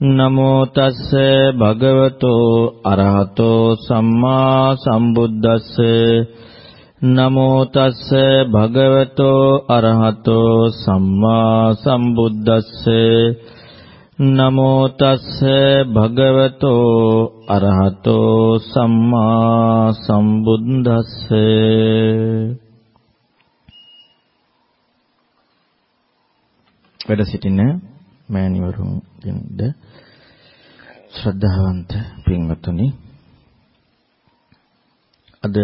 නමෝ තස්ස භගවතෝ අරහතෝ සම්මා සම්බුද්දස්ස. නමෝ තස්ස භගවතෝ අරහතෝ සම්මා සම්බුද්දස්ස. නමෝ තස්ස භගවතෝ අරහතෝ සම්මා සම්බුද්දස්ස. වැඩ සිටින මෑණිවරුන්ගෙන්ද ශ්‍රද්ධාවන්ත පින්වත්නි අද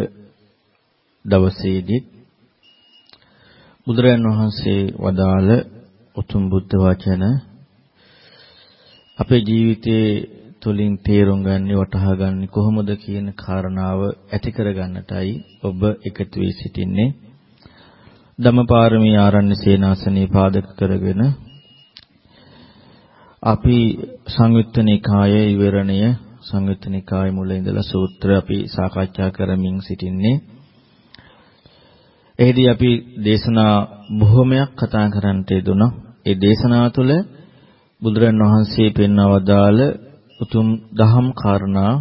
දවසේදී බුදුරජාණන් වහන්සේ වදාළ උතුම් බුද්ධ වචන අපේ ජීවිතයේ තුලින් තේරුම් ගන්න වටහා ගන්න කොහොමද කියන කාරණාව ඇති කර ගන්නටයි ඔබ එකතු වී සිටින්නේ. ධම්මපාරමී ආරණ්‍ය සේනාසනේ පාදක කරගෙන අපි සංයුත්ත නිකායේ විවරණය සංයුත්ත නිකායේ මුල ඉඳලා සූත්‍ර අපි සාකච්ඡා කරමින් සිටින්නේ. එහිදී අපි දේශනා බොහොමයක් කතා කරන්නට යෙදුණා. ඒ දේශනා තුළ බුදුරන් වහන්සේ පෙන්වවදාළ උතුම් දහම් කාරණා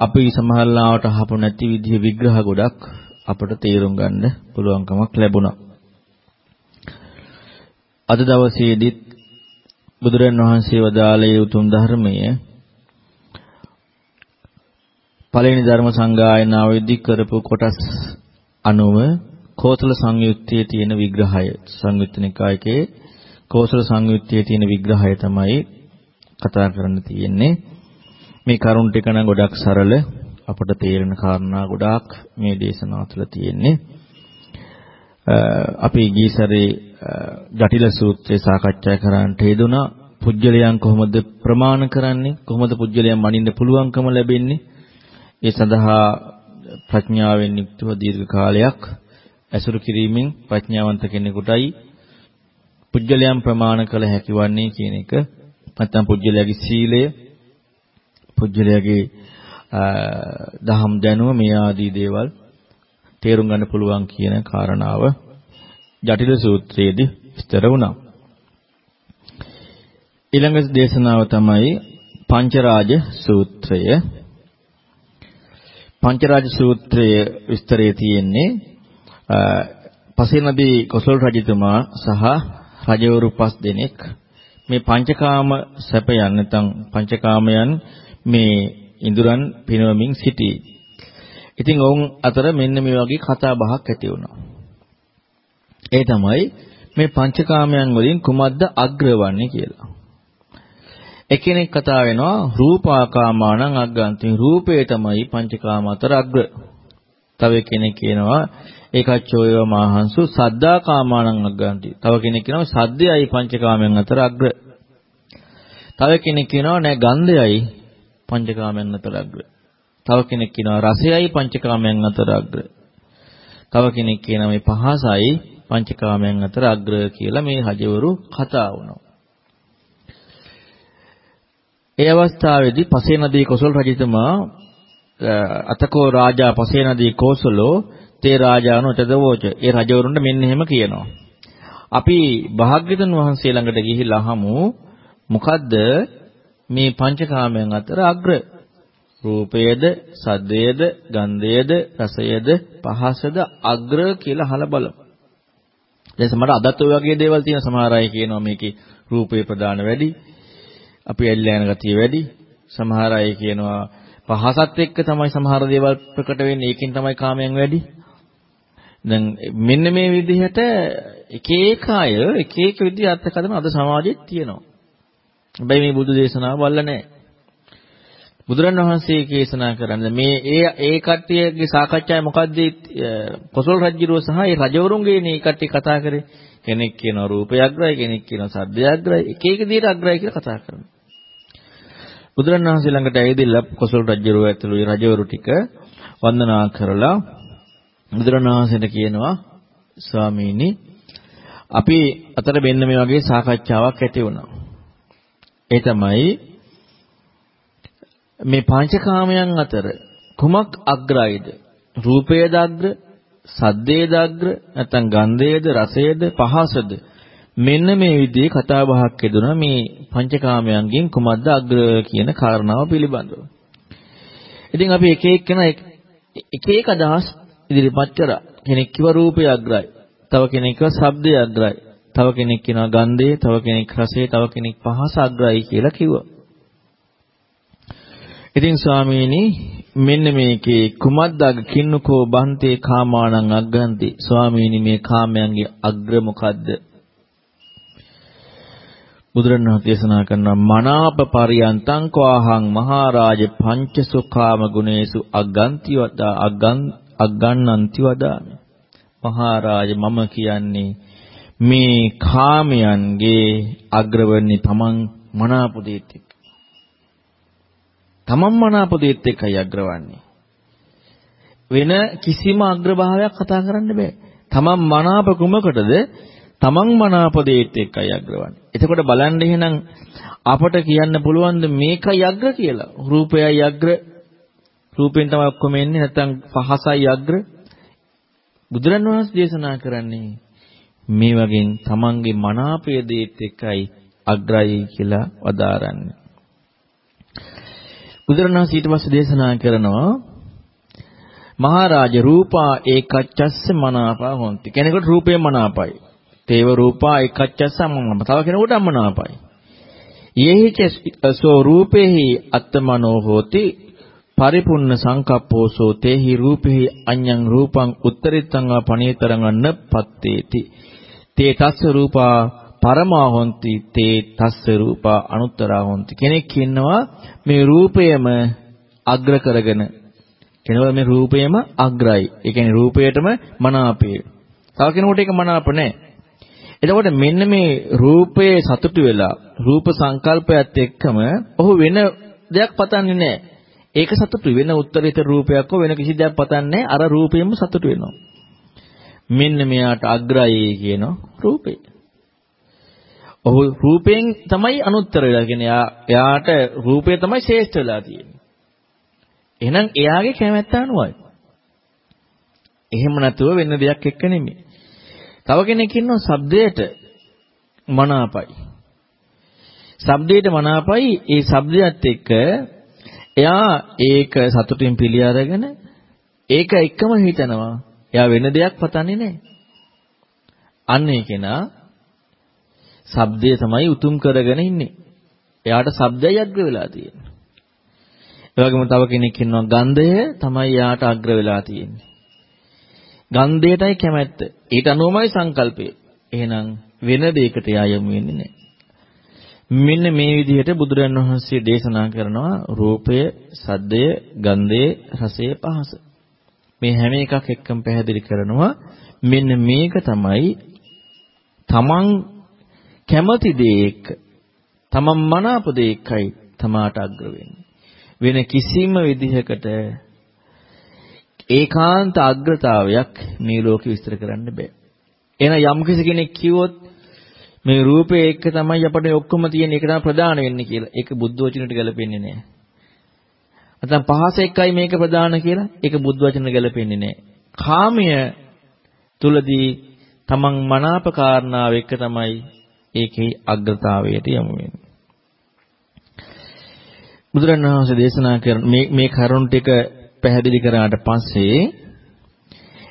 අපි සමහරලාවට අහපු නැති විදිහේ විග්‍රහ ගොඩක් අපට තේරුම් ගන්න පුළුවන්කමක් ලැබුණා. අද දවසේදීත් බුදුරන් වහන්සේ වදාළේ උතුම් ධර්මය. පළවෙනි ධර්ම සංගායනාවේදී කරපු කොටස් අනුව කෝසල සංයුත්තේ තියෙන විග්‍රහය. සංයුත්ත නිකායකේ කෝසල සංයුත්තේ තියෙන විග්‍රහය තමයි කතා කරන්න තියෙන්නේ. මේ කරුණ ටික නම් ගොඩක් සරල අපට තේරෙන කාරණා ගොඩාක් මේ දේශනාව තුළ තියෙන්නේ. අපි ගීසරේ ජටිල සූත්‍රය සාකච්ඡා කරන්නට යෙදුනා. පුජ්‍යලයන් කොහොමද ප්‍රමාණ කරන්නේ? කොහොමද පුජ්‍යලයන් මනින්න පුළුවන්කම ලැබෙන්නේ? ඒ සඳහා ප්‍රඥාවෙන් යුක්තව දීර්ඝ කාලයක් ඇසුරු කිරීමෙන් ප්‍රඥාවන්ත කෙනෙකුටයි පුජ්‍යලයන් ප්‍රමාණ කළ හැකිවන්නේ කියන එක නැත්නම් පුජ්‍යලයාගේ සීලය පුජ්‍යලයාගේ දහම් දැනුම මේ ආදී දේවල් තේරුම් ගන්න පුළුවන් කියන කාරණාව ජටිල සූත්‍රයේදී විස්තර වුණා. ඊළඟ දේශනාව තමයි පංචරාජ සූත්‍රය. පංචරාජ සූත්‍රයේ විස්තරය තියෙන්නේ පසේනදී කොසල් රජතුමා සහ රජවරු පස් දෙනෙක් මේ පංචකාම සැපයන් නැත්නම් පංචකාමයන් මේ ඉඳුරන් පිනවමින් සිටී. ඉතින් ඔවුන් අතර මෙන්න මේ වගේ කතා බහක් ඇති වුණා. ඒ තමයි මේ පංචකාමයන් වලින් කුමද්ද අග්‍රවන්නේ කියලා. එකිනෙක කතා වෙනවා රූපාකාමානං අග්ගන්ති රූපේ තමයි පංචකාම අතර අග්‍ර. තව කෙනෙක් කියනවා ඒකච්චෝ ඒව මාහංසු සද්දාකාමානං අග්ගන්ති. තව කෙනෙක් කියනවා සද්දයයි පංචකාමයන් අතර අග්‍ර. තව කෙනෙක් කියනවා නෑ ගන්ධයයි පංචකාමයන් අතර අග්‍ර. තව කෙනෙක් කියනවා රසයයි පංචකාමයන් අතර අග්‍ර. තව කෙනෙක් කියනවා මේ පහසයි පංචකාමයන් අතර අග්‍ර කියලා මේ රජවරු කතා වුණා. ඒ අවස්ථාවේදී පසේනදී කොසල් රජතුමා අතකෝ රාජා පසේනදී කෝසලෝ තේ රාජානෝ තදවෝච ඒ රජවරුන්ට මෙන්න එහෙම කියනවා. අපි භාග්‍යතුන් වහන්සේ ළඟට ගිහිල්ලා අහමු මොකද්ද මේ පංචකාමයන් අතර අග්‍ර රූපයේද සද්දයේද ගන්ධයේද රසයේද පහසද අග්‍ර කියලා අහලා බලමු. දැන් සමහර අදත් ඔය වගේ දේවල් තියෙන සමහර අය කියනවා මේකේ රූපේ ප්‍රදාන වැඩි. අපි ඇල්ලා යන ගතිය වැඩි. සමහර අය කියනවා පහසත් එක්ක තමයි සමහර දේවල් ප්‍රකට වෙන්නේ. ඒකෙන් තමයි කාමයන් වැඩි. දැන් මෙන්න මේ විදිහට එක එක අය එක එක විදිහ අර්ථකථන අද සමාජෙත් තියෙනවා. හැබැයි මේ බුදු දේශනාව බලලා නැහැ. බුදුරණවහන්සේ දේශනා කරන්නේ මේ ඒ ඒ කට්ටියගේ සාකච්ඡාවේ මොකද්ද? කොසල් රජුරෝ සහ ඒ රජවරුන්ගේ මේ කට්ටිය කතා කරේ. කෙනෙක් කියනවා රූපය අග්‍රයි කෙනෙක් කියනවා සද්දය අග්‍රයි. එක එක විදිහට අග්‍රයි කියලා කතා කරනවා. බුදුරණවහන්සේ ළඟට ඇවිදilla කොසල් රජුරෝ ඇතුළු රජවරු ටික වන්දනා කරලා බුදුරණවහන්සේට කියනවා ස්වාමීනි අපි අතර මෙන්න මේ වගේ සාකච්ඡාවක් ඇති වුණා. ඒ තමයි මේ පංචකාමයන් අතර කුමක් අග්‍රයිද? රූපයේද අග්‍ර, සද්දේද අග්‍ර, නැත්නම් ගන්ධයේද, රසයේද, පහසද? මෙන්න මේ විදිහේ කතා බහක් යෙදුණා මේ පංචකාමයන්ගෙන් කුමද්ද අග්‍ර කියන කාරණාව පිළිබඳව. ඉතින් අපි එක එක්කෙනා එක එක අදහස් ඉදිරිපත් කරා. කෙනෙක් කිව්ව රූපය අග්‍රයි. තව කෙනෙක් කිව්ව ශබ්දය අග්‍රයි. තව කෙනෙක් කියනවා ගන්ධය, තව කෙනෙක් රසය, තව කෙනෙක් පහස අග්‍රයි කියලා කිව්වා. ඉතින් ස්වාමීනි මෙන්න මේකේ කුමද්දාග කින්නකෝ බන්තේ කාමානං අග්ගන්ති. ස්වාමීනි මේ කාමයන්ගේ අග්‍ර මොකද්ද? බුදුරණවහන්සේ දේශනා කරනවා මනාප පරියන්තං කෝහං මහරජ පංචසුඛාම ගුණේසු අග්ගන්ති වදා අග්ගන් අග්ගන්නන්ති වදාමි. මහරජ මම කියන්නේ මේ කාමයන්ගේ අග්‍රවන්නේ තමන් මනාප දෙයක් තමන් මනාප දෙයක් එක්කයි අග්‍රවන්නේ වෙන කිසිම අග්‍රභාවයක් කතා කරන්න බෑ තමන් මනාප කුමකටද තමන් මනාප දෙයට එක්කයි අග්‍රවන්නේ. එතකොට බලන්න එහෙනම් අපට කියන්න පුළුවන් මේකයි අග්‍ර කියලා. රූපයයි අග්‍ර. රූපෙන් තමයි ඔක්කොම එන්නේ නැත්නම් පහසයි අග්‍ර. බුදුරන් වහන්සේ දේශනා කරන්නේ මේ වගේ තමන්ගේ මනාපය දෙයට එක්කයි අග්‍රයි කියලා වදාරන්නේ. බුදුරණවහන්සේ ඊට පස්සේ දේශනා කරනවා මහරජ රූපා ඒකච්චස්ස මනාපා හොಂತಿ. කෙනෙකුට රූපේ මනාපයි. තේව රූපා එකච්චසම්මම තව කෙනෙකුට අමනාපයි. යේහිච සෝ රූපේහි අත්තමනෝ හෝති පරිපුන්න සංකප්පෝසෝ තේහි රූපේහි අඤ්ඤං රූපං උත්තරිත්තං වා පණීතරං අන්න පත්තේති. තේ තස්ස රූපා පරමා හොಂತಿ තේ තස්ස රූපා අනුත්තරා හොಂತಿ. කෙනෙක් ඉන්නවා මේ රූපයම අග්‍ර කරගෙන කෙනෙකුට මේ රූපයම අග්‍රයි. ඒ කියන්නේ රූපයටම මනාපේ. තව කෙනෙකුට ඒක මනාප නැහැ. එතකොට මෙන්න මේ රූපයේ සතුටු වෙලා රූප සංකල්පයත් එක්කම ඔහු වෙන දෙයක් පතන්නේ නැහැ. ඒක සතුටු වෙන උත්තරීතර රූපයක් හෝ වෙන කිසි දෙයක් පතන්නේ අර රූපයෙන්ම සතුටු වෙනවා. මෙන්න මෙයාට අග්‍රයි කියන රූපේ. ඔහු රූපයෙන් තමයි අනුත්තර වෙලා කියන්නේ එයාට රූපය තමයි ශ්‍රේෂ්ඨ වෙලා තියෙන්නේ. එහෙනම් එයාගේ කැමැත්ත අනුවයි. එහෙම නැතුව වෙන දෙයක් එක්ක නෙමෙයි. තව කෙනෙක් ඉන්නවා ශබ්දයට මනාපයි. ශබ්දයට මනාපයි ඒ ශබ්දයත් එක්ක එයා ඒක සතුටින් පිළි අරගෙන ඒක එක්කම හිතනවා. එයා වෙන දෙයක් පතන්නේ නැහැ. අන්න ඒ කෙනා ශබ්දය තමයි උතුම් කරගෙන ඉන්නේ. එයාට ශබ්දයයි අග්‍ර වෙලා තියෙන්නේ. ඒ වගේම තව කෙනෙක් ඉන්නවා ගන්ධය තමයි එයාට අග්‍ර වෙලා තියෙන්නේ. ගන්ධයටයි කැමැත්ත. ඊට අනුවමයි සංකල්පය. එහෙනම් වෙන දෙයකට යයමු වෙන්නේ නැහැ. මෙන්න මේ විදිහට බුදුරන් වහන්සේ දේශනා කරනවා රූපය, සද්දය, ගන්ධය, රසය, පහස. මේ හැම එකක් එක්කම පැහැදිලි කරනවා මෙන්න මේක තමයි තමන් කැමති දේ එක්ක තමන් මනාප දේ එක්කයි තමාට අග්‍ර වෙන්නේ. වෙන කිසිම විදිහකට ඒකාන්ත අග්‍රතාවයක් මේ ලෝකෙ විස්තර කරන්න බෑ. එහෙනම් යම් කෙනෙක් කිව්වොත් මේ රූපේ එක තමයි අපිට ඔක්කොම තියෙන එක තමයි ප්‍රධාන වෙන්නේ කියලා. ඒක බුද්ධ වචනයට ගැලපෙන්නේ නැහැ. නැත්නම් පහස එකයි මේක ප්‍රධාන කියලා. ඒක බුද්ධ වචනයට ගැලපෙන්නේ නැහැ. කාමය තුලදී තමන් මනාප කාරණාව එක තමයි ඒකේ අග්‍රතාවයට යමු වෙන්නේ. බුදුරණවහන්සේ දේශනා කරන මේ මේ කරුණ ටික පැහැදිලි කරාට පස්සේ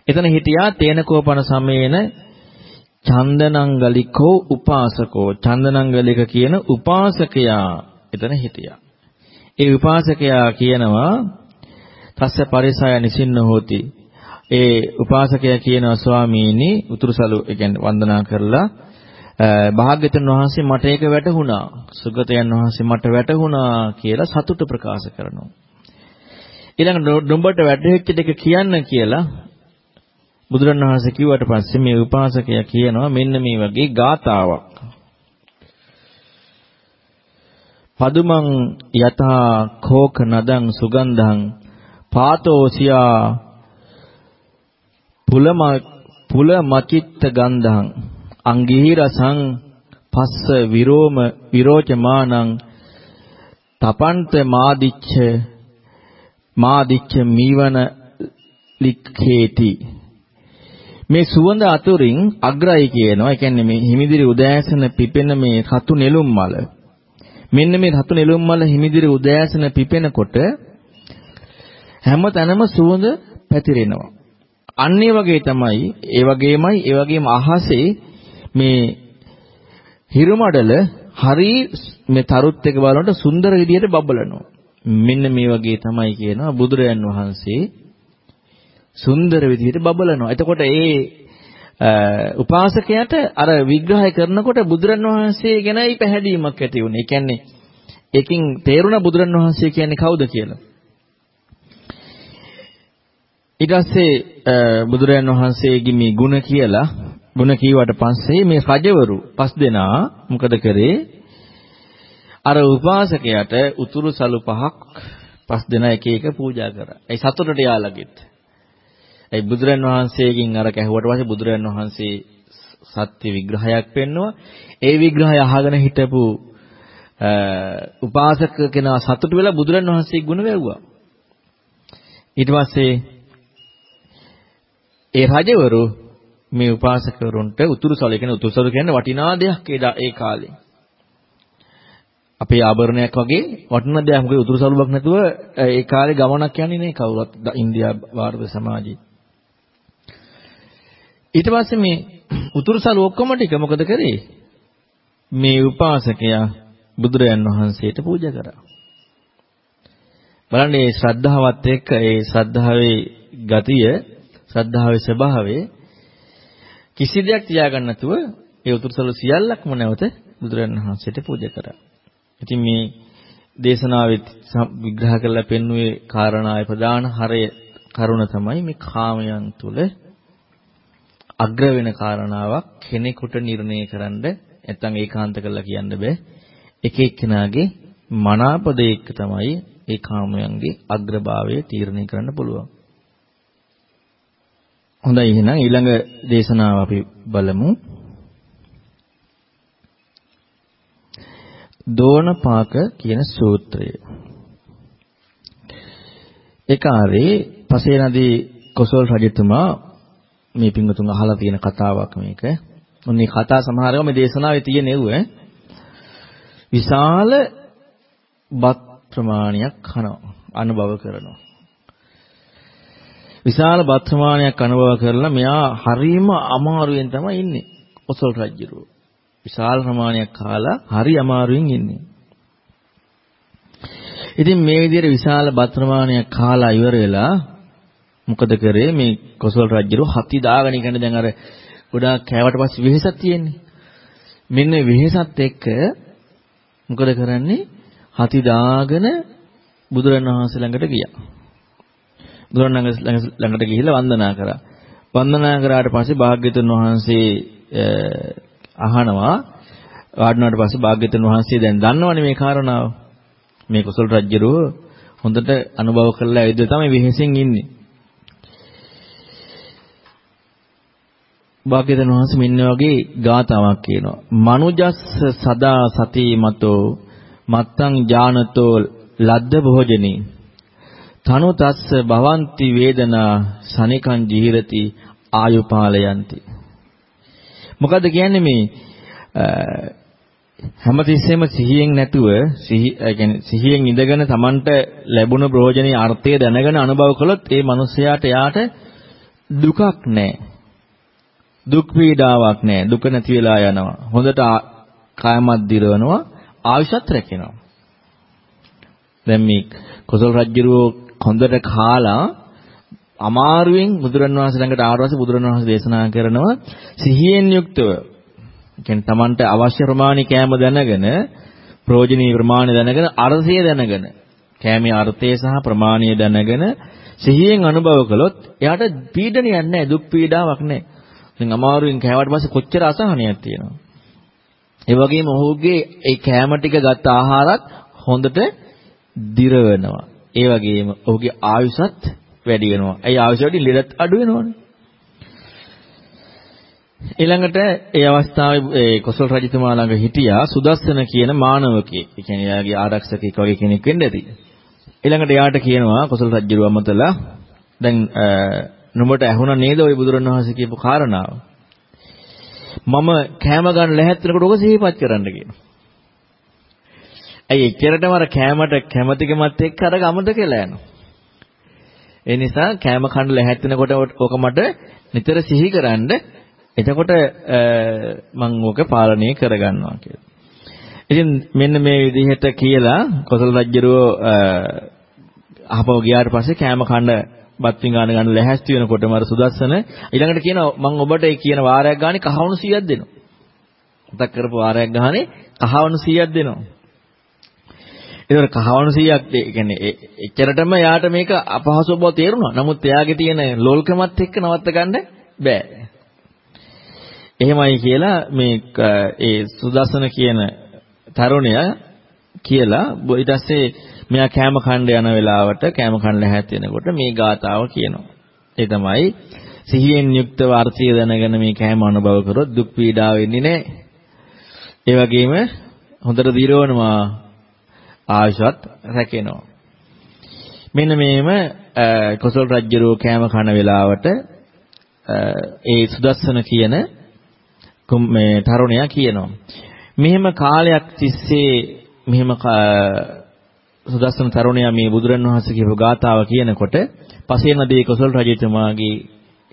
එතන හිටියා තේනකෝපන සමයේන චන්දනංගලිකෝ උපාසකෝ චන්දනංගලික කියන උපාසකයා එතන හිටියා. ඒ උපාසකයා කියනවා තස්ස පරිසය නිසින්න හෝති. ඒ උපාසකයා කියනවා ස්වාමීනි උතුරුසලු ඒ කියන්නේ වන්දනා කරලා භාග්‍යතුන් වහන්සේ මට ඒක වැටහුණා. සුගතයන් වහන්සේ මට වැටහුණා කියලා සතුට ප්‍රකාශ කරනවා. ඊළඟ නුඹට වැටහෙච්ච දෙක කියන්න කියලා බුදුරණවහන්සේ කිව්වට පස්සේ මේ උපාසකයා කියනවා මෙන්න මේ වගේ ගාතාවක්. පදුමන් යතා කෝක නදං සුගන්ධං පාතෝසියා පුලම පුල මචිත්ත ගන්ධං අංගී රසං පස්ස විරෝම විරෝචමානං තපන්ත මාදිච්ච මාදිච්ච මීවන ලික්ඛේති මේ සුවඳ අතුරින් අග්‍රයි කියනවා. ඒ කියන්නේ මේ හිමිදිරි උදෑසන පිපෙන මේ රතු නෙළුම් මල. මෙන්න මේ රතු නෙළුම් මල හිමිදිරි උදෑසන පිපෙනකොට හැම තැනම සුවඳ පැතිරෙනවා. අන්න ඒ වගේ තමයි ඒ වගේමයි ඒ වගේම අහසේ මේ හිරුමඩල හරි මේ තරුත් එක බලනකොට සුන්දර විදියට බබලනවා. මෙන්න මේ වගේ තමයි කියනවා බුදුරයන් වහන්සේ සුන්දර විදියට බබලනවා. එතකොට ඒ උපාසකයාට අර විග්‍රහය කරනකොට බුදුරන් වහන්සේ ගැනයි පැහැදීමක් ඇති වුණේ. ඒ කියන්නේ ඒකින් තේරුණා බුදුරන් වහන්සේ කියන්නේ කවුද කියලා. ඊට පස්සේ බුදුරයන් වහන්සේගේ මේ ಗುಣ කියලා ಗುಣ කීවට පස්සේ මේ රජවරු පස් දෙනා මොකද කරේ? අර උපාසකයාට උතුරු සලු පහක් පස් දෙනා එක එක පූජා කරා. ඒ සතුටට යාළගෙත්. ඒ බුදුරන් වහන්සේගෙන් අර කැහුවට පස්සේ බුදුරන් වහන්සේ සත්‍ය විග්‍රහයක් පෙන්නවා. ඒ විග්‍රහය අහගෙන හිටපු උපාසක කෙනා සතුටු වෙලා බුදුරන් වහන්සේගේ ගුණ වැව්වා. ඊට පස්සේ ඒ රජවරු මේ උපාසකවරුන්ට උතුරුසල කියන්නේ උතුරුසල කියන්නේ වටිනා දෙයක් ඒ කාලේ. අපේ ආභරණයක් වගේ වටිනා දෙයක් මොකද උතුරුසලුවක් නැතුව ඒ කාලේ ගමනක් යන්නේ නේ කවුරුත් ඉන්දියා භාරත සමාජයේ. ඊට පස්සේ මේ උතුරුසල ඔක්කොම ටික මොකද කරේ? මේ උපාසකයා බුදුරයන් වහන්සේට පූජා කරා. බලන්න මේ ශ්‍රද්ධාවත් එක්ක ඒ ශ්‍රද්ධාවේ ගතිය ශ්‍රද්ධාවේ ස්වභාවය කිසි දෙයක් තියාගන්න නැතුව ඒ උතුරුසලු සියල්ලක්ම නැවත බුදුරජාණන් වහන්සේට පූජා කරා. ඉතින් මේ දේශනාවේ විග්‍රහ කරලා පෙන්වුවේ කාරණාවේ ප්‍රධාන හරය කරුණ තමයි මේ කාමයන් තුල අග්‍ර වෙන කාරණාවක් කෙනෙකුට නිර්ණය කරන්න නැත්නම් ඒකාන්ත කරලා කියන්න බෑ. එක එක්කෙනාගේ මනාපදයක තමයි ඒ කාමයන්ගේ අග්‍රභාවය තීරණය කරන්න පුළුවන්. හොඳයි එහෙනම් ඊළඟ දේශනාව අපි බලමු. දෝණපාක කියන සූත්‍රය. ඒ කාර්යයේ පසේ නදී කොසල් රජතුමා මේ පිංගුතුන් අහලා තියෙන කතාවක් මේක. ඔන්නේ කතා සමහරව මේ දේශනාවේ තියෙන නෙව්ව විශාල බත් ප්‍රමාණයක් කනවා අනුභව කරනවා. විශාල බත් ප්‍රමාණයක් අනුභව කරලා මෙයා හරීම අමාරුවෙන් තමයි ඉන්නේ. ඔසල් රජුරෝ. විශාල ප්‍රමාණයක් කාලා හරි අමාරුවෙන් ඉන්නේ. ඉතින් මේ විදිහට විශාල බත් ප්‍රමාණයක් කාලා ඉවර වෙලා මොකද කරේ මේ කොසල් රජුරෝ හති දාගෙන ඉගෙන දැන් අර ගොඩාක් කෑවට පස්සේ වෙහෙසක් තියෙන්නේ. මෙන්න වෙහෙසත් එක්ක මොකද කරන්නේ? හති දාගෙන බුදුරණවහන්සේ ළඟට ගියා. බුදුරණන් ළඟට ගිහිල්ලා වන්දනා කරා. වන්දනා කරාට පස්සේ භාග්‍යතුන් වහන්සේ අහනවා වාඩිනාට පස්සේ භාග්‍යතුන් වහන්සේ දැන් දන්නවනේ මේ කාරණාව. මේ කුසල රජුරෝ හොඳට අනුභව කරලා ඇවිත් තමයි වෙහෙසින් ඉන්නේ. භාග්‍යතුන් වහන්සේ මෙන්න වගේ ගාතාවක් කියනවා. මනුජස්ස සදා සති මතෝ මත්තං ඥානතෝ ලද්ද භෝජනේ තනු තස්ස භවಂತಿ වේදනා සනිකං ජීරති ආයුපාලයන්ති මොකද කියන්නේ මේ? හැමතිස්සෙම සිහියෙන් නැතුව සිහි කියන්නේ සිහියෙන් ඉඳගෙන Tamanට ලැබුණ ප්‍රයෝජනීය අර්ථය දැනගෙන අනුභව කළොත් ඒ මනුස්සයාට යාට දුකක් නැහැ දුක් පීඩාවක් නැහැ දුක නැති වෙලා යනවා. හොඳට කායමත් දිරවනවා. ආයුෂත් රැකෙනවා. දැන් මේ කොසල් රජුරෝ හොඳට කාලා අමාරුවෙන් බුදුරණවහන්සේ ළඟට ආවට පස්සේ බුදුරණවහන්සේ දේශනා කරනවා සිහියෙන් යුක්තව කියන්නේ Tamanට අවශ්‍ය ප්‍රමාණි කෑම දැනගෙන ප්‍රෝජනීය ප්‍රමාණය දැනගෙන අර්ථය දැනගෙන කෑමේ අර්ථය සහ ප්‍රමාණය දැනගෙන සිහියෙන් අනුභව කළොත් එයාට පීඩනයක් නැහැ දුක් පීඩාවක් නැහැ. ඉතින් අමාරුවෙන් කෑවට පස්සේ කොච්චර අසහනයක් තියෙනවද? ඒ වගේම ඔහුගේ ඒ කෑම ටික ගත්ත ආහාරත් හොඳට දිරවනවා. ඒ වගේම ඔහුගේ ආයුෂත් වැඩි වෙනවා. ඒ ආයුෂ වැඩි ලෙඩත් අඩු වෙනවනේ. ඊළඟට ඒ අවස්ථාවේ ඒ කොසල් රජතුමා ළඟ හිටියා සුදස්සන කියන මානවකයෙක්. ඒ කියන්නේ එයාගේ ආරක්ෂකෙක් වගේ කෙනෙක් වෙන්න ඇති. ඊළඟට එයාට කියනවා කොසල් රජුව අමතලා දැන් නුඹට ඇහුණා නේද ওই බුදුරණවහන්සේ කියපු කාරණාව? මම කෑම ගන්න ලැහැත් වෙනකොට ඔක සිහිපත් කරන්න කියනවා. ඇයි එච්චරටම අර කෑමට කැමැතිකමත් එක්ක අර ගමද කියලා යනවා. ඒ නිසා කෑම කන්න ලැහැත් වෙනකොට ඕක මට නිතර සිහි කරන්න එතකොට මම ඕක පාලනය කරගන්නවා කියලා. ඉතින් මෙන්න මේ විදිහට කියලා කොසල් රජුරෝ අහපව ගියාට පස්සේ කෑම කන්න බත් විඟාන ගන්න ලැහැස්ති වෙනකොටම අර සුදස්සන ඊළඟට කියනවා මම ඔබට ඒ කියන වාරයක් ගානේ කහවණු 100ක් දෙනවා. මතක් කරපු වාරයක් ගානේ කහවණු 100ක් දෙනවා. ඒතර කහවණු 100ක් ඒ කියන්නේ එච්චරටම යාට මේක අපහසු බව තේරුණා. නමුත් එයාගේ තියෙන ලෝල්කමත් එක්ක නවත්ත ගන්න බෑ. එහෙමයි කියලා මේ ඒ සුදස්සන කියන තරුණය කියලා ඊට පස්සේ මෙයා කෑම කන්න යන වෙලාවට කෑම කන්න හැත් වෙනකොට මේ ගාතාව කියනවා. ඒ තමයි සිහියෙන් යුක්තව අර්ථය දැනගෙන මේ කෑම අනුභව කරොත් දුක් පීඩා වෙන්නේ නැහැ. ඒ වගේම හොඳට දිරවනවා ආයුෂත් රැකෙනවා. මෙන්න මේම කොසල් රජුරෝ කෑම කන වෙලාවට ඒ සුදස්සන කියන මේ තරුණයා කියනවා. මෙහෙම කාලයක් තිස්සේ මෙහෙම සුදස්සන තරුණයා මේ බුදුරන් වහන්සේ කියපු ගාතාව කියනකොට පසේ නදී කොසල් රජතුමාගේ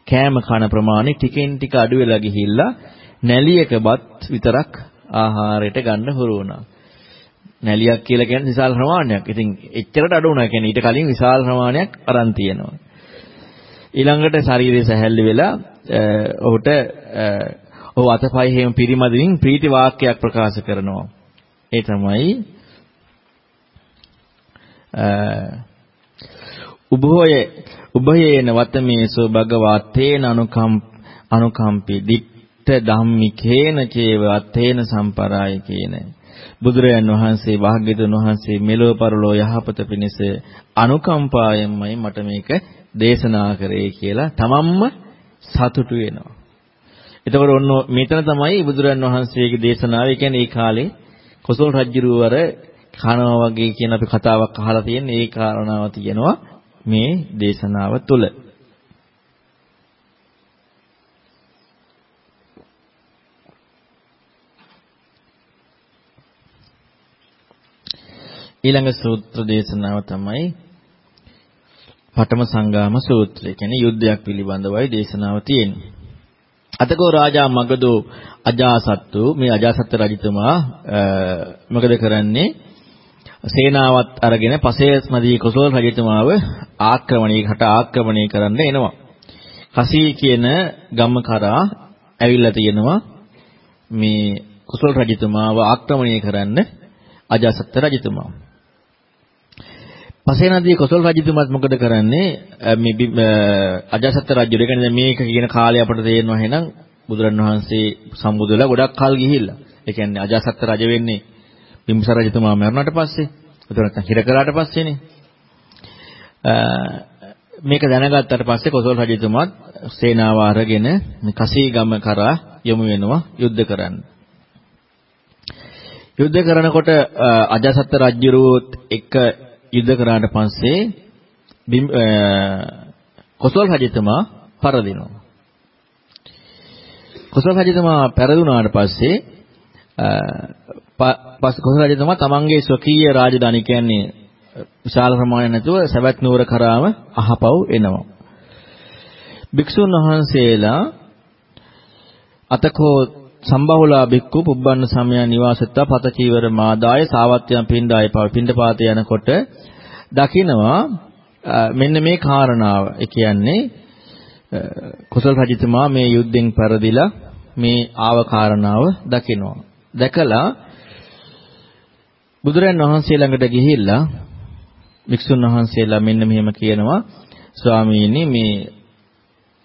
කෑම කන ප්‍රමාණය ටිකෙන් ටික අඩු වෙලා ගිහිල්ලා නැලියකවත් විතරක් ආහාරයට ගන්න හුරු වුණා. නැලියක් කියලා කියන්නේ විශාල ප්‍රමාණයක්. ඉතින් එච්චරට අඩු වුණා. කියන්නේ ඊට කලින් විශාල ප්‍රමාණයක් අරන් තියෙනවා. ඊළඟට ශරීරය සැහැල්ලු වෙලා ඔහුට ඔහු අතපය හේම පිරිමදින් ප්‍රීති වාක්‍යයක් ප්‍රකාශ කරනවා. ඒ තමයි උභෝය උභයේන වතමේසෝ භගවත්තේන අනුකම් අනුකම්පි දිට්ඨ ධම්මිකේන චේව අත්තේන සම්පරායකේන බුදුරයන් වහන්සේ වාග්යතුන් වහන්සේ මෙලෝ පරලෝ යහපත පිණිස අනුකම්පාවෙන්මයි මට මේක දේශනා කරේ කියලා තමන්ම සතුටු වෙනවා. එතකොට ඔන්න මෙතන තමයි බුදුරයන් වහන්සේගේ දේශනාව. ඒ කියන්නේ ඒ කාලේ කොසල් රජුරුවර කනවා වගේ කියන අපි කතාවක් අහලා තියෙන ඒ කාරණාව තියෙනවා මේ දේශනාව තුළ. ඊළඟ සූත්‍ර දේශනාව තමයි පඨම සංගාම සූත්‍රය. කියන්නේ යුද්ධයක් පිළිබඳවයි දේශනාව තියෙන්නේ. අතකෝ රාජා මගදෝ අජාසත්තු මේ අජාසත් රජතුමා මොකද කරන්නේ? සේනාවත් අරගෙන පසේස් නදී කොසල් රජතුමාව ආක්‍රමණයකට ආක්‍රමණය කරන්න එනවා. කසී කියන ගම කරා ඇවිල්ලා තියෙනවා මේ කුසල් රජතුමාව ආක්‍රමණය කරන්න අජාසත් රජතුමා. පසේ නදී කොසල් රජතුමාත් මොකද කරන්නේ මේ අජාසත් රජු දෙකනේ මේක කියන කාලය අපිට තේරෙනවා එහෙනම් බුදුරණවහන්සේ සම්බුදුලා ගොඩක් කල් ගිහිල්ලා. ඒ කියන්නේ අජාසත් රජ වෙන්නේ බිම්බිසාර රජතුමා මරණට පස්සේ. ඒතර නැත්නම් හිර කරාට පස්සේනේ. මේක දැනගත්තට පස්සේ කොසල් රජතුමාත් සේනාව අරගෙන කසීගම කරා යොමු වෙනවා යුද්ධ කරන්න. යුද්ධ කරනකොට අජාසත් රජුරුවත් එක්ක යුද්ධ කරාට පස්සේ කොසල් රජතුමා පරදිනවා. කොසල් රජතුමා පෙරදුනාට පස්සේ පස්සේ කොසල් රජතුමා තමන්ගේ ස්වකීය රාජධානි කියන්නේ විශාල ප්‍රමාණයක් නැතුව සවැත් නුවර කරාම අහපව් එනවා. භික්ෂුන් වහන්සේලා අතකෝ සම්බහුලා බික්කු පුබ්බන්න සමය නිවාසත්තා පත චීවර මාදාය සාවත්‍යම් පින්ඩාය පව පින්ඩපාත යනකොට දකිනවා මෙන්න මේ කාරණාව. ඒ කියන්නේ කුසල රජතුමා මේ යුද්ධෙන් පෙරදිලා මේ ආව කාරණාව දකිනවා. දැකලා බුදුරන් වහන්සේ ළඟට ගිහිල්ලා වික්ෂුන් වහන්සේලා මෙන්න මෙහෙම කියනවා ස්වාමීනි මේ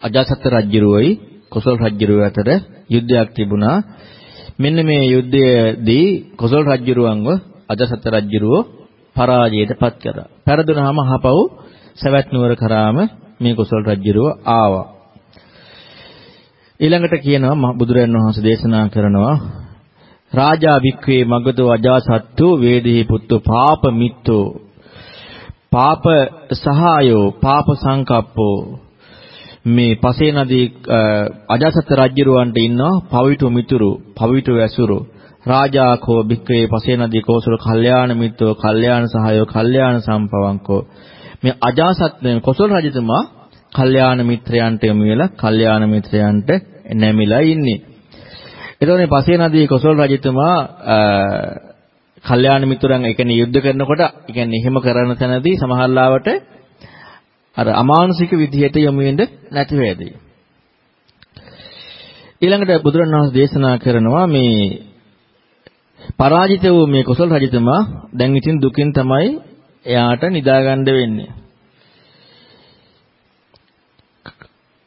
අජාසත් රජුරුවයි කොසල් රජුරුව අතර යුද්ධයක් තිබුණා මෙන්න මේ යුද්ධයේදී කොසල් රජුරුවන්ව අජාසත් රජුරුව පරාජයටපත් කරා. පෙරදුනහම අහපව් සවැත් නුවර කරාම මේ කොසල් රජුරුව ආවා. ඊළඟට කියනවා බුදුරජාණන් වහන්සේ දේශනා කරනවා රාජා වික්‍රේ මගදෝ අජාසත්තු වේදෙහි පුත්තු පාප මිත්තෝ පාප සහායෝ පාප සංකප්පෝ මේ පසේ නදී අජාසත් රජුරවන්ට ඉන්නවා පවිතු මිතුරු පවිතු ඇසුරු රාජාකෝ භික්කවේ පසේ නදී කෝසල කල්යාණ මිත්‍රෝ කල්යාණ සහායෝ කල්යාණ සම්පවංකෝ මේ අජාසත් කොසල් රජතුමා කල්යාණ මිත්‍රයන්ට යොමු වෙලා කල්යාණ මිත්‍රයන්ට නැමිලා ඉන්නේ. එතකොට මේ පසේ නදී කොසල් රජතුමා කල්යාණ මිතුරන් ඒ කියන්නේ යුද්ධ කරනකොට ඒ කියන්නේ එහෙම කරන තැනදී සමහරලාවට අර අමානුෂික විදිහට යොමු වෙන්න නැති වේදී. ඊළඟට බුදුරණවහන්සේ දේශනා කරනවා මේ පරාජිත වූ මේ කොසල් රජතුමා දැන් ඉතින් දුකින් තමයි එයාට නිදාගන්න වෙන්නේ.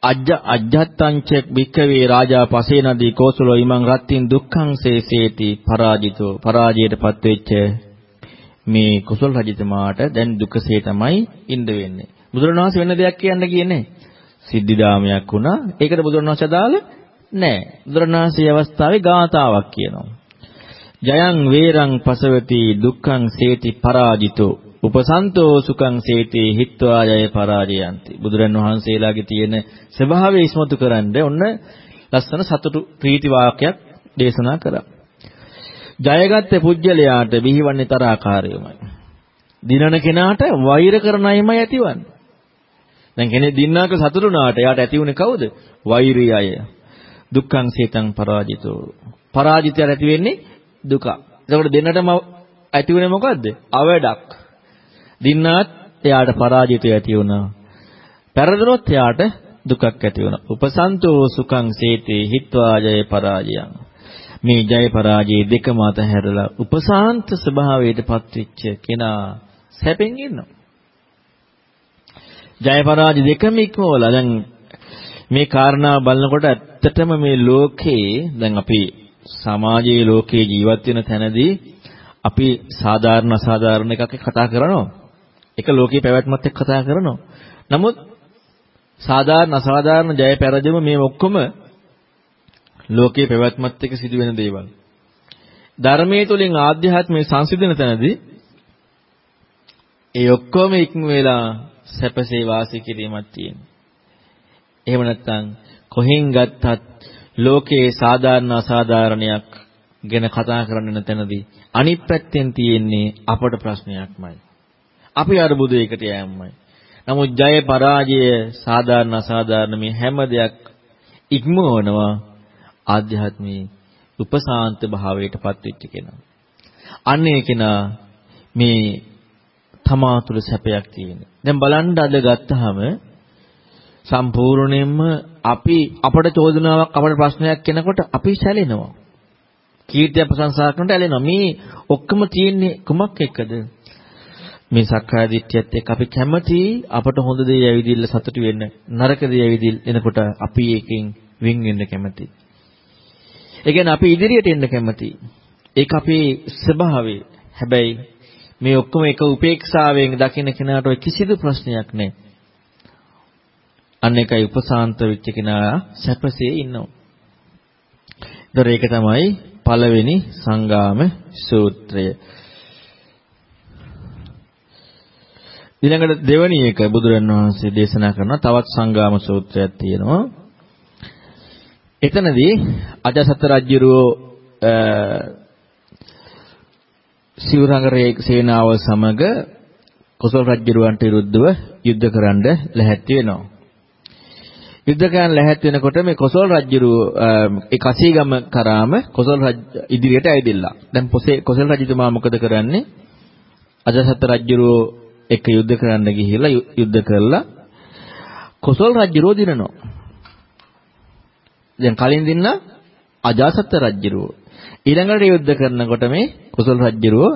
අජ්ජ අජ්ජත්තංච භික්ඛවේ රාජා පසේ නදී කෝසලෝ ඉමං රත්තින් දුක්ඛං සේසේති පරාජිතෝ පරාජයටපත් වෙච්ච මේ කුසල රජතුමාට දැන් දුකසේ තමයි ඉඳ වෙන්නේ. බුදුරණවහන්සේ වෙන දෙයක් කියන්න කියන්නේ සිද්ධිදාමයක් වුණා. ඒකට බුදුරණවහන්සේ අදාළ නැහැ. බුදුරණවහන්සේ අවස්ථාවේ ගාතාවක් කියනවා. ජයං වේරං පසවති දුක්ඛං සේති පරාජිතෝ උපසන්තෝ සුඛං සේතේ හිත්වා යය පරාජයන්ති බුදුරන් වහන්සේලාගේ තියෙන ස්වභාවය ඉස්මතු කරන්න ඔන්න ලස්සන සතුටු ප්‍රීති වාක්‍යයක් දේශනා කරා ජයගත්ත පුජ්‍යලයාට බිහිවන්නේ තරආකාරයමයි දිනන කෙනාට වෛර කරන අයමයි ඇතිවන්නේ දැන් කෙනෙක් දින්නාක සතුටුනාට එයාට ඇති උනේ කවුද වෛරී අය දුක්ඛං සේතං පරාජිතෝ පරාජිතය ඇති වෙන්නේ දුක එතකොට දෙන්නටම ඇති උනේ මොකද්ද අවඩක් දින්නාත් එයාට පරාජිතය ඇති වුණා. පෙරදුනොත් එයාට දුකක් ඇති වුණා. උපසන්තෝ සුඛං සේතේ හිත්වා ජය පරාජයං. මේ ජය පරාජය දෙකම අතහැරලා උපසාන්ත ස්වභාවයටපත් වෙච්ච කෙනා සැපෙන් ඉන්නවා. ජය පරාජය දෙකම ඉක්මවලා දැන් මේ කාරණා බලනකොට ඇත්තටම මේ ලෝකේ දැන් අපි සමාජයේ ලෝකේ ජීවත් වෙන තැනදී අපි සාධාරණ අසාධාරණ එකක් කතා කරනවා. එක ලෝකේ පැවැත්මත් එක්ක කතා කරනවා. නමුත් සාධාරණ අසාධාරණ ජය පෙරදෙම මේ ඔක්කොම ලෝකේ පැවැත්මත් එක්ක සිදුවෙන දේවල්. ධර්මයේ තුලින් ආධ්‍යාත්මයේ සංසිඳන තැනදී ඒ ඔක්කොම ඉක්ම වෙලා සැපසේ වාසය කිරීමක් තියෙනවා. එහෙම නැත්නම් කොහෙන් ගත්තත් ලෝකේ සාධාරණ අසාධාරණයක් ගැන කතා කරන්න තැනදී අනිත් පැත්තෙන් තියෙන්නේ අපට ප්‍රශ්නයක්මයි. අපි අරුබුදයකට යෑමයි. නමුත් ජය පරාජය සාධාරණ අසාධාරණ මේ හැම දෙයක් ඉක්මවනවා ආධ්‍යාත්මී උපසාන්ත භාවයටපත් වෙච්ච කෙනා. අන්නේ කෙනා මේ තමා තුළ සැපයක් තියෙන. දැන් බලන්න අද ගත්තාම සම්පූර්ණයෙන්ම අපි අපට චෝදනාවක් අපට ප්‍රශ්නයක් කෙනකොට අපි සැලෙනවා. කීර්තිය ප්‍රශංසා කරනට ඇලෙනවා. මේ ඔක්කොම තියෙන්නේ කුමක් එක්කද? මේ සක්කාය දිට්ඨියත් එක්ක අපි කැමති අපට හොඳ දේ ඇවිදින්න සතුටු වෙන්න නරක දේ ඇවිදින්න එනකොට අපි එකෙන් වින් වෙන්න කැමති. ඒ කියන්නේ අපි ඉදිරියට එන්න කැමති. ඒක අපේ ස්වභාවය. හැබැයි මේ ඔක්කොම එක උපේක්ෂාවෙන් දකින්න කෙනාට ඔය කිසිදු ප්‍රශ්නයක් නැහැ. අන්න එකයි උපසාන්ත වෙච්ච කෙනා සැපසේ ඉන්නවා. ඒතර ඒක තමයි පළවෙනි සංගාම සූත්‍රය. ඊළඟට දෙවැනි එක බුදුරන් වහන්සේ දේශනා කරන තවත් සංගාම සූත්‍රයක් තියෙනවා. එතනදී අජසත් රජුරෝ සිවුරංගරේ සේනාව සමග කොසල් රජුරවන්ට විරුද්ධව යුද්ධ කරන්න ලැහැත්ති වෙනවා. යුද්ධ කරන්න ලැහැත් වෙනකොට මේ කොසල් රජුරු ඒ කසීගම කරාම කොසල් රජ ඉදිරියට ඇවිදilla. දැන් කොසල් රජතුමා මොකද කරන්නේ? අජසත් රජුරෝ එක යුද්ධ කරන්න ගිහිල්ලා යුද්ධ කරලා කොසල් රජුරෝ දිනනවා. දැන් කලින් දින්න අජාසත් රජුරෝ. ඊළඟට යුද්ධ කරනකොට මේ කොසල් රජුරෝ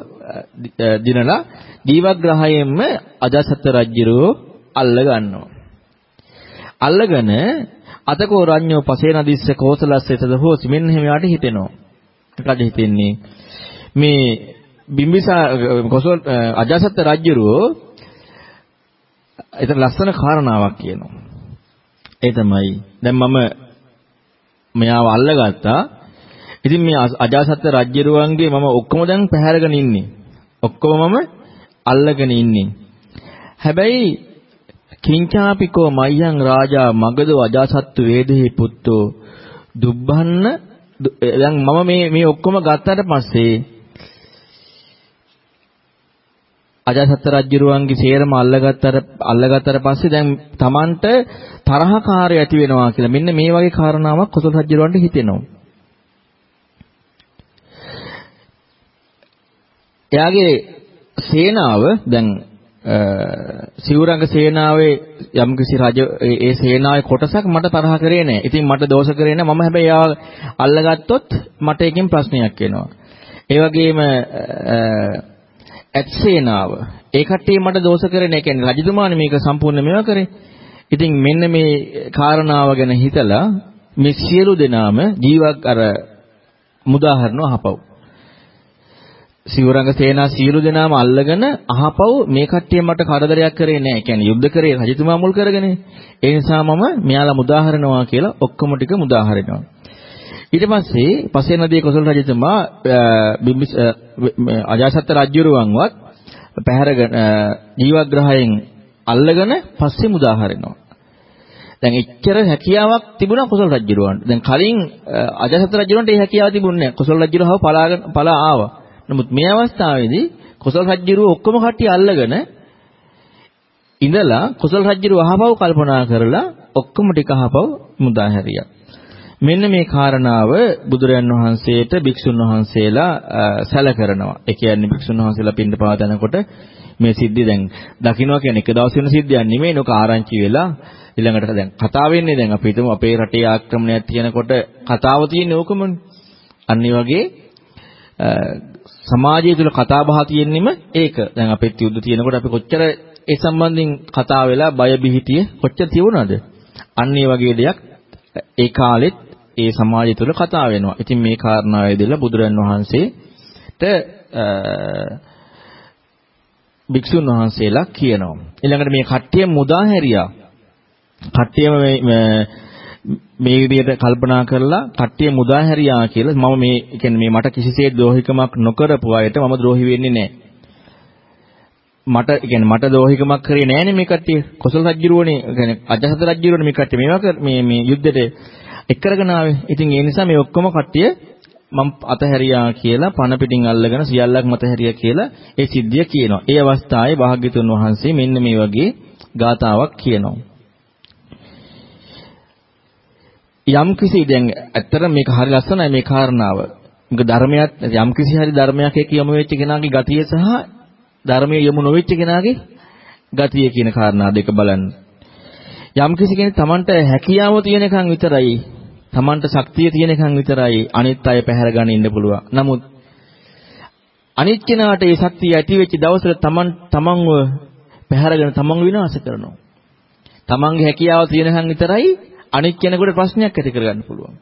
දිනලා දීවග්‍රහයෙන්ම අජාසත් රජුරෝ අල්ල ගන්නවා. අල්ලගෙන අතකෝ රඤ්ඤෝ පසේ නදිස්ස කෝසලස්සෙතද හෝසි මෙන්න එහෙම යාට හිතෙනවා. මොකද හිතෙන්නේ මේ බිම්බිසා කොසල් අජාසත් රජුරෝ එතන ලස්සන කාරණාවක් කියනවා. ඒ තමයි දැන් මම මෙයාව අල්ලගත්තා. ඉතින් මේ අජාසත් රජුරුවන්ගේ මම ඔක්කොම දැන් පැහැරගෙන ඉන්නේ. ඔක්කොම මම අල්ලගෙන ඉන්නේ. හැබැයි කිංචාපිකෝ මයං රාජා මගදෝ අජාසත්තු වේදෙහි පුත්තෝ දුබ්බන්න දැන් මම මේ මේ ඔක්කොම ගත්තට පස්සේ අජාසත් රජුරුවන්ගේ සේරම අල්ලගත්තට අල්ලගත්තට පස්සේ දැන් Tamanට තරහකාරය ඇති වෙනවා කියලා. මෙන්න මේ වගේ කාරණාවක් කොසල් රජුරුවන්ට හිතෙනවා. එයාගේ සේනාව දැන් සිවුරංග සේනාවේ යම්කිසි රජ ඒ සේනාවේ කොටසක් මට තරහ කරේ නැහැ. ඉතින් මට දෝෂ කරේ නැහැ. මම හැබැයි යාව අල්ලගත්තොත් මට එකකින් ප්‍රශ්නයක් එනවා. ඒ වගේම ඇත් සේනාව ඒ කට්ටිය මට දෝෂ කරේ නැහැ. කියන්නේ රජතුමානේ මේක සම්පූර්ණ මේවා කරේ. ඉතින් මෙන්න මේ කාරණාව ගැන හිතලා මේ සියලු දෙනාම ජීවක් අර මුදාහරණව අහපව්. සිවුරංග සේනා සියලු දෙනාම අල්ලගෙන අහපව් මේ කට්ටිය මට කරදරයක් කරේ නැහැ. කියන්නේ යුද්ධ කරේ රජතුමා මුල් කරගෙන. ඒ නිසා මම මෙයාලා මුදාහරනවා කියලා ඔක්කොම ටික මුදාහරිනවා. ඊට පස්සේ පසේනදී කොසල් රජතුමා බිම්බිස අජාසත් රජුරුවන්වත් පැහැරගෙන ජීවග්‍රහයෙන් අල්ලගෙන පස්සේ මුදාහරිනවා. දැන් එච්චර හැකියාවක් තිබුණා කොසල් රජුරුවන්ට. දැන් කලින් අජාසත් රජුරුවන්ට ඒ හැකියාව තිබුණේ නැහැ. කොසල් රජුරුවව පලාගෙන පලා ආවා. නමුත් මේ අවස්ථාවේදී කොසල් රජුරුව ඔක්කොම කට්ටිය අල්ලගෙන ඉඳලා කොසල් රජුරුව අහපව කල්පනා කරලා ඔක්කොම ටික අහපව මුදා හැරියා. මෙන්න මේ කාරණාව බුදුරයන් වහන්සේට භික්ෂුන් වහන්සේලා සැල කරනවා. ඒ කියන්නේ භික්ෂුන් වහන්සේලා පින්න පාදනකොට මේ සිද්ධිය දැන් දකින්නවා කියන්නේ එක දවස් වෙන සිද්ධියක් නෙමෙයි නෝක ආරංචි වෙලා ඊළඟට දැන් කතාව වෙන්නේ දැන් අපි හිතමු අපේ රටේ ආක්‍රමණයක් තියෙනකොට කතාව තියෙන්නේ ඕකමනේ. අන්න වගේ සමාජය තුළ කතා බහ තියෙන්නෙම ඒක. දැන් අපෙත් යුද්ධ තියෙනකොට අපි කොච්චර ඒ සම්බන්ධයෙන් කතා වෙලා බය බිහිතිය කොච්චර තියුණාද? අන්න ඒ වගේ දෙයක් ඒ කාලෙත් ඒ සමාජය තුළ කතා වෙනවා. ඉතින් මේ කාරණාවේදීලා බුදුරන් වහන්සේට භික්ෂුන් වහන්සේලා කියනවා. ඊළඟට මේ කට්ටිය මුදා හැරියා. කට්ටියම මේ මේ විදිහට කල්පනා කරලා කට්ටිය මුදා හැරියා කියලා මම මේ කියන්නේ මේ මට කිසිසේත් ද්‍රෝහිකමක් නොකරපු අයට මම ද්‍රෝහි වෙන්නේ නැහැ. මට කියන්නේ මට ද්‍රෝහිකමක් කරේ නැහැනේ මේ කට්ටිය. කොසල් රජුරුවනේ කියන්නේ අජහත රජුරුවනේ මේ කට්ටිය මේවා මේ මේ යුද්ධෙට එක් කරගෙන ආවේ. ඉතින් ඒ නිසා මේ ඔක්කොම කට්ටිය මම අතහැරියා කියලා පණ පිටින් අල්ලගෙන සියල්ලක්ම අතහැරියා කියලා ඒ සිද්ධිය කියනවා. ඒ අවස්ථාවේ භාග්‍යතුන් වහන්සේ මෙන්න මේ වගේ ගාතාවක් කියනවා. යම් කිසි දැන් ඇත්තට මේක හරි ලස්සනයි මේ කාරණාව. මේක ධර්මයක් යම් කිසි හරි ධර්මයක් එක්ක යමු වෙච්ච කෙනාගේ ගතිය සහ ධර්මයේ යමු නොවෙච්ච කෙනාගේ ගතිය කියන කාරණා දෙක බලන්න. යම් කිසි කෙනෙක් Tamanට හැකියාව තියෙනකන් විතරයි Tamanට ශක්තිය තියෙනකන් විතරයි අනිත් අය පැහැර ගන්න ඉන්න පුළුවන්. නමුත් අනිත් කෙනාට ඒ ශක්තිය ඇති වෙච්ච දවසට Taman Tamanව පැහැරගෙන Taman විනාශ කරනවා. Tamanගේ හැකියාව තියෙනකන් විතරයි අනිත් කෙනෙකුට ප්‍රශ්නයක් ඇති කරගන්න පුළුවන්.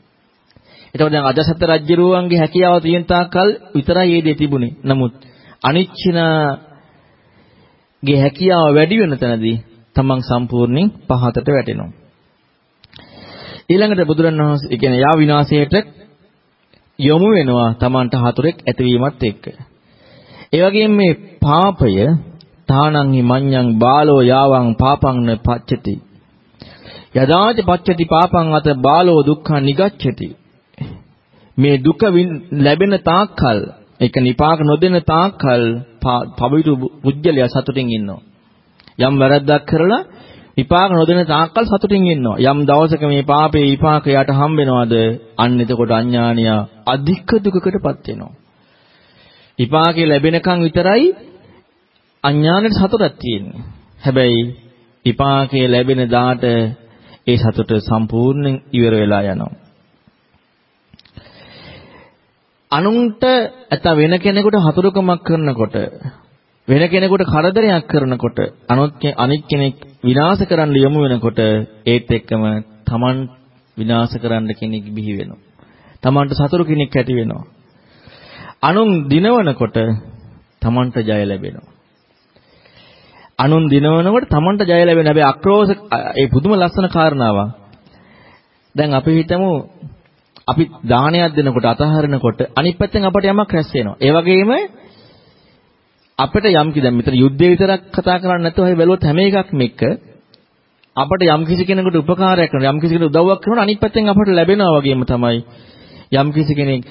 එතකොට දැන් අජසත් රජ්ජරුවන්ගේ හැකියාව තියෙන තාක්කල් විතරයි මේ දේ තිබුණේ. නමුත් අනිච්චිනාගේ හැකියාව වැඩි වෙන තැනදී තමන් සම්පූර්ණයෙන් පහතට වැටෙනවා. ඊළඟට බුදුරණවහන්සේ කියන්නේ යා විනාශයට යොමු වෙනවා තමන්ට හතුරෙක් ඇතිවීමත් එක්ක. ඒ වගේම මේ පාපය තානං හි මඤ්ඤං බාලෝ යාවං පාපං න පච්චති යදාච පච්චති පාපං අත බාලෝ දුක්ඛං නිගච්ඡති. මේ දුක ලැබෙන තාක්කල් ඒක නිපාක නොදෙන තාක්කල් පවිතු පුජ්‍යලයා සතුටින් ඉන්නවා. යම් වැරද්දක් කරලා විපාක නොදෙන තාක්කල් සතුටින් ඉන්නවා. යම් දවසක මේ පාපේ විපාක යට හම්බ වෙනවද අන්න එතකොට අඥානියා අධික දුකකටපත් වෙනවා. විපාකේ ලැබෙනකන් විතරයි අඥානෙට සතුටක් තියෙන්නේ. හැබැයි විපාකයේ ලැබෙන දාට ඒ සතුට සම්පූර්ණයෙන් ඉවර වෙලා යනවා. අනුන්ට නැත්නම් වෙන කෙනෙකුට හතුරුකමක් කරනකොට වෙන කෙනෙකුට කරදරයක් කරනකොට අනිත් කෙනෙක් විනාශ කරන්න යොමු වෙනකොට ඒත් එක්කම Taman විනාශ කරන්න කෙනෙක් බිහි වෙනවා. Tamanට සතුරු කෙනෙක් ඇති වෙනවා. අනුන් දිනවනකොට Tamanට ජය ලැබෙනවා. අනුන් දිනවනකොට Tamanට ජය ලැබෙන හැබැයි අක්‍රෝෂ ඒ පුදුම ලස්සන කාරණාවක්. දැන් අපි හිතමු අපි දානයක් දෙනකොට අතහරිනකොට අනිත් පැත්තෙන් අපට යමක් රැස් වෙනවා. ඒ වගේම අපිට යම් කි දැන් මෙතන යුද්ධය විතරක් කතා කරන්නේ නැතුව අපි බැලුවොත් හැම එකක්ම එක්ක අපට යම් කිසි කෙනෙකුට උපකාරයක් කරනවා යම් කිසි කෙනෙකුට උදව්වක් කරනවා අනිත් පැත්තෙන් අපට ලැබෙනවා වගේම තමයි යම් කිසි කෙනෙක්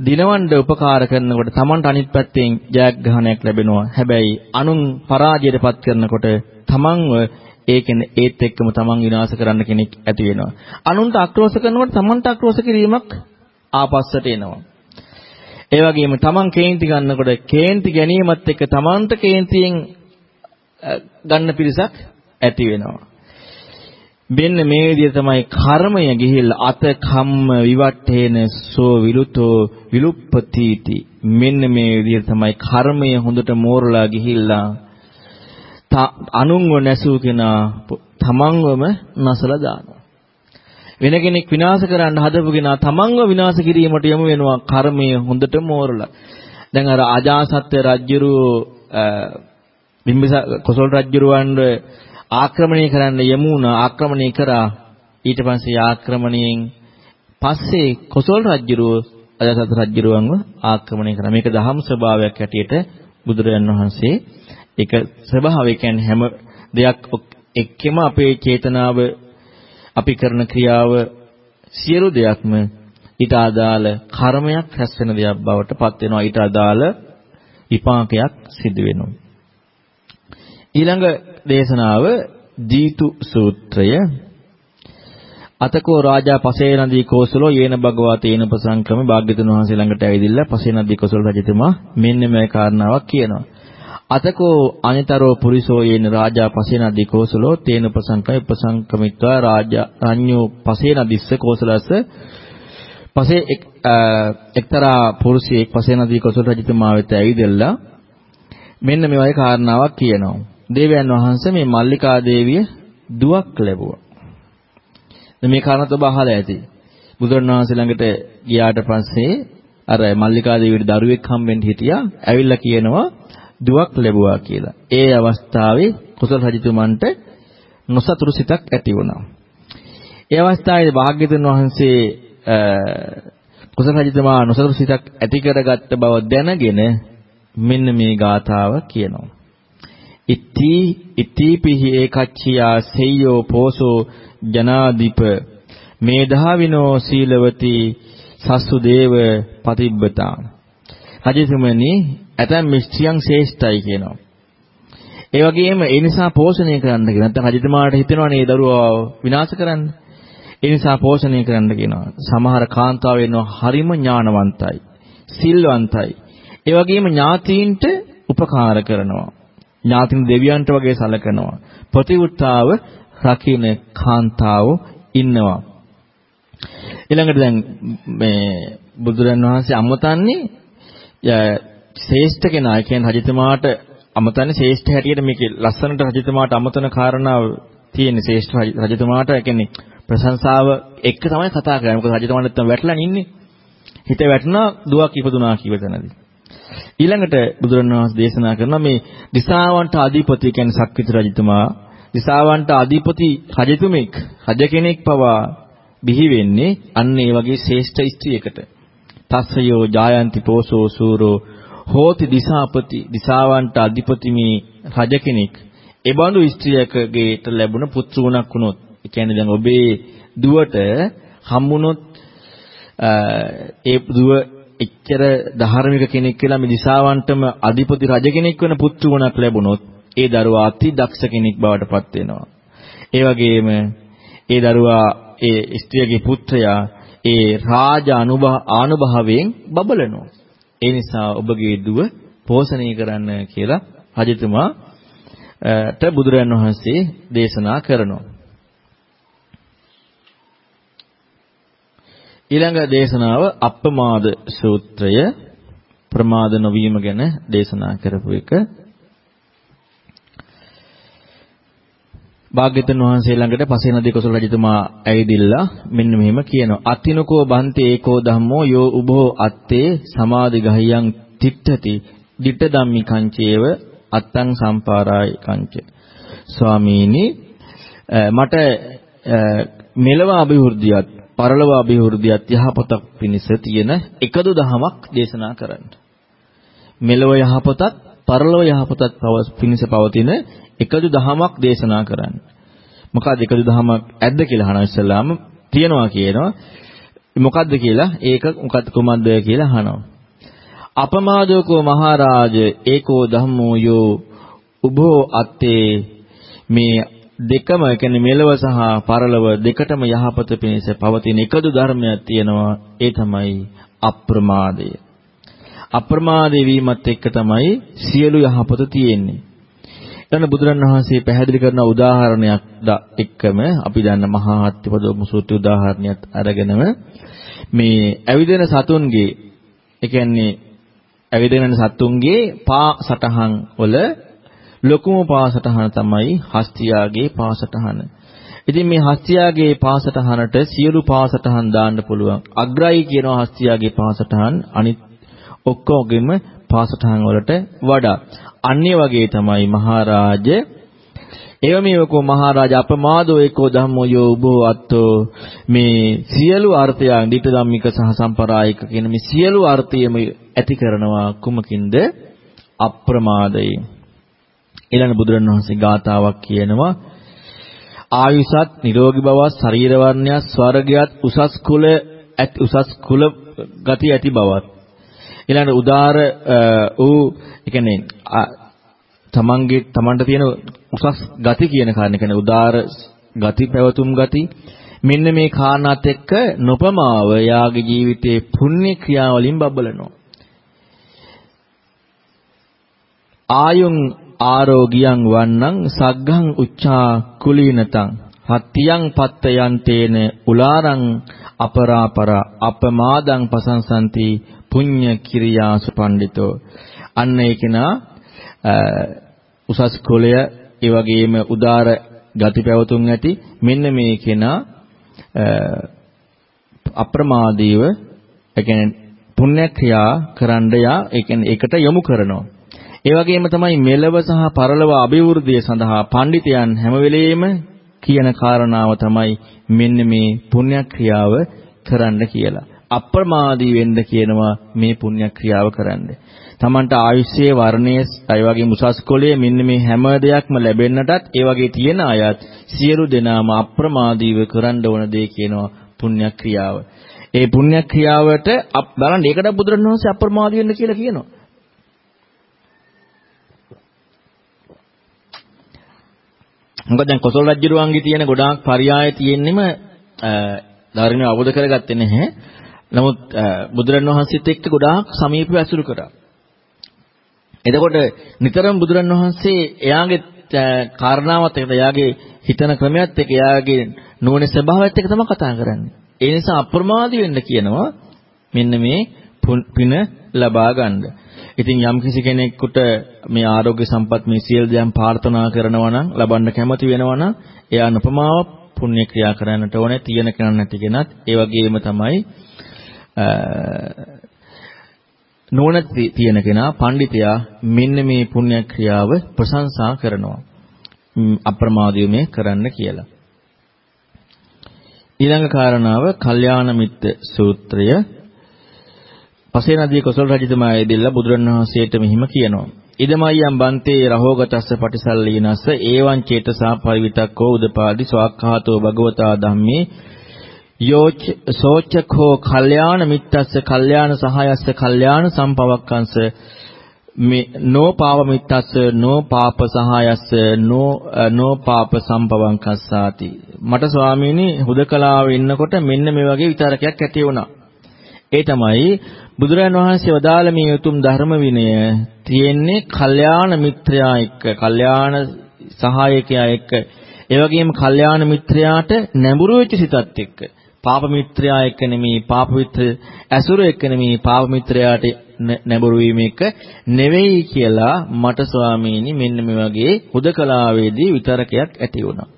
දිනවන්න උපකාර කරනකොට Tamanට අනිත් පැත්තෙන් ජයග්‍රහණයක් ලැබෙනවා. හැබැයි අනුන් පරාජයටපත් කරනකොට Tamanව ඒකෙන් ඒත් එක්කම Taman විනාශ කරන්න කෙනෙක් ඇති වෙනවා. අනුන්ට අක්‍රෝෂ කරනකොට Tamanට අක්‍රෝෂ කිරීමක් ආපස්සට එනවා. ඒ වගේම Taman කේන්ති ගන්නකොට කේන්ති ගැනීමත් එක්ක Tamanට කේන්තියෙන් ගන්න පිරිසක් ඇති වෙනවා. මෙන්න මේ විදිහ තමයි කර්මය ගිහිල්ලා. අත කම්ම විවට්ඨේන සෝ විලුතෝ විලුප්පතිති. මෙන්න මේ විදිහ තමයි කර්මය හොඳට මෝරලා ගිහිල්ලා. අනුන්ව නැසූ කෙනා තමන්වම නැසලා දානවා. වෙන කෙනෙක් විනාශ කරන්න හදපු කෙනා තමන්ව විනාශ කිරීමට යමු වෙනවා කර්මය හොඳට මෝරලා. දැන් අර අජාසත් රජුරු බිම්බිස කොසල් රජුරවන්ව ආක්‍රමණය කරන්න යමු වුණා. ආක්‍රමණය කරා ඊට පස්සේ ආක්‍රමණයෙන් පස්සේ කොසල් රජුරෝ අජාසත් රජුරවන්ව ආක්‍රමණය කරා. මේක දහම් ස්වභාවයක් හැටියට බුදුරජාන් වහන්සේ ඒක ස්වභාවය කියන්නේ හැම දෙයක් එක්කෙම අපේ චේතනාව අපි කරන ක්‍රියාව සියලු දෙයක්ම ඊට අදාළ කර්මයක් රැස් වෙන දෙයක් බවට පත් වෙනවා. ඊට අදාළ විපාකයක් සිදු වෙනවා. ඊළඟ දේශනාව දීතු සූත්‍රය. අතකෝ රාජා පසේනදී කෝසලෝ යේන භගවා තේන ප්‍රසංක්‍රම භාග්‍යතුන් වහන්සේ ළඟට ඇවිදilla පසේනදී කෝසල රජතුමා මෙන්න මේ කාරණාවක් කියනවා. අතකෝ අනිතරෝ පුරිසෝ යේන රාජා පසේනදී කෝසලෝ තේන ප්‍රසංක්‍රම ප්‍රසංක්‍රමිත්වා රාජා රඤ්ඤෝ පසේනදිස්ස කෝසලස්ස. පසේ එක්තරා පුරුෂයෙක් පසේනදී කෝසල රජතුමා වෙත ඇවිදilla මෙන්න මේ වගේ කාරණාවක් කියනවා. දේවයන් වහන්සේ මේ මල්ලිකා දේවිය දුවක් ලැබුවා. දැන් මේ කාරණාත් ඔබ අහලා ඇති. බුදුරණවහන්සේ ළඟට ගියාට පස්සේ අර මල්ලිකා දේවියට දරුවෙක් හම්බෙන්න හිටියා. ඇවිල්ලා කියනවා දුවක් ලැබුවා කියලා. ඒ අවස්ථාවේ කුසල රජතුමන්ට නොසතුරු සිතක් ඇති වුණා. ඒ අවස්ථාවේ භාග්‍යතුන් වහන්සේ කුසල රජතුමා නොසතුරු සිතක් ඇති කරගත්ත බව දැනගෙන මෙන්න මේ ගාථාව කියනවා. ඉති ඉතිපිහි ඒකච්චියා සෙය්‍යෝ පෝසෝ ජනාදිප මේධාවිනෝ සීලවති සස්සු දේව පතිබ්බතා රජතුමනි ඇතැම් මිස්ත්‍රියන් ශ්‍රේෂ්ඨයි කියනවා. ඒ වගේම ඒ නිසා පෝෂණය කරන්න කියන නැත්නම් රජතුමාට හිතෙනවනේ දරුවා විනාශ කරන්න. ඒ නිසා පෝෂණය කරන්න කියනවා. සමහර කාන්තාවෝ ඉන්නවා හරිම ඥානවන්තයි සිල්වන්තයි. ඒ වගේම ඥාතීන්ට උපකාර කරනවා. ඥාතින් දෙවියන්ට වගේ සලකනවා. ප්‍රතිඋත්තාව රකින්න කාන්තාව ඉන්නවා. ඊළඟට දැන් මේ බුදුරන් වහන්සේ අමතන්නේ ශ්‍රේෂ්ඨ කෙනා කියන්නේ රජතුමාට අමතන්නේ ශ්‍රේෂ්ඨ හැටියට මේකේ ලස්සනට රජතුමාට අමතන කාරණාව තියෙන ශ්‍රේෂ්ඨ රජතුමාට කියන්නේ ප්‍රශංසාව එක්ක තමයි කතා කරන්නේ. මොකද රජතුමාට නැත්තම් වැටලා ඉන්නේ. හිත වැටුණා දුවක් ඉපදුනා කියව තැනදී. ඊළඟට බුදුරණවහන්සේ දේශනා කරනවා මේ දිසාවන්ට අධිපති කියන්නේ සක්විත රජතුමා දිසාවන්ට අධිපති රජතුමෙක් රජ කෙනෙක් පවා බිහි වෙන්නේ අන්න ඒ වගේ ශ්‍රේෂ්ඨ ස්ත්‍රියකට. තස්සයෝ ජායන්ති පෝසෝ සූරෝ හෝති දිසාපති දිසාවන්ට අධිපති මේ රජ කෙනෙක්. ඒ බඳු ස්ත්‍රියකගේට ලැබුණ පුත්‍රුණක් වුණොත් ඒ කියන්නේ දැන් ඔබේ දුවට හම්බුනොත් ඒ දුව එච්චර ධාර්මික කෙනෙක් කියලා මේ දිසාවන්ටම අධිපති රජ කෙනෙක් වෙන පුත්‍රුණක් ලැබුණොත් ඒ දරුවා අති දක්ෂ කෙනෙක් බවට පත් වෙනවා. ඒ වගේම ඒ දරුවා ඒ ස්ත්‍රියගේ පුත්‍රයා ඒ රාජ ආනුභාවයෙන් බබලනවා. ඒ නිසා ඔබගේ දුව පෝෂණය කරන්න කියලා රජතුමා ට බුදුරජාණන් වහන්සේ දේශනා කරනවා. ඊළඟ දේශනාව අප්පමාද සූත්‍රය ප්‍රමාද නොවීම ගැන දේශනා කරපු එක. භාග්‍යතුන් වහන්සේ ළඟට පසේනදී කුසල රජතුමා ඇවිදිලා මෙන්න මෙහෙම කියනවා. අත්තිනකෝ බන්තේ ඒකෝ ධම්මෝ යෝ උභෝ අත්තේ සමාධි ගහයන් තිට්ඨති ditta ධම්මි කංචේව අත්තං සම්පාරායි කංච. ස්වාමීනි මට මෙලව අභිවෘද්ධියත් පරලොව අභිවෘද්ධියත් යහපතක් පිණිස තියෙන එකදු දහමක් දේශනා කරන්න. මෙලොව යහපතත් පරලොව යහපතත් පිණිස පවතින එකදු දහමක් දේශනා කරන්න. මොකක්ද එකදු දහමක් ඇද්ද කියලා අහනවා ඉස්සල්ලාම තියනවා කියනවා. මොකද්ද කියලා ඒක මොකද්ද කොහොමද කියලා අහනවා. අපමාදෝකෝ මහරජ ඒකෝ ධම්මෝ යෝ උභෝ අත්තේ මේ දෙකම කියන්නේ මෙලව සහ පරලව දෙකටම යහපත පිණිස පවතින එකදු ධර්මයක් තියෙනවා ඒ තමයි අප්‍රමාදය. අප්‍රමාදේ වීමත් එක්ක තමයි සියලු යහපත තියෙන්නේ. එතන බුදුරණවහන්සේ පැහැදිලි කරන උදාහරණයක් එක්කම අපි දන්න මහා හත්තිපදෝම සූත්‍ර උදාහරණයක් අරගෙනම මේ ඇවිදින සතුන්ගේ ඒ කියන්නේ ඇවිදින සතුන්ගේ පා සටහන් වල ලොකුම පා සටහන තමයි හස්තියාගේ පා සටහන. ඉතින් මේ හස්තියාගේ පා සටහනට සියලු පා සටහන් දාන්න පුළුවන්. අග්‍රයි කියනවා හස්තියාගේ පා සටහන් අනිත් ඔක්කොගෙම පා සටහන් වලට වඩා. අන්නේ වගේ තමයි මහරජ එවමෙවකෝ මහරජ අපමාදෝ ඒකෝ ධම්මෝ යෝ උභෝ අත්තෝ මේ සියලු අර්ථයන් ditta ධම්මික සහ සම්පරායික කියන මේ සියලු අර්ථයම ඇති කරනවා කුමකින්ද අප්‍රමාදයෙන් ඊළඟ බුදුරණවහන්සේ ගාතාවක් කියනවා. ආයුෂත් නිරෝගී බවත් ශරීර වර්ණයත් ස්වර්ගයත් උසස් කුල උසස් කුල ගති ඇති බවත්. ඊළඟ උදාර ඌ ඒ කියන්නේ තමන්ගේ තමන්ට තියෙන උසස් ගති කියන කාරණේ කියන්නේ උදාර ගති පැවතුම් ගති. මෙන්න මේ කාරණාත් එක්ක නොපමාව යාගේ ජීවිතේ පුණ්‍ය ක්‍රියාවලින් බබලනවා. ආයුං ආරෝගියං වන්නං සග්ගං උච්චා කුලීනතං හත්තියං පත්තයන්තේන උලාරං අපරාපර අපමාදං පසංසන්ති පුඤ්ඤ කිරියාසු පඬිතෝ අන්න ඒකේනා උසස් කුලය ඒ වගේම උදාර ගති පැවතුම් ඇති. මෙන්න මේ කෙනා අප්‍රමාදීව ඒ කියන්නේ පුණ්‍ය ක්‍රියා කරන්න යා ඒ කියන්නේ ඒකට යොමු කරනවා. ඒ වගේම තමයි මෙලව සහ පරලොව අභිවෘද්ධිය සඳහා පඬිතයන් හැම වෙලෙම කියන කාරණාව තමයි මෙන්න මේ පුණ්‍ය ක්‍රියාව කරන්න කියලා. අප්‍රමාදී වෙන්න කියනවා මේ පුණ්‍ය ක්‍රියාව කරන්න. Tamanට ආයුෂයේ වර්ණයේ ඒ වගේ මුසස් කොලයේ මෙන්න මේ හැම දෙයක්ම ලැබෙන්නටත් ඒ වගේ තියෙන අයත් සියලු දෙනාම අප්‍රමාදීව කරන්න ඕන දේ කියනවා පුණ්‍ය ක්‍රියාව. ඒ පුණ්‍ය ක්‍රියාවට බලන්න ඒකට බුදුරණවහන්සේ අප්‍රමාදී වෙන්න කියලා කියනවා. මොකද දැන් කොසල් රජුරුවන්ගේ තියෙන ගොඩාක් පරයාය තියෙන්නෙම ධර්මය අවබෝධ කරගත්තේ නැහැ. නමුත් බුදුරණවහන්සේත් එක්ක ගොඩාක් සමීපව ඇසුරු කරා. එතකොට නිතරම බුදුරණවහන්සේ එයාගේ කාරණාවත් එක්ක එයාගේ හිතන ක්‍රමයක් එක්ක එයාගේ නුවණ ස්වභාවයත් එක්ක තමයි කතා කරන්නේ. ඒ නිසා අප්‍රමාදී වෙන්න කියනවා මෙන්න මේ පින ලබා ගන්න. ඉතින් යම් කිසි කෙනෙකුට මේ ආරෝග්‍ය සම්පත් මේ සියලු දයන් ප්‍රාර්ථනා කරනවා නම් ලබන්න කැමති වෙනවා නම් එයා නොපමාව පුණ්‍ය ක්‍රියා කරන්නට ඕනේ තියෙන කෙනා නැති කෙනත්. ඒ වගේම තමයි නෝන තියෙන කෙනා පඬිතයා මෙන්න මේ පුණ්‍ය ක්‍රියාව ප්‍රශංසා කරනවා. අප්‍රමාදීව මේ කරන්න කියලා. ඊළඟ කාරණාව කල්යාණ මිත්‍ර සූත්‍රය. පසේ නදී කොසල් රජතුමා එදෙල්ලා බුදුරණවහන්සේට මෙහිම කියනවා. ඉදමයන් බන්තේ රහෝගතස්ස පටිසල්ලීනස්ස ඒවං චේතසා පරිවිතක්කෝ උදපාදි ස්වාක්ඛාතෝ භගවතා ධම්මේ යෝච සෝචකෝ කල්යාණ මිත්තස්ස කල්යාණ සහායස්ස කල්යාණ සම්පවක්කංස මේ නෝ පාව මිත්තස්ස නෝ පාප සහායස්ස නෝ නෝ පාප සම්පවංකස්සාති මට ස්වාමීනි හුදකලාව ඉන්නකොට මෙන්න මේ වගේ විතරකයක් ඇති වුණා ඒ තමයි බුදුරජාන් වහන්සේ වදාළ මේ උතුම් ධර්ම විනය තියෙන්නේ කල්යාණ මිත්‍රයා එක්ක, කල්යාණ සහායකයා එක්ක, ඒ වගේම කල්යාණ මිත්‍රයාට නැඹුරු වෙච්ච සිතත් එක්ක. පාප මිත්‍රයා එක්ක නෙමෙයි, පාප මිත්‍ර ඇසුර එක්ක නෙමෙයි, පාප මිත්‍රයාට නැඹුරු වීම එක්ක නෙවෙයි කියලා මට ස්වාමීනි මෙන්න මේ වගේ හුදකලාවේදී විතරකයක් ඇති වුණා.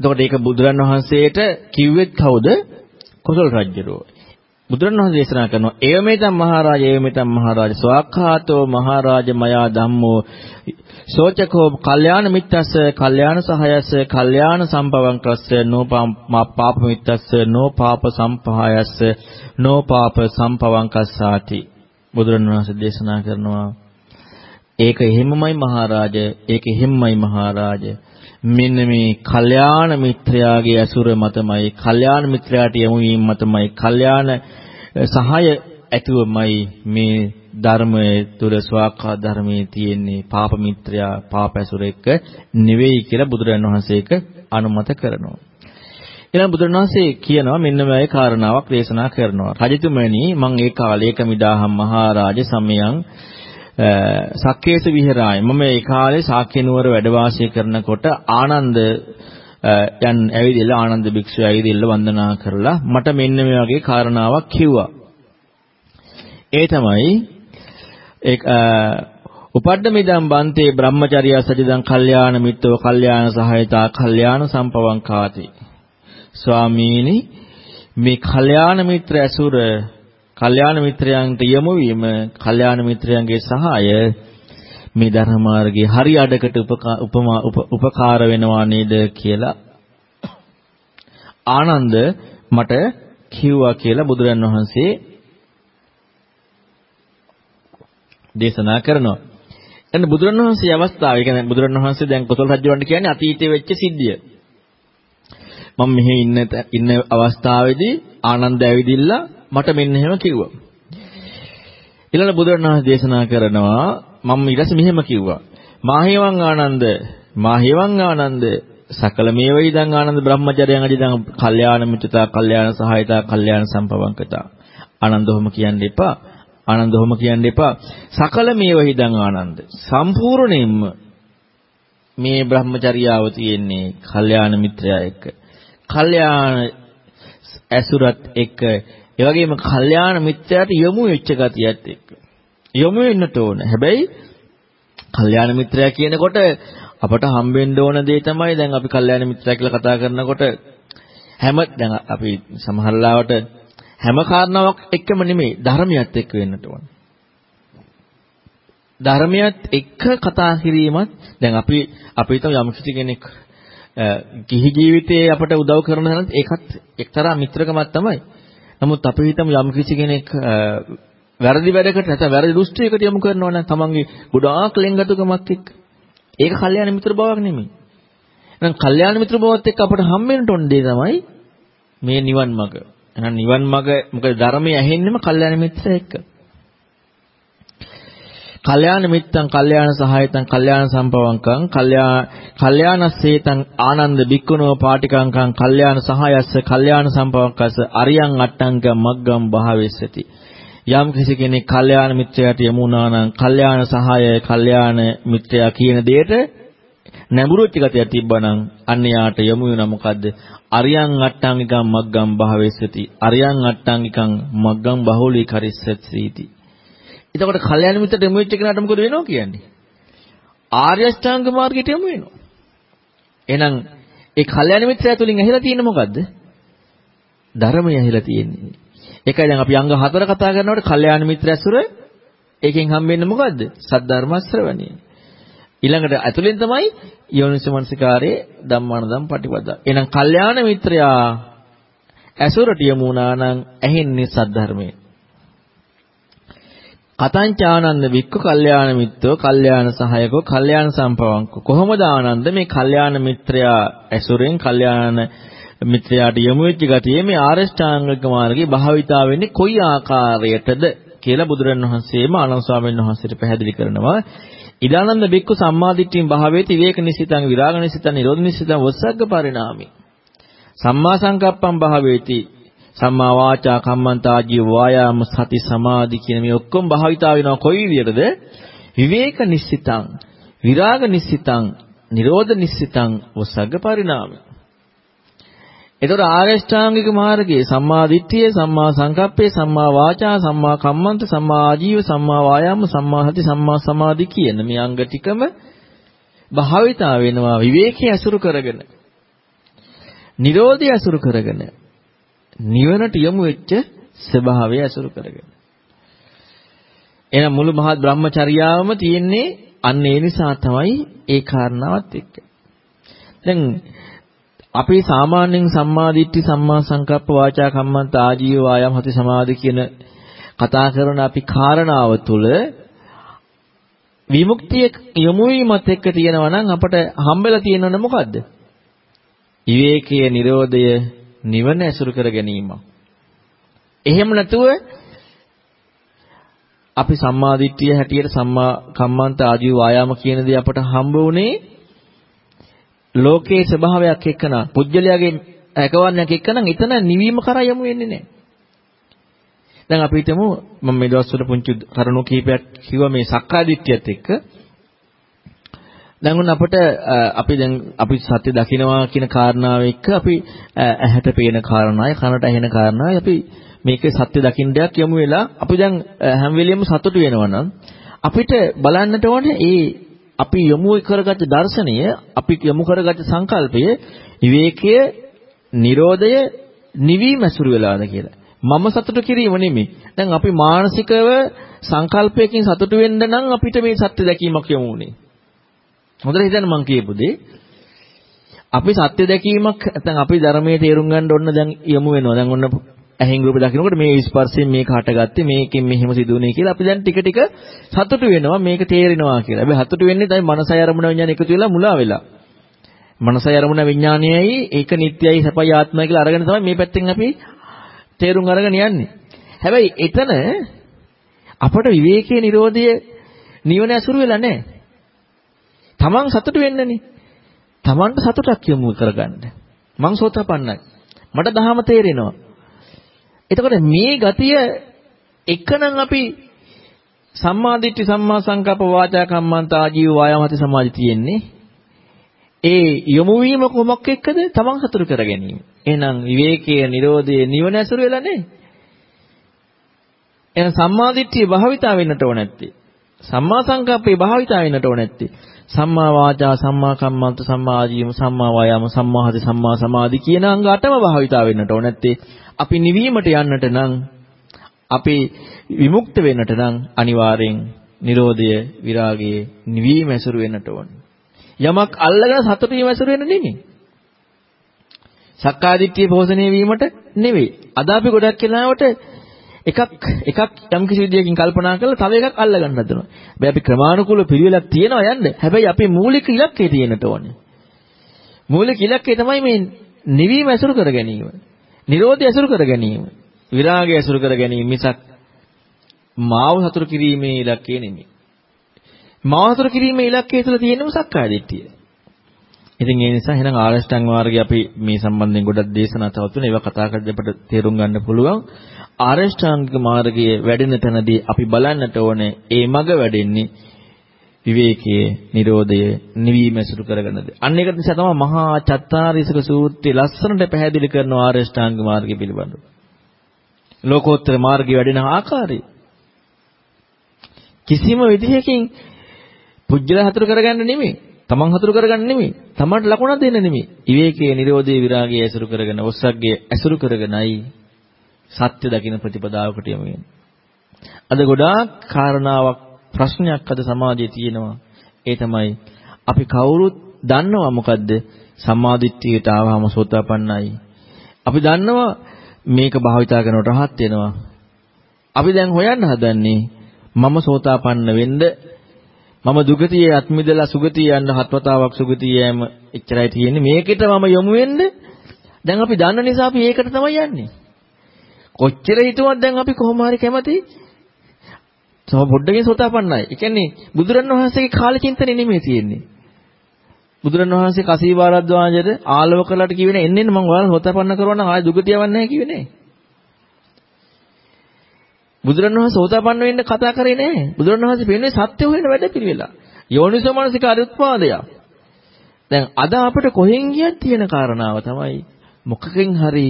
එතකොට ඒක බුදුරන් වහන්සේට කිව්වෙත් කවුද? කොසල් රජුරෝ. බුදුරණවහන්සේ දේශනා කරනවා ඒවමෙතම් මහරජා ඒවමෙතම් මහරජා ස්වාක්ඛාතෝ මහරජා මයා ධම්මෝ සෝචකෝ කල්යාණ මිත්තස්ස කල්යාණ සහයස්ස කල්යාණ සම්පවංකස්ස නෝ පාප මිත්තස්ස නෝ පාප සම්පහයස්ස නෝ පාප සම්පවංකස්සාති බුදුරණවහන්සේ දේශනා කරනවා ඒක එහෙමමයි මහරජා. ඒක එහෙමමයි මහරජා. මෙන්න මේ කල්යාණ මිත්‍රයාගේ ඇසුර මතමයි, කල්යාණ මිත්‍රයාට යොමු වීම මතමයි, කල්යාණ සහාය ඇතුවමයි මේ ධර්මයේ තුල ස්වාක්ඛා ධර්මයේ තියෙන්නේ පාප මිත්‍රයා පාප ඇසුර එක්ක නෙවෙයි කියලා බුදුරජාණන් වහන්සේක අනුමත කරනවා. ඊළඟ බුදුරණවහන්සේ කියනවා මෙන්න මේ කාරණාවක් දේශනා කරනවා. රජතුමනි මම ඒ කාලේක මිදාහම් මහරජ සමයන් සක්කේස විහෙරාය. මම ඒ කාලේ ශාක්‍ය නුවර වැඩ වාසය කරනකොට ආනන්ද යන් ඇවිදilla ආනන්ද භික්ෂුව ඇවිදilla වන්දනා කරලා මට මෙන්න මේ වගේ කාරණාවක් කිව්වා. ඒ තමයි ඒ උපඩ්ඩමිදම් බන්තේ බ්‍රහ්මචර්යා සජිදං කල්යාණ මිත්තව කල්යාණ සහායතා කල්යාණ සම්පවංකාති ස්වාමීනි මේ කල්යාණ මිත්‍ර ඇසුර කල්යාණ මිත්‍රයන්ට යොමු වීම කල්යාණ මිත්‍රයන්ගේ සහාය මේ ධර්ම මාර්ගයේ හරි අඩකට උපමා උපකාර වෙනවා නේද කියලා ආනන්ද මට කිව්වා කියලා බුදුරන් වහන්සේ දේශනා කරනවා. එන්න බුදුරන් වහන්සේ අවස්ථාව, ඒ කියන්නේ බුදුරන් වහන්සේ දැන් කොසල් රජුන්ට කියන්නේ අතීතයේ වෙච්ච සිද්ධිය. මම මෙහි ඉන්න ඉන්න අවස්ථාවේදී ආනන්ද ඇවිදිලා මට මෙන්න එහෙම කිව්වා. ඊළඟ බුදුරණවහන්සේ දේශනා කරනවා මම ඊට පස්සේ මෙහෙම කිව්වා. මාහේවං ආනන්ද මාහේවං ආනන්ද සකල මේවයිදං ආනන්ද බ්‍රහ්මචර්යයන් අදිදං කල්යාණ මිත්‍රතා කල්යාණ සහායතා කල්යාණ සම්පවංකතා. ආනන්ද ඔහොම කියන්න එපා. ආනන්ද ඔහොම කියන්න එපා. සකල මේවයිදං ආනන්ද. සම්පූර්ණයෙන්ම මේ බ්‍රහ්මචර්යාව තියෙන්නේ කල්යාණ මිත්‍රයා එක්ක. කල්යාණ ඇසුරත් එක්ක ඒ වගේම කල්යාණ මිත්‍රයාට යොමු වෙච්ච ගතියත් එක්ක යොමු වෙන්නට ඕන. හැබැයි කල්යාණ මිත්‍රයා කියනකොට අපට හම්බෙන්න ඕන දේ තමයි දැන් අපි කල්යාණ මිත්‍රයා කියලා කතා කරනකොට හැම දැන් අපි සමහර ලාවට හැම කාරණාවක් එක්කම නෙමෙයි ධර්මියත් එක්ක වෙන්නට ඕන. ධර්මියත් එක්ක කතා කිරීමත් දැන් අපි අපි හිතමු යම් කිසි කෙනෙක් ගිහි ජීවිතයේ අපට උදව් කරන හැනත් ඒකත් එක්තරා මිත්‍රකමක් තමයි. නමුත් අපි හිතමු යම් කිසි කෙනෙක් වැරදි වැඩකට නැත්නම් වැරදි දෘෂ්ටියකට යොමු කරනවා නම් තමන්ගේ ගොඩාක් ලෙන්ගතුකමක් එක්ක. ඒක කල්යාණ මිත්‍ර බවක් නෙමෙයි. එහෙනම් කල්යාණ මිත්‍ර බවත් එක්ක අපට හම්බෙන්න ඕන දේ තමයි මේ නිවන් මඟ. එහෙනම් නිවන් මඟ මොකද ධර්මය ඇහෙන්නෙම කල්යාණ මිත්‍ර එක්ක. කල්යාණ මිත්තං කල්යාණ සහායතං කල්යාණ සම්පවංකං කල්යාණ කල්යාණස්සේතං ආනන්ද බික්කුණෝ පාටිකංකං කල්යාණ සහායස්ස කල්යාණ සම්පවංකස්ස අරියං අට්ටංග මග්ගම් භාවෙස්සති. යම් කිසි කෙනෙක් කල්යාණ මිත්‍රයාට යමුනා නම් කල්යාණ සහාය කල්යාණ මිත්‍රයා කියන දෙයට නැඹුරුච්ච ගතියක් තිබ්බනම් අන්න යාට යමු වෙනා මොකද්ද? අරියං අට්ටංගිකං මග්ගම් භාවෙස්සති. අරියං අට්ටංගිකං මග්ගම් බහුලී කරිස්සති එතකොට කල්යාණ මිත්‍රට යොමු වෙච්ච කෙනාට මොකද වෙනව කියන්නේ? ආර්ය අෂ්ටාංග මාර්ගයට යොමු වෙනවා. එහෙනම් ඒ කල්යාණ මිත්‍රය තුලින් ඇහිලා තියෙන්නේ මොකද්ද? ධර්මය ඇහිලා තියෙන්නේ. ඒකයි දැන් අපි අංග හතර කතා කරනකොට කල්යාණ මිත්‍ර ඇසුර ඒකෙන් හම්බෙන්නේ මොකද්ද? සද්ධර්ම ශ්‍රවණය. ඊළඟට ඇතුලෙන් තමයි යෝනිසමනසිකාරයේ ධම්මානදම් පටිපදා. එහෙනම් කල්යාණ මිත්‍රයා ඇසුරට යමු වුණා නම් ඇහෙන්නේ සද්ධර්මයේ. කතංචානන්ද වික්ක කල්යාණ මිත්‍රෝ කල්යාණ සහායකෝ කල්යාණ සම්පවංකෝ. කොහොමද ආනන්ද මේ කල්යාණ මිත්‍රයා ඇසුරෙන් කල්යාණ මිත්‍රයාට යොමු වෙච්ච ගතියේ මේ ආරෂ්ඨාංගික මාර්ගයේ භාවිතා වෙන්නේ කොයි ආකාරයටද කියලා බුදුරණවහන්සේම ආනන්ද ස්වාමීන් වහන්සේට පැහැදිලි කරනවා. ඉදානන්ද බික්කු සම්මාදිට්ඨින් භාවේති විවේක නිසිතං විරාග නිසිතං නිරෝධ නිසිතං වස්සග්ග පරිණාමි. සම්මා සංකප්පං භාවේති. සම්මා වාචා කම්මන්තා ජීව වායාම සති සමාධි කියන මේ ඔක්කොම භාවිතා වෙනවා කොයි විදියටද? විවේක නිස්සිතං විරාග නිස්සිතං නිරෝධ නිස්සිතං ඔසග්ග පරිණාමය එතකොට ආරෂ්ඨාංගික මාර්ගයේ සම්මා දිට්ඨිය සම්මා සංකප්පේ සම්මා වාචා සම්මා කම්මන්ත සම්මා ආජීව සම්මා වායාම සම්මා සති සම්මා සමාධි කියන මේ අංග ටිකම භාවිතා වෙනවා විවේකයේ අසුරු කරගෙන. නිරෝධය අසුරු කරගෙන. නිවනට යොමු වෙච්ච ස්වභාවය අසුරු කරගෙන. එහෙනම් මුළු මහත් බ්‍රහ්මචර්යාවම තියෙන්නේ අන්න ඒ නිසා තමයි ඒ කාරණාවත් එක්ක. දැන් අපි සාමාන්‍යයෙන් සම්මාදිට්ඨි සම්මා සංකප්ප වාචා කම්මන්ත ආජීව වායම් හති සමාධි කියන කතා කරන අපි කාරණාව තුළ විමුක්තිය යොමු වීමත් එක්ක තියෙනවා නම් අපට හම්බෙලා තියෙනවනේ මොකද්ද? විවේකයේ Nirodhaය නිවන ඇසුරු කර ගැනීම. එහෙම නැතුව අපි සම්මාදිට්ඨිය හැටියට සම්මා කම්මන්ත ආජීව වායාම කියන දේ අපට හම්බ වුණේ ලෝකයේ ස්වභාවයක් එක්කන පුජ්‍යලයාගේ ඇකවන්නයක් එක්කනම් එතන නිවීම කරා යමු වෙන්නේ නැහැ. දැන් අපි හිතමු මම මේ දවස්වල පුංචි කරුණු කීපයක් කිව්වා මේ සක්කාදිට්ඨියත් එක්ක. දැන් උන් අපිට අපි දැන් අපි සත්‍ය දකිනවා කියන කාරණාව එක්ක අපි ඇහැට පේන කාරණායි කනට ඇහෙන කාරණායි අපි මේකේ සත්‍ය දකින්න දෙයක් යමු වෙලා අපි දැන් හැම වෙලෙම සතුටු වෙනවා නම් අපිට බලන්නට ඕනේ ඒ අපි යොමු කරගත්ත දර්ශනය අපි යොමු කරගත්ත සංකල්පය විවේකය නිරෝධය නිවීම ඇසුරු වෙලාද කියලා. මම සතුටු කිරීම නෙමෙයි. දැන් අපි මානසිකව සංකල්පයකින් සතුටු වෙන්න නම් අපිට මේ සත්‍ය දැකීමක් යමු උනේ. හොඳට හිතන්න මං කියපු දේ. අපි සත්‍ය දැකීමක් නැත්නම් අපි ධර්මයේ තේරුම් ගන්න ඕන දැන් යමු වෙනවා. දැන් ඔන්න ඇහෙන් රූප දකින්නකොට මේ ස්පර්ශයෙන් මේක හටගත්තේ මේකෙන් මෙහෙම සිදුුනේ කියලා අපි දැන් ටික ටික සතුටු වෙනවා මේක තේරෙනවා කියලා. හැබැයි සතුටු වෙන්නේ තමයි මනසයි අරමුණ විඥාන එකතු වෙලා මුලා වෙලා. මනසයි අරමුණ විඥානයයි ඒක නිට්ටයයි සපයි ආත්මයි කියලා අරගෙන තමයි මේ පැත්තෙන් අපි තේරුම් අරගෙන යන්නේ. හැබැයි එතන අපට විවේකයේ Nirodhaය නිවන ඇසුරු වෙලා නැහැ. තමන් සතුටු වෙන්නනේ. තමන්ට සතුටක් යොමු කරගන්න. මං සෝතපන්නයි. මට දහම තේරෙනවා. එතකොට මේ ගතිය එකනම් අපි සම්මාදිට්ඨි සම්මා සංකප්ප වාචා කම්මන්ත ආජීව වායාමති සමාධි තියෙන්නේ ඒ යොමු වීම කොමක් එක්කද තමන් සතුරු කර ගැනීම. එහෙනම් විවේකයේ Nirodhaye නිවන ඇසුරු වෙලා නැහැ. එහෙනම් සම්මාදිට්ඨිය භාවිතා වෙන්නට ඕන නැත්තේ. සම්මා සංකප්පේ භාවිතා වෙන්නට ඕන නැත්තේ. සම්මා වාචා සම්මා කම්මන්ත සම්මා ආජීව සම්මා වායාම සම්මා හති සම්මා සමාධි කියන අංග අටම භාවිතා වෙන්නට ඕන නැත්තේ. අපි නිවීමට යන්නට නම් අපි විමුක්ත වෙන්නට නම් අනිවාර්යෙන් Nirodhaය විරාගයේ නිවීම ඇසුරු වෙන්නට ඕන. යමක් අල්ලගෙන සතුටු වීම ඇසුරු වෙන්න නෙමෙයි. සක්කාදිට්ඨිය පෝෂණය වීමට නෙවෙයි. අද අපි ගොඩක් වෙලාවට එකක් එකක් යම් කිසි විදියකින් කල්පනා කරලා තව එකක් අල්ල ගන්න හදනවා. හැබැයි අපි ක්‍රමානුකූල පිළිවෙලක් තියනවා යන්න. හැබැයි අපේ මූලික ඉලක්කය තියෙන්නට ඕනේ. මූලික ඉලක්කය තමයි මේ නිවීම ඇසුරු කර ගැනීම. නිරෝධය ඇසුරු කර ගැනීම. විරාගය ඇසුරු කර ගැනීම මිසක් මාව සතුරු කිරීමේ ඉලක්කය නෙමෙයි. මාව සතුරු කිරීමේ ඉලක්කය තුළ තියෙනම සක්කාය දිට්ඨිය. ඉතින් ඒ නිසා එහෙනම් ආරෂ්ඨාංග මාර්ගය අපි මේ සම්බන්ධයෙන් ගොඩක් දේශනා තවත් වෙන ඒවා කතා කරද්දී අපිට තේරුම් ගන්න පුළුවන්. ආරෂ්ඨාංගික මාර්ගයේ වැඩෙන තැනදී අපි බලන්නට ඕනේ ඒ මඟ වැඩෙන්නේ විවේකයේ Nirodhaය නිවීම සුරු කරගෙනද. අන්න ඒක නිසා තමයි මහා චත්තාරීසක සූත්‍රය ලස්සනට පැහැදිලි කරන ආරෂ්ඨාංග මාර්ගය පිළිබඳව. ලෝකෝත්තර මාර්ගයේ වැඩෙන ආකාරය කිසිම විදිහකින් පුජ්‍යල හතුරු කරගන්න නෙමෙයි. තමන් හතුරු කරගන්න නෙමෙයි. තමන්ට ලකුණක් දෙන්න නෙමෙයි. විවේකයේ Nirodhaය විරාගය ඇසුරු කරගෙන ඔස්සග්ගේ ඇසුරු කරගෙනයි සත්‍ය දකින ප්‍රතිපදාවකට යමු වෙන්නේ. අද ගොඩාක් කාරණාවක් ප්‍රශ්නයක් අද සමාජයේ තියෙනවා. ඒ තමයි අපි කවුරුත් දන්නවා මොකද්ද සම්මාදිට්ඨියට ආවම සෝතාපන්නයි. අපි දන්නවා මේක භාවිතා කරනකොට රහත් වෙනවා. අපි දැන් හොයන්න හදන්නේ මම සෝතාපන්න වෙන්න මම දුගතියේ අත්මිදලා සුගතිය යන්න හත්වතාවක් සුගතිය යෑම එච්චරයි තියෙන්නේ. මේකට මම යොමු වෙන්න දැන් අපි දන්න නිසා අපි ඒකට තමයි යන්නේ. කොච්චර හිතුවත් දැන් අපි කොහොම හරි කැමති තව පොඩ්ඩකින් සෝතාපන්නයි. ඒ කියන්නේ බුදුරන් වහන්සේගේ කාල චින්තනෙ නෙමෙයි තියෙන්නේ. බුදුරන් වහන්සේ කසීවාරද්වාජට ආලව කළාට කිව්වේ එන්න එන්න මම ඔයාලා සෝතාපන්න කරවන්න ආය දුගතියවන්නේ නැහැ කිව්වේ නෑ. බුදුරන් වහන්සේ සෝතාපන්න වෙන්න කතා කරේ නෑ. බුදුරන් වහන්සේ පෙන්වන්නේ සත්‍ය හොයන වැඩ පිළිවෙලා. යෝනිසෝ මනසික අරුත්පාදය. දැන් අද අපිට කොහෙන් ගියත් තියෙන කාරණාව තමයි මොකකින් හරි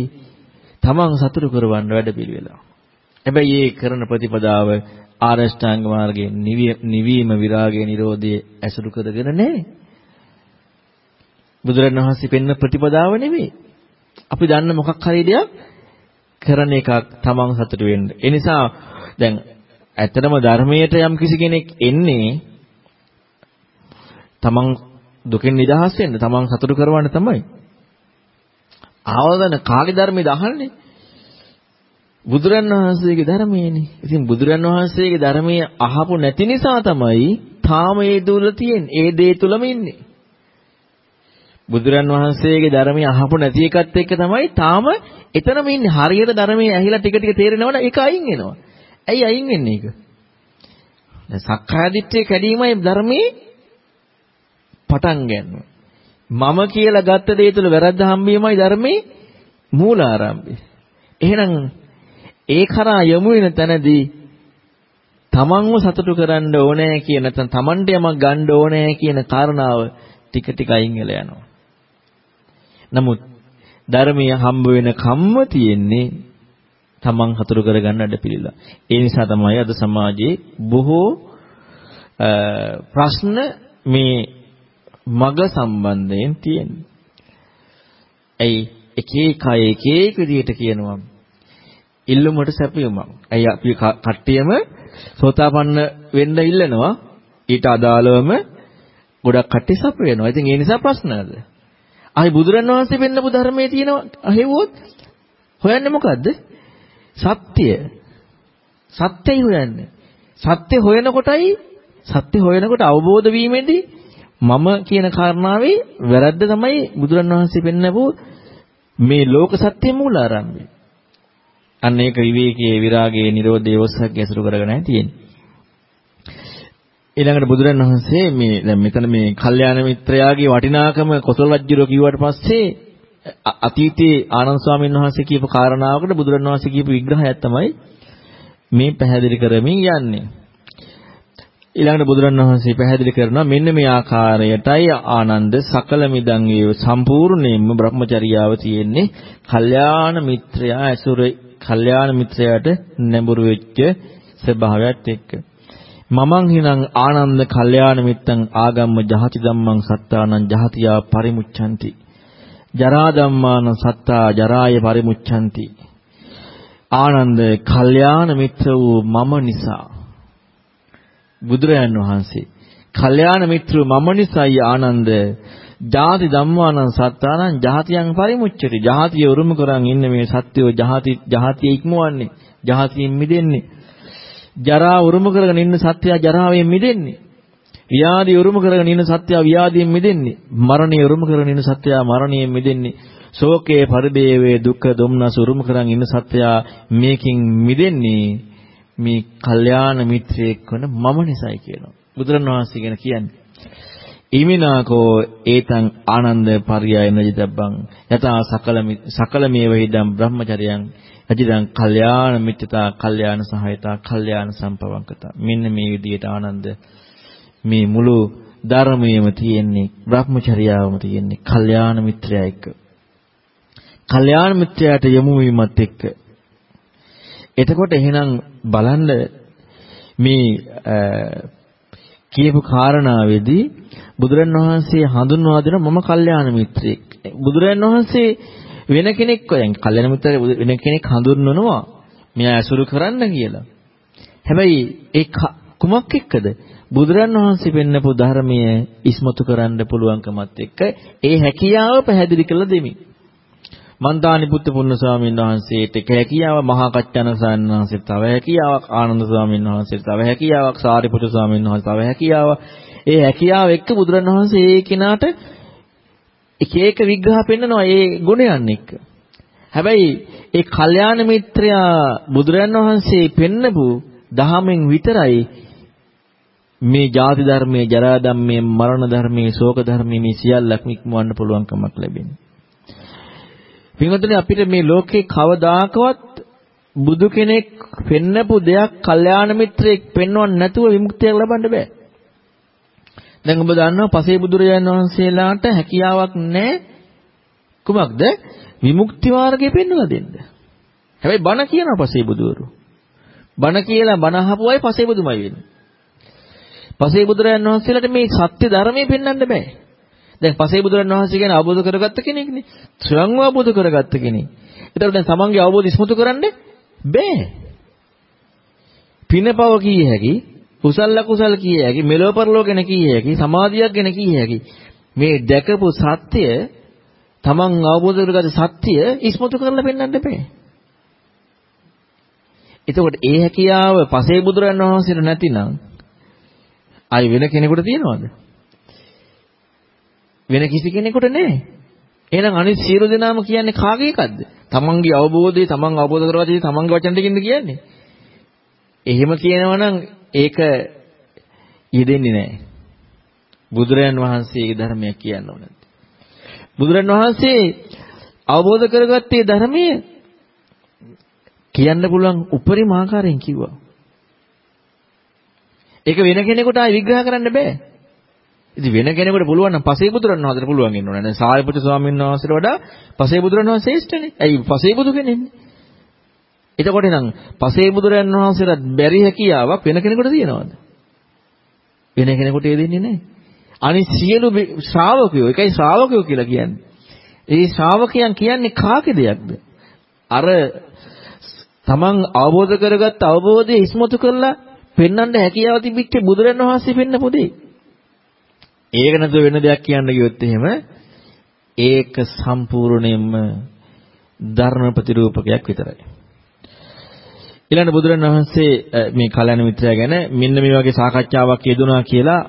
තමන් සතුටු කරවන්න වැඩ පිළිවෙලා. හැබැයි ඒ කරන ප්‍රතිපදාව ආරෂ්ඨාංග මාර්ගයේ නිවීම විරාගයේ Nirodhaye ඇසුරු කරගෙන නැහැ. බුදුරණවහන්සේ පෙන්න ප්‍රතිපදාව නෙමෙයි. අපි දන්න මොකක් හරි දෙයක් කරන එකක් තමන් සතුටු වෙන්න. ඒ නිසා දැන් ඇත්තටම ධර්මයට යම් කිසි කෙනෙක් එන්නේ තමන් දුකෙන් නිදහස් වෙන්න තමන් සතුටු කරවන්න තමයි. ආවදන කාගේ ධර්මයේද අහන්නේ? බුදුරන් වහන්සේගේ ධර්මයේනේ. ඉතින් බුදුරන් වහන්සේගේ ධර්මයේ අහපු නැති නිසා තමයි තාම ඒ තුල තියෙන ඒ දේ තුලම ඉන්නේ. බුදුරන් වහන්සේගේ ධර්මයේ අහපු නැති එකත් එක්ක තමයි තාම එතනම ඉන්නේ. හරියට ධර්මයේ ඇහිලා ටික ටික තේරෙනවනේ ඒක අයින් වෙනවා. ඇයි අයින් වෙන්නේ ඒක? දැන් සක්කාය දිට්ඨිය කැඩීමයි ධර්මයේ පටන් ගන්නවා. මම කියලා ගත්ත දේ තුළ වැරද්ද හම්බීමයි ධර්මයේ මූලාරම්භය. එහෙනම් ඒ කරා යමු වෙන තැනදී තමන්ව සතුටු කරන්න ඕනේ කියන නැත්නම් තමන්ට යමක් ගන්න ඕනේ කියන කාරණාව ටික ටික අයින් වෙලා යනවා. නමුත් ධර්මීය හම්බ වෙන කම්ම තියෙන්නේ තමන් හතුරු කරගන්න අඩපිළිලා. ඒ නිසා තමයි අද සමාජයේ බොහෝ ප්‍රශ්න මේ මග සම්බන්ධයෙන් තියෙන්නේ. ඇයි එක එක අය එක එක විදිහට කියනවා ඉල්ලුමට සැපයුමක්. ඇයි අපි කට්ටියම සෝතාපන්න වෙන්න ඉල්ලනවා ඊට අදාළවම ගොඩක් කට්ටිය සප වෙනවා. ඉතින් ඒ නිසා ප්‍රශ්නද? ආයි බුදුරන් වහන්සේ පෙන්නපු ධර්මයේ තියෙනවා අහෙව්වොත් හොයන්නේ මොකද්ද? සත්‍ය. සත්‍යයි හොයන්නේ. සත්‍ය හොයනකොටයි සත්‍ය හොයනකොට අවබෝධ වීමේදී මම කියන කාරණාවේ වැරද්ද තමයි බුදුරන් වහන්සේ පෙන්නපු මේ ලෝක සත්‍ය මූලාරම්භය. අන්න ඒක විවේකයේ විරාගයේ නිරෝධයේ ඔස්සක් ඇසුරු කරගෙන තියෙන්නේ. ඊළඟට බුදුරන් වහන්සේ මේ දැන් මෙතන මේ කල්යාණ මිත්‍රයාගේ වටිනාකම කොසල් රජුරෝ කිව්වට පස්සේ අතීතයේ ආනන්ද ස්වාමීන් වහන්සේ කියපු කාරණාවකට බුදුරන් වහන්සේ කියපු විග්‍රහයක් තමයි මේ පැහැදිලි කරමින් යන්නේ. ඊළඟට බුදුරන් වහන්සේ පැහැදිලි කරනවා මෙන්න මේ ආකාරයටයි ආනන්ද සකල මිදන් වේ සම්පූර්ණයෙන්ම Brahmacharyaව තියෙන්නේ කල්යාණ මිත්‍රයා ඇසුරේ කල්යාණ මිත්‍රයාට නැඹුරු වෙච්ච ස්වභාවයත් එක්ක. මමං හිනං ආනන්ද කල්යාණ මිත්තං ආගම්ම ජහති ධම්මං සත්තානං ජහතියා පරිමුච්ඡanti. ජරා ධම්මාන සත්තා ජරාය පරිමුච්ඡanti. ආනන්ද කල්යාණ මිත්‍ර වූ මම නිසා බුදුරයන් වහන්සේ කල්යාණ මිත්‍ර මම නිසායි ආනන්ද ජාති ධම්මානං සත්තානං ජාතියන් පරිමුච්ඡති. ජාතිය උරුම කරන් ඉන්න මේ සත්‍යෝ ජාති ජාතිය ඉක්මවන්නේ. ජාතියෙන් මිදෙන්නේ. ජරා උරුම කරගෙන ඉන්න සත්‍යය ජරාවෙන් මිදෙන්නේ. ව්‍යාධි උරුම කරගෙන ඉන්න සත්‍යය ව්‍යාධියෙන් මිදෙන්නේ. මරණය උරුම කරගෙන ඉන්න සත්‍යය මරණයෙන් මිදෙන්නේ. ශෝකේ පරිදේවේ දුක්ඛ දුම්නස උරුම කරන් ඉන්න සත්‍යය මේකින් මිදෙන්නේ මේ කල්යාණ මිත්‍රයෙක් වන මම නිසායි කියනවා. බුදුරණවහන්සේ ගැන කියන්නේ. ඊමිනාකෝ ඒතං ආනන්ද පරියය නජිතබ්බං යතා සකල සකල මේවෙහිදම් බ්‍රහ්මචර්යයන් අජිදං කල්යාණ මිත්‍යතා කල්යාණ සහායතා කල්යාණ සම්පවංකතා මෙන්න මේ විදිහට ආනන්ද මේ මුළු ධර්මයේම තියෙන්නේ බ්‍රහ්මචර්යාවම තියෙන්නේ කල්යාණ මිත්‍රයා එක්ක කල්යාණ මිත්‍රයාට යොමු වීමත් එක්ක එතකොට එහෙනම් බලන්න මේ කියපු කාරණාවේදී බුදුරන් වහන්සේ හඳුන්වා දෙන මම කල්යාණ මිත්‍රයෙක් බුදුරන් වහන්සේ වෙන කෙනෙක් දැන් කල්යනා මිත්‍ර වෙන කෙනෙක් හඳුන්වනවා මෙයා ඇසුරු කරන්න කියලා. හැබැයි ඒ කුමක් එක්කද? බුදුරන් වහන්සේ පෙන්නපු ධර්මය ඉස්මතු කරන්න පුළුවන්කමත් එක්ක ඒ හැකියාව පැහැදිලි කරලා දෙමි. මන්දානි පුත්තු පුන්න ස්වාමීන් වහන්සේට එක හැකියාව මහා කච්චන ස්වාමීන් වහන්සේට තව හැකියාවක් ආනන්ද ස්වාමීන් වහන්සේට තව හැකියාවක් සාරිපුත්‍ර ස්වාමීන් වහන්සේට තව හැකියාවක් ඒ හැකියාව එක්ක බුදුරන් වහන්සේ ඒ කෙනාට එක එක විග්‍රහ පෙන්නනවා ඒ ගුණයන් එක්ක. හැබැයි ඒ කල්යාණ මිත්‍රයා බුදුරන් වහන්සේ පෙන්නපු දහමෙන් විතරයි මේ ජාති ධර්මයේ ජරා ධර්මයේ මරණ ධර්මයේ ශෝක ධර්මයේ මේ සියල්ලක්ම ඉක්මවන්න පුළුවන්කමක් ලැබෙනවා. පින්වතුනි අපිට මේ ලෝකේ කවදාකවත් බුදු කෙනෙක් පෙන්නපු දෙයක් කල්යාණ මිත්‍රයෙක් පෙන්වන්න නැතුව විමුක්තියක් ලබන්න බෑ. දැන් ඔබ දන්නවා පසේ බුදුරජාණන් වහන්සේලාට හැකියාවක් නැහැ කුමක්ද විමුක්ති මාර්ගය පෙන්වලා දෙන්න. හැබැයි බණ කියනවා පසේ බුදුවරු. බණ කියලා බණ අහපු අය පසේ බුදුමයි වෙන්නේ. පසේ බුදුරජාණන් වහන්සේලාට මේ සත්‍ය ධර්මයේ පෙන්වන්න බෑ. දැන් පසේ බුදුරජාණන් වහන්සේ ගැන අවබෝධ කරගත්ත කෙනෙක්නේ. ස්වයංව අවබෝධ කරගත්ත කෙනෙක්. ඒතර දැන් තමන්ගේ අවබෝධ ඉස්මතු කරන්න බෑ. පිනපව කී හැකි කුසල කුසල කිය හැකි මෙලොව පරලොව ගැන කිය හැකි සමාධියක් ගැන කිය හැකි මේ දැකපු සත්‍ය තමන් අවබෝධ කරගත්ත සත්‍ය ඉස්මතු කරලා පෙන්වන්න බෑ එතකොට ඒ හැකියාව පසේ බුදුරන් වහන්සේට නැතිනම් ආයි වෙන කෙනෙකුට තියනවද? වෙන කිසි කෙනෙකුට නැහැ. එහෙනම් අනිත් සියලු දෙනාම කියන්නේ කාගේ එකක්ද? තමන්ගේ අවබෝධය තමන් අවබෝධ කරගත්තේ තමන්ගේ වචන ටිකින්ද කියන්නේ? එහෙම කියනවා නම් ඒක යෙදෙන්නේ නැහැ. බුදුරයන් වහන්සේගේ ධර්මය කියන්න ඕනද? බුදුරන් වහන්සේ අවබෝධ කරගත්තේ ධර්මයේ කියන්න පුළුවන් උපරිම ආකාරයෙන් කිව්වා. ඒක වෙන කෙනෙකුට ආයි විග්‍රහ කරන්න බෑ. ඉතින් වෙන කෙනෙකුට පුළුවන් නම් පසේ බුදුරන් වහන්සේට පුළුවන් වෙන්න ඕනේ. දැන් සාරිපුත්‍ර ස්වාමීන් වහන්සේට වඩා පසේ බුදුරන් වහන්සේ ශ්‍රේෂ්ඨනේ. ඇයි පසේ බුදු කෙනෙන්නේ? එතකොට නම් පසේ බුදුරන් වහන්සේට බැරි හැකියාවක් වෙන කෙනෙකුට තියෙනවද? වෙන කෙනෙකුට ඒ දෙන්නේ නැහැ. අනිත් සියලු ශ්‍රාවකයෝ, ඒකයි ශ්‍රාවකයෝ කියලා කියන්නේ. ඒ ශ්‍රාවකයන් කියන්නේ කාගේ දෙයක්ද? අර තමන් අවබෝධ කරගත්ත අවබෝධය ඉස්මතු කරලා පෙන්වන්න හැකියාව තිබිච්ච බුදුරන් වහන්සේ පෙන්නපු දෙයි. ඒක නැතුව වෙන දෙයක් කියන්න ගියොත් එහෙම ඒක සම්පූර්ණයෙන්ම ධර්ම ප්‍රතිරූපකයක් විතරයි. ඊළඟ බුදුරන් වහන්සේ මේ කල්‍යාණ මිත්‍රයා ගැන මෙන්න මේ වගේ සාකච්ඡාවක් යෙදුනා කියලා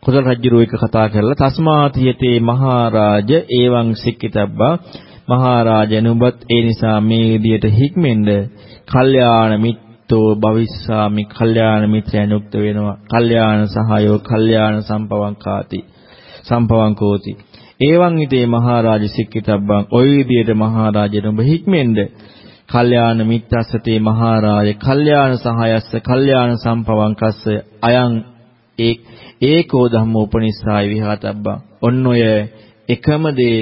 කොසල් රජුරෝ එක කතා කරලා තස්මාතියතේ මහරජ එවං සික්කිතබ්බා මහරජ නුඹත් ඒ නිසා මේ විදියට හික්මෙන්ද කල්යාණ මිත්තෝ භවිස්සාමි. කල්යාණ මිත්‍රයන් යුක්ත වෙනවා. කල්යාණ සහායෝ කල්යාණ සම්පවංකාති සම්පවංකෝති එවං ිතේ මහරජ සික්කිතබ්බං. ওই විදියට මහරජ නුඹ හික්මෙන්ද? කල්යාණ මිත්‍රස්සතේ මහරජ කල්යාණ සහායස්ස කල්යාණ සම්පවංකස්ස අයං ඒ ඒකෝ ධම්මෝ උපනිස්සාය විහාතබ්බා. ඔන්න ඔය එකම දේ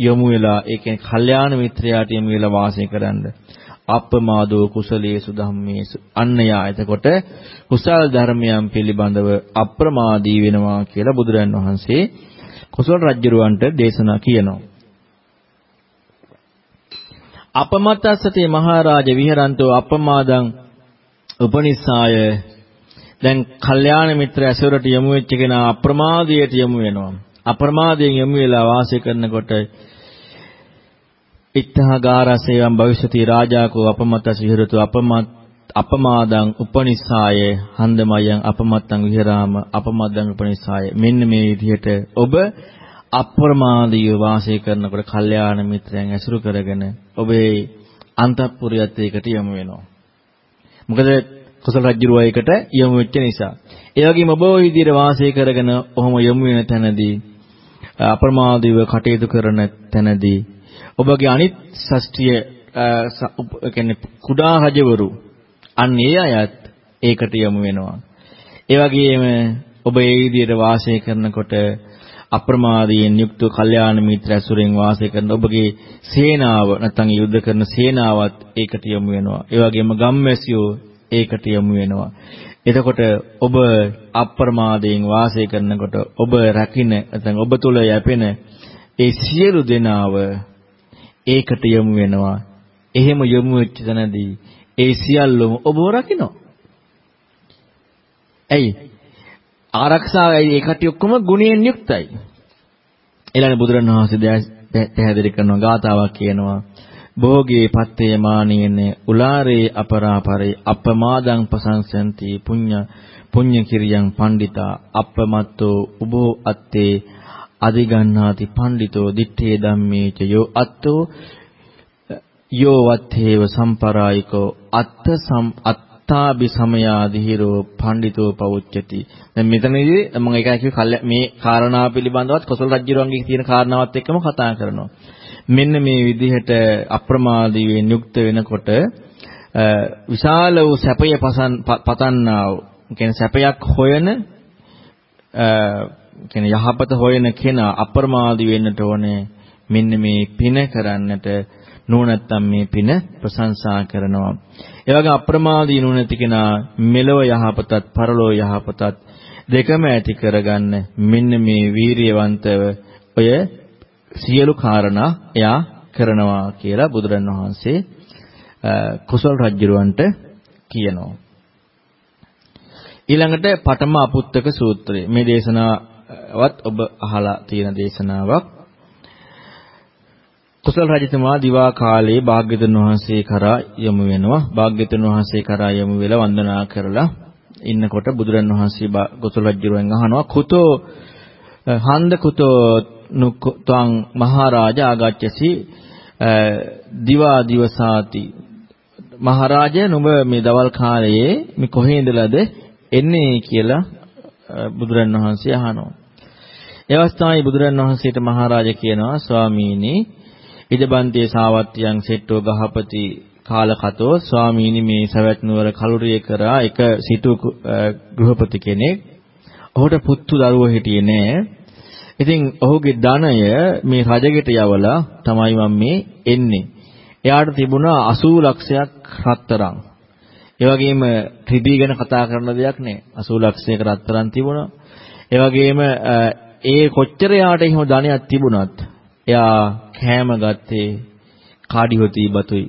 යොමු වෙලා ඒ කියන්නේ කල්යාණ මිත්‍රයාට යොමු වෙලා වාසය කරන්න. අප්පමාදෝ කුසලේසු ධම්මේසු අන්න යා එතකොට කුසල ධර්මයන් පිළිබඳව අප්‍රමාදී වෙනවා කියලා බුදුරන් වහන්සේ කුසල රජුරවන්ට දේශනා කියනවා. අපමත්තස්සතේ මහරජ විහරන්තෝ අපමාදං උපනිස්සාය දැන් කල්යාණ මිත්‍ර ඇසුරට යොමු වෙච්ච කෙනා අප්‍රමාදයට යොමු වෙනවා. අප්‍රමාදයෙන් යොමු වෙලා වාසය කරනකොට ඉත්තහගාරසේවම් භවිෂති රාජාකෝ අපමත්තස් විහෙරතු අපමත් අපමාදං උපනිස්සාය හන්දමයන් අපමත්තං විහෙරාම අපමද්දං උපනිස්සාය මෙන්න මේ විදිහට ඔබ අප්‍රමාදීව වාසය කරනකොට කල්යාණ මිත්‍රයන් ඇසුරු කරගෙන ඔබේ අන්තපුරියත් ඒකට යොමු වෙනවා මොකද කුසල රජුරුව එකට යොමු වෙච්ච නිසා. ඒ වගේම ඔබ ওই විදිහට වාසය කරගෙන ඔහොම යොමු වෙන තැනදී අප්‍රමාදීව කටයුතු කරන තැනදී ඔබගේ අනිත් ශාස්ත්‍රීය කියන්නේ කුඩා රජවරු අන්න ඒ අයත් ඒකට යොමු වෙනවා. ඒ වගේම ඔබ ඒ විදිහට වාසය කරනකොට අප්‍රමාදයෙන් යුක්ත කල්යාණ මිත්‍ර ඇසුරෙන් වාසය කරන ඔබගේ සේනාව නැත්නම් යුද්ධ කරන සේනාවත් ඒකට යොමු වෙනවා. ඒ වගේම ගම්වැසියෝ ඒකට යොමු වෙනවා. එතකොට ඔබ අප්‍රමාදයෙන් වාසය කරනකොට ඔබ රකින්න නැත්නම් ඔබ තුල යැපෙන ඒ සියලු දෙනාව ඒකට යොමු වෙනවා. එහෙම යොමු වෙච්ච තැනදී ඒ සියල්ලම ඔබව රකින්න. ඇයි? ආරක්ෂාවයි ඒ කටි ඔක්කොම ගුණයෙන් යුක්තයි. ඊළඟ බුදුරණවහන්සේ පැහැදිලි කරනවා ගාතාවක් කියනවා භෝගේ පත්තේ මානේන උලාරේ අපරාපරේ අපමාදං පසංසන්ති පුඤ්ඤ පුඤ්ඤ කිරියං පණ්ඩිතා අපමත්තෝ උබෝ අත්තේ අදිගන්නාති පණ්ඩිතෝ දිත්තේ ධම්මේච යෝ අත්තෝ යෝ වත්තේව සම්පරායිකෝ අත්ත සම් අත්තාබි සමයාදිහිරෝ පණ්ඩිතෝ පවුච්චති. දැන් මෙතනදී මම ඒකයි කිව්වේ මේ කාරණාව පිළිබඳවත් කොසල් රජුරන්ගේ තියෙන කාරණාවත් එක්කම කතා කරනවා. මෙන්න මේ විදිහට අප්‍රමාදීවෙන් යුක්ත වෙනකොට විශාල වූ සැපය පතන්නා වූ කියන්නේ සැපයක් හොයන කියන්නේ යහපත හොයන කෙනා අප්‍රමාදී වෙන්නට ඕනේ මෙන්න මේ පින කරන්නට නුවණැත්තම් මේ පින ප්‍රශංසා කරනවා. ඒ වගේ අප්‍රමාදී නුවණැති කෙනා මෙලව යහපතත් පරලෝ යහපතත් දෙකම ඇති කරගන්න මෙන්න මේ වීරියවන්තව ඔය සියලු කාරණා එයා කරනවා කියලා බුදුරන් වහන්සේ කුසල් රජුරවන්ට කියනවා. ඊළඟට පඨම අපුත්තක සූත්‍රය. මේ දේශනාවත් ඔබ අහලා තියෙන දේශනාවක්. කුසල් රජතුමා දිවා කාලේ භාග්‍යවතුන් වහන්සේ කරා යොමු වෙනවා. භාග්‍යවතුන් වහන්සේ කරා යොමු වෙලා වන්දනා කරලා ඉන්නකොට බුදුරන් වහන්සේ ගොතල රජුගෙන් අහනවා කුතෝ හන්ද කුතෝ නුක්තං මහරජා ආගච්ඡසි දිවා දිවසාති මහරජා නුඹ මේ දවල් කාලයේ මේ කොහේ ඉඳලාද එන්නේ කියලා බුදුරන් වහන්සේ අහනවා. ඒ අවස්ථාවේ බුදුරන් වහන්සේට මහරජා කියනවා ස්වාමීනි ඉදබන්තේ සාවත්‍යං සෙට්ටෝ ගහපති කාලකතෝ ස්වාමීනි මේ සවැත් නුවර කලුරිය කරා එක සිටු ගෘහපති කෙනෙක්. ඔහුට පුත්තු දරුවෝ හිටියේ නෑ. ඉතින් ඔහුගේ ධනය මේ රජගෙට යවලා තමයි මම මේ එන්නේ. එයාට තිබුණා 80 ලක්ෂයක් රත්තරන්. ඒ වගේම ත්‍රිදී ගැන කතා කරන දෙයක් නෑ. 80 ලක්ෂයක රත්තරන් තිබුණා. ඒ වගේම ඒ කොච්චර යාට එහෙම ධනයක් තිබුණත් එයා කෑම ගත්තේ කාඩිහොති බතුයි.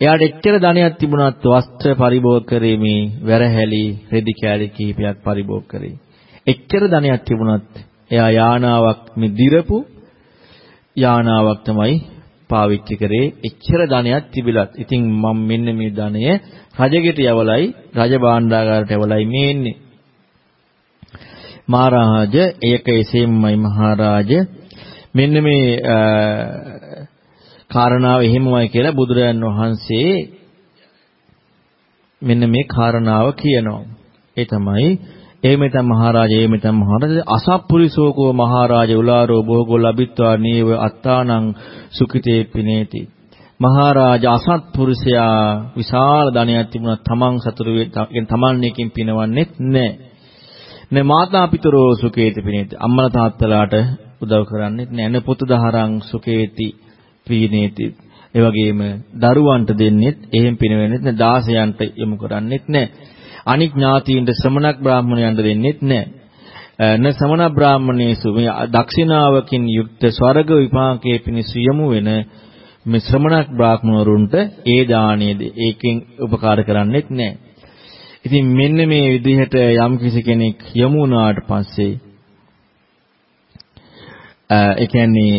එයාට එච්චර ධනයක් තිබුණත් වස්ත්‍ර පරිභෝග කරේ මේ වැරහැලි රෙදි කෑලි කිහිපයක් පරිභෝග කරේ. එච්චර ධනයක් තිබුණත් එයා යානාවක් මේ දිරපු යානාවක් තමයි පාවිච්චි කරේ එච්චර ධනයක් තිබිලත්. ඉතින් මම මෙන්න මේ ධනය රජගෙට යවලයි රජ භාණ්ඩාගාරයට යවලයි මේ එන්නේ. මහරජ ඒක එසේමයි මහරජ මෙන්න මේ කාරණාව එහෙමමයි කියලා බුදුරජාන් වහන්සේ මෙන්න මේ කාරණාව කියනවා. ඒ තමයි එහෙමෙතම් මහරජා එහෙමෙතම් මහරජා අසප්පුරිසෝකෝ මහරජා උලාරෝ බෝගෝ ලබිත්වා නීව අත්තානං සුඛිතේ පිනේති. මහරජා අසත්පුරුෂයා විශාල ධනයක් තිබුණා තමන් සතුරු වෙන තමන් එකකින් පිනවන්නෙත් නැහැ නේ මාතා පිතරෝ සුඛේති පිනේති අම්මලා තාත්තලාට උදව් කරන්නෙත් නැහැ නේ පුතු දහරං සුඛේති පීනේති ඒ වගේම දරුවන්ට දෙන්නෙත් එහෙම පිනවෙන්නෙත් නැහැ දාසයන්ට යොමු කරන්නෙත් නැහැ අනික් ඥාතීන්ට ශ්‍රමණක් බ්‍රාහ්මණයන්ට දෙන්නෙත් නැහැ. න සමන බ්‍රාහ්මණේසු මේ දක්ෂිනාවකින් යුක්ත ස්වර්ග විපාකයේ පිණිස යමු වෙන මේ ශ්‍රමණක් බ්‍රාහ්මණවරුන්ට ඒ දාණයද ඒකෙන් උපකාර කරන්නෙත් නැහැ. ඉතින් මෙන්න මේ විදිහට යම් කිසි කෙනෙක් යමු වුණාට පස්සේ ඒ කියන්නේ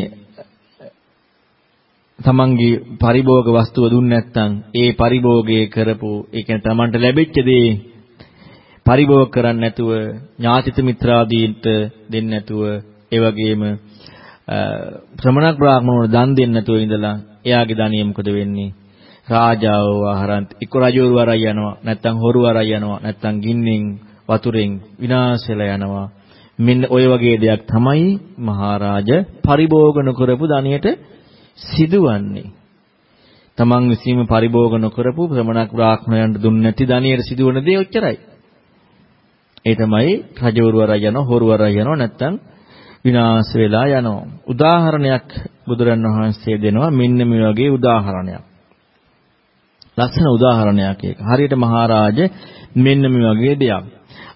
තමන්ගේ පරිභෝග වස්තුව දුන්නේ නැත්නම් ඒ පරිභෝගය කරපු ඒ කියන්නේ තමන්ට ලැබිච්ච දේ පරිභෝග කරන්නේ නැතුව ඥාතිත මිත්‍රාදීන්ට දෙන්නේ නැතුව ඒ වගේම ශ්‍රමණ බ්‍රාහ්මණවරු දන් දෙන්නේ නැතුව ඉඳලා එයාගේ ධනිය මොකද වෙන්නේ? රාජාව ආහාරන්ත එක්ක රජවරු වරයි යනවා නැත්නම් හොරු වරයි යනවා නැත්නම් ගින්නෙන් වතුරෙන් විනාශ වෙලා යනවා මෙන්න ඔය වගේ දෙයක් තමයි මහරජ පරිභෝග නොකරපු ධනියට සිදුවන්නේ තමන් විසීම පරිභෝග නොකරපු ශ්‍රමණක් බ්‍රාහ්මණයන්ට දුන්නේ නැති ධනියට සිදුවන දේ ඔච්චරයි ඒ තමයි රජවරු වරයි යනවා, හොරු වරයි යනවා නැත්තම් විනාශ වෙලා යනවා. උදාහරණයක් බුදුරන් වහන්සේ දෙනවා මෙන්න මේ වගේ උදාහරණයක්. ලස්සන උදාහරණයක් ඒක. හරියට මහරජ මෙන්න මේ වගේ දෙයක්.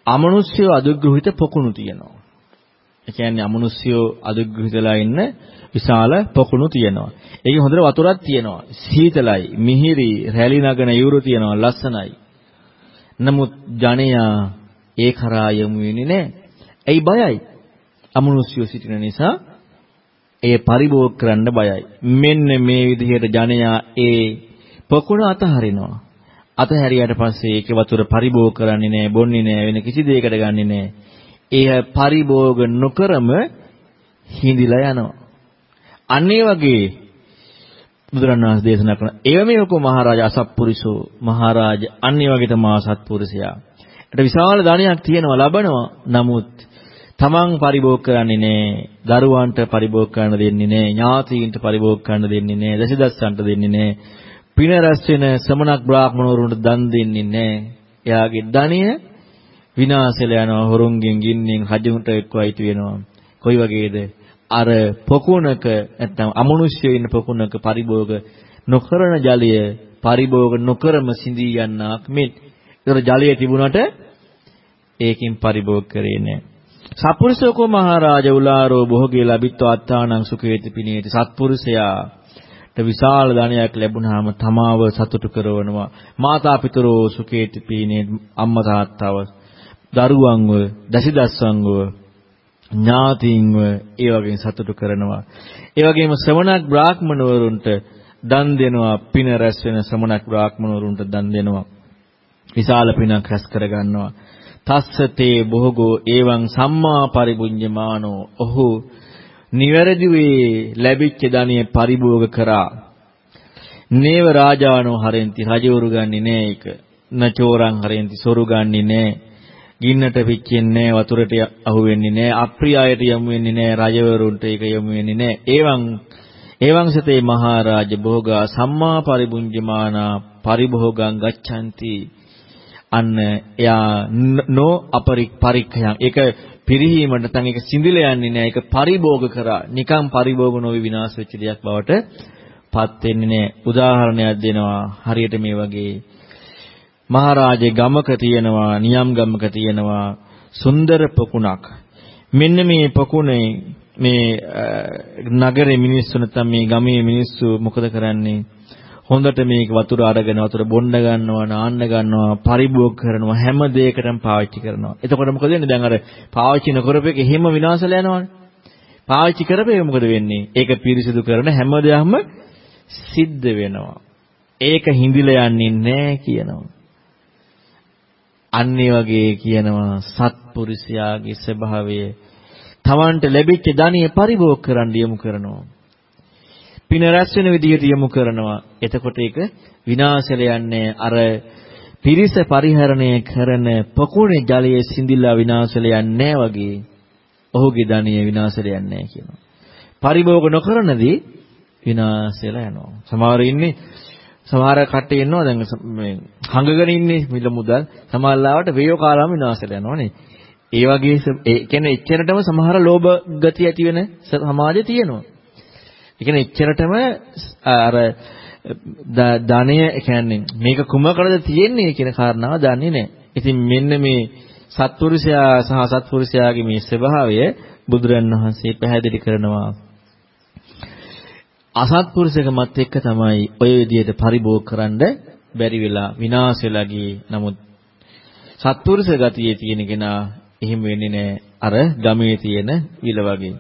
අමනුෂ්‍යව අදුග්‍රහිත පොකුණු තියෙනවා. ඒ කියන්නේ අමනුෂ්‍යව අදුග්‍රහිතලා ඉන්න විශාල පොකුණු තියෙනවා. ඒකේ හොඳට වතුරක් තියෙනවා. සීතලයි, මිහිරි, රැලි නගන යුරු තියෙනවා, ලස්සනයි. නමුත් ජනයා ඒ කරා යමු වෙන්නේ නැහැ. ඇයි බයයි? අමනුෂ්‍යව සිටින නිසා ඒ පරිභෝග කරන්න බයයි. මෙන්න මේ විදිහට ජනයා ඒ පොකුණ අතහරිනවා. අතහැරියට පස්සේ ඒකේ වතුර පරිභෝග කරන්නේ නැහැ, බොන්නේ නැහැ, වෙන කිසි දෙයකට ගන්නෙ නැහැ. ඒ පරිභෝග නොකරම හිඳිලා යනවා. අන්න ඒ වගේ බුදුරණවහන්සේ දේශනා කරන එවමෙකෝ මහරජා අසත්පුරුෂෝ මහරජා අන්න ඒ වගේ තමයි සත්පුරුෂයා. ඒට විශාල ධනයක් තියෙනවා ලබනවා. නමුත් තමන් පරිභෝග කරන්නේ නැහැ. දරුවන්ට පරිභෝග කරන්න දෙන්නේ නැහැ. ඥාතීන්ට පරිභෝග කරන්න දෙන්නේ නැහැ. දසදස්සන්ට දෙන්නේ නැහැ. පින රැස් වෙන ශ්‍රමණක් බ්‍රාහ්මණවරුන්ට දන් දෙන්නේ නැහැ. එයාගේ ධනය විනාශෙලා යනවා. හොරුන්ගෙන් ගින්නෙන් රජුන්ට එක්ක අයිති වෙනවා. කොයි වගේද? අර පොකුණක නැත්නම් අමනුෂ්‍ය ඉන්න පොකුණක පරිභෝග නොකරන ජලය පරිභෝග නොකරම සිඳී යන්නක් මෙන්. ඒතර ජලය තිබුණට ඒකින් පරිභෝග කරේ නැහැ. සත්පුරුෂෝකෝ මහරජ උලාරෝ භෝගේ ලැබිත්ව අත්තානං සුඛේති පිනේති සත්පුරුෂයාට විශාල ධනයක් ලැබුණාම තමාව සතුටු කරවනවා. මාතා පිතරෝ සුඛේති පිනේ අම්මා තාත්තව දරුවන්ව දසිදස්සන්ව ඥාතීන්ව ඒ වගේම සතුටු කරනවා. ඒ වගේම ශ්‍රමණක් බ්‍රාහ්මණවරුන්ට දන් දෙනවා පින රැස් වෙන ශ්‍රමණක් බ්‍රාහ්මණවරුන්ට දන් දෙනවා. විශාල පිනක් රැස් කරගන්නවා. තස්සතේ භෝගෝ එවං සම්මා පරිපුඤ්ඤමානෝ ඔහු නිවැරදි වේ ලැබිච්ච ධනිය පරිභෝග කරා. නේව රාජානෝ හරෙන්ති රජවරු ගන්නේ නෑ ඒක. නචෝරං හරෙන්ති සොරු ගන්නේ නෑ. ගින්නට පිච්චෙන්නේ නෑ වතුරට අහු වෙන්නේ නෑ අප්‍රියයට යමු වෙන්නේ නෑ රජවරුන්ට ඒක යමු වෙන්නේ නෑ. එවං එවං සතේ මහරජ භෝගා සම්මා පරිපුඤ්ජමානා පරිභෝගං ගච්ඡanti අන්න එයා නෝ අපරික් පරික්ඛයන් ඒක පිරිහීමට නැත්නම් ඒක සිඳිල යන්නේ නැහැ ඒක පරිභෝග කරා. නිකම් පරිභෝග නොවි විනාශ වෙච්ච දෙයක් බවට පත් වෙන්නේ නැහැ උදාහරණයක් දෙනවා. හරියට මේ වගේ. මහරජේ ගමක තියෙනවා නියම් ගමක තියෙනවා. සුන්දර පොකුණක්. මෙන්න මේ පොකුණේ මේ නගරේ මිනිස්සු නැත්නම් මේ ගමේ මිනිස්සු මොකද කරන්නේ? හොඳට මේක වතුර අරගෙන වතුර බොන්න ගන්නවා නාන්න ගන්නවා පරිභෝග කරනවා හැම දෙයකටම පාවිච්චි කරනවා. එතකොට මොකද වෙන්නේ? දැන් අර පාවිච්චි නොකරපු එක එහෙම විනාශලා යනවනේ. පාවිච්චි කරපේ මොකද වෙන්නේ? ඒක පිරිසිදු කරන හැම දෙයක්ම සිද්ධ වෙනවා. ඒක හිඳිලා යන්නේ නැහැ කියනවා. අන්නේ වගේ කියනවා සත්පුරුෂයාගේ ස්වභාවය තවන්ට ලැබිච්ච ධනිය පරිභෝග කරන්න යොමු කරනවා. පින රැස් වෙන විදිහට යොමු කරනවා. එතකොට ඒක විනාශල යන්නේ අර පිරිස පරිහරණය කරන පොකුණේ ජලයේ සිඳිලා විනාශල යන්නේ වගේ ඔහුගේ ධනිය විනාශල යන්නේ කියනවා. පරිභෝග නොකරනදී විනාශල යනවා. සමහර ඉන්නේ සමහර කට්ටිය ඉන්නවා දැන් මේ හංගගෙන ඉන්නේ මිල මුදල් සමහරලාවට වේයෝ කාලාම විනාශල යනවනේ. ඒ වගේ ඒ කියන්නේ එච්චරටම සමහර ලෝභ ගති ඇති වෙන සමාජය තියෙනවා. ඒ කියන්නේ එච්චරටම අර ධනය කියන්නේ මේක කුමකටද තියෙන්නේ කියන කාරණාව දන්නේ නැහැ. ඉතින් මෙන්න මේ සත්පුරුෂයා සහ සත්පුරුෂයාගේ මේ ස්වභාවය බුදුරන් වහන්සේ පැහැදිලි කරනවා. අසත්පුරුෂකමත් එක්ක තමයි ඔය විදිහට පරිභෝග කරන්න බැරි වෙලා විනාශ වෙලා ගියේ. නමුත් සත්පුරුෂ ගතියේ තියෙන කෙනා එහෙම වෙන්නේ නැහැ. අර ගමේ තියෙන විල වගේ.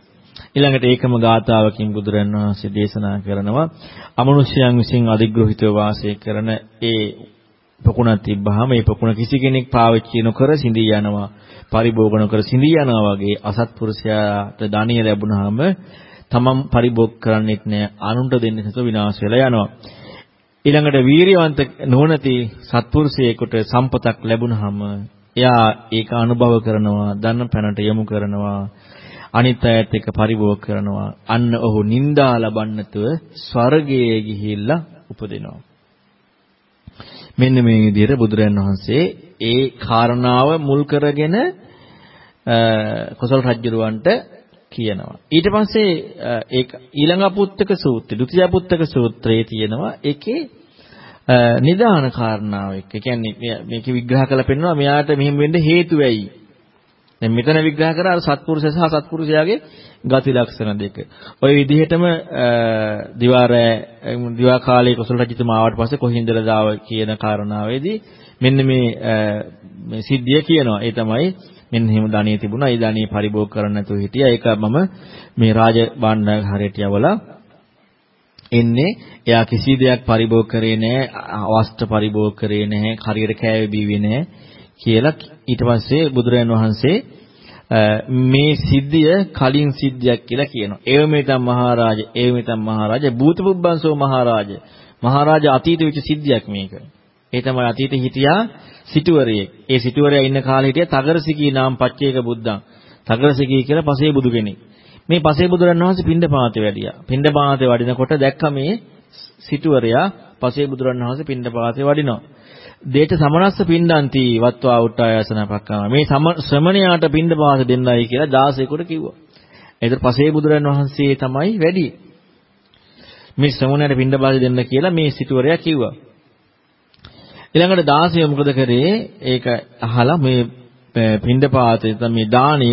ඊළඟට ඒකම ගාතාවකින් බුදුරන් වහන්සේ දේශනා කරනවා අමනුෂ්‍යයන් විසින් අධිග්‍රහිතව වාසය කරන ඒ පොකුණක් තිබ්බහම ඒ පොකුණ කිසි කෙනෙක් පාවිච්චි නොකර සිඳී යනවා පරිභෝග නොකර සිඳී යනවා වගේ අසත්පුරුෂයාට ධනිය ලැබුණාම තමන් පරිභෝග කරන්නෙත් නෑ අනුන්ට දෙන්නේ නැතුව විනාශ වෙලා යනවා. ඊළඟට වීරියවන්ත නොනති සත්පුරුෂයෙකුට සම්පතක් ලැබුණාම එයා ඒක අනුභව කරනවා ධන පැනට යොමු කරනවා අනිත් අයත් එක්ක පරිභෝග කරනවා. අන්න ඔහු නිന്ദා ලබන්නතුව ස්වර්ගයේ ගිහිල්ලා උපදිනවා. මෙන්න මේ විදිහට බුදුරයන් වහන්සේ ඒ කාරණාව මුල් කරගෙන කොසල් රජුරවන්ට කියනවා. ඊට පස්සේ ඒ ඊළඟ පුත්තක සූත්‍රය, ဒုတိ ය පුත්තක සූත්‍රයේ තියෙනවා ඒකේ නිදාන කාරණාව එක්ක. ඒ කියන්නේ මේක විග්‍රහ කරලා පෙන්නනවා මෙයාට මෙහෙම වෙන්න හේතු වෙයි දැන් මෙතන විග්‍රහ කරා අර සත්පුරුෂය සහ සත්පුරුෂයාගේ ගති ලක්ෂණ දෙක. ওই විදිහටම දිවාරය දිවා කාලයේ කුසල රජතුමා ආවට පස්සේ කොහින්දද දාව කියන කාරණාවේදී මෙන්න මේ මේ සිද්ධිය කියනවා. ඒ තමයි මෙන්න එහෙම ධනිය තිබුණා. ඒ ධනිය පරිභෝග කරන්න නැතුව හිටියා. ඒක මම මේ රාජ භාණ්ඩාගාරයට යවලා එන්නේ එයා කිසි දෙයක් පරිභෝග කරේ නැහැ, අවස්ථ පරිභෝග කරේ නැහැ, හරියට කෑවේ බීවේ නැහැ කියලා ඊට පස්සේ බුදුරජාන් වහන්සේ මේ සිද්ධිය කලින් සිද්ධියක් කියලා කියනවා. ඒවමෙතම් මහරජ, ඒවමෙතම් මහරජ, භූතපුබ්බන්සෝ මහරජ. මහරජ අතීත වෙච්ච සිද්ධියක් මේක. ඒ තමයි අතීතේ හිටියා සිටුවරයෙක්. ඒ සිටුවරයා ඉන්න කාලේ හිටියා තගරසිකී නාම පච්චේක බුද්ධං. තගරසිකී කියලා පසේ බුදු කෙනෙක්. මේ පසේ බුදුරන් වහන්සේ පිණ්ඩපාතේ වැඩියා. පිණ්ඩපාතේ වඩිනකොට දැක්ක මේ සිටුවරයා පසේ බුදුරන් වහන්සේ පිණ්ඩපාතේ වඩිනවා. දේත සමනස්ස පින්ඩන්ති වත්වා උට්ටායසන පක්කම මේ ශ්‍රමණයාට පින්ඩ පාස දෙන්නයි කියලා 16කට කිව්වා. ඒතර පසේ බුදුරන් වහන්සේ තමයි වැඩි. මේ ශ්‍රමණයාට පින්ඩ පාස දෙන්න කියලා මේ සිටුවරයා කිව්වා. ඊළඟට 16 මොකද කරේ? ඒක අහලා මේ පින්ඩ පාතේ මේ දාණය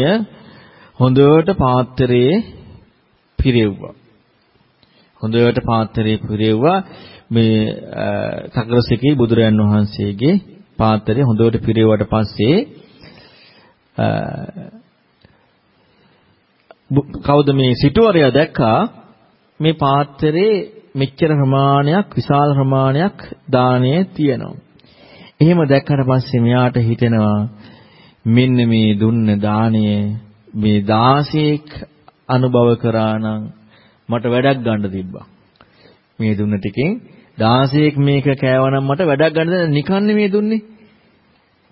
හොඳට පාත්‍රයේ පිරෙව්වා. හොඳට පාත්‍රයේ පිරෙව්වා මේ සකරසිකේ බුදුරයන් වහන්සේගේ පාත්‍රය හොඳට පිරෙව්වට පස්සේ කවුද මේ සිටුවරයා දැක්කා මේ පාත්‍රයේ මෙච්චර ප්‍රමාණයක් විශාල ප්‍රමාණයක් දාණය තියෙනවා. එහෙම දැක්කට පස්සේ මෙයාට හිතෙනවා මෙන්න මේ දුන්න දාණය මේ 16ක් අනුභව කරා නම් මට වැඩක් ගන්න තිබ්බා. මේ දුන්න ටිකෙන් 16ක් මේක කෑවනම් මට වැඩක් ගන්න නිකන් නෙමෙයි දුන්නේ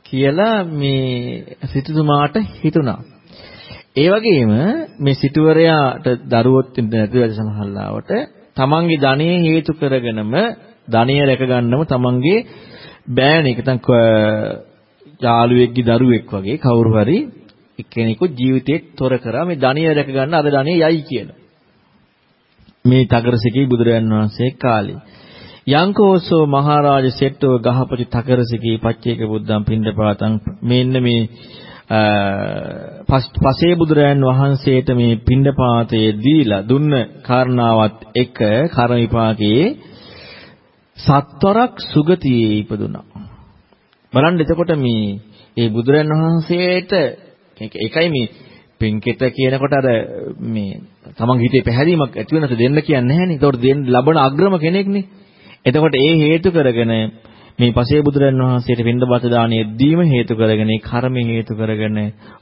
කියලා මේ සිටුතුමාට හිතුණා. ඒ වගේම මේ සිටුවරයාට දරුවොත් නැති වැඩ සමහරලාවට තමන්ගේ ධනෙ හේතු කරගෙනම ධනෙ රැකගන්නම තමන්ගේ බෑණෙක් නැත්නම් යාළුවෙක්ගේ දරුවෙක් වගේ කවුරු හරි එක්කෙනෙකු ජීවිතේ තොර කරා මේ ධනෙ රැකගන්න අර ධනෙ යයි කියලා. මේ තකරසිකී බුදුරයන් වහන්සේ කාලේ යංකෝසෝ මහරජ සෙට්ටෝ ගහපති තකරසිකී පච්චේක බුද්ධං පින්ඩපාතං මෙන්න මේ පසේ බුදුරයන් වහන්සේට මේ පින්ඩපාතයේ දීලා දුන්න කාරණාවත් එක කර්ම විපාකයේ සත්වරක් සුගතියේ ඉපදුනා. බලන්න එතකොට මේ ඒ බුදුරයන් වහන්සේට ඒකයි මේ පින්කෙත කියනකොට අර මේ තමන් හිතේ පැහැදීමක් ඇති වෙනස දෙන්න කියන්නේ නැහැනේ. ඒතකොට දෙන්න ලබන අග්‍රම කෙනෙක්නේ. එතකොට ඒ හේතු කරගෙන මේ පසේ බුදුරන් වහන්සේට පින්දබත දාණය දීම හේතු කරගෙන ඒ කර්ම හේතු කරගෙන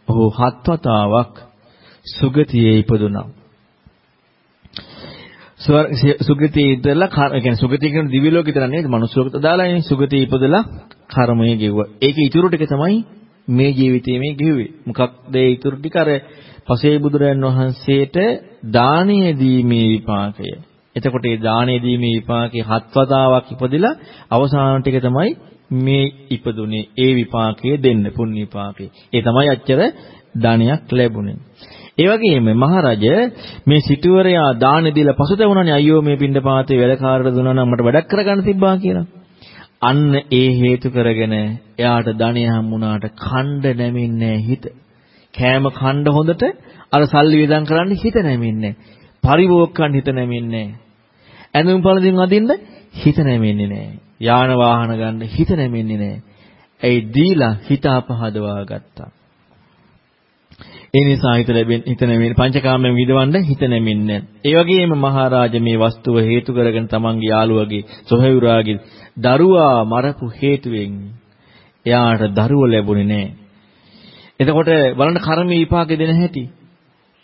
ඔහු හත්වතාවක් සුගතියේ ඉපදුනා. සුගතියේ ඉඳලා කියන්නේ සුගතිය කියන දිව්‍ය ලෝකෙ විතර නෙවෙයි මනුස්ස ලෝකෙට දාලානේ සුගතිය ඉපදලා කර්මය ගෙවුවා. ඒකේ ඊටු ටික තමයි මේ ජීවිතයේ මේ ගෙවුවේ. මොකක්ද ඒ ඊටු ටික අර පසේ බුදුරන් වහන්සේට දානීය දීමේ විපාකය. එතකොට මේ දානේ දීමේ විපාකේ හත්වතාවක් ඉපදිලා අවසාන ටික තමයි මේ ඉපදුනේ ඒ විපාකයේ දෙන්න පුණ්‍ය විපාකේ. ඒ තමයි අච්චර දානයක් ලැබුණේ. ඒ වගේම මහරජ මේ සිටුවරයා දාන දීලා පසුතැවුණානේ අයියෝ මේ පින්ඩපාතේ වැඩකාරට දුන්නා නම් මට වැඩක් කරගන්න තිබ්බා කියලා. අන්න ඒ හේතු කරගෙන එයාට ධනය හම්බුණාට ඛණ්ඩ නැමින්නේ හිත. කෑම ඛණ්ඩ හොඳට අර සල්ලි වේදම් කරන්න හිත නැමින්නේ. පරිභෝග කරන්න හිත නැමින්නේ. ඇඳුම් පළඳින් අදින්න හිත නැමෙන්නේ නැහැ. යාන වාහන ගන්න හිත නැමෙන්නේ නැහැ. ඒ දීලා හිත අපහදවා ගත්තා. ඒ නිසා හිත ලැබෙන හිත නැමෙන්නේ පංචකාමයෙන් විදවන්න හිත නැමෙන්නේ. ඒ වගේම මහරජා මේ වස්තුව හේතු කරගෙන තමන්ගේ යාළුවගේ සොහයුරාගේ දරුවා මරපු හේතුවෙන් එයාට දරුව ලැබුණේ නැහැ. එතකොට බලන්න කර්ම විපාක දෙන හැටි.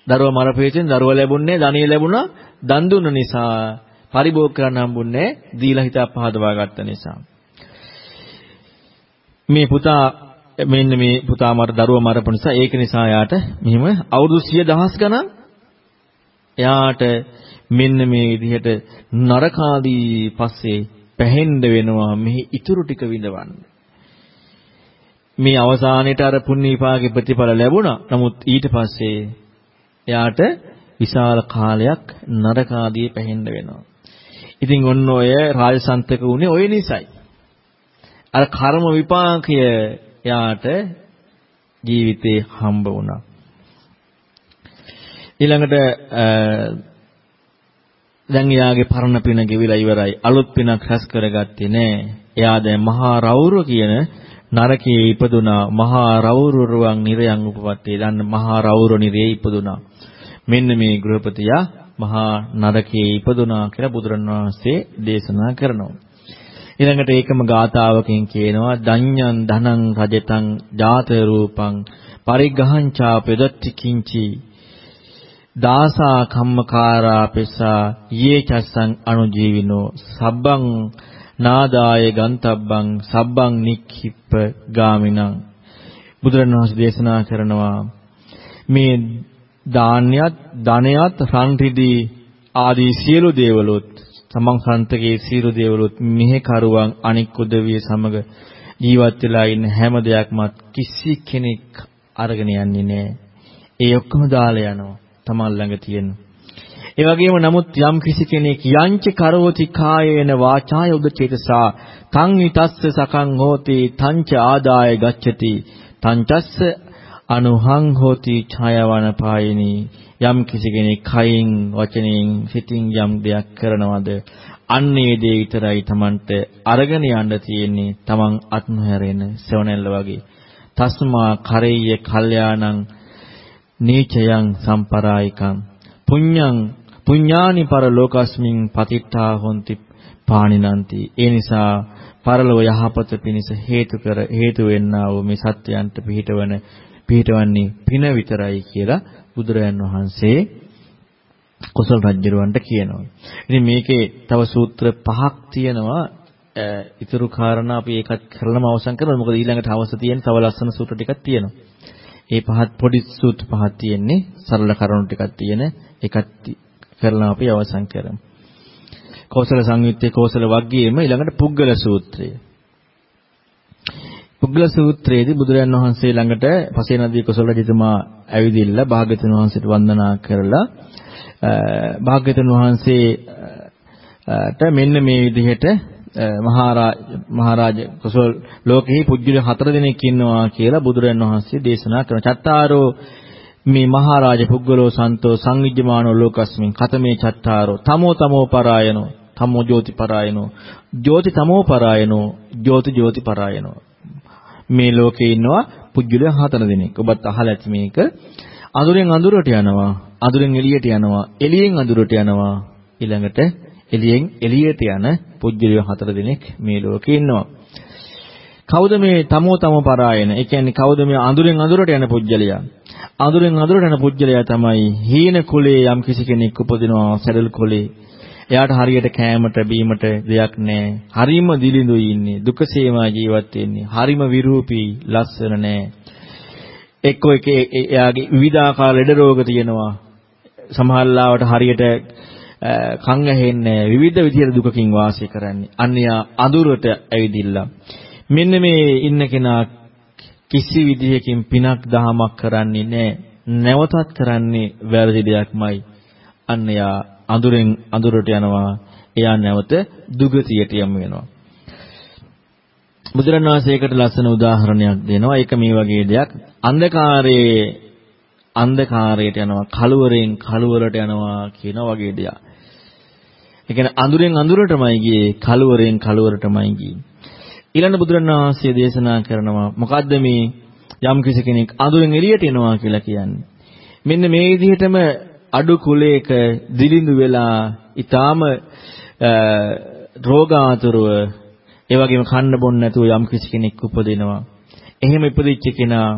දරුවා මරපු හේතුවෙන් දරුව ලැබුණේ ධනිය ලැබුණා දන් දුන්න නිසා පරිභෝග කරන්න හම්බුන්නේ දීලා හිත අපහදවා ගත්ත නිසා. මේ පුතා මෙන්න මේ පුතා මර දරුවා මරපු නිසා ඒක නිසා යාට මෙහිම අවුරුදු 100 දහස් ගණන් එයාට මෙන්න මේ විදිහට නරකාදී පස්සේ පැහෙන්න වෙනවා මෙහි ඉතුරු ටික විඳවන්න. මේ අවසානයේට අර පුණ්‍ය විපාකේ ප්‍රතිඵල ලැබුණා. නමුත් ඊට පස්සේ එයාට විශාල කාලයක් නරකාදී පැහෙන්න වෙනවා. ඉතින් ඔන්න ඔය රාජසන්තක උනේ ඔය නිසයි. අර කර්ම විපාකය යාට ජීවිතේ හම්බ වුණා. ඊළඟට දැන් එයාගේ පරණ පින ගෙවිලා ඉවරයි. අලුත් පිනක් රැස් කරගත්තේ නෑ. එයා දැන් මහා රෞර කියන නරකයේ ඉපදුනා. මහා රෞරරුවන් නිරයන් උපවත්තේ. දන්න මහා රෞර නිරයේ ඉපදුනා. මෙන්න මේ ගෘහපතියා මහා නරකයේ ඉපදුනා කියලා බුදුරණවහන්සේ දේශනා කරනවා. ඊළඟට ඒකම ගාතාවකින් කියනවා දඤ්ඤං ධනං රජතං ජාත රූපං පරිග්‍රහං චාපෙදත්ති කිංචි දාසා කම්මකාරා පෙසා යේ චස්සං අනුජීවිනෝ සබ්බං නාදාය ගන්තබ්බං සබ්බං නික්ඛිප්ප ගාමිනං බුදුරණවහන්සේ දේශනා කරනවා මේ දාන්‍යත් ධනයත් රන් රිදී ආදී සියලු දේවලුත් තමන් සන්තකේ සියලු දේවලුත් මෙහෙ කරුවන් අනික් උදවිය සමග ජීවත් වෙලා ඉන්න හැම දෙයක්මත් කිසි කෙනෙක් අරගෙන යන්නේ නැහැ. ඒ ඔක්කොම දාලා යනවා. තමන් ළඟ තියෙන. ඒ වගේම නමුත් යම් කිසි කෙනෙක් යංච කරෝති කායේන වාචාය උදචේතසා තං විතස්ස සකං හෝති තංච ආදාය ගච්ඡති තංචස්ස අනුහං හෝති ඡායවන පායිනී. යම් කිසි කෙනෙක් කයින් වචනයෙන් සිතින් යම් දෙයක් කරනවද අන්නේ දේ විතරයි Tamanට අරගෙන යන්න තියෙන්නේ. Taman අත්නොහැරෙන සෙවණැල්ල වගේ. තස්මා කරෙය්‍ය කල්යාණං නීචයන් සම්පරායිකං. පුඤ්ඤං පුඤ්ඤානි පරලෝකස්මින් පතිත්තා හොಂತಿ පාණිනන්ති. ඒ නිසා පරලොව යහපත පිණිස හේතු කර හේතු වෙන්නා වූ මේ සත්‍යයන්ට පිහිටවන පිහිටවන්නේ පින විතරයි කියලා බුදුරයන් වහන්සේ කුසල රජුරවන්ට කියනවා. ඉතින් මේකේ තව සූත්‍ර පහක් තියෙනවා. ඊතුරු කාරණා අපි ඒකත් කරලම අවසන් කරනවා. මොකද ඊළඟට අවශ්‍ය තියෙන තව ලස්සන සූත්‍ර ටිකක් තියෙනවා. ඒ පහත් පොඩි සූත්‍ර පහක් තියෙන්නේ සරල කරුණු ටිකක් තියෙන එකත් කරලා අපි අවසන් කරමු. කෝසල සංයුත්තේ කෝසල වග්ගයේම ඊළඟට පුද්ගල සූත්‍රය. පුද්ගල සූත්‍රයේදී බුදුරජාණන් වහන්සේ ළඟට පසේ නදී කුසල රජතුමා ඇවිදින්න භාග්‍යතුන් වහන්සේට වන්දනා කරලා භාග්‍යතුන් වහන්සේට මෙන්න මේ විදිහට මහරජ මහරජ කුසල ලෝකෙහි පුජ්‍යල හතර දෙනෙක් ඉන්නවා කියලා බුදුරජාණන් වහන්සේ දේශනා කරන චත්තාරෝ මේ මහරජ පුද්ගලෝ සන්තෝ සංවිජ්ජමානෝ ලෝකස්මින් කතමේ චත්තාරෝ තමෝ තමෝ පරායනෝ තමෝ ජෝති පරායනෝ ජෝති තමෝ පරායනෝ ජෝති ජෝති පරායනෝ මේ ලෝකේ ඉන්නවා පුජ්‍යල හතර දෙනෙක්. ඔබත් අහලා ඇති මේක. අඳුරෙන් අඳුරට යනවා අඳුරෙන් එළියට යනවා එළියෙන් අඳුරට යනවා. ඊළඟට එළියෙන් එළියට යන පුජ්‍යලිය හතර දෙනෙක් මේ ලෝකේ ඉන්නවා. කවුද මේ තමෝ තම පරායන? ඒ කියන්නේ කවුද මේ අඳුරෙන් අඳුරට යන පුජ්‍යලියා? අඳුරෙන් අඳුරට යන පුජ්‍යලියා තමයි හීන කුලේ යම් කිසි කෙනෙක් උපදිනවා සැඩල් කුලේ. එයාට හරියට කෑමට බීමට දෙයක් නැහැ. හරිම දිලිඳුයි ඉන්නේ. දුකසේමා ජීවත් වෙන්නේ. හරිම විරූපී ලස්සන නැහැ. එක්ක එක එයාගේ විවිධාකාර ලෙඩ රෝග තියෙනවා. සමහරලාවට හරියට කන් ඇහෙන්නේ විවිධ විදිහට දුකකින් වාසය කරන්නේ. අන්‍යයා අඳුරට ඇවිදිලා. මෙන්න මේ ඉන්න කෙනා කිසි විදිහකින් පිනක් දහමක් කරන්නේ නැහැ. නැවතත් කරන්නේ වැරදි දෙයක්මයි. අන්‍යයා අඳුරෙන් අඳුරට යනවා. එයා නැවත දුගතියට යමු වෙනවා. බුදුරණවහන්සේකට ලස්සන උදාහරණයක් දෙනවා. ඒක මේ වගේ දෙයක්. අන්ධකාරයේ අන්ධකාරයට යනවා, කලවරෙන් කලවරට යනවා කියන වගේ දෙයක්. ඒ කියන්නේ අඳුරෙන් අඳුරටමයි ගියේ, කලවරෙන් කලවරටමයි ගියේ. ඊළඟ බුදුරණවහන්සේ දේශනා කරනවා මොකද්ද මේ යම් කිසි කෙනෙක් අඳුරෙන් එළියට එනවා කියලා කියන්නේ. මෙන්න මේ විදිහටම අඩු කුලයක දිලිඳු වෙලා ඊටාම රෝගාතුරව ඒ වගේම කන්න බොන්න නැතුව යම් කිසි කෙනෙක් උපදිනවා. එහෙම ඉපදිච්ච කෙනා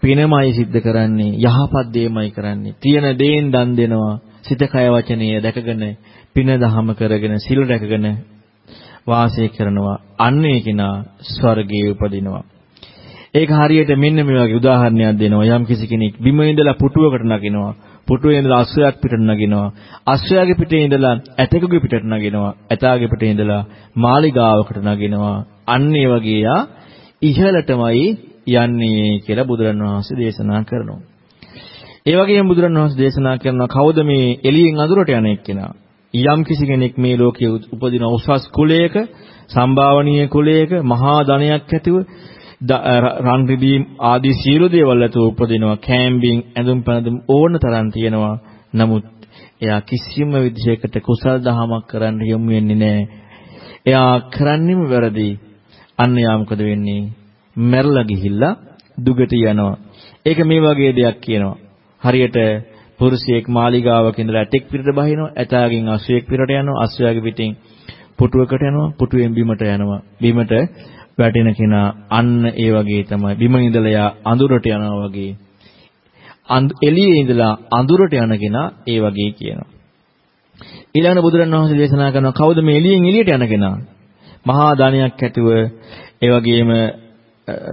පිනමයි සිද්ධ කරන්නේ යහපත් දෙයමයි කරන්නේ. තියෙන දේෙන් දන් දෙනවා. සිත කය වචනය දැකගෙන පින දහම කරගෙන සිල් රැකගෙන වාසය කරනවා. අන්න ඒ කෙනා ස්වර්ගයේ උපදිනවා. ඒක හරියට මෙන්න මේ වගේ උදාහරණයක් දෙනවා. යම් කිසි කෙනෙක් බිම ඉඳලා පුටුවකට නගිනවා. පුටුවේ ඉඳලා අශ්වයාක් පිටට නගිනවා. අශ්වයාගේ පිටේ ඉඳලා ඇතෙකුගේ පිටට නගිනවා. ඇතාගේ පිටේ ඉඳලා මාලිගාවකට නගිනවා. අන්න ඒ වගේ යා ඉහළටමයි යන්නේ කියලා බුදුරණවහන්සේ දේශනා කරනවා. ඒ වගේම බුදුරණවහන්සේ දේශනා කරනවා කවුද මේ එළියෙන් අඳුරට යන එක්කෙනා? යම් කිසි කෙනෙක් මේ ලෝකයේ උපදින උසස් කුලයක, සම්භාවනීය කුලයක, මහා ධනයක් ඇතිව රන් රිදී ආදී සියලු දේවල් ඇතුව උපදිනවා. කෑම්බින් ඇඳුම් පැනඳුම් ඕන තරම් තියෙනවා. නමුත් එයා කිසිම විදිහකට කුසල් දහමක් කරන්න යොමු වෙන්නේ නැහැ එයා කරන්නේම වැරදි. අන්න යා මොකද වෙන්නේ? මැරලා ගිහිල්ලා දුගට යනවා. ඒක මේ වගේ දෙයක් කියනවා. හරියට පුරුෂයෙක් මාලිගාවක ඉඳලා ඇටෙක් පිටට බහිනවා. ඇතාගෙන් අශ්වයෙක් පිටට යනවා. අශ්වයාගේ පිටින් පුටුවකට යනවා. පුටුවෙන් බිමට යනවා. බිමට වැටෙන කෙනා අන්න ඒ වගේ තමයි. බිම ඉඳලා යා අඳුරට යනවා වගේ. එළියේ ඉඳලා අඳුරට යන කෙනා ඒ වගේ කියනවා. ඊළඟ බුදුරණවහන්සේ දේශනා කරනවා කවුද මේ එළියෙන් එළියට යන කෙනා? මහා දානයක් ඇතුව ඒ වගේම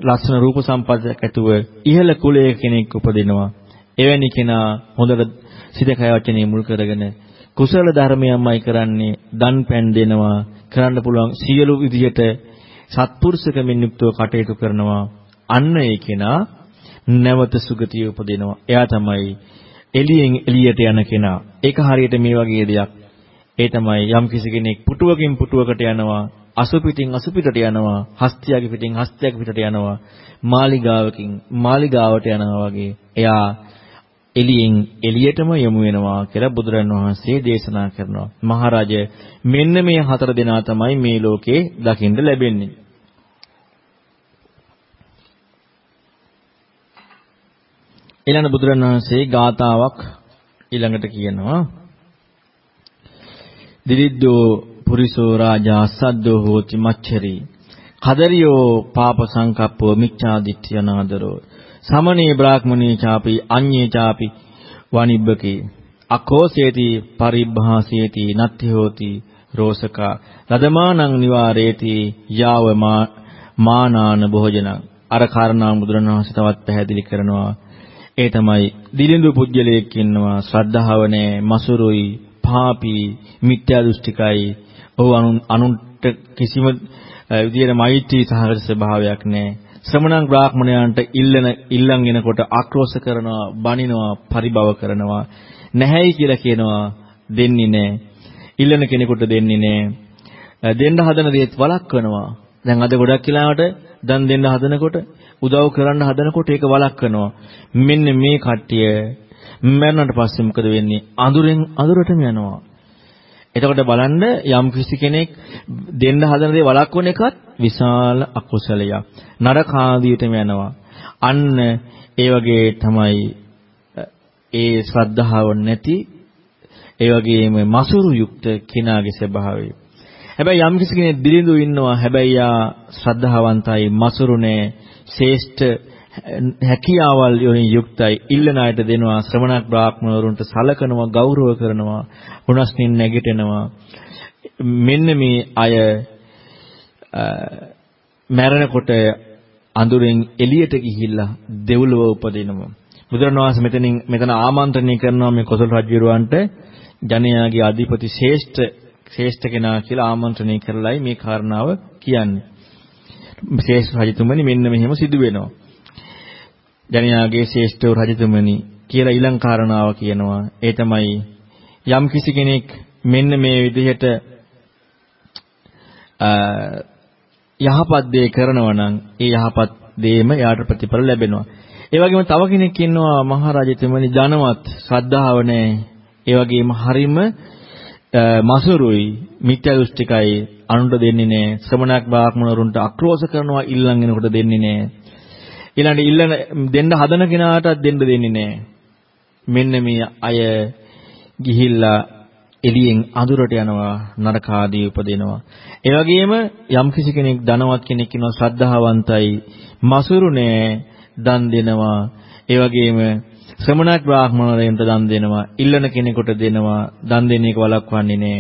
ලස්සන රූප සම්පන්නයක් ඇතුව ඉහළ කුලයක කෙනෙක් උපදිනවා. එවැනි කෙනා හොඳට සිතකය වචනේ මුල් කරගෙන කුසල ධර්මයන්මයි කරන්නේ දන් පෑන් දෙනවා කරන්න පුළුවන් සියලු විදියට සත්පුරුෂකමින් යුක්තව කටයුතු කරනවා අන්න ඒ කෙනා නැවත සුගතිය උපදිනවා. එයා තමයි එළියෙන් එළියට යන කෙනා. ඒක හරියට මේ වගේ දෙයක්. ඒ තමයි යම් කිසි කෙනෙක් පුටුවකින් පුටුවකට යනවා, අසුපිටින් අසුපිටට යනවා, හස්තියගේ පිටින් හස්තියගේ පිටට යනවා, මාලිගාවකින් මාලිගාවට යනවා වගේ. එයා එළියෙන් එළියටම යොමු වෙනවා කියලා බුදුරන් වහන්සේ දේශනා කරනවා. මහරජ මෙන්න මේ හතර දෙනා තමයි මේ ලෝකේ දකින්න ලැබෙන්නේ. ඊළඟ බුදුරන් වහන්සේ ගාතාවක් ඊළඟට කියනවා. දිරිද්දෝ පුරිසෝ රාජා සද්දෝ හෝති මච්චරි. කදරියෝ පාප සංකප්පෝ මිච්ඡාදිත්‍ය අනාදරෝ. සමනේ බ්‍රාහ්මණේ ചാපි අඤ්ඤේ ചാපි වනිබ්බකේ. අකෝසේති පරිභාසේති නත්ති හෝති රෝසකා. ලදමානං නිවාරේති යාව මානාන භෝජනං. අර කාරණා බුදුරණවහන්සේ තවත් පැහැදිලි කරනවා. ඒ තමයි දිලිඳු පුජ්‍යලයක් ඉන්නවා ශ්‍රද්ධාව නැහැ මසුරුයි පාපී මිත්‍යා දෘෂ්ටිකයි. ඔහු අනුන්ට කිසිම විදියට මෛත්‍රී සහගත ස්වභාවයක් නැහැ. ශ්‍රමණං බ්‍රාහ්මණයන්ට ඉල්ලන ඉල්ලන් එනකොට ආක්‍රෝෂ කරනවා බනිනවා පරිභව කරනවා. නැහැයි කියලා කියනවා දෙන්නේ නැහැ. ඉල්ලන කෙනෙකුට දෙන්නේ නැහැ. දෙන්න හදන දේත් වළක්වනවා. දැන් අද ගොඩක් කියලාට දන් දෙන්න හදනකොට උදව් කරන්න හදනකොට ඒක වළක්වනවා. මෙන්න මේ කට්ටිය මරණයට පස්සේ මොකද වෙන්නේ? අඳුරෙන් අඳුරටම යනවා. එතකොට බලන්න යම් කිසි කෙනෙක් දෙන්න හදන දේ වළක්වන එකත් විශාල අකුසලයක්. නරක ආදියටම යනවා. අන්න ඒ වගේ තමයි ඒ ශ්‍රද්ධාව නැති ඒ වගේම මසුරු යුක්ත කෙනාගේ ස්වභාවය. හැබැයි යම් කිසි කෙනෙක් දිලිඳු ඉන්නවා හැබැයි යා ශ්‍රද්ධාවන්තයි මසුරුනේ ශේෂ්ඨ හැකියාවල් වලින් යුක්තයි. ඉල්ලන අයට දෙනවා ශ්‍රමණක් බ්‍රාහ්මණවරුන්ට සලකනවා ගෞරව කරනවා උනස්නින් නැගිටිනවා. මෙන්න මේ අය මැරෙනකොට අඳුරෙන් එළියට ගිහිල්ලා දෙව්ලොව උපදිනවා. බුදුරණවහන්සේ මෙතනින් මෙතන ආමන්ත්‍රණය කරනවා මේ කොසල් රජුරවන්ට ජනයාගේ අධිපති ශ්‍රේෂ්ඨ ශ්‍රේෂ්ඨ කෙනා කියලා ආමන්ත්‍රණය කරලයි මේ කාරණාව කියන්නේ. ශ්‍රේෂ්ඨ රජතුමනි මෙන්න මෙහෙම සිදු වෙනවා. ජනයාගේ ශ්‍රේෂ්ඨ රජතුමනි කියලා ඊළඟ කාරණාව කියනවා. ඒ තමයි යම් කිසි කෙනෙක් මෙන්න මේ විදිහට යහපත් දේ කරනවා නම් ඒ යහපත් දේම යාට ප්‍රතිඵල ලැබෙනවා. ඒ වගේම තව කෙනෙක් ඉන්නවා මහරජතුමනි ධනවත් ශ්‍රද්ධාව නැහැ. ඒ වගේම හරිම මසුරුයි මිත්‍යා දෘෂ්ටිකයි අනුන්ට දෙන්නේ නැහැ ශ්‍රමණක් බ්‍රාහ්මණවරුන්ට අක්‍රෝෂ කරනවා ඉල්ලන් එනකොට දෙන්නේ නැහැ ඊළඟට ඉල්ලන දෙන්න හදන කෙනාටත් දෙන්න දෙන්නේ නැහැ මෙන්න මේ අය ගිහිල්ලා එළියෙන් අඳුරට යනවා නරක ආදී උපදිනවා. ඒ වගේම යම්කිසි කෙනෙක් ධනවත් කෙනෙක් ඉන්නවා ශ්‍රද්ධාවන්තයි මසුරු නෑ දන් දෙනවා. ඒ වගේම ශ්‍රමණක් බ්‍රාහ්මණවරයන්ට දන් දෙනවා, ඉල්ලන කෙනෙකුට දෙනවා, දන් දෙන එක වළක්වන්නේ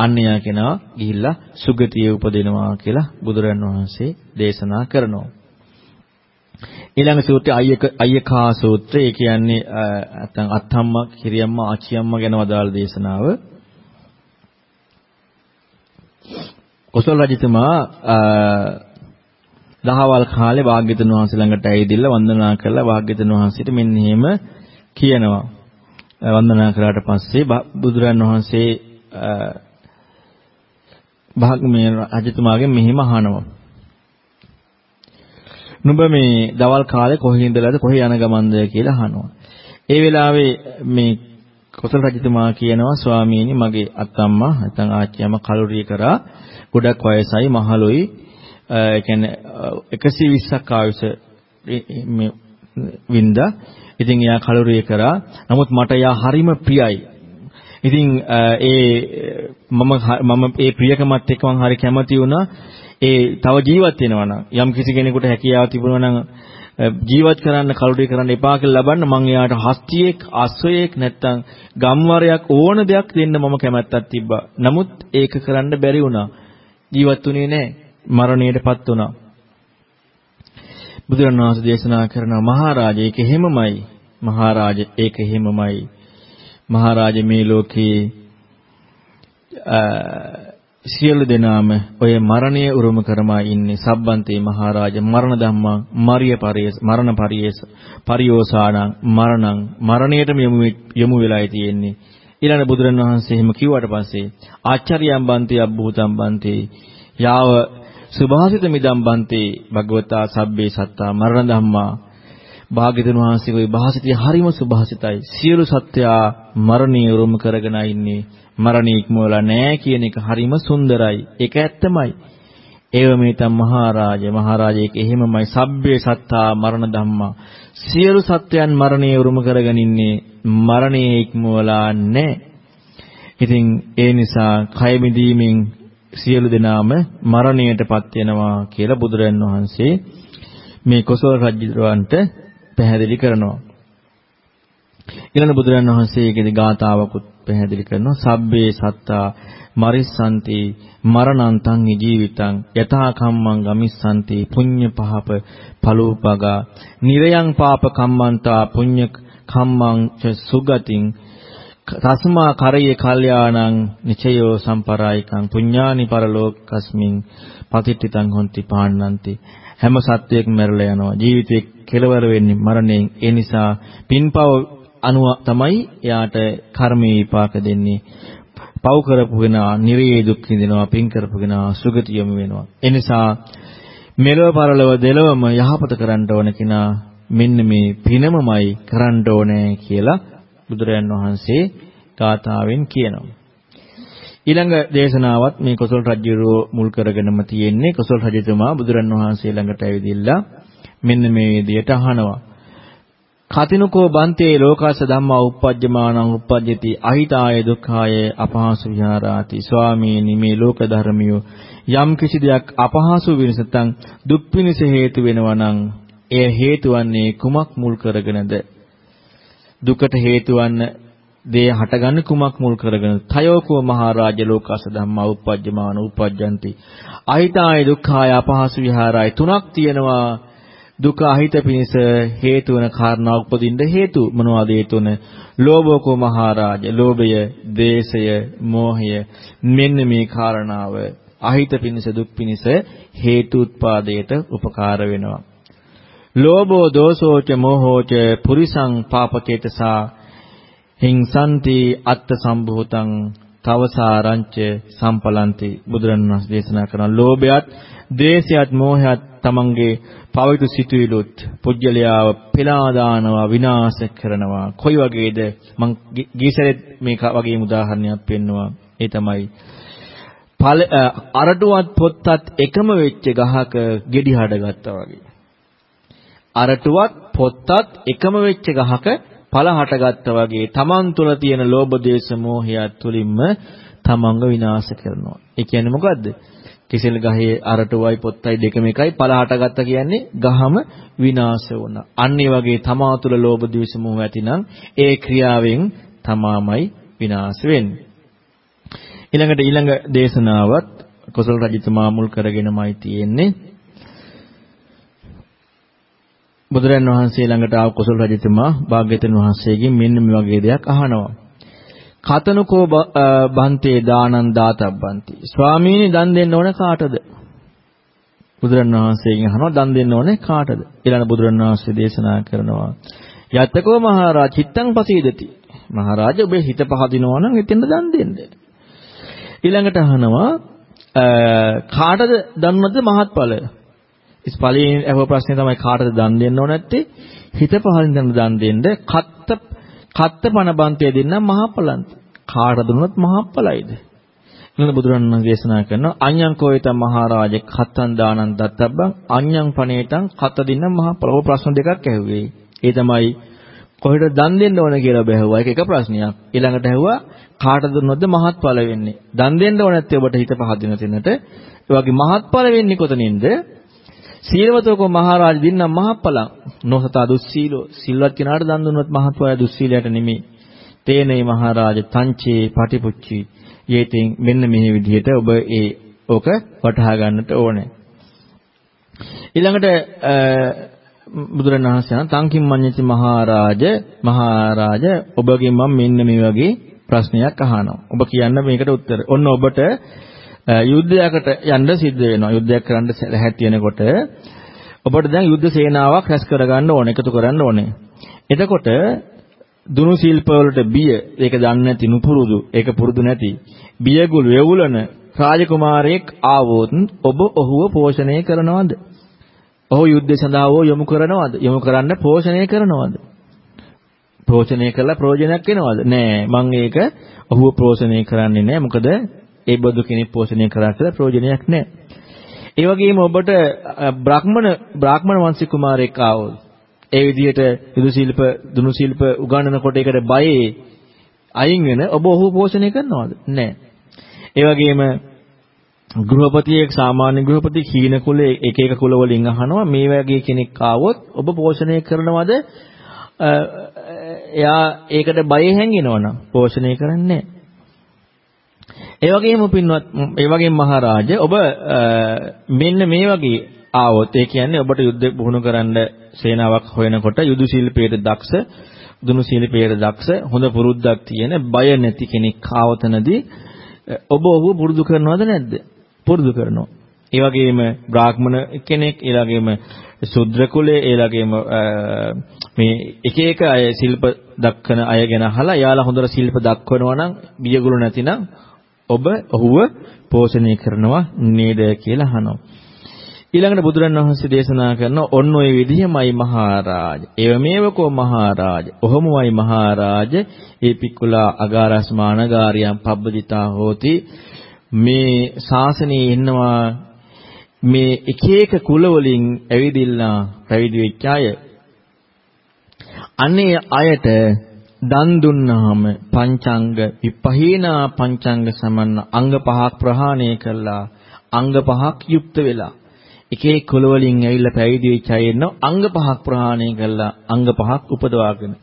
නැහැ. අන්‍යයා කෙනා ගිහිල්ලා සුගතියේ උපදිනවා කියලා බුදුරන් වහන්සේ දේශනා කරනවා. ඊළඟ සූත්‍රය අය්‍යක අය්‍යකා සූත්‍රය. ඒ කියන්නේ නැත්නම් අත්තම්ම, කිරියම්ම, ආචියම්ම ගැන වදාළ දේශනාව. කොසල් රජතුමා දහවල් කාලේ වාග්යතුන් වහන්සේ ළඟට ඇවිදilla වන්දනා කරලා වාග්යතුන් වහන්සේට මෙන්න එහෙම කියනවා. වන්දනා කරාට පස්සේ බුදුරන් වහන්සේ භාග්මේ රජතුමාගෙන් මෙහිම අහනවා. නුඹ මේ දවල් කාලේ කොහේ ඉඳලාද කොහේ යන ගමන්ද කියලා අහනවා. ඒ වෙලාවේ මේ කොසල් රජතුමා කියනවා ස්වාමීනි මගේ අත්තම්මා නැත්නම් ආච්චියම කලුරිය කරා ගොඩක් වයසයි මහලුයි ඒ කියන්නේ 120ක් ආයුෂ මේ වින්දා. ඉතින් එයා කලුරිය කරා. නමුත් මට එයා හරිම ප්‍රියයි. ඉතින් ඒ මම මම ඒ ප්‍රියකමත් එක්ක මම හරි කැමති වුණා. ඒ තව ජීවත් වෙනවා නම් යම් කිසි කෙනෙකුට හැකියාව තිබුණා නම් ජීවත් කරන්න කලුරිය කරන්න එපා කියලා ලබන්න මම එයාට හස්තියෙක් අස්වැයෙක් නැත්තම් ගම්වරයක් ඕන දෙයක් දෙන්න මම කැමැත්තක් තිබ්බා. නමුත් ඒක කරන්න බැරි වුණා. ජීවත් වුණේ නැහැ. මරණයටපත් වුණා. බුදුරණවහන්සේ දේශනා කරන මහරජා ඒක එහෙමමයි. මහරජා ඒක එහෙමමයි. මහරජා මේ ලෝකේ සියලු දෙනාම ඔය මරණය උරුම කරමා ඉන්නේ සබ්බන්තේ මහරජා මරණ ධම්මා මරිය පරියස මරණ පරියස පරියෝසානං මරණං මරණයටම යමු යමු වෙලායි තියෙන්නේ. ඊළඟ බුදුරණවහන්සේ එහෙම කිව්වට පස්සේ ආචාර්යයන් බන්ති අබ්බූතම් බන්ති යාව සුභාසිත මිදම් බන්තේ භගවතා සබ්බේ සත්තා මරණ ධම්මා භාග්‍යතුන් වහන්සේගේ භාසිතය හරිම සුභාසිතයි. සියලු සත්‍යා මරණීය උරුම කරගෙන ඉන්නේ. මරණී ඉක්මවලා නැහැ කියන එක හරිම සුන්දරයි. ඒක ඇත්තමයි. ඒව මේතම් මහරජ මහරජේක එහෙමමයි. සබ්බේ සත්තා මරණ ධම්මා. සියලු සත්‍යයන් මරණීය උරුම කරගෙන ඉන්නේ. මරණීය ඉක්මවලා නැහැ. ඉතින් ඒ නිසා කය මිදීමෙන් සියලු දෙනාම මරණයටපත් වෙනවා කියලා බුදුරන් වහන්සේ මේ කොසල් රජුන්ට පැහැදිලි කරනවා. ඊළඟ බුදුරන් වහන්සේ ඒකේදී ගාතාවකුත් පැහැදිලි කරනවා. සබ්බේ සත්තා මරිස්සanti මරණන්තං ජීවිතං යථා කම්මං ගමිස්සanti පුඤ්ඤ පහප පලූපගා නිරයං පාප කම්මන්තා පුඤ්ඤ කම්මං ච සුගතින් තස්මා කරයේ කල්යාණං නිචයෝ සම්පරායිකං පුඤ්ඤානි පරලෝකස්මින් පතිට්ඨිතං හොಂತಿ පාණ්ණන්ති හැම සත්වයකම මැරලා යනවා ජීවිතේ කෙලවර වෙන්නේ මරණයෙන්. ඒ නිසා පින්පව අනුව තමයි එයාට කර්මයේ විපාක දෙන්නේ. පව් කරපු කෙනා නිරේ දුක් විඳිනවා පින් කරපු කෙනා සුගතිය යොමු වෙනවා. ඒ නිසා මෙලව පරලව දෙලවම යහපත කරන්න ඕන කෙනා මෙන්න මේ පිනමමයි කරන්න ඕනේ කියලා බුදුරයන් වහන්සේ ගාථාවෙන් කියනවා. ඊළඟ දේශනාවත් මේ කොසල් රජුරෝ මුල් කරගෙනම තියෙන්නේ. කොසල් රජතුමා බුදුරන් වහන්සේ ළඟට ඇවිදilla මෙන්න මේ විදියට අහනවා. කතිනුකෝ බන්තේ ලෝකස්ස ධම්මා uppajjamaනං uppajjati අහිතාය දුක්ඛාය අපහාසු විහාරාති. ස්වාමීනි මේ ලෝක ධර්මියෝ යම් කිසි දෙයක් අපහාසු වෙනසතන් දුක් පිණිස හේතු වෙනවා නම් එය හේතු වන්නේ කුමක් මුල් කරගෙනද? දුකට හේතු වන්න දේ හටගන්නේ කුමක් මුල් කරගෙන තයෝකෝ මහරජ ලෝකස ධම්මා උපජ්ජමාන උපජ්ජಂತಿ අහිතාය දුක්ඛාය අපහසු විහාරයි තුනක් තියෙනවා. දුක අහිත පිණිස හේතු වන කාරණා උපදින්න හේතු මොනවද ඒ තුන ලෝභෝකෝ මහරජ ලෝභය දේශය මෝහය. මෙන්න මේ කාරණාව අහිත පිණිස දුක් පිණිස හේතු උත්පාදයට උපකාර වෙනවා. ලෝභෝ දෝසෝච මෝහෝච පුරිසං පාපචේතසා හිංසන්ති අත්ත සම්භූතං තවසාරංච සම්පලන්ති. බුදුරණවහන්සේ දේශනා කරන ලෝභයත් ද්වේෂයත් මෝහයත් තමන්ගේ පවිතු සිතුවිලුත් පුජ්‍යලයාව පෙලා දානවා විනාශ කරනවා. කොයි වගේද? මං ගීසරෙත් මේක වගේ උදාහරණයක් පෙන්නවා. ඒ තමයි. අරටුවත් පොත්තත් එකම වෙච්ච ගහක ගෙඩි හඩගත්තා වගේ. අරටුවත් පොත්තත් එකම වෙච්ච ගහක ඵල හටගත්තා වගේ. තමන් තුළ තියෙන ලෝභ දේශ මොහයත් තුලින්ම තමන්ව විනාශ කරනවා. ඒ කියන්නේ මොකද්ද? කිසෙල් ගහේ අරටුවයි පොත්තයි දෙකම එකයි ඵල හටගත්තා කියන්නේ ගහම විනාශ වුණා. අන්න ඒ වගේ තමා තුළ ලෝභ දේශ මොහ ඇතිනම් ඒ ක්‍රියාවෙන් තමාමයි විනාශ වෙන්නේ. ඊළඟට ඊළඟ දේශනාවත් කොසල් රජතුමා මුල් කරගෙනමයි තියෙන්නේ. බුදුරන් වහන්සේ ළඟට ආව කුසල රජතුමා භාග්‍යවතුන් වහන්සේගෙන් මෙන්න මේ වගේ දෙයක් අහනවා. කතනකෝ බන්තේ දානං දාතබ්බන්ති. ස්වාමීනි දන් දෙන්න ඕන කාටද? බුදුරන් වහන්සේගෙන් අහනවා දන් දෙන්න ඕනේ කාටද? ඊළඟ බුදුරන් වහන්සේ දේශනා කරනවා. යත්තකෝ මහරජා චිත්තං පසීදති. මහරජා ඔබේ හිත පහදිනවා නම් එතෙන්ද දන් දෙන්න. ඊළඟට අහනවා කාටද දන්නවද මහත්ඵලය? ඉස්පලයෙන් අහුව ප්‍රශ්නේ තමයි කාටද දන් දෙන්න ඕන නැත්තේ? හිත පහලින් දන් දෙන්න කත්ත කත්ත පණ බන්තය දෙන්න මහපලන්ත. කාටද දුන්නොත් මහපලයිද? ඊළඟ බුදුරණන් දේශනා කරනවා අඤ්ඤං කෝයිත මහරජ කත්තං දානං දත්තබ්බං අඤ්ඤං පණේතං කත්ත දින්න මහපල. ඔය ප්‍රශ්න දෙකක් ඇහුවේ. ඒ තමයි කොහෙට දන් දෙන්න ඕන කියලා බැහුවා. ඒක එක ප්‍රශ්නයක්. ඊළඟට ඇහුවා කාටද දුන්නොත්ද මහත්ඵල වෙන්නේ? දන් දෙන්න ඕන නැත්තේ ඔබට හිත පහදින තැනට. ඒ වගේ මහත්ඵල වෙන්නේ කොතනින්ද? සීලවතෝක මහරජ දින්නම් මහප්පලං. නොසතා දුස්සීලෝ සිල්වත් කෙනාට දන් දුන්නොත් මහත්වය දුස්සීලයට නෙමෙයි තේනේ මහරජ තංචේ පටිපුච්චි. යේතෙන් මෙන්න මේ විදිහට ඔබ ඒ ඕක වටහා ගන්නට ඕනේ. ඊළඟට බුදුරණවහන්සේ තංකින් මඤ්ඤති මහරජ මහරජ ඔබගෙන් මම මෙන්න මේ වගේ ප්‍රශ්නයක් අහනවා. ඔබ කියන්න මේකට උත්තර. ඔන්න ඔබට යුද්ධයකට යන්න සිද්ධ වෙනවා. යුද්ධයක් කරන්න ලැහැත් වෙනකොට ඔබට දැන් යුද්ධ සේනාවක් රැස් කරගන්න ඕනේ, එකතු කරන්න ඕනේ. එතකොට දුනු ශිල්ප වලට බිය, ඒක දන්නේ නැති නුපුරුදු, ඒක පුරුදු නැති බියගුල් වෙවුලන රාජකුමාරයෙක් ආවොත් ඔබ ඔහුව පෝෂණය කරනවද? ඔහු යුද්ධය සඳහා යොමු කරනවද? යොමු කරන්න පෝෂණය කරනවද? පෝෂණය කළා ප්‍රයෝජනයක් වෙනවද? නෑ. මම ඒක ඔහුව පෝෂණය කරන්නේ නෑ. මොකද ඒ බඳු කෙනෙක් පෝෂණය කරා කියලා ප්‍රයෝජනයක් නැහැ. ඒ වගේම ඔබට බ්‍රාහ්මණ බ්‍රාහ්මණ වංශික කුමාරයෙක් ආවොත් ඒ විදිහට යුද ශිල්ප දුනු ශිල්ප උගන්වනකොට ඒකට බයේ අයින් වෙන ඔබ ඔහු පෝෂණය කරනවද? නැහැ. ඒ වගේම ගෘහපතියෙක් සාමාන්‍ය ගෘහපති කීන කුලේ එක එක කුල වලින් අහනවා මේ වගේ කෙනෙක් ආවොත් ඔබ පෝෂණය කරනවද? එයා ඒකට බය හැංගෙනවනම් පෝෂණය කරන්නේ ඒ වගේම පින්වත් ඒ වගේම මහරජ ඔබ මෙන්න මේ වගේ ආවොත් ඒ කියන්නේ ඔබට යුද්ධ පුහුණු කරන්න සේනාවක් හොයනකොට යුද ශිල්පයේ දක්ෂ දුනු ශිල්පයේ දක්ෂ හොඳ පුරුද්දක් තියෙන බය නැති කෙනෙක් ආවතනදී ඔබ ඔබ පුරුදු කරනවද නැද්ද? පුරුදු කරනවා. ඒ වගේම බ්‍රාහ්මණ කෙනෙක් ඒ වගේම ශුද්‍ර කුලයේ ඒ වගේම මේ එක එක අය ශිල්ප දක්වන අය ගැන අහලා යාලා හොඳට ශිල්ප දක්වනවා නම් බියගුරු නැතිනම් ඔබ ඔහුව පෝෂණය කරනවා නේද කියලා අහනවා. ඊළඟට බුදුරන් වහන්සේ දේශනා කරන ඔන්න ඔය විදිහමයි මහරජ. එවමෙවකෝ මහරජ. ඔහොමයි මහරජ. ඒ පික්කුලා අගාරස් මානගාරියම් පබ්බදිතා හෝති. මේ ශාසනයේ ඉන්නවා මේ එක එක කුල වලින් ඇවිදිලා පැවිදි වෙච්ච අය. අනේ අයට දන් දුන්නාම පංචාංග විපහීනා පංචාංග සමන්න අංග පහක් ප්‍රහාණය කළා. අංග පහක් යුක්ත වෙලා. එක එක කුල වලින් ඇවිල්ලා පැවිදි වෙච්ච අය ඉන්නවා අංග පහක් ප්‍රහාණය කළා. අංග පහක් උපදවාගෙන.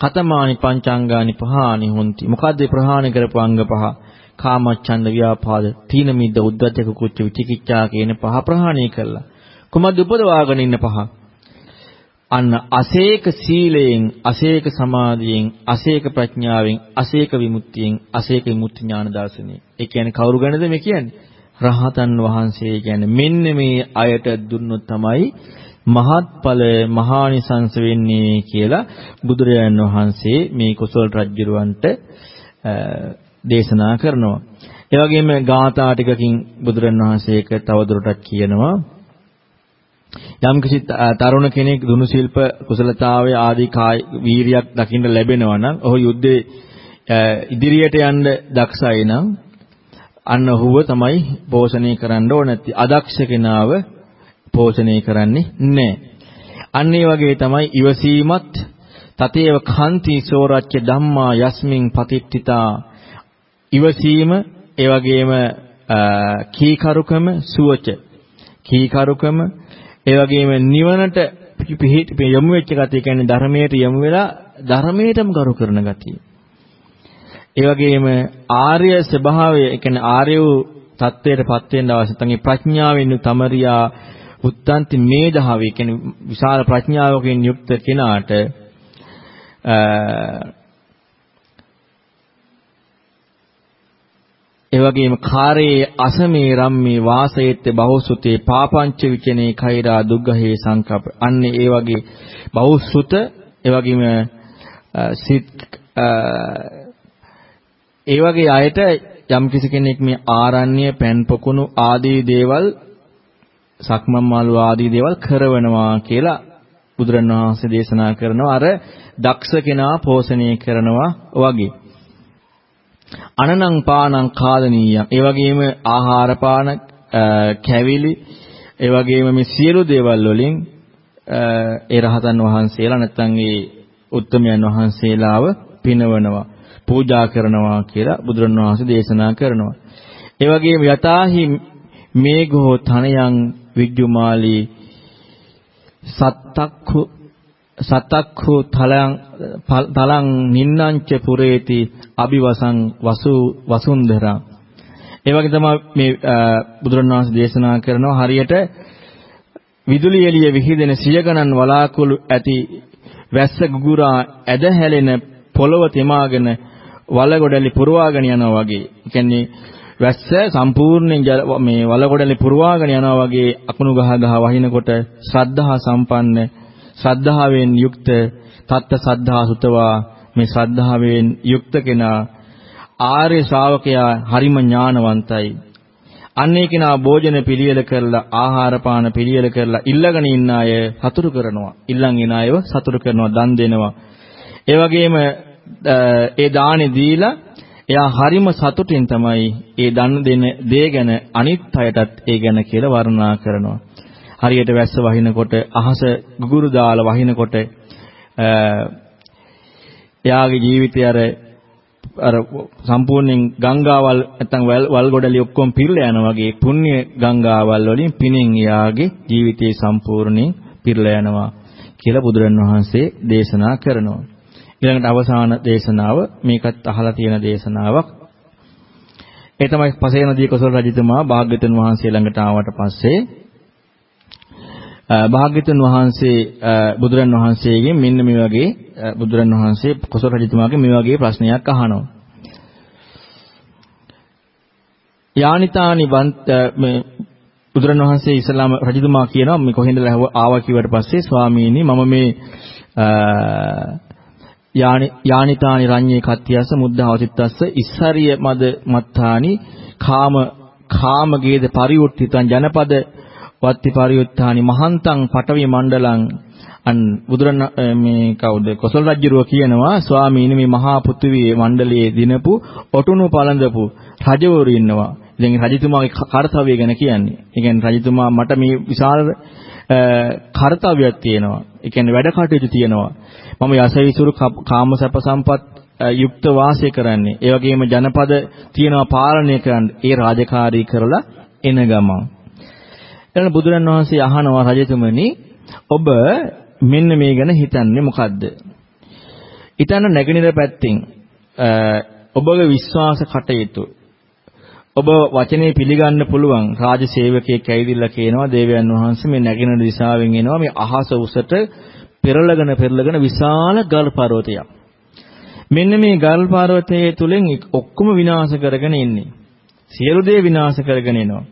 කතමානි පංචාංගානි පහානි හොಂತಿ මොකද්ද ප්‍රහාණය කරපු අංග පහ? කාමච්ඡන්ද ව්‍යාපාද තීන මිද්ද උද්ධච්ච කුච්ච විචිකිච්ඡා කියන පහ ප්‍රහාණය කළා. කුමද්ද උපදවාගෙන ඉන්න පහ? අන්න අසේක සීලයෙන් අසේක සමාධියෙන් අසේක ප්‍රඥාවෙන් අසේක විමුක්තියෙන් අසේක විමුක්ති ඥාන දර්ශනය. ඒ කියන්නේ කවුරු ගැනද මේ කියන්නේ? රහතන් වහන්සේ කියන්නේ මෙන්න මේ අයට දුන්නොත් තමයි මහත්ඵල මහානිසංස වෙන්නේ කියලා බුදුරජාණන් වහන්සේ මේ කුසල රජුරවන්ට දේශනා කරනවා. ඒ වගේම ගාථා ටිකකින් බුදුරජාණන් වහන්සේක තවදුරටත් කියනවා යම් කිසි තරුණ කෙනෙක් දුනු ශිල්ප කුසලතාවය ආදී කාය වීරියක් දකින්න ලැබෙනවා නම් ඔහු යුද්ධේ ඉදිරියට යන්න දක්ෂයි නම් අන්න ඔහුව තමයි පෝෂණය කරන්න ඕන. නැති අදක්ෂ කෙනාව පෝෂණය කරන්නේ නැහැ. අන්න ඒ වගේ තමයි ඉවසීමත් තතේව කාන්ති සෝරච්ච ධම්මා යස්මින් පතිට්ඨිතා. ඉවසීම ඒ වගේම කීකරුකම සුවච. කීකරුකම ඒ වගේම නිවනට පිහිට යොමු වෙච්ච ගතිය කියන්නේ ධර්මයට යොමු වෙලා ධර්මයටම ගරු කරන ගතිය. ඒ වගේම ආර්ය ස්වභාවය, ඒ කියන්නේ ආර්ය වූ தත්වයටපත් වෙන්න අවශ්‍ය නැත්නම් ප්‍රඥාවෙන් තමරියා උත්තන්ති මේධාවී කියන්නේ විශාල ප්‍රඥාවකින් යුක්ත කෙනාට ඒ වගේම කාරේ අසමේ රම්මේ වාසයේත් බහුසුතේ පාපංච විචනේ කෛරා දුග්ගහේ සංකප්ප. අන්නේ ඒ වගේ බහුසුත ඒ වගේම සිත් ඒ වගේ අයට යම් කිසි කෙනෙක් මේ ආරණ්‍ය පෑන් පොකුණු ආදී දේවල් සක්මන් මාළු ආදී දේවල් කරවනවා කියලා බුදුරණවහන්සේ දේශනා කරනවා. අර දක්ෂ කෙනා පෝෂණය කරනවා වගේ. අනනං පානං කාදනීයම්. ඒ වගේම ආහාර පාන කැවිලි ඒ වගේම මේ සියලු දේවල් වලින් ඒ රහතන් වහන්සේලා නැත්නම් ඒ උත්තමයන් වහන්සේලාව පිනවනවා පූජා කරනවා කියලා බුදුරණවහන්සේ දේශනා කරනවා. ඒ වගේම යතාහි මේඝෝ තනයන් විජ්ජුමාලී සත්තක්ඛු සතක්ඛු තලං තලං නින්නංච පුරේති අபிවසං වසු වසුන්දරා ඒ වගේ තමයි මේ බුදුරණවහන්සේ දේශනා කරනවා හරියට විදුලි එළිය විහිදෙන සිය ගණන් වලාකුළු ඇති වැස්ස ගුගුරා ඇද හැලෙන පොළව තෙමාගෙන වලගොඩලි පුරවාගෙන යනවා වගේ. ඒ කියන්නේ වැස්ස සම්පූර්ණයෙන් මේ වලගොඩලි පුරවාගෙන යනවා වගේ අකුණු ගහ ගහ වහිනකොට ශ්‍රද්ධා සම්පන්න ශ්‍රද්ධාවෙන් යුක්ත තත්ත සද්ධා සුතවා මේ ශ්‍රද්ධාවෙන් යුක්ත කෙනා ආර්ය ශ්‍රාවකයා හරිම ඥානවන්තයි. අන්නේ කෙනා භෝජන පිළියෙල කරලා ආහාර පාන පිළියෙල කරලා ඉල්ලගෙන ඉන්න අය සතුටු කරනවා. ඉල්ලන් ඉන අයව සතුටු කරනවා, දන් දෙනවා. ඒ වගේම ඒ දානේ දීලා එයා හරිම සතුටින් තමයි ඒ දන් දෙන දේ ගැන අනිත් අයටත් ඒ ගැන කියලා වර්ණනා කරනවා. හරියට වැස්ස වහිනකොට අහස ගුගුරු දාලා වහිනකොට එයාගේ ජීවිතය අර අර සම්පූර්ණයෙන් ගංගාවල් නැත්නම් වල් ගොඩලි ඔක්කොම පිරලා යනවා වගේ පුණ්‍ය ගංගාවල් වලින් පිනෙන් යාගේ ජීවිතේ සම්පූර්ණයෙන් පිරලා යනවා කියලා බුදුරන් වහන්සේ දේශනා කරනවා. ඊළඟට අවසාන දේශනාව මේකත් අහලා තියෙන දේශනාවක්. ඒ තමයි පසේනදී කොසල් රජතුමා භාග්‍යතුන් වහන්සේ ළඟට ආවට පස්සේ භාග්‍යතුන් වහන්සේ බුදුරන් වහන්සේගෙන් මෙන්න මේ වගේ බුදුරන් වහන්සේ කොසල් රජතුමාගෙන් මේ වගේ ප්‍රශ්නයක් අහනවා. යානිතානි වන්ත මේ බුදුරන් වහන්සේ ඉස්ලාම රජතුමා කියනවා මේ කොහෙන්ද ආවා කිව්වට පස්සේ ස්වාමීනි මම මේ යානි යානිතානි රඤ්ඤේ කත්තියස මුද්ධාවතිත්තස්ස ඉස්සරිය මද මත්තානි කාම කාමගේද පරිවුට්ඨිතං ජනපද වත්ති පරියුත්තානි මහන්තං පටවි මණ්ඩලං අන් බුදුරණ මේ කවුද කොසල් රජුරුව කියනවා ස්වාමීනි මේ මහා පෘථිවියේ මණ්ඩලයේ දිනපු ඔටුනු පළඳපු රජවරු ඉන්නවා. ඉතින් රජතුමාගේ කාර්යය ගැන කියන්නේ. ඒ කියන්නේ රජතුමා මට මේ විශාල කාර්යයක් තියෙනවා. ඒ කියන්නේ වැඩ කටයුතු තියෙනවා. මම යසවිසුරු කාමසප සම්පත් යුක්ත වාසය කරන්නේ. ඒ වගේම ජනපද තියෙනවා පාලනය කරන්න. ඒ රාජකාරී කරලා එන ගමන්. එතන බුදුරන් වහන්සේ අහනවා රජතුමනි ඔබ මෙන්න මේ ගැන හිතන්නේ මොකද්ද? ඊතන නැගිනිර පැත්තෙන් ඔබගේ විශ්වාස කටයුතු ඔබ වචනේ පිළිගන්න පුළුවන් රාජ සේවකයෙක් ඇවිදilla කියනවා දේවයන් වහන්සේ මේ නැගින දිශාවෙන් එනවා මේ අහස උසට පෙරලගෙන පෙරලගෙන විශාල ගල් පර්වතයක්. මෙන්න මේ ගල් පර්වතයේ තුලින් ඔක්කොම විනාශ කරගෙන ඉන්නේ. සියලු දේ විනාශ කරගෙන එනවා.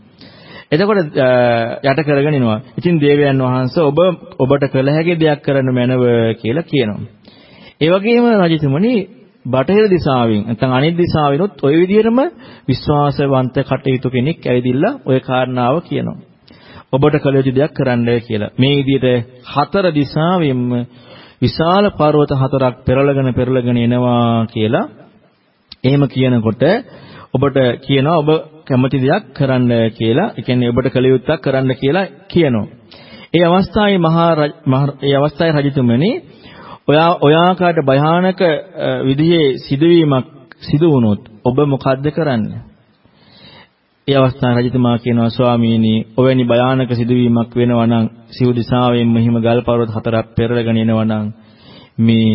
එතකොට යට කරගෙන ඉනවා. ඉතින් දේවයන් වහන්සේ ඔබ ඔබට කළ හැකි දෙයක් කරන්න මැනව කියලා කියනවා. ඒ වගේම රජතුමනි බටහිර දිශාවෙන් නැත්නම් අනිත් දිශාවෙනොත් ওই විදිහටම විශ්වාසවන්ත කටයුතු කෙනෙක් ඇවිදිලා ওই කාරණාව කියනවා. ඔබට කළ යුතු දෙයක් කරන්න කියලා. මේ විදිහට හතර දිශාවෙන්ම විශාල පර්වත හතරක් පෙරලගෙන පෙරලගෙන එනවා කියලා එහෙම කියනකොට ඔබට කියනවා ඔබ කැමති දෙයක් කරන්න කියලා. ඒ කියන්නේ ඔබට කළ යුත්තක් කරන්න කියලා කියනවා. ඒ අවස්ථාවේ මහා ඒ අවස්ථාවේ රජතුමනි ඔයා ඔයාකාට භයානක විදිහේ සිදුවීමක් සිදු වුණොත් ඔබ මොකද්ද කරන්නේ? ඒ අවස්ථාවේ රජතුමා කියනවා ස්වාමීනි ඔවැනි භයානක සිදුවීමක් වෙනවා නම් සිව් දිසාවෙන් මෙහිම ගල් පර්වත හතරක් පෙරලගෙන එනවා නම් මේ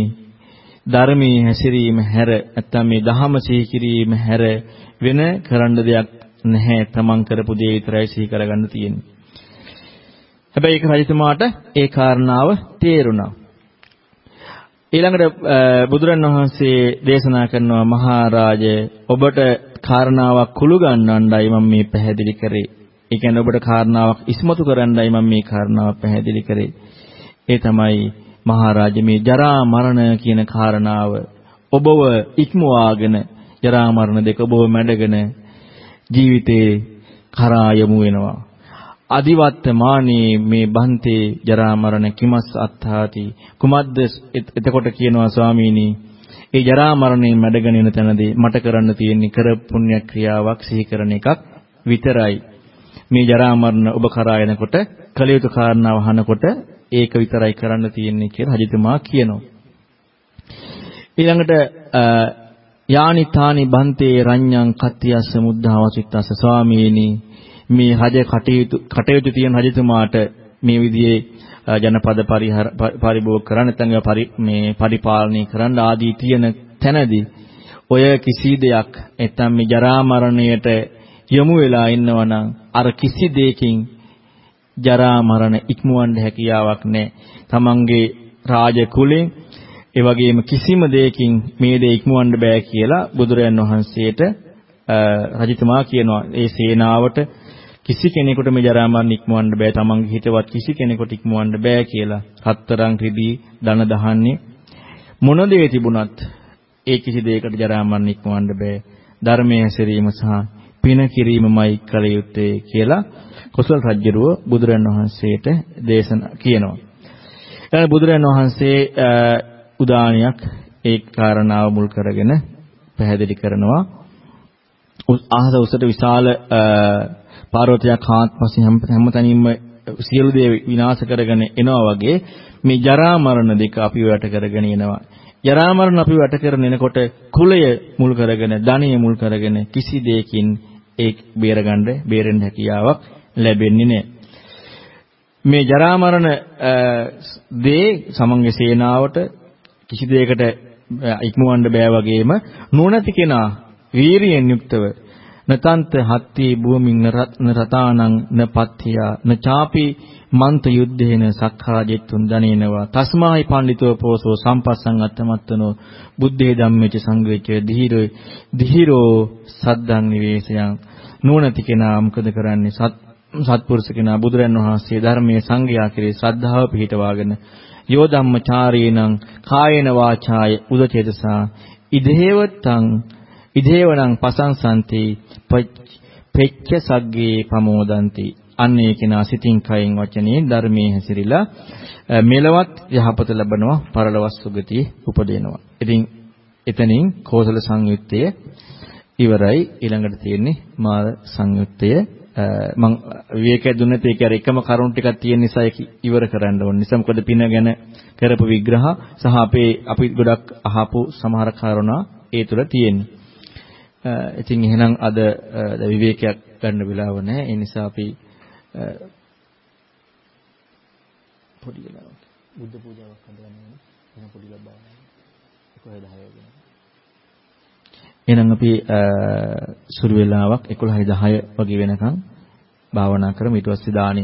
ධර්මයේ හැසිරීම හැර නැත්නම් මේ ධහම සිහි කිරීම හැර වෙන කරන්න දෙයක් නැහැ. තමන් කරපු දේ විතරයි සිහි කරගන්න තියෙන්නේ. හැබැයි ඒක රජතුමාට ඒ කාරණාව තේරුණා. ඊළඟට බුදුරණවහන්සේ දේශනා කරනවා මහරජ ඔබට කාරණාවක් කුළු ගන්නවන්නයි මම මේ පැහැදිලි කරේ. ඒ කියන්නේ ඔබට කාරණාවක් ඉස්මතු කරන්නයි මම මේ කාරණාව පැහැදිලි කරේ. ඒ තමයි මහරජ මේ ජරා මරණ කියන කාරණාව ඔබව ඉක්මවාගෙන ජරා මරණ දෙක ඔබව මැඩගෙන ජීවිතේ කරා යමු වෙනවා. අදිවත්තමානී මේ බන්තේ ජරා මරණ කිමස් අත්තාති කුමද්ද එතකොට කියනවා ස්වාමීනි ඒ ජරා මරණයෙන් මැඩගෙන යන තැනදී මට කරන්න තියෙන්නේ කර පුණ්‍ය ක්‍රියාවක් සිහි කරන එකක් විතරයි. මේ ජරා මරණ ඔබ කරා යනකොට කළ යුතු කාරණාව අහනකොට ඒක විතරයි කරන්න තියෙන්නේ කියලා හජිතමා කියනවා. ඊළඟට යානි තානි බන්තේ රඤ්ඤං කත්තියස්ස මුද්ධාවසිට්ටස්ස ස්වාමීනි මේ රජ කටයුතු කටයුතු තියෙන රජතුමාට මේ විදිහේ ජනපද පරිහර පරිභෝග කරන්න නැත්නම් පරි මේ පරිපාලනය කරන්න ආදී තියෙන තැනදී ඔය කිසි දෙයක් නැත්නම් මේ ජරා මරණයට යොමු වෙලා ඉන්නවනම් අර කිසි දෙයකින් ජරා මරණ ඉක්මවන්න හැකියාවක් නැහැ. තමන්ගේ රාජ කුලෙන් ඒ වගේම කිසිම දෙයකින් මේ දේ ඉක්මවන්න බෑ කියලා බුදුරයන් වහන්සේට රජතුමා කියනවා. ඒ සේනාවට කිසි කෙනෙකුට මේ ජරා මරණ ඉක්මවන්න බෑ. තමන්ගේ හිතවත් කිසි කෙනෙකුට ඉක්මවන්න බෑ කියලා. හතරන් රිදී දන දහන්නේ මොන දේ තිබුණත් ඒ කිසි දෙයකට ජරා මරණ ඉක්මවන්න බෑ. ධර්මයේ හැසිරීම සහ පින කිරීමමයි කළ යුත්තේ කියලා කොසල් රජුරුව බුදුරන් වහන්සේට දේශනා කියනවා. ඊළඟ බුදුරන් වහන්සේ උදානියක් ඒ කාරණාව මුල් කරගෙන පැහැදිලි කරනවා. අහස උසට විශාල පාර්වතයක් ආත්මසින් හැමතැනින්ම සියලු දේ විනාශ කරගෙන එනවා වගේ මේ ජරා මරණ දෙක අපි වට කරගෙන එනවා. ජරා මරණ අපි වට කරගෙන එනකොට කුලය මුල් කරගෙන ධනිය මුල් කරගෙන කිසි දෙයකින් ඒ බේරගන්න බේරෙන්න හැකියාවක් ලැබෙන්නේ නැහැ. මේ ජරා මරණ දේ සමන්ගේ සේනාවට කිසි දෙයකට ඉක්මවන්න බෑ වගේම නුවණති කෙනා වීරියෙන් යුක්තව නතන්ත හත්ති භූමින් නරතානං නපත්තියා නචාපි මන්ත යුද්ධේන සක්ඛාජෙත්තුන් දනේනවා තස්මායි පඬිතෝ පෝසෝ සම්පස්සං අත්තමත්තනෝ බුද්ධේ ධම්මේච සංග්‍රේච දිහිරෝ දිහිරෝ සද්දං නිවේසයන් නුවණති කෙනා මොකද කරන්නේ? සත් සත්පුරුෂ කෙනා බුදුරන් වහන්සේ ධර්මයේ සංගයා කෙරේ ශ්‍රද්ධාව පිහිටවාගෙන යෝ ධම්මචාරීනං කායේන වාචාය උදචේතසා ඉදේවතං ඉදේවණං පසංසන්ති පෙච්ච සග්ගේ ප්‍රමෝදಂತಿ අන්නේ කෙනා සිතින් කයින් වචනේ ධර්මයේ හැසිරීලා මෙලවත් යහපත ලබනවා පරලොව සුගතිය උපදිනවා. ඉතින් එතනින් කෝසල සංයුත්තය ඉවරයි ඊළඟට තියෙන්නේ මාර සංයුත්තය මම විවේකයක් දුන්නත් ඒක අර එකම කරුණු ටිකක් තියෙන නිසා ඒක ඉවර කරන්න ඕන නිසා මොකද පින ගැන කරපු විග්‍රහ සහ අපේ අපි ගොඩක් අහපු සමහර කාරණා ඒ තුල තියෙන්නේ. ඉතින් එහෙනම් අද විවේකයක් ගන්න වෙලාව නැහැ. ඒ නිසා අපි පොඩි වෙලාවක් බුද්ධ පූජාවක් හදගන්න ඕනේ. එන පොඩි ලබාවන්න. කොහෙද හැයගෙන. එහෙනම් අපි සුළු වෙලාවක් 11 10 වගේ වෙනකන් භාවනා කරමු ඊට පස්සේ දානි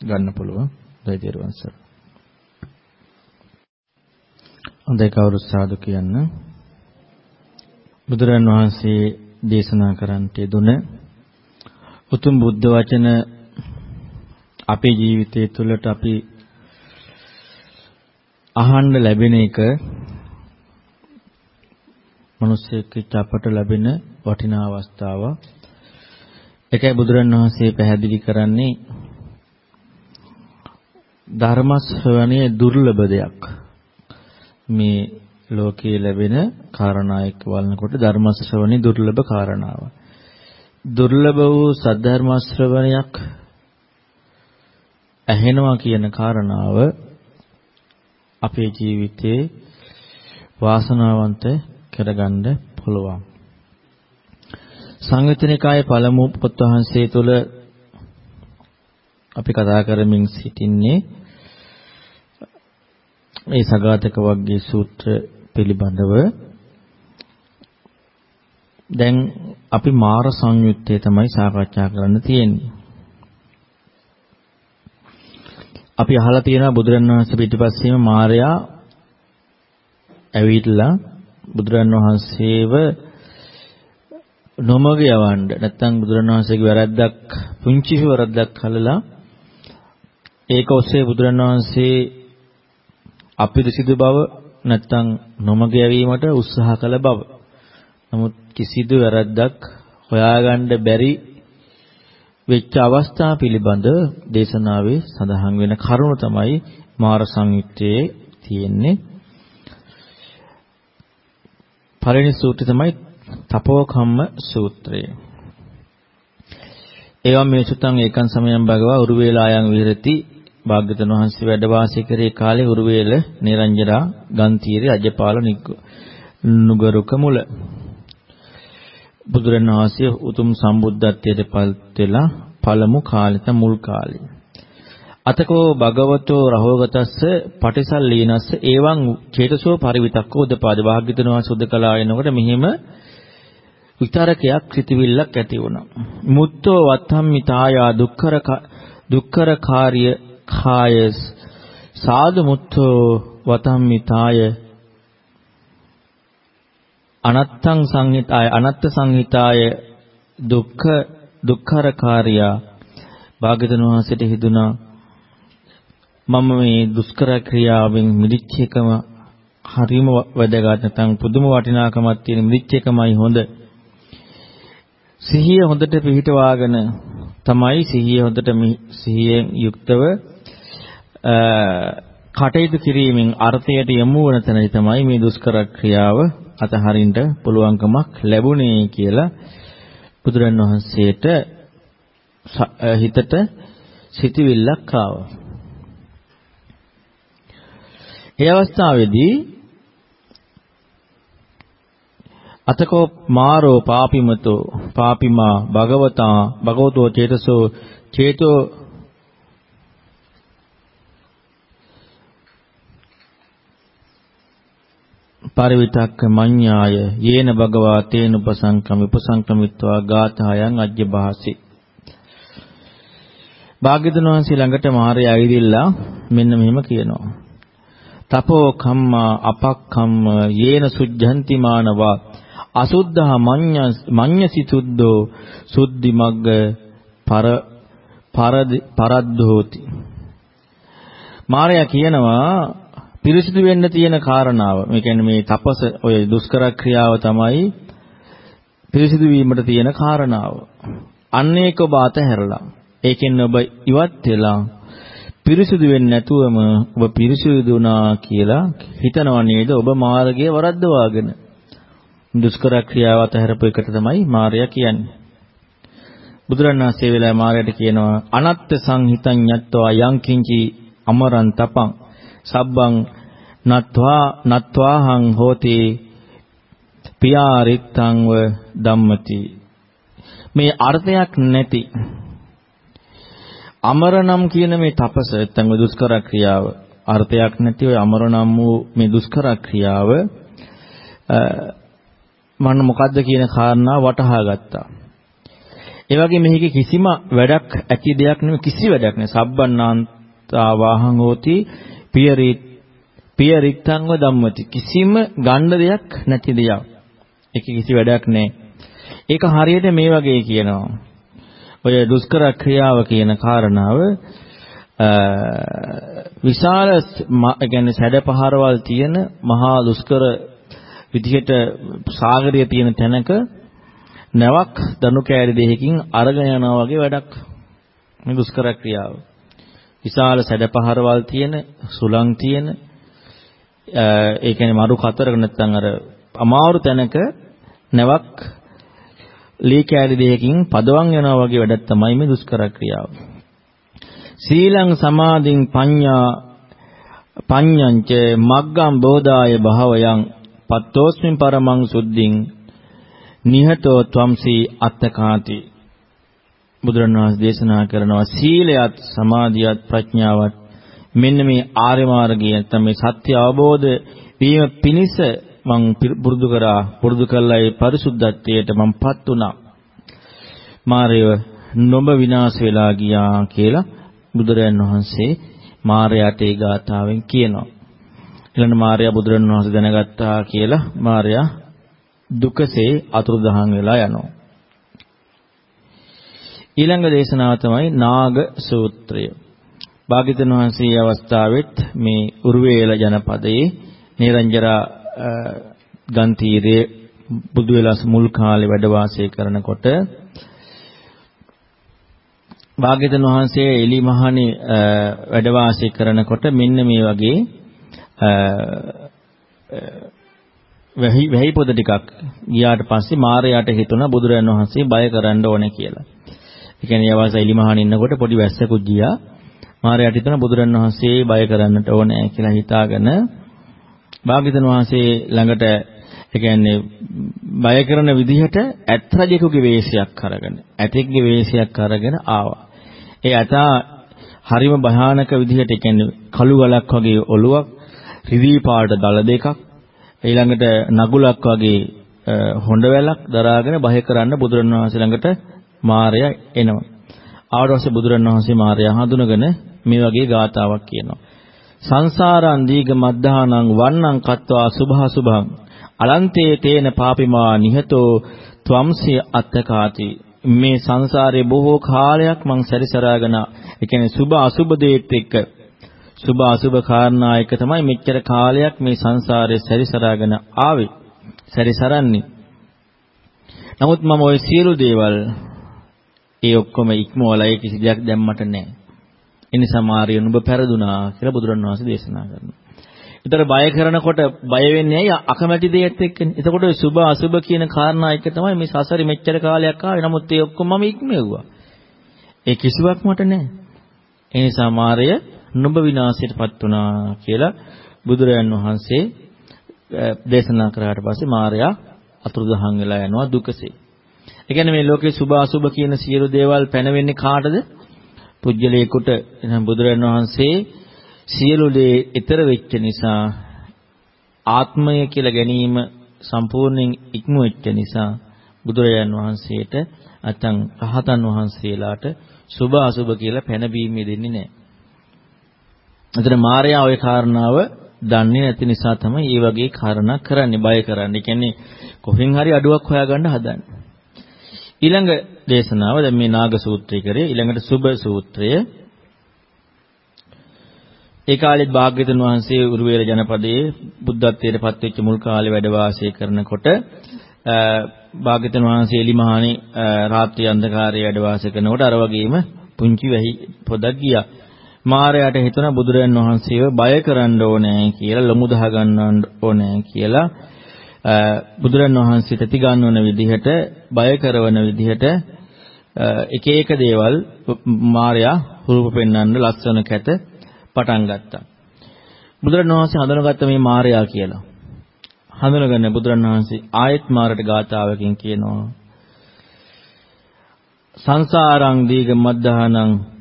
ගන්න පුළුවන්. දෛතේරුවන් සර්. හොඳයි කවුරු සාදු කියන්න. බුදුරන් වහන්සේ දේශනා කරන්නට දුන උතුම් බුද්ධ වචන අපේ ජීවිතය තුළට අපි අහන්න ලැබෙන එක මිනිස්සෙක් අපට ලැබෙන වටිනා අවස්ථාවක්. ඒකයි බුදුරණවහන්සේ පැහැදිලි කරන්නේ ධර්ම ශ්‍රවණයේ දුර්ලභ දෙයක්. මේ ලෝකයේ ලැබෙන කාරණා එක්ක බලනකොට ධර්ම ශ්‍රවණේ දුර්ලභ කාරණාව. දුර්ලභ වූ සද්ධර්ම ශ්‍රවණයක් ඇහෙනවා කියන කාරණාව අපේ ජීවිතේ වාසනාවන්ත කරගන්න පුළුවන්. සංයුතනිකායේ පළමු පොත් වහන්සේ තුල අපි කතා කරමින් සිටින්නේ මේ සගතක වර්ගයේ සූත්‍ර පිළිබඳව දැන් අපි මාර සංයුත්තේ තමයි සාකච්ඡා කරන්න තියෙන්නේ. අපි අහලා තියෙනවා බුදුරණවහන්සේ පිටිපස්සේම මාරයා ඇවිල්ලා බුදුරන් වහන්සේව නොමග යවන්න නැත්නම් බුදුරන් වහන්සේගේ වැරද්දක් පුංචි වැරද්දක් කළලා ඒක ඔස්සේ බුදුරන් වහන්සේ අපිරිසිදු බව නැත්නම් නොමග යවීමට උත්සාහ කළ බව. නමුත් කිසිදු වැරද්දක් හොයාගන්න බැරි වෙච්ච අවස්ථා පිළිබඳ දේශනාවේ සඳහන් වෙන කරුණ තමයි මාර සංයුත්තේ තියෙන්නේ. පළවෙනි සූත්‍රය තමයි තපෝකම්ම සූත්‍රය. ඒවම් මේ සුතං ඒකං සමයං භගවා උරුවේලායන් විහෙරති. භාග්‍යවතුන් වහන්සේ වැඩ වාසය කරේ කාලේ උරුවේල නිරංජරා ගන්තීරි රජපාල නුගරුක මුල. බුදුරණවහන්සේ උතුම් සම්බුද්ධත්වයට පත් වෙලා පළමු කාලෙත මුල් කාලේ. අතකෝ භගවතෝ රහෝගතස්ස පටිසල්ලීනස්ස එවං චේතසෝ පරිවිතක්කෝ උදපාද. භාග්‍යතුන් වහන්සේ උදකලා එනකොට මෙහිම විතරකයක් සිටිවිල්ලක් ඇති වුණා. මුත්තෝ වත්තම්මි තායා දුක්කර දුක්කර කාර්ය කාය සාදු මුත්තෝ වතම්මි තාය අනත්තං සංහිතාය අනත්ත් සංහිතාය දුක්ඛ දුක්ඛර කාර්යා භාග්‍යතුන් වහන්සේට හිතුණා මම මේ දුෂ්කර ක්‍රියාවෙන් මිදිච්ච එකම හරිම වැදගත් නැත්නම් පුදුම වටිනාකමක් තියෙන මිදිච්ච එකමයි හොඳ. සිහිය හොඳට පිහිටවාගෙන තමයි සිහිය හොඳට සිහියෙන් යුක්තව කටයුතු කිරීමෙන් අර්ථයට යොමු වන තැනදී තමයි මේ දුෂ්කර ක්‍රියාව අතහරින්න පුළුවන්කමක් ලැබුණේ කියලා බුදුරන් වහන්සේට හිතට සිතවිල්ලක් ආවා. ඒ අවස්ථාවේදී අතකෝ මාරෝ පාපිමතෝ පාපිමා භගවතා භගවතෝ චේතසෝ චේතෝ පරිවිතක්ක මඤ්ඤාය යේන භගවා තේන උපසංකම උපසංකමිත්වා ගාථායන් අජ්ජ භාසි භාග්‍යතුන් වහන්සේ ළඟට මාරය ඇවිදිලා මෙන්න මෙහෙම කියනවා. තපෝ කම්මා අපක්ඛම්ම යේන සුද්ධන්ති මානවා අසුද්ධා මඤ්ඤසි සුද්ධෝ සුද්ධි මග්ග පර පරද්දෝති. මාරයා කියනවා පිරිසිදු වෙන්න තියෙන කාරණාව මේ කියන්නේ මේ තපස ඔය දුෂ්කර ක්‍රියාව තමයි පිරිසිදු වීමට තියෙන කාරණාව. අන්නේක ඔබ අතහැරලා ඒකෙන් ඔබ ඉවත් වෙලා පිරිසිදු වෙන්නේ නැතුවම ඔබ පිරිසිදුනා කියලා හිතනවා නේද? ඔබ මාර්ගයේ වරද්දවාගෙන. දුෂ්කර ක්‍රියාව අතහැරපු එකට තමයි මාර්යා කියන්නේ. බුදුරණාහි වෙලාවේ මාර්යාට කියනවා අනත්ත් සංහිතං යත්වා යං කිංචි අමරං තපං සබ්බං නත්වා නත්වාහං හෝති පියාරිත්තංව ධම්මති මේ අර්ථයක් නැති අමරනම් කියන මේ තපස නැත්නම් දුෂ්කර ක්‍රියාව අර්ථයක් නැති ඔය අමරනම් වූ මේ දුෂ්කර ක්‍රියාව මම මොකද්ද කියන කාරණා වටහා ගත්තා. ඒ වගේ මෙහිගේ කිසිම වැඩක් ඇති දෙයක් නෙමෙයි කිසි වැඩක් නෑ. සබ්බන්නාන්තා වාහං හෝති පියරි පියරිත්තංව ධම්මති. කිසිම ගන්න දෙයක් නැති දෙයක්. ඒක කිසි වැඩක් නෑ. ඒක හරියට මේ වගේ කියනවා. ඔය දුෂ්කර ක්‍රියාව කියන කාරණාව විශාල කියන්නේ සැඩ පහරවල් තියෙන මහා දුෂ්කර විදිහට සාගරයේ තියෙන තැනක නැවක් දනු කෑලි දෙකකින් අරගෙන යනවා වගේ වැඩක් මේ දුෂ්කර ක්‍රියාව. විශාල සැඩපහරවල් තියෙන සුළං තියෙන ඒ කියන්නේ මරු කතරක නැත්නම් අර අමාරු තැනක නැවක් ලී කෑලි දෙකකින් පදවන් යනවා වගේ වැඩක් තමයි මේ දුෂ්කර ක්‍රියාව. සීලං සමාධින් පඤ්ඤා පඤ්ඤංච මග්ගම් බෝධාය භවයන් පත්තෝස්මින් පරමං සුද්ධින් නිහතෝ ත්වම්සී අත්තකාති. බුදුරණවහන්සේ දේශනා කරනවා සීලයත් සමාධියත් ප්‍රඥාවත් මෙන්න මේ ආර්ය මාර්ගය නැත්නම් මේ සත්‍ය අවබෝධ වීම පිණිස මං පුරුදු කරා පුරුදු කළා ඒ පරිසුද්ධත්වයට මංපත් වුණා. මාරයව නොඹ විනාශ වෙලා ගියා කියලා බුදුරයන් වහන්සේ මාරයාට ඒ ගාථාවෙන් කියනවා. ඊළඟ මාර්යා බුදුරණවහන්සේ දැනගත්තා කියලා මාර්යා දුකසේ අතුරුදහන් වෙලා යනවා. ඊළඟ දේශනාව තමයි නාග සූත්‍රය. භාග්‍යවතුන් වහන්සේ අවස්ථාවෙත් මේ උරුවේල ජනපදයේ නිරංජරා ගන්තීරේ බුදු වෙලස් මුල් කාලේ වැඩ වාසය කරනකොට භාග්‍යවතුන් වහන්සේ එලිමහනේ වැඩ වාසය කරනකොට මෙන්න මේ වගේ වෙහි වෙහි පොද ටිකක් ගියාට පස්සේ මාරයාට හිතුණා බුදුරජාණන් වහන්සේ බය කරන්න ඕනේ කියලා. ඒ කියන්නේ යවස එලිමහන් ඉන්නකොට පොඩි වැස්සකුත් ගියා. මාරයාට හිතුණා බුදුරජාණන් වහන්සේ බය කරන්නට ඕනේ කියලා හිතාගෙන භාග්‍යවතුන් වහන්සේ ළඟට ඒ කියන්නේ බය කරන විදිහට ඇත් රජෙකුගේ වේශයක් අරගෙන ඇතෙක්ගේ වේශයක් අරගෙන ආවා. ඒ ඇතා හරිම භයානක විදිහට ඒ කියන්නේ කළු ගලක් වගේ ඔළුවක් රිදී පාට දල දෙකක් ඊළඟට නගුලක් වගේ හොඬ වැලක් දරාගෙන බය කරන්න බුදුරණවහන්සේ ළඟට මාරයා එනවා. ආවට පස්සේ බුදුරණවහන්සේ මාරයා හඳුනගෙන මේ වගේ ගාතාවක් කියනවා. සංසාරං දීග මද්ධානං වන්නං කତ୍වා සුභා සුභං අලන්තේ තේන පාපිමා නිහතෝ ත්වම්සේ අත්තකාති මේ සංසාරේ බොහෝ කාලයක් මං සැරිසරාගෙන ඒ කියන්නේ සුභ අසුභ දේත් එක්ක සුභ අසුභ කාරණා එක තමයි මෙච්චර කාලයක් මේ සංසාරේ සැරිසරාගෙන ආවේ. සැරිසරන්නේ. නමුත් මම ওই සියලු දේවල් ඒ ඔක්කොම ඉක්මවලා ඒ කිසි දෙයක් දැම්මට නැහැ. ඒ නිසා මාරිය නුඹ පෙරදුනා කියලා බුදුරණවහන්සේ දේශනා කරනවා. ඒතර බය කරනකොට බය වෙන්නේ ඇයි අකමැති දෙයක් එක්කනේ. එතකොට සුභ අසුභ කියන කාරණා එක තමයි මේ සසරේ මෙච්චර කාලයක් ආවේ. නමුත් ඒ ඔක්කොම මම ඉක්මෙව්වා. ඒ කිසිවක් මට නැහැ. ඒ නිසා මාරිය නුඹ විනාශයටපත් වුණා කියලා බුදුරයන් වහන්සේ දේශනා කරාට පස්සේ මාර්යා අතුරුදහන් වෙලා යනවා දුකසේ. ඒ කියන්නේ මේ ලෝකේ සුභ අසුභ කියන සියලු දේවල් පැනවෙන්නේ කාටද? පුජ්‍යලේකුට එහෙනම් බුදුරජාණන් වහන්සේ සියලු දේ ඊතර වෙච්ච නිසා ආත්මය කියලා ගැනීම සම්පූර්ණයෙන් ඉක්ම වෙච්ච නිසා බුදුරජාණන් වහන්සේට නැත්නම් රහතන් වහන්සේලාට සුභ අසුභ කියලා පැනබීම දෙන්නේ නැහැ. එතන මාර්යා ওই කාරණාව දන්නේ නැති නිසා තමයි මේ වගේ කාරණා කරන්නේ බය කරන්නේ. කියන්නේ කොහෙන් හරි අඩුවක් හොයාගන්න හදන්නේ. ඊළඟ දේශනාව දැන් මේ නාග සූත්‍රය කරේ ඊළඟට සුභ සූත්‍රය ඒ කාලෙත් භාග්‍යතුන් වහන්සේ උරුවේල ජනපදයේ බුද්ධත්වයට පත්වෙච්ච මුල් කාලේ වැඩ වාසය කරනකොට භාග්‍යතුන් වහන්සේ එලිමහානේ රාත්‍රී අන්ධකාරයේ වැඩ වාසය කරනකොට අර වගේම පුංචි වැහි පොදක් ගියා. මාරයාට හිතුණා බුදුරජාන් වහන්සේව බය කරන්න ඕනේ කියලා ලොමු දහ ගන්නවන්න ඕනේ කියලා බුදුරන් වහන්සේ තති ගන්නවන විදිහට බය කරවන විදිහට එක එක දේවල් මාර්යා රූප පෙන්වන්න ලස්සන කැත පටන් ගත්තා. බුදුරන් වහන්සේ හඳුනගත්ත මේ මාර්යා කියලා. හඳුනගන්න බුදුරන් වහන්සේ ආයත් මාරට ගාතාවකින් කියනවා සංසාරං දීග මද්දහනං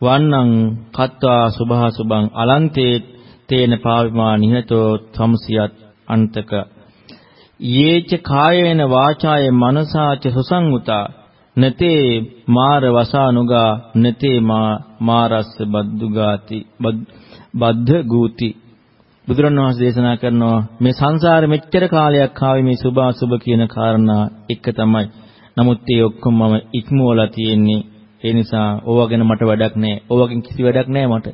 වන්නං කත්වා සුභා සුභං අලන්තේ තේන පාවිමා නිහතෝ සම්සියත් අන්තක යේච කායේන වාචාය මනසාච සුසංගුතා නතේ මාර වසානුගා නතේ මා මාරස්ස බද්දුගාති බද්ධ ගූති බුදුරණවහන්සේ දේශනා කරනවා මේ සංසාරෙ මෙච්චර කාලයක් ආවේ මේ සුභ අසුභ කියන කාරණා එක තමයි. නමුත් ඒ ඔක්කොම මම ඉක්මවලා තියෙන්නේ. ඒ නිසා ඕවා ගැන මට වැඩක් නැහැ. ඕවාගෙන් කිසි වැඩක් නැහැ මට.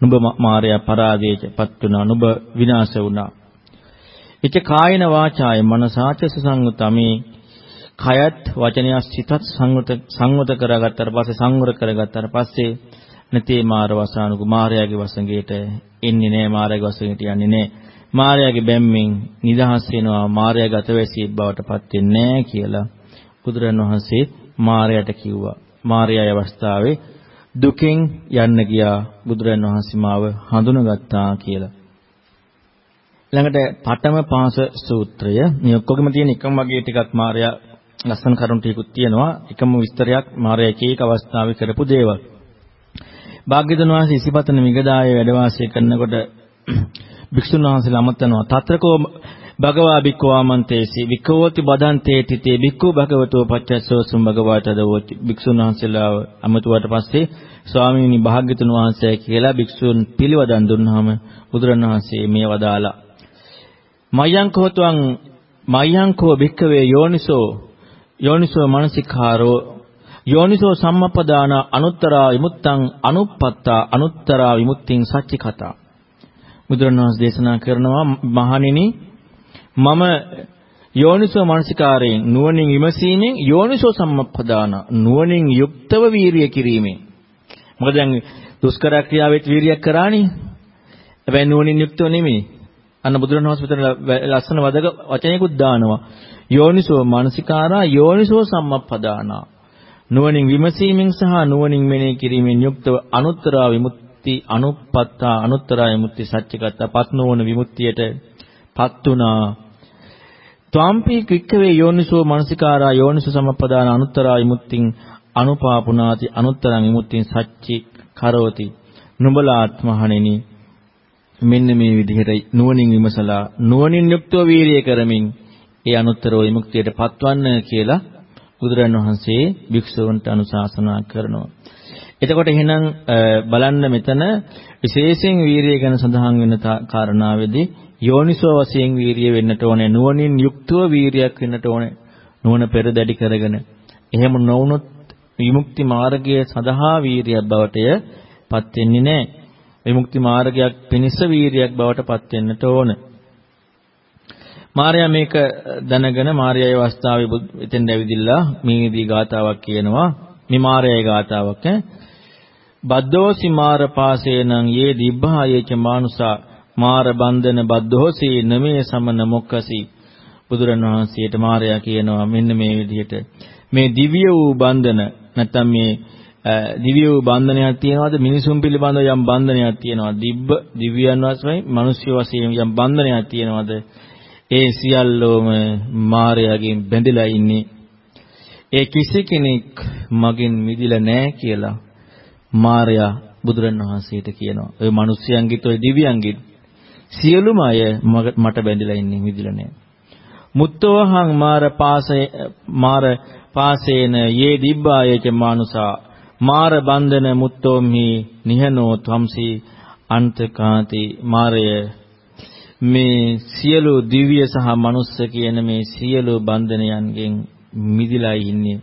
නුඹ මායя පරාදයටපත් වුණා. නුඹ විනාශ වුණා. ඉත කායන වාචාය මනසාච සංගතමේ කයත් වචනයත් සිතත් සංවත සංවත කරගත්තාට පස්සේ සංවර කරගත්තාට පස්සේ නැතේ මාර වසානුක මාරයාගේ වසඟයට එන්නේ නැහැ මාරයාගේ වසඟයට යන්නේ නැහැ මාරයාගේ බැම්මෙන් නිදහස් වෙනවා මාරයාගේ අතවැසියෙක් බවට පත් වෙන්නේ නැහැ කියලා බුදුරන් වහන්සේ මාරයට කිව්වා මාරයාගේ අවස්ථාවේ දුකෙන් යන්න ගියා බුදුරන් වහන්සේ මාව හඳුනගත්තා කියලා ළඟට පඨම පාස සූත්‍රය මේ ඔක්කොගෙම තියෙන එකම වගේ ටිකක් මාර්යා ලස්සන කරුණු ටිකකුත් තියෙනවා එකම විස්තරයක් මාර්යා එක එක අවස්ථාවේ කරපු දේවල්. භාග්‍යවතුන් වහන්සේ ඉසිපතන මිගදායේ වැඩ වාසය කරනකොට භික්ෂුන් වහන්සේලා අමතනවා తත්‍රකෝ භගවා භික්ඛු ආමන්තේසි වික්ඛවෝති බදන්තේති තේ භික්ඛු භගවතෝ පච්චස්සෝසුම් භගවාතදවෝ භික්ෂුන් වහන්සේලා අමතුවට පස්සේ ස්වාමීනි භාග්‍යතුන් වහන්සේ කියලා භික්ෂුන් පිළිවදන් දුන්නාම බුදුරණවහන්සේ මේ වදාලා. මයංකෝතුං මයංකෝ භික්කවේ යෝනිසෝ යෝනිසෝ මනසිකාරෝ යෝනිසෝ සම්මපදාන අනුත්තරා විමුත්තං අනුප්පත්තා අනුත්තරා විමුක්තිං සච්චි කතා බුදුරණවහන්සේ දේශනා කරනවා මහණෙනි මම යෝනිසෝ මනසිකාරයෙන් නුවණින් විමසීමෙන් යෝනිසෝ සම්මප්පදාන නුවණින් යුක්තව වීරිය කිරීමෙන් මොකද දැන් දුෂ්කර ක්‍රියාවෙත් වීරියක් කරානේ හැබැයි නුවණින් යුක්තව නෙමෙයි අන්න බුදුරණවහන්සේ මෙතන ලස්සන වදක වචනයකුත් දානවා. යෝනිසෝ මානසිකාරා යෝනිසෝ සම්මප්පදානා. නුවණින් විමසීමෙන් සහ නුවණින් මෙනෙහි කිරීමෙන් යුක්තව අනුත්තරා විමුක්ති අනුප්පත්තා අනුත්තරා විමුක්ති සත්‍යගත පත් නොවන විමුක්තියට පත් වුණා. ත්වම්පි ක්වික්කවේ යෝනිසෝ මානසිකාරා යෝනිසෝ සම්මප්පදාන අනුත්තරා විමුක්තිං අනුපාපුනාති අනුත්තරං විමුක්තිං සච්චි කරෝති. නුඹලා ආත්මහණෙනි මෙන්න මේ විදිහට නුවණින් විමසලා නුවණින් යුක්තව වීරිය කරමින් ඒ අනුත්තරෝ විමුක්තියට පත්වන්න කියලා බුදුරන් වහන්සේ භික්ෂුවන්ට අනුශාසනා කරනවා. එතකොට එහෙනම් බලන්න මෙතන විශේෂයෙන් වීරිය ගැන සඳහන් වෙන කාරණාවේදී යෝනිසෝ වශයෙන් වීරිය වෙන්නට ඕනේ නුවණින් යුක්තව වීරියක් වෙන්නට ඕනේ නුවණ පෙරදැඩි කරගෙන එහෙම නොවුනොත් විමුක්ති මාර්ගය සඳහා වීරියක් බවට පත් වෙන්නේ නැහැ විමුක්ති මාර්ගයක් පිණිස වීරියක් බවට පත් වෙන්නට ඕන. මාර්යා මේක දැනගෙන මාර්යාගේ අවස්ථාවේ එතෙන් ඇවිදිලා මේදී ගාතාවක් කියනවා. මේ මාර්යාගේ ගාතාවක් ඈ. බද්දෝසි මාර පාසේනං යේ දිබ්බායේච මානුසා මාර බන්ධන බද්දෝසි නමේ සමන මොක්කසි. බුදුරණවහන්සේට මාර්යා කියනවා මෙන්න මේ විදිහට. මේ දිව්‍ය වූ බන්ධන නැත්තම් මේ දිව්‍ය වූ බන්ධනයක් තියනවාද? මිනිසුන් පිළිබඳව යම් බන්ධනයක් තියනවාද දිබ්බ දිව්‍යයන් වශයෙන් මිනිස්සු වශයෙන් යම් බන්ධනයක් තියනවාද? ඒ සියල්ලෝම මායාවෙන් බැඳලා ඉන්නේ. ඒ කිසි කෙනෙක් මගෙන් මිදිලා නැහැ කියලා මාර්යා බුදුරණවහන්සේට කියනවා. ඔය මිනිස්යන්ගිත් ඔය දිව්‍යයන්ගිත් සියලුම අය මට බැඳලා ඉන්නේ මිදිලා නැහැ. මුත්තෝහං මාර පාසේ මාර පාසේන යේ දිබ්බායච මානුසා. මාර බන්ධන මුත්තෝම්හි නිහනෝ ත්වම්සි අන්තකාති මාරය. මේ සියලු දිව්‍ය සහ මනුස්ස කියන මේ සියලු බන්ධනයන්ගෙන් මිදිලා ඉන්නේ.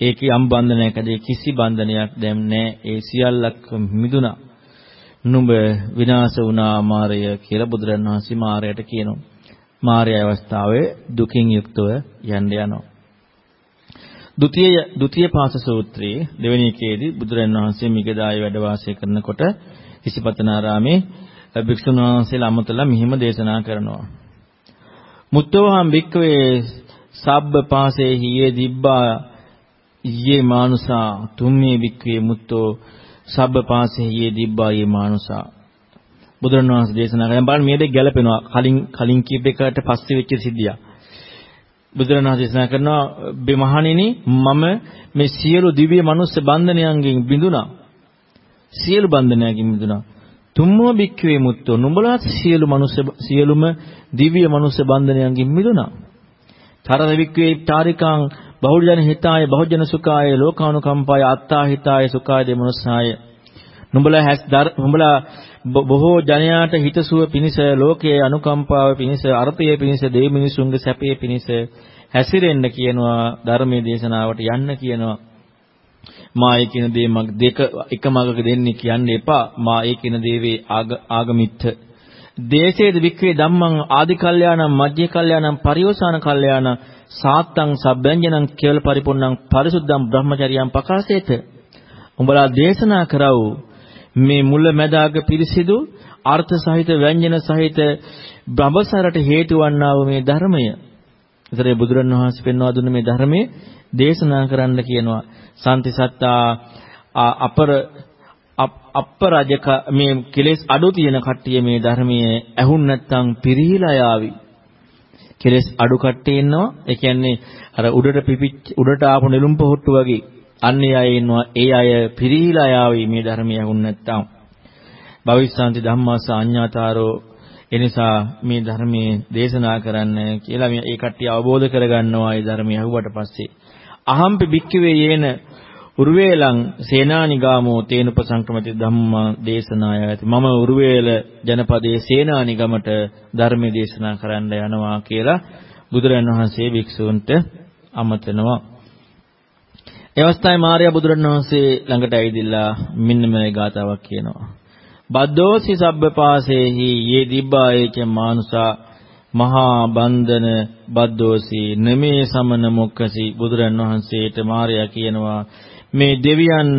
ඒකේ යම් බන්ධනයකද කිසි බන්ධනයක් දැන් නැහැ ඒ සියල්ලක් මිදුණා. නුඹ විනාශ වුණා මාරය කියලා බුදුරණවහන්සේ මාරයට කියනවා මාරය අවස්ථාවේ දුකින් යුක්තව යන්න යනවා ဒုတိ ය ဒုတိ ය පාස සූත්‍රයේ දෙවෙනි එකේදී බුදුරණවහන්සේ මිගදාය වැඩ වාසය කරනකොට ඉසිපතනාරාමේ භික්ෂුන් වහන්සේලා අමතලා මෙහිම දේශනා කරනවා මුත්තෝහම් භික්කවේ සබ්බ පාසේ හියේ දිබ්බා යේ මානුසා තුම්මේ වික්කේ මුත්තෝ සබ්බ පාසේ යේ දිබ්බා යේ මානුසා බුදුරණවහන්සේ දේශනා කරන බලන්න මේ දෙක ගැලපෙනවා කලින් කලින් කීප එකට පස්සේ වෙච්ච සිද්ධිය. බුදුරණවහන්සේ දේශනා කරනවා බෙමහණෙනි මම මේ සියලු දිව්‍ය මනුස්ස බන්ධනයන්ගෙන් බිඳුණා. සියලු බන්ධනයන්ගෙන් බිඳුණා. තුම්මෝ බික්කවේ මුත්තෝ නුඹලාත් සියලු මනුස්ස සියලුම දිව්‍ය මනුස්ස බන්ධනයන්ගෙන් මිදුණා. තරද වික්කවේ තාරිකං බහුජන හිතාය බහුජන සුඛාය ලෝකානුකම්පාය අත්තා හිතාය සුඛාය දෙමනසාය නුඹලා හැස් නුඹලා බොහෝ ජනයාට හිතසුව පිණිස ලෝකයේ අනුකම්පාව පිණිස අර්ථයේ පිණිස දෙවි මිනිසුන්ගේ සැපයේ පිණිස හැසිරෙන්න කියනවා ධර්මයේ දේශනාවට යන්න කියනවා. මා ඒ කියන දේ මග දෙක එක මගක දෙන්නේ කියන්න එපා. මා ඒ කියන දේවේ ආගමිත්ත. දේශේද වික්‍රේ ධම්මං ආදි කල්යාණං මජ්ජේ කල්යාණං පරිෝසాన කල්යාණං සාත්තං සබ්බංජනං කේවල පරිපූර්ණං පරිසුද්ධං බ්‍රහ්මචරියං පකාසේත උඹලා දේශනා කරව මේ මුල මැදාග පිරිසිදු අර්ථ සහිත ව්‍යංජන සහිත බඹසරට හේතු වන්නා වූ මේ ධර්මය. ඒතරේ බුදුරණවහන්සේ පෙන්වා දුන්න මේ ධර්මයේ දේශනා කරන්න කියනවා. සම්ති සත්තා අපර අපරජක මේ කෙලෙස් අඩු තියෙන කට්ටිය මේ ධර්මයේ ඇහුන් නැත්තම් පිරිහිලා යාවි. කෙලෙස් අඩු කට්ටිය ඉන්නවා. ඒ කියන්නේ අර උඩට පිපිච්ච උඩට ආපු නෙළුම් පොහට්ටු වගේ. අන්නේ අය ඉන්නවා. ඒ අය පිරිහිලා යාවි මේ ධර්මය ඇහුන් නැත්තම්. භවිස්සාන්ති ධම්මාස අඤ්ඤාතාරෝ එනිසා මේ ධර්මයේ දේශනා කරන්න කියලා මේ ඒ කට්ටිය අවබෝධ කරගන්නවා ඒ ධර්මය අහුවට පස්සේ. අහම්පි භික්ඛවේ යේන උරුවේලං සේනානිගාමෝ තේනුපසංක්‍රමති ධම්මා දේශනායති මම උරුවේල ජනපදයේ සේනානිගමට ධර්ම දේශනා කරන්න යනවා කියලා බුදුරජාණන් වහන්සේ භික්ෂූන්ට අමතනවා. ඒ අවස්ථාවේ මාර්යා බුදුරජාණන් වහන්සේ ළඟට ඇවිදilla මෙන්න මේ ගාතාවක් කියනවා. බද්දෝසි සබ්බපාසේහි යේ දිබ්බායේච මානුසා මහා බන්ධන බද්දෝසි නමේ සමන මොක්කසි බුදුරන් වහන්සේට මාර්යා කියනවා. මේ දෙවියන්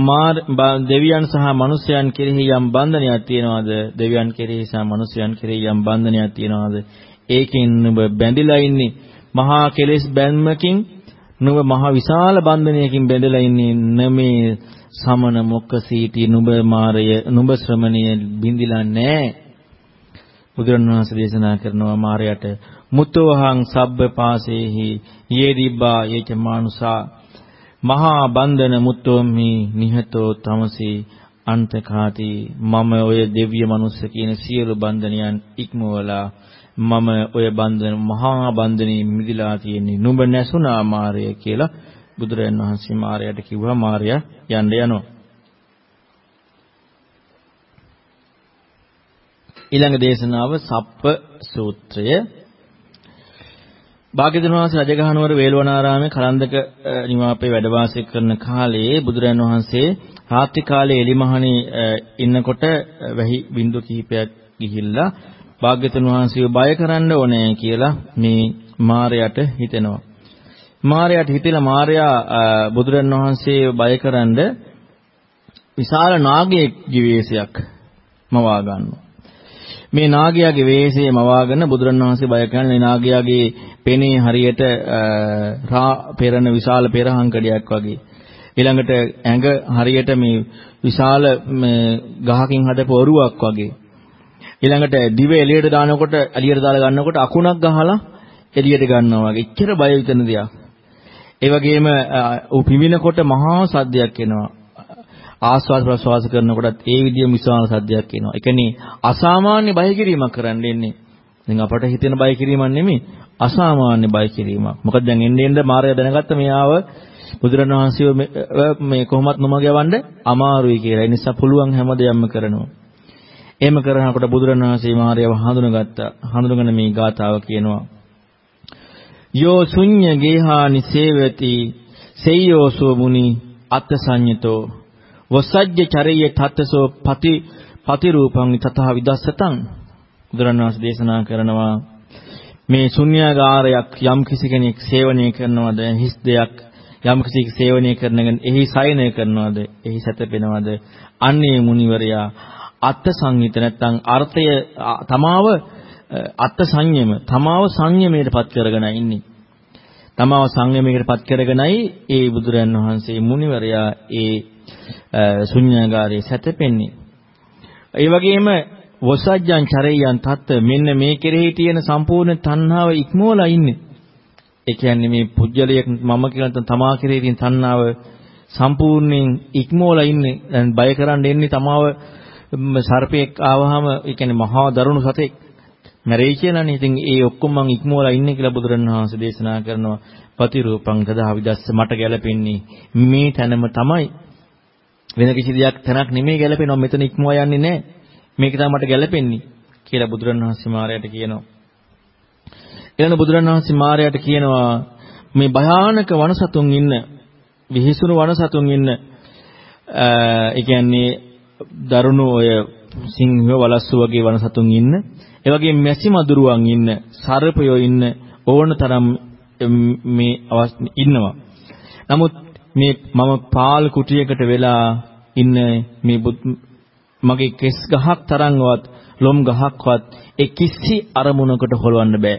මාර් දෙවියන් සහ මනුෂ්‍යයන් කෙරෙහි යම් බන්ධනයක් තියනවාද? දෙවියන් කෙරෙහි සහ මනුෂ්‍යයන් කෙරෙහි යම් බන්ධනයක් තියනවාද? ඒකෙන් නුඹ බැඳිලා ඉන්නේ මහා කෙලෙස් බැන්මකින් නුඹ මහා විශාල බන්ධනයකින් බැඳලා ඉන්නේ නමේ. සමන මොක්ක සීටි නුඹ මාරය නුඹ ශ්‍රමණිය බින්දිලා නැහැ බුදුරණවහන්සේ දේශනා කරනවා මාරයට මුත්තෝහං සබ්බ පාසේහි යේදිබ්බා යේච මානුසා මහා බන්ධන මුත්තෝම්හි නිහතෝ තමසි අන්තකාති. මම ඔය දෙවිය මනුස්ස කියන සියලු බන්ධනයන් ඉක්මවලා මම ඔය බන්ධන මහා බන්ධනේ මිදිලා තියෙන්නේ නුඹ නැසුණා මාරය කියලා බුදුරජාණන් වහන්සේ මාරයට කිව්වා. මාරයා යන්න යනවා. ඊළඟ දේශනාව සප්ප සූත්‍රය. භාග්‍යවතුන් වහන්සේ රජගහනුවර වේලවනාරාමේ කලන්දක නිවාපේ වැඩ වාසය කරන කාලේ බුදුරජාණන් වහන්සේ රාත්‍රී කාලේ එලිමහනේ ඉන්නකොට වැහි බින්දු කිහිපයක් ගිහිල්ලා භාග්‍යවතුන් වහන්සේව බය කරන්න ඕනේ කියලා මේ මාරයට හිතෙනවා. මාරයට හිතලා මාරයා බුදුරජාණන් වහන්සේව බයකරනද විශාල නාගයෙක් ජීවේශයක් මවා ගන්නවා. මේ නාගයාගේ වෙස්ේ මවාගෙන බුදුරණවහන්සේ බය කරන නාගයාගේ පෙනේ හරියට රා පෙරන විශාල පෙරහංකඩයක් වගේ. ඊළඟට ඇඟ හරියට මේ විශාල ගහකින් හදපු ඔරුවක් වගේ. ඊළඟට දිව එළියට දානකොට එළියට දාලා ගන්නකොට අකුණක් ගහලා එළියට ගන්නවා වගේ. එච්චර බය හිතෙන දෙයක්. ඒ වගේම ඌ පිවිනකොට මහා සද්දයක් එනවා. ආස්වාද ප්‍රසවාස කරනකොටත් ඒ විදිහම විශාල සද්දයක් එනවා. ඒ කියන්නේ අසාමාන්‍ය බය කිරීමක් කරන්න එන්නේ. දැන් අපට හිතෙන බය කිරීමක් නෙමෙයි අසාමාන්‍ය බය කිරීමක්. මොකද දැන් එන්නේ එන්නේ මාරය දැනගත්ත මෙයාව බුදුරණවහන්සේව මේ කොහොමත් නොමග යවන්න අමාරුයි කියලා. ඒ නිසා පුළුවන් හැම දෙයක්ම කරනවා. එහෙම කරනකොට බුදුරණවහන්සේ මාරයව හඳුනගත්තා. හඳුනගෙන මේ ගාතාව කියනවා. යෝ ශුඤ්ඤ ගේහානි සේවති සෙය්‍යෝසෝ මුනි අත්ථ සංයතෝ වසජ්ජ චරිය තත්තසෝ පති පතිරූපං තතහ විදස්සතං. බුදුරණවහන්සේ දේශනා කරනවා මේ ශුන්‍යාගාරයක් යම් කිසි කෙනෙක් සේවනය කරනවද? හිස් දෙයක් යම් කිසි සේවනය කරනගෙන එහි සයනය කරනවද? එහි සැතපෙනවද? අන්නේ මුනිවරයා අත්ත් සංහිත නැත්නම් අර්ථය තමාව අත්ත් සංයම තමාව සංයමයටපත් කරගෙන ඉන්නේ. තමාව සංයමයකටපත් කරගෙනයි ඒ බුදුරන් වහන්සේ මුනිවරයා ඒ ශුන්‍යාගාරයේ සැතපෙන්නේ. ඒ වගේම වසජ්ජං චරේයන් තත්ත මෙන්න මේ කෙරෙහි තියෙන සම්පූර්ණ තණ්හාව ඉක්මවලා ඉන්නේ. ඒ කියන්නේ මේ පුජ්‍යලයක් මම කියලා තමා කෙරෙහි තියෙන තණ්හාව සම්පූර්ණයෙන් ඉක්මවලා ඉන්නේ. දැන් බය කරන්න එන්නේ තමාව සර්පෙක් ආවහම ඒ කියන්නේ මහා දරුණු සතෙක් මැරෙයි කියලානේ. ඉතින් ඒ ඔක්කොම මං ඉක්මවලා ඉන්නේ කියලා බුදුරණවහන්සේ දේශනා කරනවා. පතිරූපං තදා විදස්ස මට ගැලපෙන්නේ මේ තැනම තමයි වෙන කිසි දෙයක් තැනක් නෙමෙයි ගැලපෙනවා මෙතන ඉක්මවා යන්නේ නැහැ මේක තමයි මට ගැලපෙන්නේ කියලා බුදුරණවහන්සේ මාරයට කියනවා. ඊළඟ බුදුරණවහන්සේ මාරයට කියනවා මේ භයානක වනසතුන් ඉන්න විහිසුණු වනසතුන් ඉන්න ඒ කියන්නේ දරුණු ඔය සිංහ වලස්සු වගේ වනසතුන් ඉන්න ඒ වගේම මැසි මදුරුවන් ඉන්න සර්පයෝ ඉන්න ඕන තරම් මේ ඉන්නවා. නමුත් මේ මම පාල් කුටියකට වෙලා ඉන්න මේ මගේ කෙස් ගහක් තරම්වත් ලොම් ගහක්වත් ඒ කිසි අරමුණකට හොලවන්න බෑ.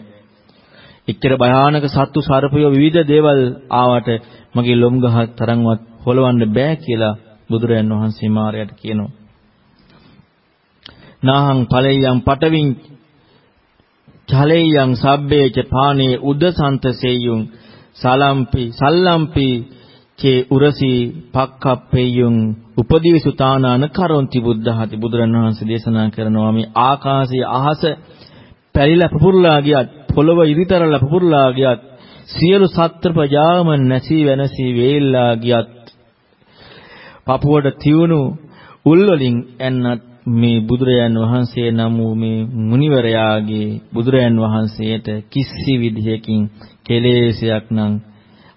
එච්චර භයානක සත්තු සර්පයෝ විවිධ දේවල් ආවට මගේ ලොම් ගහක් තරම්වත් හොලවන්න බෑ කියලා බුදුරයන් වහන්සේ මාරයට කියනවා. නාහං ඵලෙයං පටවින් චලෙයං සබ්බේච පානේ උදසන්තසෙයුං සලම්පි සල්ලම්පි චේ උරසි පක්කප්පෙයුං උපදීසු තානාන කරොන්ති බුද්ධහති. බුදුරණවහන්සේ දේශනා කරනවා මේ ආකාශයේ අහස පැලිලා පුපුරලා ගියත් පොළව ඉරිතරලා පුපුරලා ගියත් සියලු සත්ත්‍ර ප්‍රජාම නැසී වෙනසී වේල්ලා ගියත් පපුවට තියුණු උල් වලින් එන්නත් මේ බුදුරයන් වහන්සේ නම් වූ මේ මුනිවරයාගේ බුදුරයන් වහන්සේට කිසි විදිහකින් කෙලෙසයක් නම්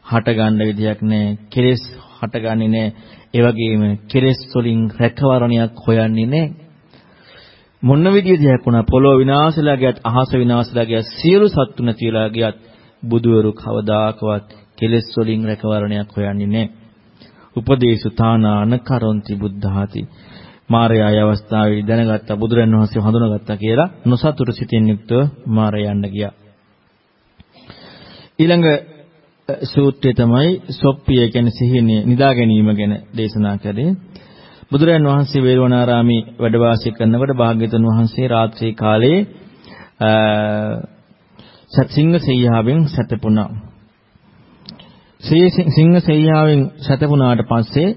හටගන්න විදියක් නැහැ. කෙලෙස් හටගන්නේ නැහැ. ඒ වගේම කෙලෙස් වලින් රැකවරණයක් හොයන්නේ නැහැ. මොන විදිය දෙයක් වුණා පොළොව විනාශලා ගියත් අහස විනාශලා ගියත් සියලු සත්තු නැතිලා ගියත් බුදුවරු කවදාකවත් කෙලෙස් වලින් රැකවරණයක් හොයන්නේ නැහැ. උපදේශු තානාන කරොන්ති බුද්ධහති මාර්යාය අවස්ථාවේ දැනගත්ත බුදුරන් වහන්සේ හඳුනාගත්තා කියලා නොසතුරු සිතින් යුක්තව මාර්යා යන්න ගියා. ඊළඟ සූත්‍රය තමයි සොප්පිය කියන්නේ සිහිනේ නිදා ගැනීම ගැන දේශනා කරේ. බුදුරන් වහන්සේ වේරවනාරාමේ වැඩ වාසය කරනකොට භාග්‍යවතුන් වහන්සේ රාත්‍රී කාලයේ සිංහ සෙයියාවෙන් සැතපුණා. සිංහ සෙයියාවෙන් සැතපුණාට පස්සේ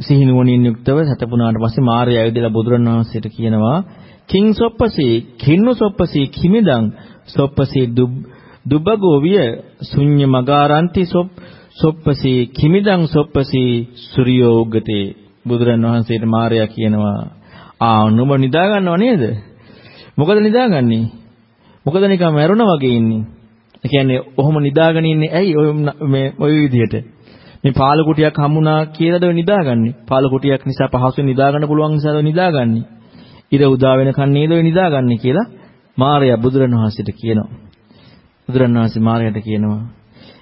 සිහිනුවණින් යුක්තව සතපුණාට පස්සේ මාර්ය ඇවිදලා බුදුරණවහන්සේට කියනවා කිං සොප්පසී කින්නු සොප්පසී කිමිදං සොප්පසී දුබ්බගෝවිය ශුඤ්ඤ මගාරන්ති සොප් සොප්පසී කිමිදං සොප්පසී සූර්යෝ උගතේ බුදුරණවහන්සේට මාර්යා කියනවා ආ නුඹ නිදා ගන්නව නේද මොකද නිදාගන්නේ මොකද නිකන් මැරුණා වගේ ඉන්නේ ඒ කියන්නේ ඔහොම නිදාගෙන ඉන්නේ ඇයි ඔය මේ ඔය විදිහට මේ පාල කුටියක් හම්බුණා කියලාද ඔය නිදාගන්නේ? පාල කුටියක් නිසා පහසුවෙන් නිදාගන්න පුළුවන් නිසාද ඔය නිදාගන්නේ? ඉර උදා වෙනකන් නේද ඔය නිදාගන්නේ කියලා මාර්යා බුදුරණවහන්සේට කියනවා. බුදුරණවහන්සේ මාර්යාට කියනවා.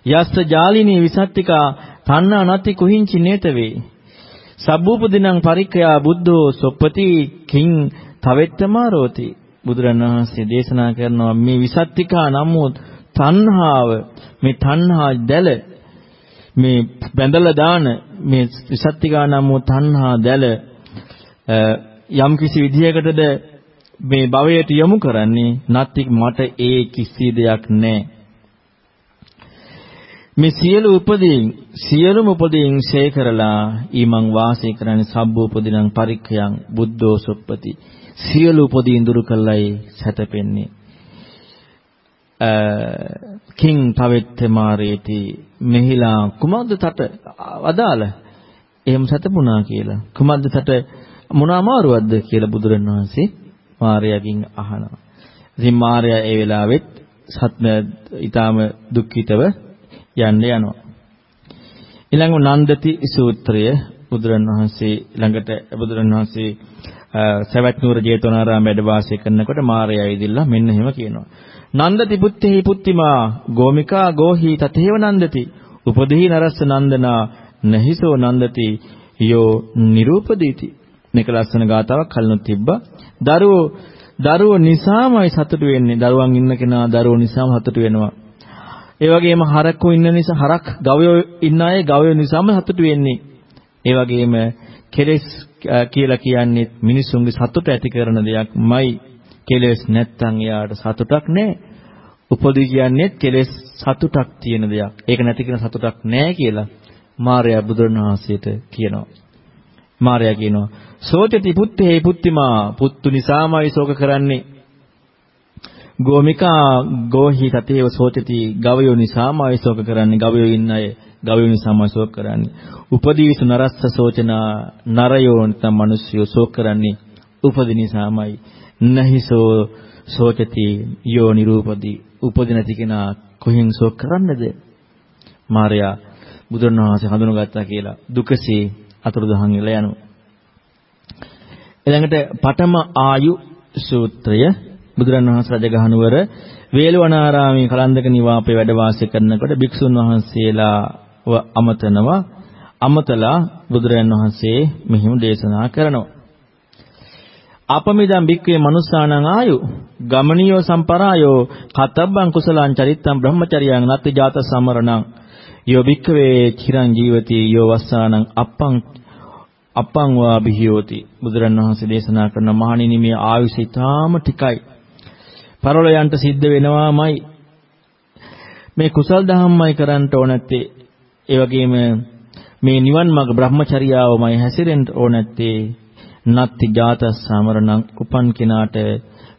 යස්ස ජාලිනී විසත්තිකා තණ්හා නති කුහිංචි නේතවේ. සබ්බූපදිනං පරික්ඛයා බුද්ධෝ සොප්පති කිං තවෙත්තමාරෝති. බුදුරණවහන්සේ දේශනා කරනවා මේ විසත්තිකා නම් වූ තණ්හාව මේ තණ්හා දැල මේ බැඳලා දාන මේ විසත්තිකා නම් වූ තණ්හා දැල යම් කිසි විදියකටද මේ භවයට යොමු කරන්නේ නැති මට ඒ කිසි දෙයක් නැහැ. මේ සියලු උපදීන් සියලුම උපදීන් ශේ කරලා ඊමන් වාසය කරන්නේ සබ්බ උපදීනං පරික්ඛයන් බුද්ධෝසොප්පති සියලු උපදීන් දුරු කළයි සැතපෙන්නේ. කිං පවෙත්ත මාරේති මෙහිලා කුමක්ද තට අදාළ? එහෙම සැතපුණා කියලා. කුමක්ද තට මොන අමාරුවක්ද කියලා බුදුරණවහන්සේ මාර්යාගෙන් අහනවා. ඉතින් මාර්යා ඒ වෙලාවෙත් සත්‍ය ඊටාම දුක්ඛිතව යන්න යනවා. ඊළඟ නන්දති සූත්‍රය බුදුරණවහන්සේ ළඟට බුදුරණවහන්සේ සවැත් නුවර ජේතවනාරාම වැඩ වාසය කරනකොට මාරයා ඉදිල්ලා මෙන්න එහෙම කියනවා. නන්දති පුත්තේහි පුත්තිමා ගෝමිකා ගෝහි තතේව නන්දති. උපදෙහි නරස්ස නන්දනා නහිසෝ නන්දති. යෝ නිරූපදීති. මේක ලස්සන ගාතාවක් කලිනුත් තිබ්බා. දරුවෝ දරුවෝ නිසාමයි සතුටු වෙන්නේ දරුවන් ඉන්න කෙනා දරුවෝ නිසාම සතුටු වෙනවා ඒ වගේම හරකෝ ඉන්න නිසා හරක් ගවයෝ ඉන්න අය ගවයෝ නිසාම සතුටු වෙන්නේ. ඒ වගේම කෙලෙස් කියලා කියන්නේ මිනිසුන්ගේ සතුට ඇති කරන දෙයක්මයි. කෙලෙස් නැත්තම් එයාට සතුටක් නැහැ. උපදී කියන්නේ කෙලෙස් සතුටක් තියෙන දෙයක්. ඒක නැති කෙන සතුටක් නැහැ කියලා මාර්යා බුදුරණවහන්සේට කියනවා. මාර්යා කියනවා. සෝචති පුත්තේ පුත්තිමා පුත්තු නිසාමයි ශෝක කරන්නේ. ගෝමිකා ගෝහි තතේව සෝචති ගවයෝ නිසාම ආයසෝක කරන්නේ. ගවයෝ ඉන්න අය ගවයෝ නිසාම ආයසෝක කරන්නේ. උපදීසු නරස්ස සෝචනා නරයෝ නැත්නම් මිනිස්සුયો සෝක කරන්නේ. උපදි නිසාමයි. නහිසෝ සෝචති යෝ නිරූපදී උපදි නැති කෙනා කොහෙන් සෝක කරන්නේද? මාර්යා බුදුරණවහන්සේ හඳුනගත්තා කියලා. දුකසේ අතුරුදහන් වෙලා යනවා. ඊළඟට පඨම ආයු සූත්‍රය. බුදුරණවහන්සේ රජගහනුවර වේලවනාරාමේ කලන්දක නිවාපේ වැඩ වාසය කරනකොට භික්ෂුන් වහන්සේලාව අමතනවා. අමතලා බුදුරජාණන් වහන්සේ මෙහිම දේශනා කරනවා. අපමිදම් බික්කේ මනුස්සානං ආයු ගමනියෝ සම්පරායෝ කතබ්බං කුසලං චරිත්තං බ්‍රහ්මචර්යං නත්ති ජාත සමරණං යෝ බික්කවේ චිරං ජීවති යෝ වස්සානං අප්පං අප්පං වා බිහියෝති බුදුරන් වහන්සේ දේශනා කරන මහණෙනි මේ ආයුෂ ඊටාම ටිකයි පරලෝ යන්ට සිද්ධ වෙනවාමයි. මේ කුසල් දහම්මයි කරන්න ඕන නැත්තේ. ඒ වගේම මේ නිවන් මාර්ග බ්‍රහ්මචර්යාවමයි හැසිරෙන්න ඕන නැත්තේ. නත්ති ජාත සමරණං උපන් කෙනාට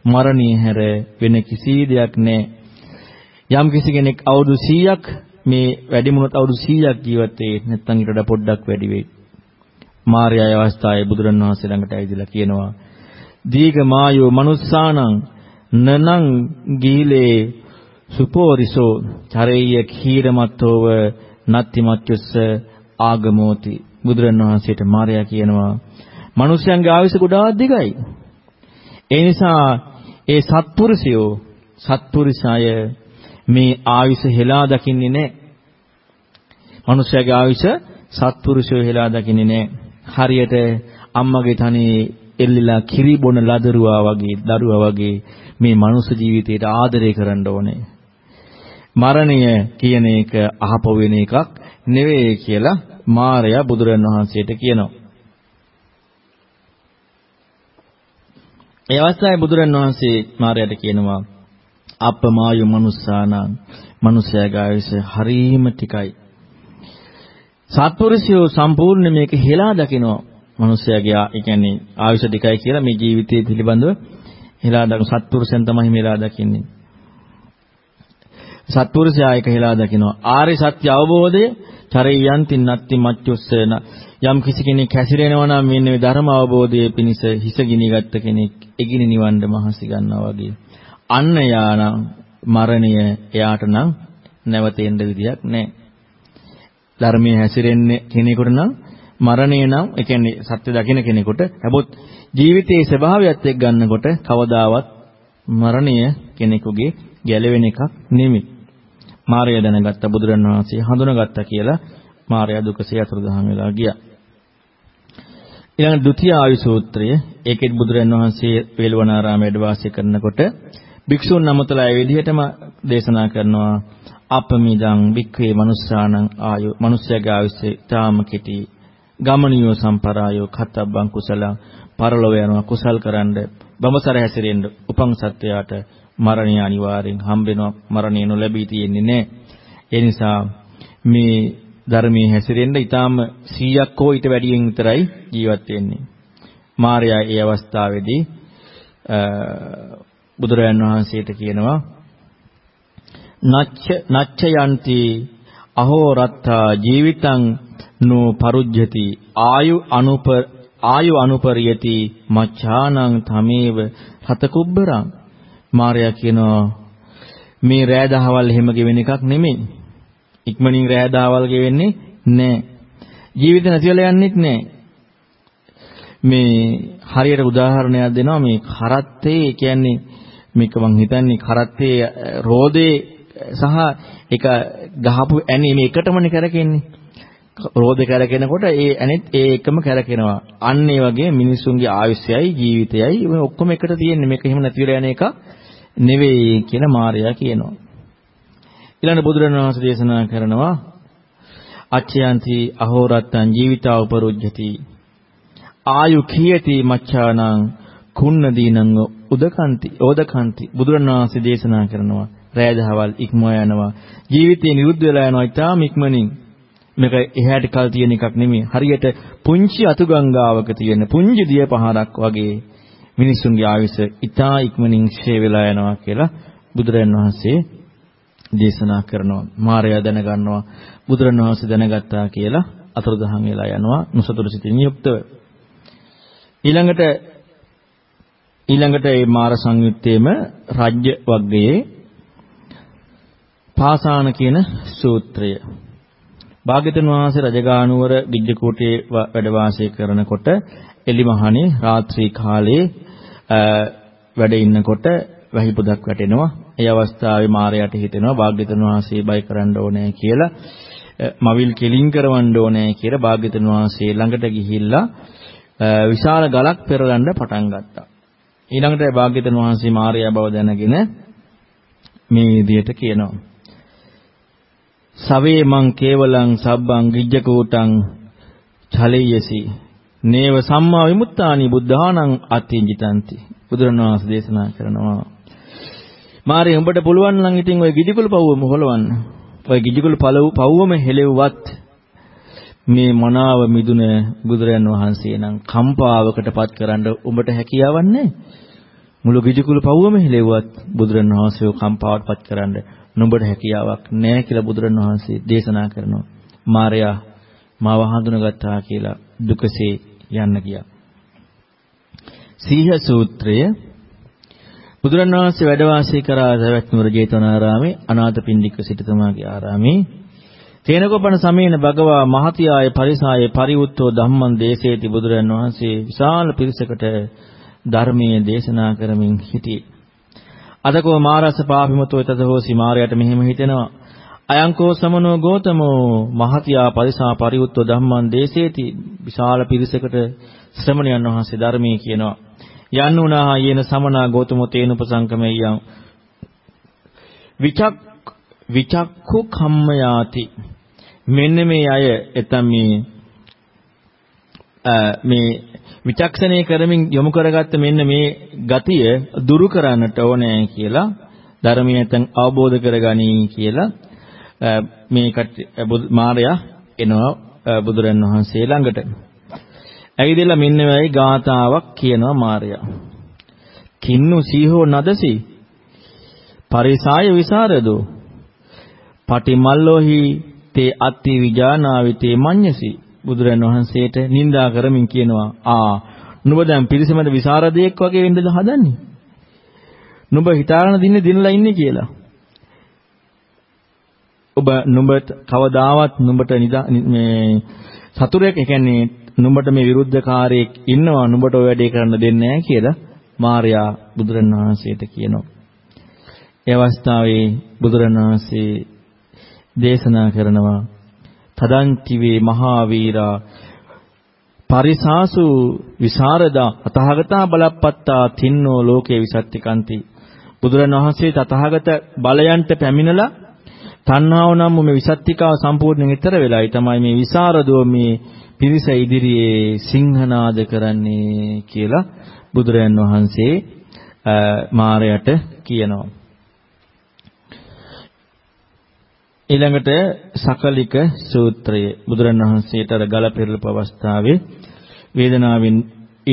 මරණීය හැර වෙන කිසි දෙයක් නැහැ. යම් කිසි කෙනෙක් අවුරුදු 100ක් මේ වැඩිමුණත් අවුරුදු 100ක් ජීවත් වෙයි. නැත්නම් ඊට වඩා පොඩ්ඩක් වැඩි වෙයි. මාර්යාය අවස්ථාවේ බුදුරණවහන්සේ ළඟට ඇවිදලා කියනවා දීඝ මායෝ මනුස්සානං නනං ගීලේ සුපෝරිසෝ චරේය කීරමත්තෝව නත්ති මච්චුස්ස ආගමෝති බුදුරණවහන්සේට මාර්යා කියනවා මිනිස්යන්ගේ ආයුෂ ගොඩාක් දිගයි. ඒ නිසා ඒ සත්පුරුෂයෝ සත්පුරුෂය මේ ආයුෂ හෙලා දකින්නේ නැහැ. මිනිස්යාගේ ආයුෂ සත්පුරුෂයෝ හෙලා දකින්නේ නැහැ හරියට අම්මගේ තනේ එල්ලිලා කිරි බොන ලදරුවා වගේ දරුවා වගේ මේ මනුස්ස ජීවිතයට ආදරය කරන්න ඕනේ. මරණය කියන එක අහපො වෙන එකක් නෙවෙයි කියලා මාරයා බුදුරන් වහන්සේට කියනවා. ඒ අවස්ථාවේ බුදුරන් වහන්සේ මාරයාට කියනවා අප්පමායු මනුස්සානං මනුස්සයාගේ ආයුෂ හරීම ටිකයි. සත්පුරුෂයෝ සම්පූර්ණ මේක හෙලා දකිනවා. මනුස්සයාගේ ඒ කියන්නේ ආයුෂ ටිකයි කියලා මේ ජීවිතය පිළිබඳව හෙලා දකින සත්පුරුෂයන් තමයි මෙලා දකින්නේ. සත්පුරුෂයා එක හෙලා දකිනවා. ආර්ය සත්‍ය අවබෝධය චරියන්ති නත්ති මච්චුස්සන යම් කිසි කෙනෙක් හැසිරෙනවා නම් මෙන්න මේ ධර්ම අවබෝධයේ පිණිස හිස ගිනිගත්ත කෙනෙක් එගිනි නිවන්න මහසි ගන්නවා වගේ. අන්න යානම් මරණය එයාට නම් නැවතෙන්න විදියක් නැහැ. ධර්මයේ හැසිරෙන්නේ කෙනෙකුට නම් මරණය නම් ඒ කියන්නේ සත්‍ය දකින කෙනෙකුට හැබොත් ජීවිතයේ ස්වභාවයත් එක්ක ගන්නකොට කවදාවත් මරණය කෙනෙකුගේ ගැලවෙන එකක් නෙමෙයි. මාර්ය දැනගත්ත බුදුරණවහන්සේ හඳුනාගත්තා කියලා මාර්ය දුකසේ අතුරුදහන් වෙලා ගියා. ඊළඟ ဒုတိ ය ආයු සූත්‍රය ඒකෙත් බුදුරණවහන්සේ වේලවනාරාමයේ වාසය කරනකොට භික්ෂුන් නමතලා ඒ විදිහටම දේශනා කරනවා අපමිදං වික්ඛේ මනුස්සානං ආයු මනුස්සයාගේ ආයුෂ තාම කෙටි. ගමනියෝ සම්පරායෝ කතබ්බං කුසලං. පරලොව යනවා කුසල් කරන්න බඹසර හැසිරෙන්න උපන් සත්වයාට මරණය අනිවාර්යෙන් හම්බ වෙනවා මරණය නොලැබී තියෙන්නේ නැහැ. ඒ නිසා මේ ධර්මයේ හැසිරෙන්න ඊටාම 100ක් හෝ ඊට වැඩියෙන් විතරයි ජීවත් වෙන්නේ. මාර්යා ඒ අවස්ථාවේදී බුදුරයන් වහන්සේට කියනවා නච්ච නච්ච යන්ති අහෝ රත්තා ජීවිතං නෝ පරුජ්ජති ආයු අනුප ආයු අනුපරියති මච්ඡානං තමේව හතකුබ්බරං මාර්යා කියනවා මේ රෑ දහවල් එහෙම ගෙවෙන එකක් නෙමෙයි. ඉක්මනින් රෑ දහවල් ගෙවෙන්නේ නැහැ ජීවිත නැතිවලා යන්නෙත් නැහැ මේ හරියට උදාහරණයක් දෙනවා මේ කරත්තේ කියන්නේ මේක මං හිතන්නේ කරත්තේ රෝදේ සහ එක ගහපු ඇනේ මේ එකටමනේ කරකෙන්නේ. රෝදේ කරකිනකොට ඒ ඇනෙත් ඒ එකම කරකිනවා. අන්න ඒ වගේ මිනිසුන්ගේ ආයුෂයයි ජීවිතයයි මේ ඔක්කොම එකට තියෙන්නේ. මේක එහෙම නැති වෙලා යන එක නෙවෙයි කියලා මාර්යා කියනවා. ඊළඟ බුදුරණන් වහන්සේ දේශනා කරනවා අච්චයන්ති අහෝරත්තං ජීවිතා උපරුජ්ජති ආයු කීයති මච්ඡානං කුන්න දීනං උදකන්ති ඕදකන්ති බුදුරණවහන්සේ දේශනා කරනවා රෑ දහවල් ඉක්මව යනවා. ජීවිතේ නිරුද්ධ වෙලා යනවා ඊටාම ඉක්මනින්. මේක එහාට කල් තියෙන එකක් නෙමෙයි. හරියට පුංචි අතු ගංගාවක තියෙන පුංචි දිය පහරක් වගේ මිනිසුන්ගේ ආයුෂ ඊටා ඉක්මනින් ෂේ වෙලා යනවා කියලා බුදුරජාණන් වහන්සේ දේශනා කරනවා. මාරයා දැනගන්නවා. බුදුරජාණන් වහන්සේ දැනගත්තා කියලා අතුරුදහන් වෙලා යනවා. නුසතුරු සිතින් යුක්තව. ඊළඟට ඊළඟට මේ මාර සංයුත්තේම රාජ්‍ය වර්ගයේ පාසාන කියන සූත්‍රය. භාග්‍යතුන් වහන්සේ රජගානුවර ගිජ්ජකෝටේ වැඩ වාසය කරනකොට එලිමහනේ රාත්‍රී කාලේ වැඩ ඉන්නකොට වැහි පොදක් වැටෙනවා. ඒ අවස්ථාවේ මාරයට හිතෙනවා භාග්‍යතුන් වහන්සේ බය කරන්න ඕනේ කියලා මවිල් කෙලින් කරවන්න ඕනේ කියලා භාග්‍යතුන් වහන්සේ ළඟට ගිහිල්ලා විශාල ගලක් පෙරලන්න පටන් ගත්තා. ඊළඟට භාග්‍යතුන් වහන්සේ මාර්යා බව දැනගෙන මේ විදිහට කියනවා. සවේ මං කේවලං සබ්බං ගිජ්ජකූටං චලෙයසි නේව සම්මා විමුක්තානි බුද්ධානං අත්‍යංජිතಂತಿ බුදුරණවහන්සේ දේශනා කරනවා. මාරේ උඹට පුළුවන් නම් ඉතින් ওই ගිජිකුළු පවුවම හොලවන්න. ওই ගිජිකුළු පවුවම හෙලෙව්වත් මේ මනාව මිදුන බුදුරයන් වහන්සේ නම් කම්පාවකටපත් කරන්න උඹට හැකියාවක් නැහැ. මුළු ගිජිකුළු පවුවම හෙලෙව්වත් බුදුරණවහන්සේව කම්පාවටපත් කරන්න නුඹට හැකියාවක් නැහැ කියලා බුදුරන් වහන්සේ දේශනා කරනවා. මාර්යා මාව හඳුනගත්තා කියලා දුකසේ යන්න ගියා. සීහ සූත්‍රය බුදුරන් වහන්සේ වැඩ වාසය කරා සවැත්නුවර ජේතවනාරාමේ අනාථපිණ්ඩික සිටුතුමාගේ ආරාමේ තේනකොපන සමේන භගවා මහතියාය පරිසාය පරිවුත්තෝ ධම්මං දේශේති බුදුරන් වහන්සේ විශාල පිරිසකට ධර්මයේ දේශනා කරමින් සිටී. අදකෝ මාරස පාපිමතෝ තදහෝසි මාරයට මෙහෙම හිතෙනවා. අයංකෝ සමනෝ ගෝතමෝ මහතියා පරිසා පරිවුත්තෝ ධම්මං දේශේති විශාල පිරිසකට ශ්‍රමණයන් වහන්සේ ධර්මයේ කියනවා. යන්නුනාහ යේන සමනා ගෝතමෝ තේන උපසංකමෙයං විචක් විචක්ඛු කම්මයාති මෙන්න මේ අය එතම් මේ මේ විචක්ෂණය කරමින් යොමු කරගත්ත මෙන්න මේ ගතිය දුරු කරන්නට ඕනේ කියලා ධර්මයෙන් අවබෝධ කරගනී කියලා මේ මාර්යා එනවා බුදුරන් වහන්සේ ළඟට. ඇවිදලා මෙන්න මේ ගාතාවක් කියනවා මාර්යා. කින්නු සීහෝ නදසි පරිසාය විසරදෝ පටිමල්ලෝහි තේ අත්ති විජානාවි තේ මඤ්ඤසි බුදුරන් වහන්සේට නිඳා කරමින් කියනවා ආ නුඹ දැන් පිරිසමද විසරදයක් වගේ වෙන්නද හදන්නේ නුඹ හිතාගෙන දින්නේ දිනලා ඉන්නේ කියලා ඔබ නුඹට කවදාවත් නුඹට මේ සතුරෙක් ඒ කියන්නේ නුඹට මේ විරුද්ධකාරයෙක් ඉන්නවා නුඹට ඔය වැඩේ කරන්න දෙන්නේ නැහැ කියලා මාර්යා බුදුරණවහන්සේට කියනවා. ඒ අවස්ථාවේ බුදුරණවහන්සේ දේශනා කරනවා තදංචිවේ මහා වීරා පරිසාසු විසරදා අතහගතා බලප්පත්තා තින්නෝ ලෝකේ විසත්තිකන්ති බුදුරණවහන්සේ තථාගත බලයන්ට පැමිණලා තණ්හාව නම් මේ විසත්තිකාව සම්පූර්ණයෙන් ඈතර වෙලායි තමයි මේ විසරදෝ මේ පිරිස ඉදිරියේ සිංහනාද කරන්නේ කියලා බුදුරයන් වහන්සේ මාරයට කියනවා. ඊළඟට සකලික සූත්‍රය බුදුරන් වහන්සේට අර ගල පෙරළපු අවස්ථාවේ වේදනාවෙන්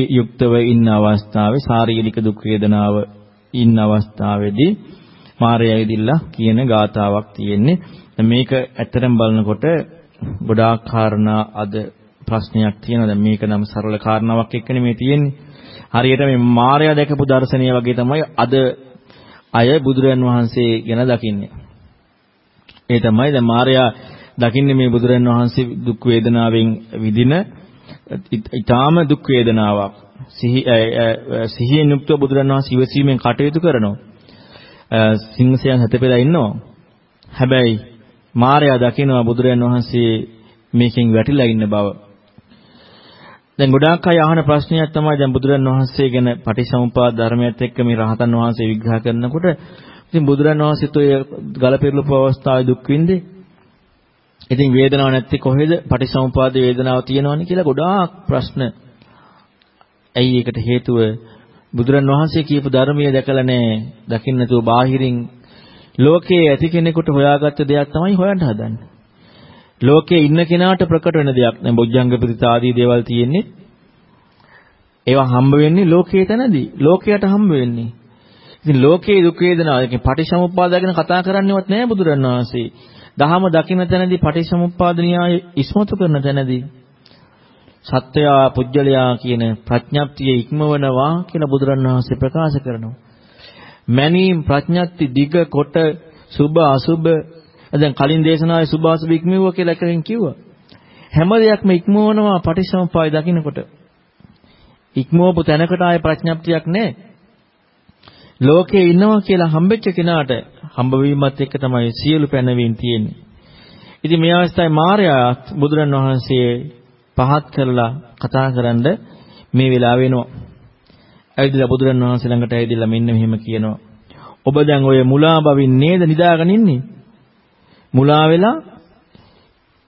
යුක්තව ඉන්න අවස්ථාවේ ශාරීරික දුක් වේදනාව ඉන්න අවස්ථාවේදී මාරය ඇවිදිලා කියන ගාතාවක් තියෙන්නේ. මේක ඇත්තටම බලනකොට ගොඩාක් කාරණා අද ප්‍රශ්නයක් තියෙනවා. දැන් මේක නම් සරල කාරණාවක් එක්කනේ මේ තියෙන්නේ. හරියට මේ මායя දැකපු දර්ශනය වගේ තමයි අද අය බුදුරන් වහන්සේ ගැන දකින්නේ. ඒ තමයි දැන් මායя දකින්නේ මේ බුදුරන් වහන්සේ දුක් වේදනාවෙන් විඳින ඊටාම දුක් වේදනාවක්. සිහි සිහියෙන් යුක්තව බුදුරන් වහන්සේ ඉවසීමෙන් කටයුතු කරනවා. සිංහසයන් හැතපෙලා ඉන්නවා. හැබැයි මායя දකිනවා බුදුරන් වහන්සේ මේකෙන් වැටිලා ඉන්න බව. දැන් ගොඩාක් අය අහන ප්‍රශ්නයක් තමයි දැන් බුදුරන් වහන්සේ ගැන පටිසමුපාද ධර්මයත් එක්ක මේ රහතන් වහන්සේ විග්‍රහ කරනකොට ඉතින් බුදුරන් වහන්සේත් ඔය ගලපෙරළපු අවස්ථාවේ දුක් විඳේ. ඉතින් වේදනාවක් නැති කොහෙද පටිසමුපාද වේදනාව තියෙනවනේ කියලා ගොඩාක් ප්‍රශ්න. ඇයි ඒකට හේතුව බුදුරන් වහන්සේ කියපු ධර්මයේ දැකලා නැහැ. දකින්න නැතුව බාහිරින් ලෝකයේ ඇති කෙනෙකුට හොයාගත්ත දෙයක් තමයි හොයන්න හදන්නේ. ලෝකයේ ඉන්න කෙනාට ප්‍රකට වෙන දෙයක් නේ බොජ්ජංග ප්‍රතිත ආදී දේවල් තියෙන්නේ. ඒවා හම්බ වෙන්නේ ලෝකයේ තැනදී. ලෝකයට හම්බ වෙන්නේ. ඉතින් ලෝකයේ දුක් වේදනා කියන පටිච්චසමුප්පාද ගැන කතා කරන්නේවත් නැහැ බුදුරණවහන්සේ. දහම දකින්න තැනදී පටිච්චසමුප්පාද න්‍යාය ඉස්මතු කරන තැනදී සත්‍යයා පුජ්‍යලයා කියන ප්‍රඥප්තිය ඉක්මවනවා කියලා බුදුරණවහන්සේ ප්‍රකාශ කරනවා. මැනීම් ප්‍රඥප්ති දිග කොට සුභ අසුභ දැන් කලින් දේශනාවේ සුභාසුභ ඉක්මවුවා කියලා එකකින් කිව්වා. හැම දෙයක්ම ඉක්මවනවා පටිච්චසමුප්පාය දකින්නකොට. ඉක්මවපු තැනකට ආයේ ප්‍රඥප්තියක් නැහැ. ලෝකේ ඉන්නවා කියලා හම්බෙච්ච කෙනාට හම්බවීමත් එක්ක තමයි සියලු පැනවීම් තියෙන්නේ. ඉතින් මේ අවස්ථාවේ මාර්යා බුදුරන් වහන්සේ පහත් කරලා කතා කරන්න මේ වෙලාව වෙනවා. ඇවිදලා බුදුරන් වහන්සේ ළඟට ඇවිදලා මෙන්න මෙහෙම කියනවා. ඔබ දැන් ඔය මුලා බවින් නේද නිදාගෙන ඉන්නේ? මුලා වෙලා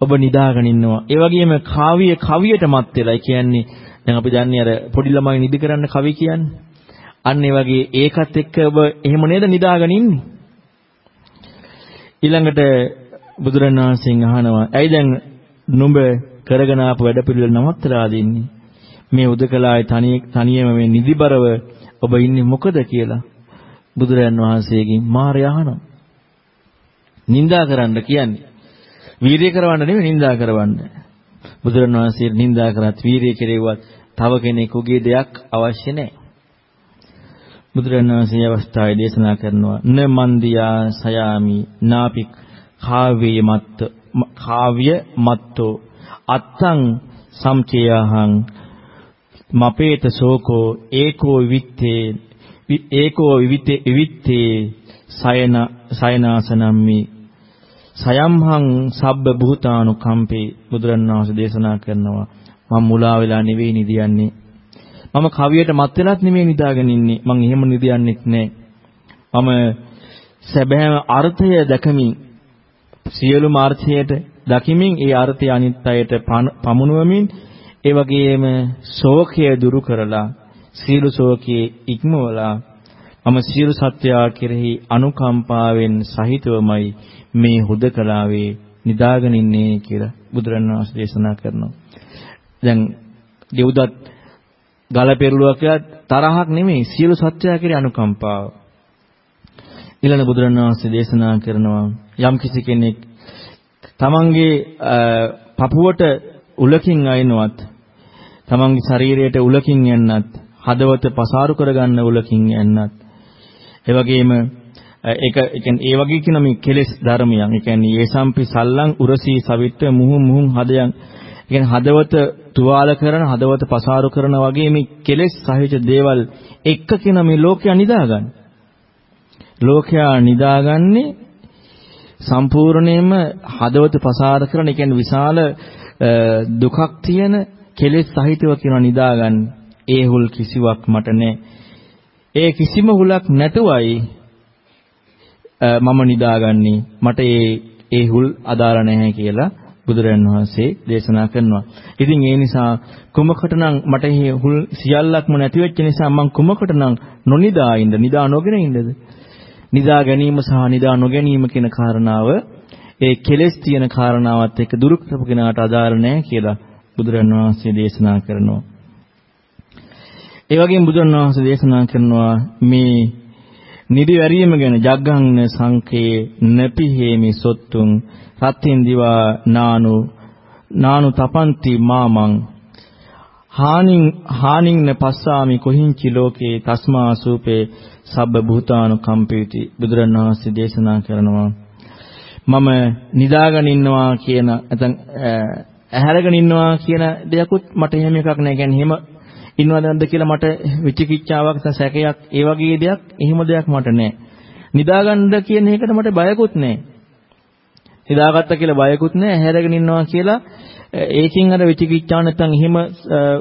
ඔබ නිදාගෙන ඉන්නවා. ඒ වගේම කාව්‍ය කවියට මත් වෙලා. ඒ කියන්නේ දැන් අපි දන්නේ අර පොඩි ළමයි නිදි කරන්න කවි කියන්නේ. අන්න ඒ වගේ ඒකත් එක්ක ඔබ එහෙම නේද නිදාගෙන ඉන්නේ? ඊළඟට බුදුරණවහන්සේගෙන් අහනවා. "ඇයි දැන් නුඹ කරගෙන ආපු වැඩපිළිවෙල නවත්තලා දින්නේ? මේ උදකලාවේ තනිය තනියම මේ නිදිබරව ඔබ ඉන්නේ මොකද කියලා?" බුදුරජාන් වහන්සේගෙන් මාර්ය අහනවා. නිඳා කරන්න කියන්නේ. වීරිය කරවන්න නෙමෙයි නිඳා කරවන්න. බුදුරණවහන්සේ නිඳා කරත් වීරිය කෙරෙව්වත් තව කෙනෙකුගේ දෙයක් අවශ්‍ය නැහැ. බුදුරණවහන්සේ අවස්ථාවේ දේශනා කරනවා න මන්දියා සයාමි නාපි කාව්‍ය මත්ත කාව්‍ය මත්තෝ අත්තං සම්චයහං මපේත සෝකෝ ඒකෝ විවිත්තේ ඒකෝ විවිත්තේ විවිත්තේ සයන සයනාසනම්මි සයම්හං සබ්බ භූතානුකම්පේ බුදුරණවහන්සේ දේශනා කරනවා. මම මුලා වෙලා නෙවෙයි නිදියන්නේ. මම කවියට මත් වෙලත් නෙමෙයි නිදාගෙන ඉන්නේ මං එහෙම නිදියන්නෙත් නෑ මම සැබෑම අර්ථය දැකමින් සියලුම අර්ථයට දකිමින් ඒ අර්ථය අනිත් අයට පමුණුවමින් ඒ වගේම ශෝකය දුරු කරලා සීල ශෝකයේ ඉක්මවලා මම සියලු සත්‍යයා කෙරෙහි අනුකම්පාවෙන් සහිතවමයි මේ හුදකලාවේ නිදාගෙන ඉන්නේ කියලා බුදුරණවහන්සේ දේශනා කරනවා. දැන් දෙව්දත් ගල පෙරළුවා කියලා තරහක් නෙමෙයි සියලු සත්‍යය කෙරේ අනුකම්පාව. ඊළඟ බුදුරණවහන්සේ දේශනා කරනවා යම් කිසි කෙනෙක් තමන්ගේ පපුවට උලකින් අයින්වත් තමන්ගේ ශරීරයට උලකින් යන්නත් හදවත පසාරු කරගන්න උලකින් යන්නත් එවැගේම ඒක කියන්නේ ඒ වගේ කියන මේ කෙලෙස් ධර්මයන්. ඒ කියන්නේ යේසම්පි සල්ලං උරසී සවිත්ත මුහුම් මුහුම් හදයන්. ඒ කියන්නේ හදවත තුවාල කරන හදවත පසාරු කරන වගේ මේ කෙලෙස් සහිත දේවල් එක්ක කියන මේ ලෝකයා නිදාගන්න. ලෝකයා නිදාගන්නේ සම්පූර්ණයෙන්ම හදවත පසාර කරන ඒ කියන්නේ විශාල දුකක් තියෙන කෙලෙස් සහිතව කියන නිදාගන්න. ඒ හුල් කිසිවක් මට නැහැ. ඒ කිසිම හුලක් නැතුවයි මම නිදාගන්නේ මට ඒ ඒ හුල් අදාළ නැහැ කියලා බුදුරන් වහන්සේ දේශනා කරනවා. ඉතින් ඒ නිසා කුමකටනම් මට සියල්ලක්ම නැති වෙච්ච නිසා මං කුමකටනම් නොනිදා ඉන්න නිදා නොගෙන ඉන්නද? නිදා ගැනීම සහ නිදා නොගැනීම කියන කාරණාව ඒ කෙලෙස් තියෙන කාරණාවත් එක්ක දුරු කරපු කෙනාට අදාළ නැහැ කියලා බුදුරන් වහන්සේ දේශනා කරනවා. ඒ වගේම බුදුරන් වහන්සේ දේශනා කරනවා මේ නිදිවැරීම ගැන ජග්ගංන සංකේ නපිහෙමි සොත්තුං රත්තින් දිවා නානු නානු තපන්ති මාමං හානින් හානින් පස්සාමි කොහිංචි ලෝකේ තස්මා සූපේ සබ්බ භූතානු කම්පීති බුදුරණවහන්සේ දේශනා කරනවා මම නිදාගෙන ඉන්නවා කියන නැත්නම් ඇහැරගෙන ඉන්නවා කියන දෙයක්වත් මට එහෙම එකක් නැහැ. කියන්නේ එහෙම ඉන්නවද නැද්ද කියලා මට විචිකිච්ඡාවක් සැකයක් ඒ වගේ දෙයක් එහෙම දෙයක් මට නැහැ. නිදාගන්න කියන එකට මට බයකුත් නැහැ. නිදාගත්ත කියලා බයකුත් නැහැ. ඇහැරගෙන ඉන්නවා කියලා ඒකින් අර විචිකිච්ඡාව නැත්නම් එහෙම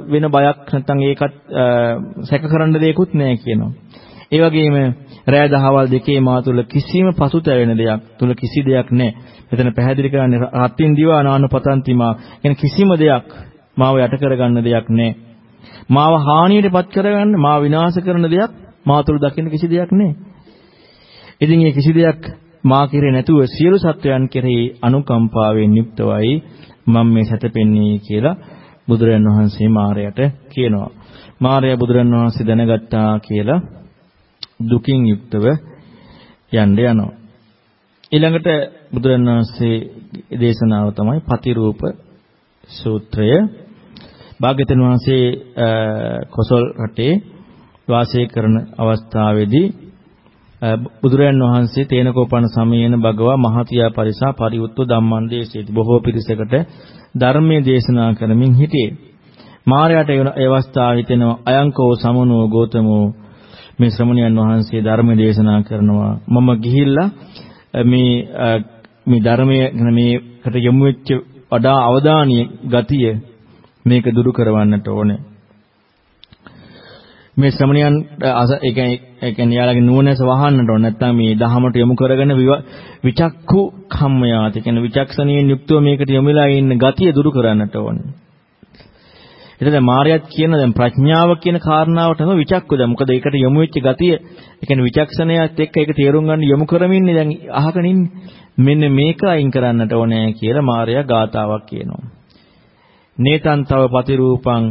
වෙන බයක් නැත්නම් ඒකත් සැක කරන්න දෙයක්වත් නැහැ කියනවා. ඒ වගේම රෑ දහවල් දෙකේ මා තුල කිසිම පසුතැවෙන දෙයක් තුල කිසි දෙයක් නැහැ. මෙතන පැහැදිලි කරන්නේ රත්ින් දිවා නානපතන්ති මා. කියන කිසිම දෙයක් මාව යට කරගන්න දෙයක් නැහැ. මාව හානියටපත් කරගන්න, මාව විනාශ කරන දෙයක් මා තුල දකින්න කිසි දෙයක් නැහැ. ඉතින් මේ කිසි දෙයක් මා කෙරේ නැතුව සියලු සත්වයන් කෙරෙහි අනුකම්පාවෙන් යුක්තවයි මම මේ සැතපෙන්නේ කියලා බුදුරජාන් වහන්සේ මාරයට කියනවා. මාරය බුදුරජාන් වහන්සේ දැනගත්තා කියලා දුකින් යුක්තව යන්න යනවා. ඊළඟට බුදුරණවහන්සේ දේශනාව තමයි පතිරූප සූත්‍රය. භාග්‍යවතුන් වහන්සේ කොසල් රටේ වාසය කරන අවස්ථාවේදී බුදුරයන් වහන්සේ තේනකෝපන සමයේන භගවා මහතියා පරිසා පරිවුත්තු ධම්මං දේශේති. බොහෝ පිරිසකට ධර්මයේ දේශනා කරමින් සිටියේ. මාරයට ඒ අවස්ථාව හිතෙනවා අයංකෝ සමනෝ ගෝතමෝ. මේ ශ්‍රමණයන් වහන්සේ ධර්ම දේශනා කරනවා. මම ගිහිල්ලා මේ මේ ධර්මයේ මේකට යොමු වෙච්ච වඩා අවධානීය ගතිය මේක දුරු කරවන්නට ඕනේ. මේ ශ්‍රමණයන් ඒ කියන්නේ යාළගේ නුවණැස වහන්නට ඕනේ. නැත්නම් මේ දහමට යොමු කරගෙන විචක්කු කම්මයාත කියන්නේ විචක්ෂණීයෙන් යුක්තව මේකට යොමුලා ඉන්න ගතිය දුරු කරන්නට ඕනේ. එතන දැන් මායයත් කියන දැන් ප්‍රඥාව කියන කාරණාව තමයි විචක්ක දැන්. මොකද ඒකට යොමු වෙච්ච ගතිය ඒ කියන්නේ විචක්ෂණයත් එක්ක ඒක තේරුම් ගන්න යොමු කරමින්නේ දැන් අහගෙන ඉන්නේ. මෙන්න මේක අයින් කරන්නට ඕනේ කියලා මායя ගාතාවක් කියනවා. නේතන් තව පතිරූපං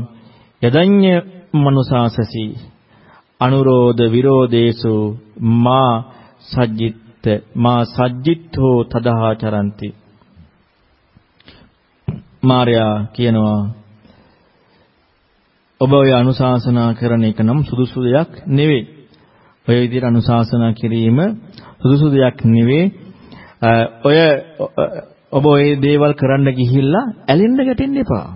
යදඤ්ඤ මනුසාසසි අනුරෝධ විරෝධේසු මා සජ්ජිත් මා සජ්ජිත්හෝ තදහා චරಂತಿ මාර්යා කියනවා ඔබ ඔය අනුශාසනා කරන එක නම් සුදුසු දෙයක් නෙවෙයි. ඔය විදිහට අනුශාසනා කිරීම සුදුසු දෙයක් නෙවෙයි. ඔය ඔබ ඔය දේවල් කරන්න ගිහිල්ලා ඇලෙන්න ගැටෙන්න එපා.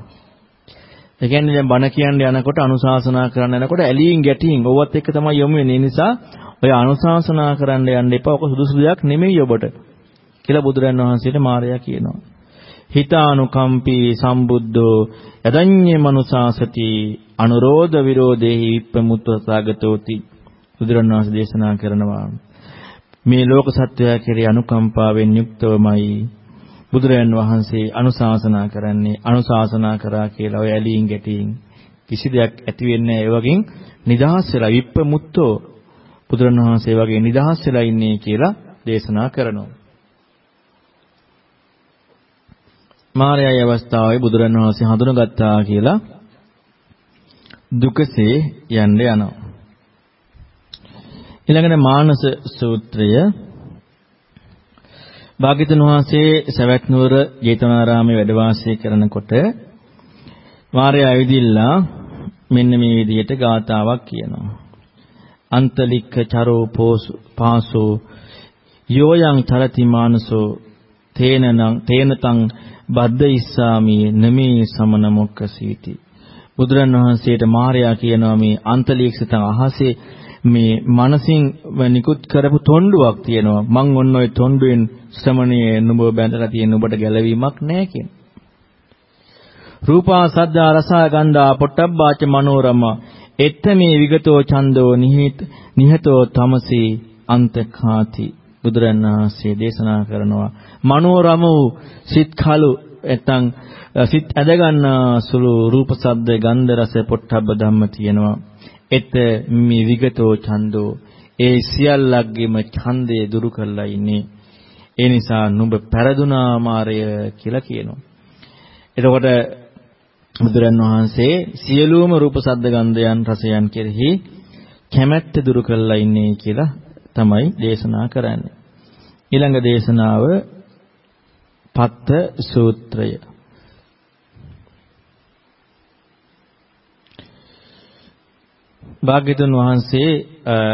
ඒ කියන්නේ දැන් බණ කියන්න යනකොට අනුශාසනා කරන්න යනකොට ඇලීම් ගැටීම් ඔවත් එක්ක තමයි යොමු වෙන්නේ. ඒ නිසා ඔය අනුශාසනා කරන්න යන්න එපා. ඔක සුදුසු දෙයක් නෙමෙයි ඔබට. කියලා බුදුරන් වහන්සේට මාර්යා කියනවා. හිතානුකම්පී සම්බුද්ධෝ යදඤ්ඤේ මනුසාසති අනුරෝධ විරෝධේහි විප්පමුත්තසගතෝති බුදුරණවහන්සේ දේශනා කරනවා මේ ලෝක සත්වයා කෙරේ අනුකම්පාවෙන් යුක්තවමයි බුදුරයන් වහන්සේ අනුශාසනා කරන්නේ අනුශාසනා කරා කියලා ඔය ඇලීම් ගැටීම් කිසි දෙයක් ඇති වෙන්නේ නැහැ ඒ වගේ නිදහස් වෙලා විප්පමුත්තෝ බුදුරණවහන්සේ වගේ නිදහස් වෙලා ඉන්නේ කියලා දේශනා කරනවා මාර්යායි අවස්ථාවේ බුදුරණවහන්සේ හඳුනගත්තා කියලා දුකසේ යන්න යනවා. ඊළඟට මානස සූත්‍රය භාග්‍යතුන් වහන්සේ සවැත් නුවර ජේතවනාරාමයේ වැඩ වාසය කරනකොට මාර්යා ඇවිදිලා මෙන්න මේ විදිහට ගාතාවක් කියනවා. අන්තලික්ක චරෝ පෝසු පාසෝ යෝයන් චරති මානසෝ තේනනං තේනතං බද්ද ඉස්සාමි නමේ සමන මොක්කසීති බුදුරන් වහන්සේට මාර්යා කියනවා මේ අන්තලීක්ෂතං අහසේ මේ මනසින් නිකුත් කරපු තොණ්ඩුවක් තියෙනවා. මං ඔන්න ඔය තොණ්ඩුවෙන් ශ්‍රමණයේ නුඹ බැඳලා තියෙන ඔබට ගැලවීමක් නැහැ කියන. රූපා සද්දා රසා ගන්ධා පොට්ටබ්බාච මනෝරම. එත්තමේ විගතෝ ඡන්தோ නිහිත නිහතෝ තමසී අන්තඛාති. බුදුරණාහි දේශනා කරනවා. මනෝරම වූ සිත් කලු නැත්තම් සිත් ඇද ගන්නා සුළු රූප ශබ්ද ගන්ධ රස පොට්ටබ්බ ධම්ම තියෙනවා. එත මේ විගතෝ ඡන්தோ ඒ සියල්ලක්ගෙම ඡන්දය දුරු කරලා ඉන්නේ. ඒ නිසා නුඹ පෙරදුනා මාරය කියලා කියනවා. එතකොට බුදුරන් වහන්සේ සියලුම රූප ශබ්ද ගන්ධයන් රසයන් කෙරෙහි කැමැත්ත දුරු කරලා ඉන්නේ කියලා තමයි දේශනා කරන්නේ. ඊළඟ දේශනාව පත්ත සූත්‍රය. භාග්‍යතුන් වහන්සේ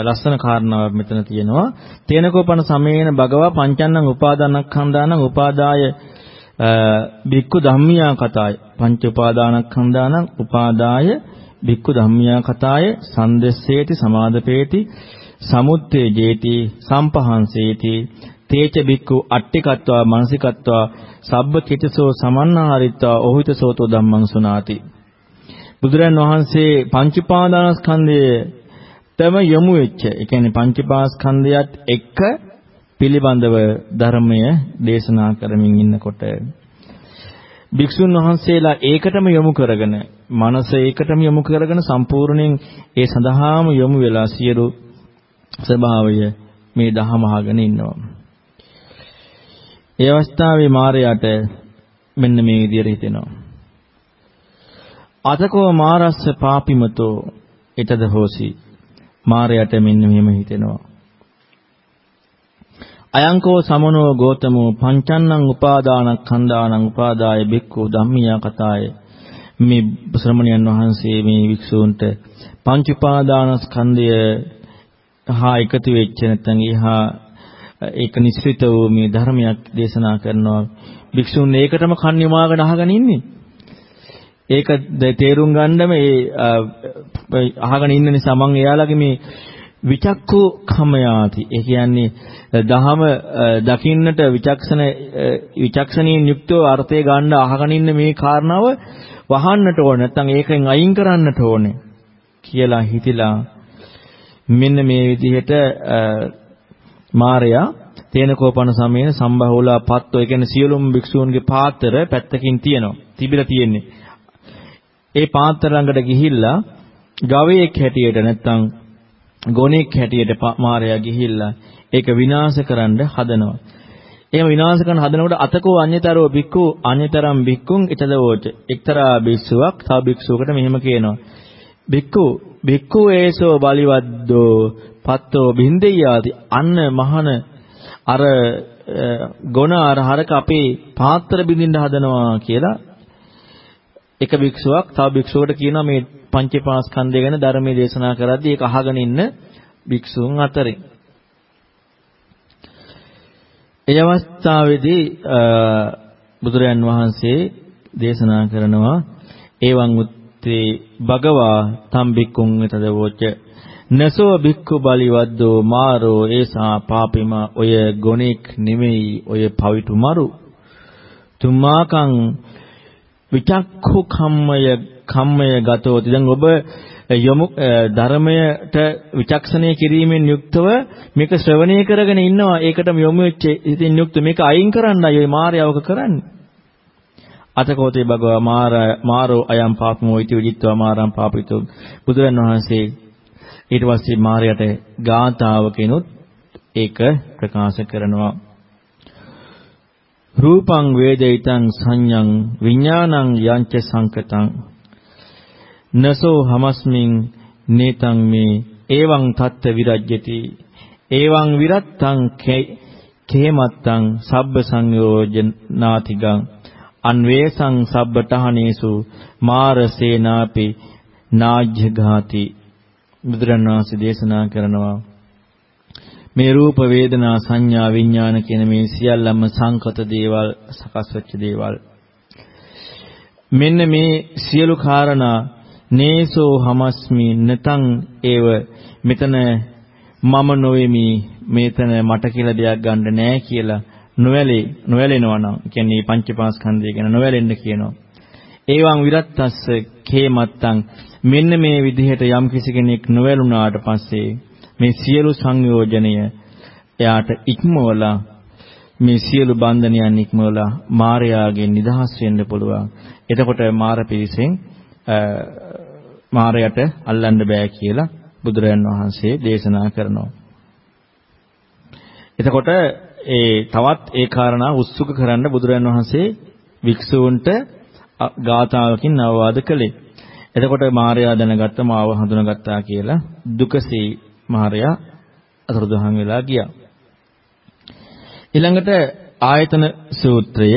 ලස්සන කාරණාවක් මෙතන තියෙනවා. තේනකෝපන සමේන භගවා පංචන්නං උපාදානස්කන්ධානං උපාදාය බික්කු ධම්මියා කතාය. පංච උපාදානස්කන්ධානං උපාදාය බික්කු ධම්මියා කතාය. සන්දස්සේති සමාදපේති සමුත්තේ ජේති සම්පහන්සේති. තේච බික්කු අට්ටිකත්වා මානසිකත්වා සබ්බ චිතසෝ සමන්නාහරිත්වා ඔහුිතසෝතෝ ධම්මං සුනාති. බුදුරන් වහන්සේ පංච උපාදානස්කන්ධයටම යොමු වෙච්ච ඒ කියන්නේ පංච උපාස්කන්ධයත් එක්ක පිළිබඳව ධර්මය දේශනා කරමින් ඉන්නකොට භික්ෂුන් වහන්සේලා ඒකටම යොමු කරගෙන මනස ඒකටම යොමු කරගෙන සම්පූර්ණයෙන් ඒ සඳහාම යොමු වෙලා සියලු ස්වභාවය මේ දහම අහගෙන ඉන්නවා. ඒ අවස්ථාවේ මාරයාට මෙන්න මේ විදිහට හිතෙනවා. අතකෝ මාරස්ස පාපිමතෝ? ඊටද හෝසි. මාරයට මෙන්න මෙහෙම හිතෙනවා. අයංකෝ සමනෝ ගෝතමෝ පංචන්නං උපාදානස්කන්ධානං උපාදාය බික්ඛු ධම්මියා කතාය. මේ ශ්‍රමණයන් වහන්සේ මේ වික්ෂූන්ට පංච උපාදානස්කන්ධය හා එකතු වෙච්ච නැත්නම් ඒහා ඒක නිස්සිත වූ මේ ධර්මයක් දේශනා කරනවා. භික්ෂුන් ඒකටම කන් යොමාගෙන අහගෙන ඉන්නේ. ඒක තේරුම් ගන්නම ඒ අහගෙන ඉන්න නිසා මම එයාලගේ මේ විචක්කු කමයාති. ඒ කියන්නේ දහම දකින්නට විචක්ෂණ විචක්ෂණීය යුක්තව අර්ථය ගන්න අහගෙන ඉන්න මේ කාරණාව වහන්නට ඕන නැත්නම් ඒකෙන් අයින් කරන්නට ඕනේ කියලා හිතිලා මෙන්න මේ විදිහට මාරයා තේනකෝපන සමයේ සම්බහෝලා පත්තෝ ඒ කියන්නේ සියලුම භික්ෂූන්ගේ පාත්‍ර පැත්තකින් තියෙනවා. තිබිලා තියෙන්නේ. ඒ පාත්‍ර ළඟට ගිහිල්ලා ගවයෙක් හැටියට නැත්තම් ගොනෙක් හැටියට මාරයා ගිහිල්ලා ඒක විනාශ කරන්න හදනවා. එහෙම විනාශ කරන හදනකොට අතකෝ අඤ්‍යතරෝ බික්කු අඤ්‍යතරම් බික්කුන් ඊටදවෝච. එක්තරා භික්ෂුවක් තව භික්ෂුවකට මෙහෙම කියනවා. බික්කු බික්කු ඒසෝ බලිවද්දෝ පත්තෝ බින්දෙයාති අන්න මහන අර ගොන අර හරක අපේ පාත්‍ර බින්දින්න හදනවා කියලා එක භික්ෂුවක් තව භික්ෂුවකට කියනවා මේ පංචේපාස්කන්ධය ගැන ධර්මයේ දේශනා කරද්දී ඒක අහගෙන ඉන්න භික්ෂුන් අතරින්. ඒ අවස්ථාවේදී බුදුරයන් වහන්සේ දේශනා කරනවා එවං උත්තේ භගවා තම් බික්කුන් එතදවෝච නසෝ බික්කු බලිවද්දෝ මාරෝ ඒසා පාපිම ඔය ගොණෙක් නෙමෙයි ඔය පවිතු මරු තුමාකං විචක්ඛු කම්මය කම්මය ගතෝති. දැන් ඔබ යොමු ධර්මයට විචක්ෂණය කිරීමෙන් යුක්තව මේක ශ්‍රවණය කරගෙන ඉන්නවා. ඒකටම යොමු වෙච්ච ඉතින් යුක්ත මේක අයින් කරන්නයි ඔය මායාවක කරන්නේ. අතකෝතේ භගවා මාර මාරෝ අයම් පාපමෝ ඉති විජිත්වා මාරම් පාපිතෝ. බුදුරන් වහන්සේ ඊට පස්සේ මාරයට ගාථාවකිනුත් ඒක ප්‍රකාශ කරනවා. රූපං වේදිතං සංඤං විඥානං යංච සංකතං නසෝ හමස්මින් නේතං මේ එවං තත්ත විරජ්‍යති. එවං විරත්තං කේමත්තං සබ්බ සංයෝජනාතිගං අන්වේසං සබ්බටහනේසු මාරසේනාපි නාජ්‍යඝාති. බුදුරණවහන්සේ දේශනා කරනවා මේ රූප වේදනා සංඥා විඥාන කියන මේ සියල්ලම සංකත දේවල් සකස් වෙච්ච දේවල්. මෙන්න මේ සියලු කාරණා නේසෝ හමස්මි නතං ඒව. මෙතන මම නොවේමි මේතන මට කියලා දෙයක් ගන්න නෑ කියලා නොවැළේ නොවැළෙනවා නම් කියන්නේ පංචපාස්කන්ධය ගැන නොවැළෙන්න කියනවා. ඒවං විරත්තස්ස කේමත්තං. මෙන්න මේ විදිහට යම් කිසි කෙනෙක් නොවැළුණාට පස්සේ මේ සියලු සංයෝජනය එයාට ඉක්මවලා මේ සියලු බන්ධනයන් ඉක්මවලා මායාගෙන් නිදහස් වෙන්න පුළුවන්. එතකොට මාර පිරිසෙන් මාරයට අල්ලන්න බෑ කියලා බුදුරයන් වහන්සේ දේශනා කරනවා. එතකොට ඒ තවත් ඒ කාරණා උත්සුක කරන්න බුදුරයන් වහන්සේ වික්ෂූන්ට ගාථාවකින් අවවාද කළේ. එතකොට මාර්යා දැනගත්ත මාව හඳුනාගත්තා කියලා දුකසේ මාර්යා අතුරුදහන් වෙලා ගියා. ඊළඟට ආයතන සූත්‍රය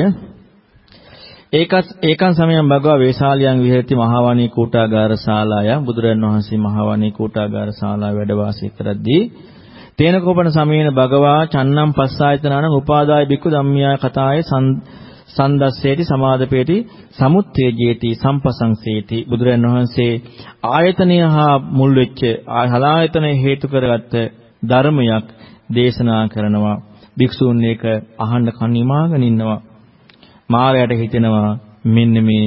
ඒකත් ඒකන් සමයන් භගවා වේශාලියන් විහෙරති මහවණී කූටාගාර ශාලාය බුදුරන් වහන්සේ මහවණී කූටාගාර ශාලාව වැඩ වාසය කරද්දී තේන කෝපන සමයේන භගවා චන්නම් පස්සායතනන උපාදාය බික්කු ධම්මියා කතාය සන්දස්සේටි සමාදපේටි සමුත්තේජේති සම්පසංසේති. බුදුරන් වහන්සේ ආයතනය හා මුල් වෙච්ච හලායතන හේතු කරගත්ත ධර්මයක් දේශනා කරනවා. භික්ෂූන් ඒක අහන්න කන් නිමාගෙන ඉන්නවා. මාරයට හිතෙනවා මෙන්න මේ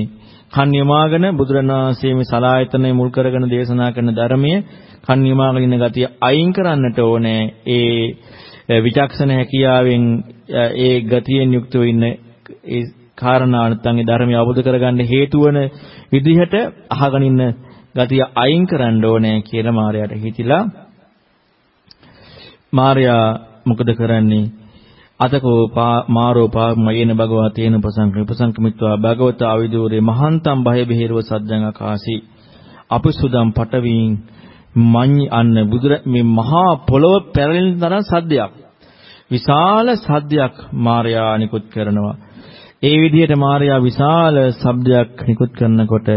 කන් යමාගෙන බුදුරණාහි මේ සලායතනය මුල් කරගෙන දේශනා කරන ධර්මයේ කන් යමාගෙන ඉන්න ගතිය අයින් කරන්නට ඕනේ. ඒ විචක්ෂණ හැකියාවෙන් ඒ ගතියෙන් යුක්තව ඉන්න ඒ කාරණා නැත්නම් ඒ ධර්මය අවබෝධ කරගන්න හේතු වන විදිහට අහගෙන ඉන්න ගතිය අයින් කරන්න ඕනේ කියලා මාරයාට හිතිලා මාරයා මොකද කරන්නේ? අතකෝ මාරෝ පාමයේන භගවා තේන උපසංක උපසංකමිත්වා භගවත ආවිදූරේ මහන්තම් බය බෙහෙරව සද්දං අකාසි. අපසුදම් පටවීන් මඤ්ඤ අන්න බුදුර මේ මහා පොළොව පැරලෙන තරම් සද්දයක්. විශාල සද්දයක් මාර්යා නිකුත් කරනවා. ඒ විදිහට මාර්යා විශාල ශබ්දයක් නිකුත් කරනකොට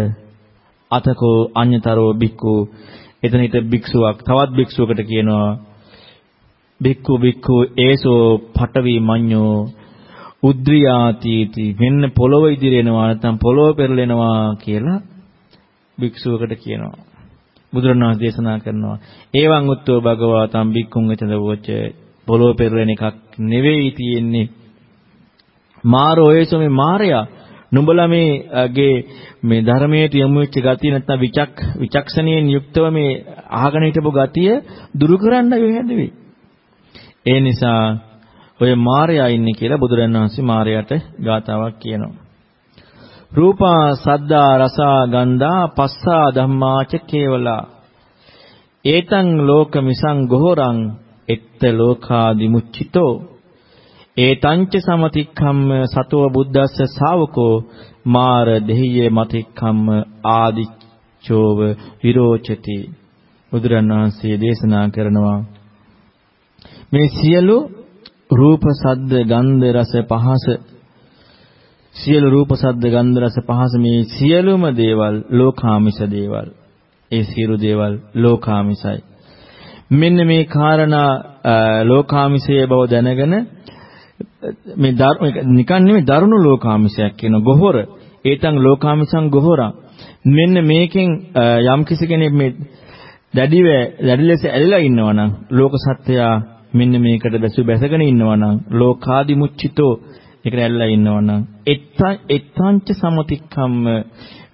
අතකෝ අඤ්‍යතරෝ බික්කු එතන හිට භික්ෂුවක් තවත් භික්ෂුවකට කියනවා බික්කු බික්කු ඒසෝ පටවි මඤ්ඤෝ උද්‍රියාතීති මෙන්න පොළොව ඉදිරියනවා නැත්නම් පොළොව පෙරලෙනවා කියලා භික්ෂුවකට කියනවා. බුදුරණවහන්සේ දේශනා කරනවා ඒවං උත්තෝ භගවා තම් බික්කුං එතද වොච්ච පොළොව පෙරලෙන එකක් නෙවෙයි තියෙන්නේ. මාරෝ ඒසෝ මේ මාරයා නුඹලා මේගේ මේ ධර්මයට යොමු වෙච්ච ගතිය නැත්නම් විචක් විචක්ෂණයෙන් යුක්තව මේ අහගෙන හිටපු ගතිය දුරු කරන්න යොහැදෙවි ඒ නිසා ඔය මායя ඉන්නේ කියලා බුදුරජාණන් වහන්සේ මායයට ගාතාවක් කියනවා. රූපා සද්දා රසා ගන්ධා පස්සා ධම්මාච කේවලා. ඒතං ලෝක මිසං ගොහරං එත්ත ලෝකාදි මුච්චිතෝ ඒතංච සමතික්ඛම්ම සතෝ බුද්දස්ස ශාවකෝ මාර දෙහියේ මතික්ඛම්ම ආදිච්චෝව විරෝචති. බුදුරණවහන්සේ දේශනා කරනවා මේ සියලු රූප සද්ද ගන්ධ රස පහස සියලු රූප සද්ද ගන්ධ රස පහස මේ සියලුම දේවල් ලෝකාමිෂ දේවල්. ඒ සියලු දේවල් ලෝකාමිෂයි මෙන්න මේ කාරණා ලෝකාමිෂයේ බව දැනගෙන මේ නිකන් නෙමෙයි දරුණු ලෝකාමිෂයක් කියන ගොහොර. ඒතන් ලෝකාමිෂං ගොහොරං. මෙන්න මේකෙන් යම් කිසි කෙනෙක් මේ දැඩිව දැඩි ලෙස ඇලිලා ඉන්නවා නම් ලෝක සත්‍යය මෙන්න මේකට බැසු බැසගෙන ඉන්නවා නම් ලෝකාදි මුච්චිතෝ ඒකට ඇල්ලලා ඉන්නවා නම් එත්තංච සමතික්කම්ම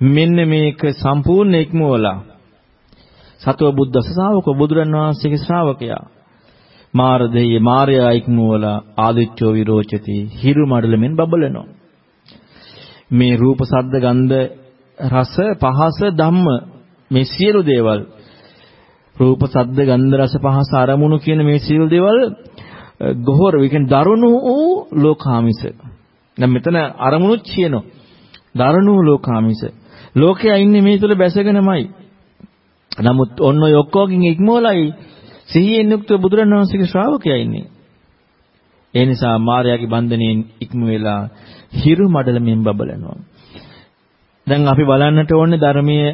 මෙන්න මේක සම්පූර්ණ ඉක්මවලා සතව බුද්ධ ශ්‍රාවක බුදුරන් වහන්සේගේ ශ්‍රාවකයා මාර දෙය මාර්යා ඉක්මවලා ආදිච්චෝ විරෝචති හිරු මඩලෙමින් බබලනවා මේ රූප සද්ද ගන්ධ රස පහස ධම්ම මේ සියලු දේවල් රූප, සද්ද, ගන්ධ, රස, පහස අරමුණු කියන මේ සියලු දේවල් ගොහර විකෙන් දරුණු වූ ලෝකාමිස. දැන් මෙතන අරමුණුත් කියනවා. දරුණු ලෝකාමිස. ලෝකයා ඉන්නේ මේ තුල බැසගෙනමයි. නමුත් ඔන්න ඔය ඔක්කොගෙන් ඉක්මවලයි සිහියෙන් යුක්ත බුදුරණවහන්සේගේ ශ්‍රාවකයා ඉන්නේ. ඒ නිසා මායාවේ බන්ධනයෙන් ඉක්ම වෙලා හිරු මඩලමින් බබලනවා. දැන් අපි බලන්නට ඕනේ ධර්මයේ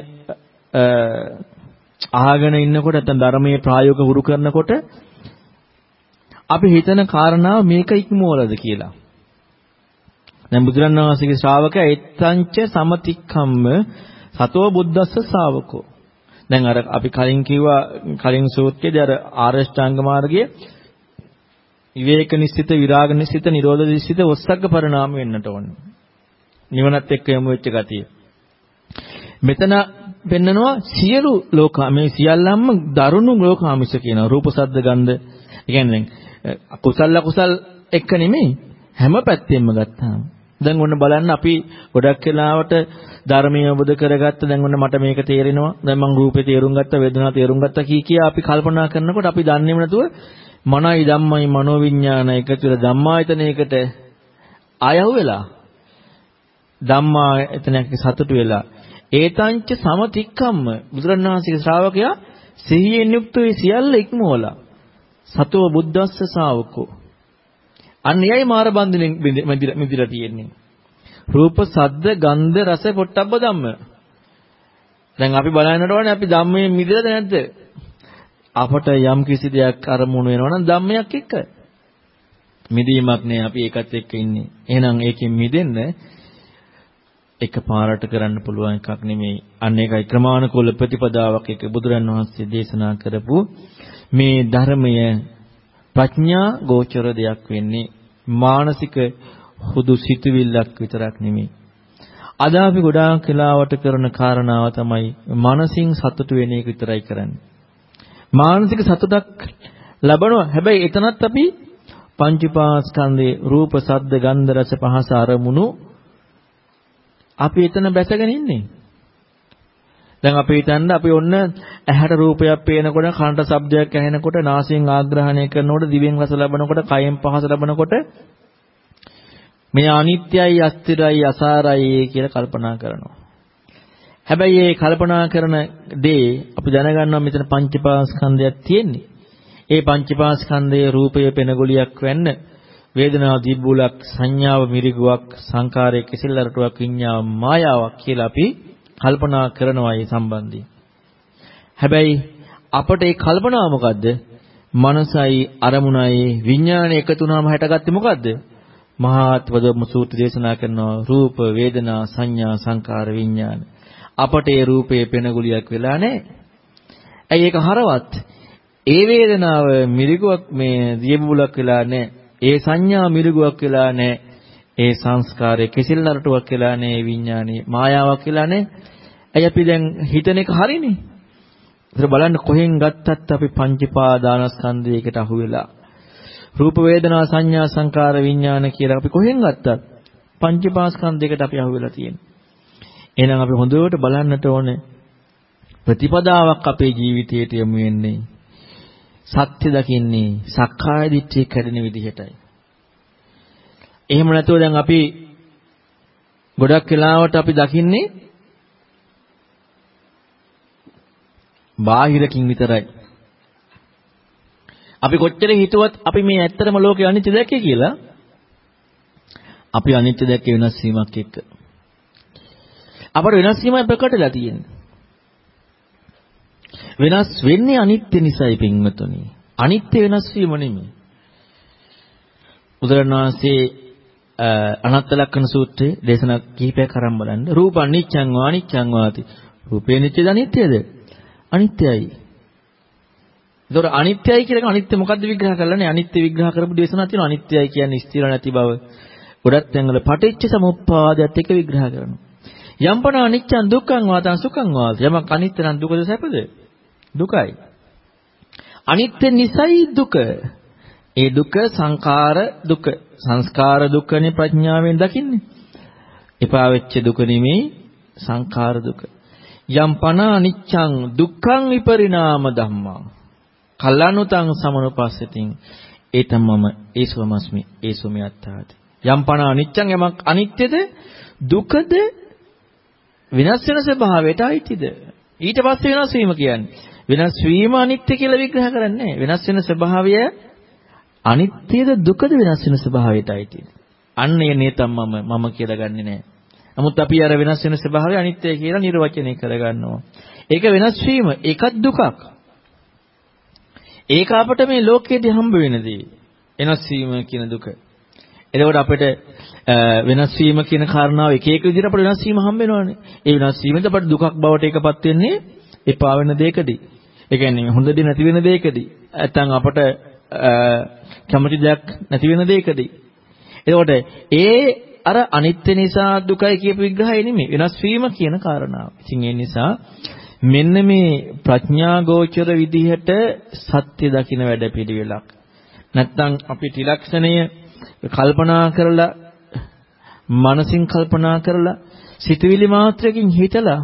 අහගෙන ඉන්නකොට නැත්නම් ධර්මයේ ප්‍රායෝගික හුරු කරනකොට අපි හිතන කාරණාව මේක ඉක්මවලද කියලා. දැන් බුදුරණවහන්සේගේ ශ්‍රාවකයා එත්තංච සමතික්කම්ම සතෝ බුද්දස්ස ශාවකෝ. දැන් අර අපි කලින් කිව්වා කලින් සූත්‍රයේදී අර ආරෂ්ඨාංග මාර්ගයේ විවේක නිස්සිත විරාග නිස්සිත නිරෝධ නිස්සිත ඔස්සග්ග පරිණාම වෙන්නට ඕනේ. නිවනත් එක්ක යමු වෙච්ච ගතිය. මෙතන පෙන්නනවා සියලු ලෝකා මේ සියල්ලම්ම දරුණු ලෝකාමිෂ කියන රූප සද්ද ගන්ධ. ඒ කියන්නේ කුසල කුසල් එක්ක නෙමෙයි හැම පැත්තෙම ගත්තාම දැන් ඔන්න බලන්න අපි ගොඩක් වෙලාවට ධර්මයේ අවබෝධ කරගත්ත දැන් ඔන්න මට මේක තේරෙනවා. දැන් මම රූපේ තේරුම් ගත්තා වේදනාව තේරුම් ගත්තා කී කියා අපි කල්පනා කරනකොට අපි දන්නේම නැතුව මනයි ධම්මයි මනෝවිඤ්ඤාණ එකතු වෙලා ධම්මායතනයකට ආයහුව වෙලා ධම්මායතනයක සතුටු වෙලා ඒතංච සමතික්කම්ම බුදුරණවහන්සේගේ ශ්‍රාවකයා සිහියෙන් යුක්ත වේ සියල්ල ඉක්මවලා සතෝ බුද්දස්ස ශාවකෝ. අන්න එයයි මාර බන්ධනෙන් මිදිලා තියෙන්නේ. රූප සද්ද ගන්ධ රස පොට්ටබ්බ ධම්ම. දැන් අපි බලන්නට ඕනේ අපි ධම්මයෙන් මිදෙලාද නැද්ද? අපට යම් කිසි දෙයක් අරමුණු වෙනවා නම් ධම්මයක් එක්ක. මිදීමක් නෑ අපි ඒකත් එක්ක ඉන්නේ. එහෙනම් ඒකෙන් මිදෙන්න එකපාරට කරන්න පුළුවන් එකක් නෙමෙයි. අන්න ඒකයි ක්‍රමානුකූල ප්‍රතිපදාවක් එක බුදුරන් වහන්සේ දේශනා කරපු මේ ධර්මය ප්‍රඥා ගෝචර දෙයක් වෙන්නේ මානසික හුදු සිතුවිල්ලක් විතරක් නෙමෙයි. අද අපි ගොඩාක් වෙලාවට කරන කාරණාව තමයි මානසින් සතුට වෙන එක විතරයි කරන්නේ. මානසික සතුටක් ලබනවා. හැබැයි එතනත් අපි පංචපාස්කන්ධේ රූප, ශබ්ද, ගන්ධ, රස, පහස අරමුණු අපි එතන බැසගෙන ඉන්නේ. දැන් අපි හිතන්න අපි ඔන්න ඇහැට රූපයක් පේනකොට කනට ශබ්දයක් ඇහෙනකොට නාසයෙන් ආග්‍රහණය කරනකොට දිවෙන් රස ලබනකොට කයෙන් පහස ලබනකොට මේ අනිත්‍යයි අස්තිරයි අසාරයි කියලා කල්පනා කරනවා. හැබැයි මේ කල්පනා කරන දේ අපි දැනගන්නවා මෙතන පංචපාස්කන්ධයක් තියෙන්නේ. ඒ පංචපාස්කන්ධයේ රූපය පෙනගොලියක් වෙන්න වේදනාව දිබ්බුලක් සංඥාව මිරිගුවක් සංකාරයේ කෙසෙල්ලරටුවක් විඤ්ඤාව මායාවක් කියලා අපි කල්පනා කරනවා මේ සම්බන්ධයෙන්. හැබැයි අපට ඒ කල්පනාව මොකද්ද? මනසයි අරමුණයි විඥානය එකතු වුණාම හැටගත්තේ මොකද්ද? මහාත්වදම සූත්‍ර දේශනා කරනවා රූප වේදනා සංඥා සංකාර විඥාන. අපට ඒ රූපේ පෙනගුලියක් වෙලා නැහැ. ඇයි ඒක හරවත්? ඒ වේදනාව මිරිගුවක් මේ දියබුලක් වෙලා නැහැ. ඒ සංඥා මිරිගුවක් වෙලා නැහැ. ඒ සංස්කාරය කෙසෙල් නරටුවක් වෙලා නැහැ. විඥානේ මායාවක් වෙලා නැහැ. ඇයි අපි දැන් හිතන එක හරිනේ? ඒතර බලන්න කොහෙන් ගත්තත් අපි පංචපාදානස්කන්ධයකට අහු වෙලා රූප වේදනා සංඥා සංකාර විඥාන කියලා අපි කොහෙන් ගත්තත් පංචපාස්කන්ධයකට අපි අහු වෙලා තියෙනවා. එහෙනම් අපි හොඳට බලන්නට ඕනේ ප්‍රතිපදාවක් අපේ ජීවිතයට යොමු වෙන්නේ සත්‍ය දකින්නේ සක්කාය දිට්ඨිය කැඩෙන විදිහටයි. එහෙම නැතුව දැන් අපි ගොඩක් වෙලාවට අපි දකින්නේ බාහිරකින් විතරයි. අපි කොච්චර හිතුවත් අපි මේ ඇත්තටම ලෝකේ අනිත්‍ය දැක්කේ කියලා අපි අනිත්‍ය දැක්කේ වෙනස් වීමක් එක්ක. අපට වෙනස් වීමයි ප්‍රකටලා තියෙන්නේ. වෙනස් වෙන්නේ අනිත්‍ය නිසායි පින්වතුනි. අනිත්‍ය වෙනස් වීම නෙමෙයි. බුදුරණවහන්සේ අනත්ත ලක්ෂණ සූත්‍රයේ දේශනා කිහිපයක් අරන් බලන්න. රූප අනිච්ඡං වා අනිච්ඡං වාති. රූපේ නිත්‍යද අනිත්‍යද? අනිත්‍යයි. ඒතොර අනිත්‍යයි කියලා අනිත්‍ය මොකද්ද විග්‍රහ කරලානේ? අනිත්‍ය විග්‍රහ කරපු දේශනා තියෙනවා. අනිත්‍යයි කියන්නේ ස්ථිර නැති බව. ගොඩක් තැන්වල පටිච්ච සමුප්පාදයට එක විග්‍රහ කරනවා. යම්පන අනිච්චං දුක්ඛං වාතං සුඛං වාත. යමක් අනිත්‍ය නම් දුකද සැපද? දුකයි. අනිත්‍ය නිසයි දුක. ඒ දුක සංඛාර දුක. සංස්කාර දුකනේ ප්‍රඥාවෙන් දකින්නේ. එපා වෙච්ච දුක නෙමෙයි සංඛාර දුක. යම් පන අනිච්ඡං දුක්ඛං විපරිණාම ධම්මා. කල්ලානුතං සමනුපස්සතින් ඒතමම ඒසවමස්මි ඒසුමියත්තාති. යම් පන අනිච්ඡං යමක් අනිත්‍යද දුකද විනාශ වෙන ස්වභාවයට අයිතිද? ඊට පස්සේ වෙනස් වීම කියන්නේ වෙනස් වීම අනිත්‍ය කියලා විග්‍රහ කරන්නේ වෙනස් වෙන ස්වභාවය අනිත්‍යද දුකද වෙනස් වෙන ස්වභාවයටයි තියෙන්නේ. අන්න ඒ නේතම් මම මම කියලා ගන්නෙ නෑ. නමුත් අපි අර වෙනස් වෙන ස්වභාවය අනිත්‍ය කියලා නිර්වචනය කරගන්නවා. ඒක වෙනස් වීම ඒකත් දුකක්. ඒක අපට මේ ලෝකයේදී හම්බ වෙන දේ. වෙනස් වීම කියන දුක. එතකොට අපිට වෙනස් වීම කියන කාරණාව එක එක විදිහට අපිට වෙනස් වීම හම්බ වෙනවානේ. ඒ වෙනස් වීමෙන් අපිට දුකක් බවට ඒකපත් වෙන්නේ එපා වෙන දෙයකදී. ඒ කියන්නේ හොඳ දේ නැති වෙන දෙයකදී. නැත්නම් අපට කැමති දෙයක් නැති වෙන දෙයකදී. එතකොට ඒ අර අනිත්‍ය නිසා දුකයි කියපු විග්‍රහය නෙමෙයි වෙනස් වීම කියන කාරණාව. ඉතින් ඒ නිසා මෙන්න මේ ප්‍රඥා ගෝචර විදිහට සත්‍ය දකින්න වැඩපිළිවෙලක්. නැත්නම් අපි ත්‍රිලක්ෂණය කල්පනා කරලා මනසින් කල්පනා කරලා සිතුවිලි මාත්‍රකින් හිතලා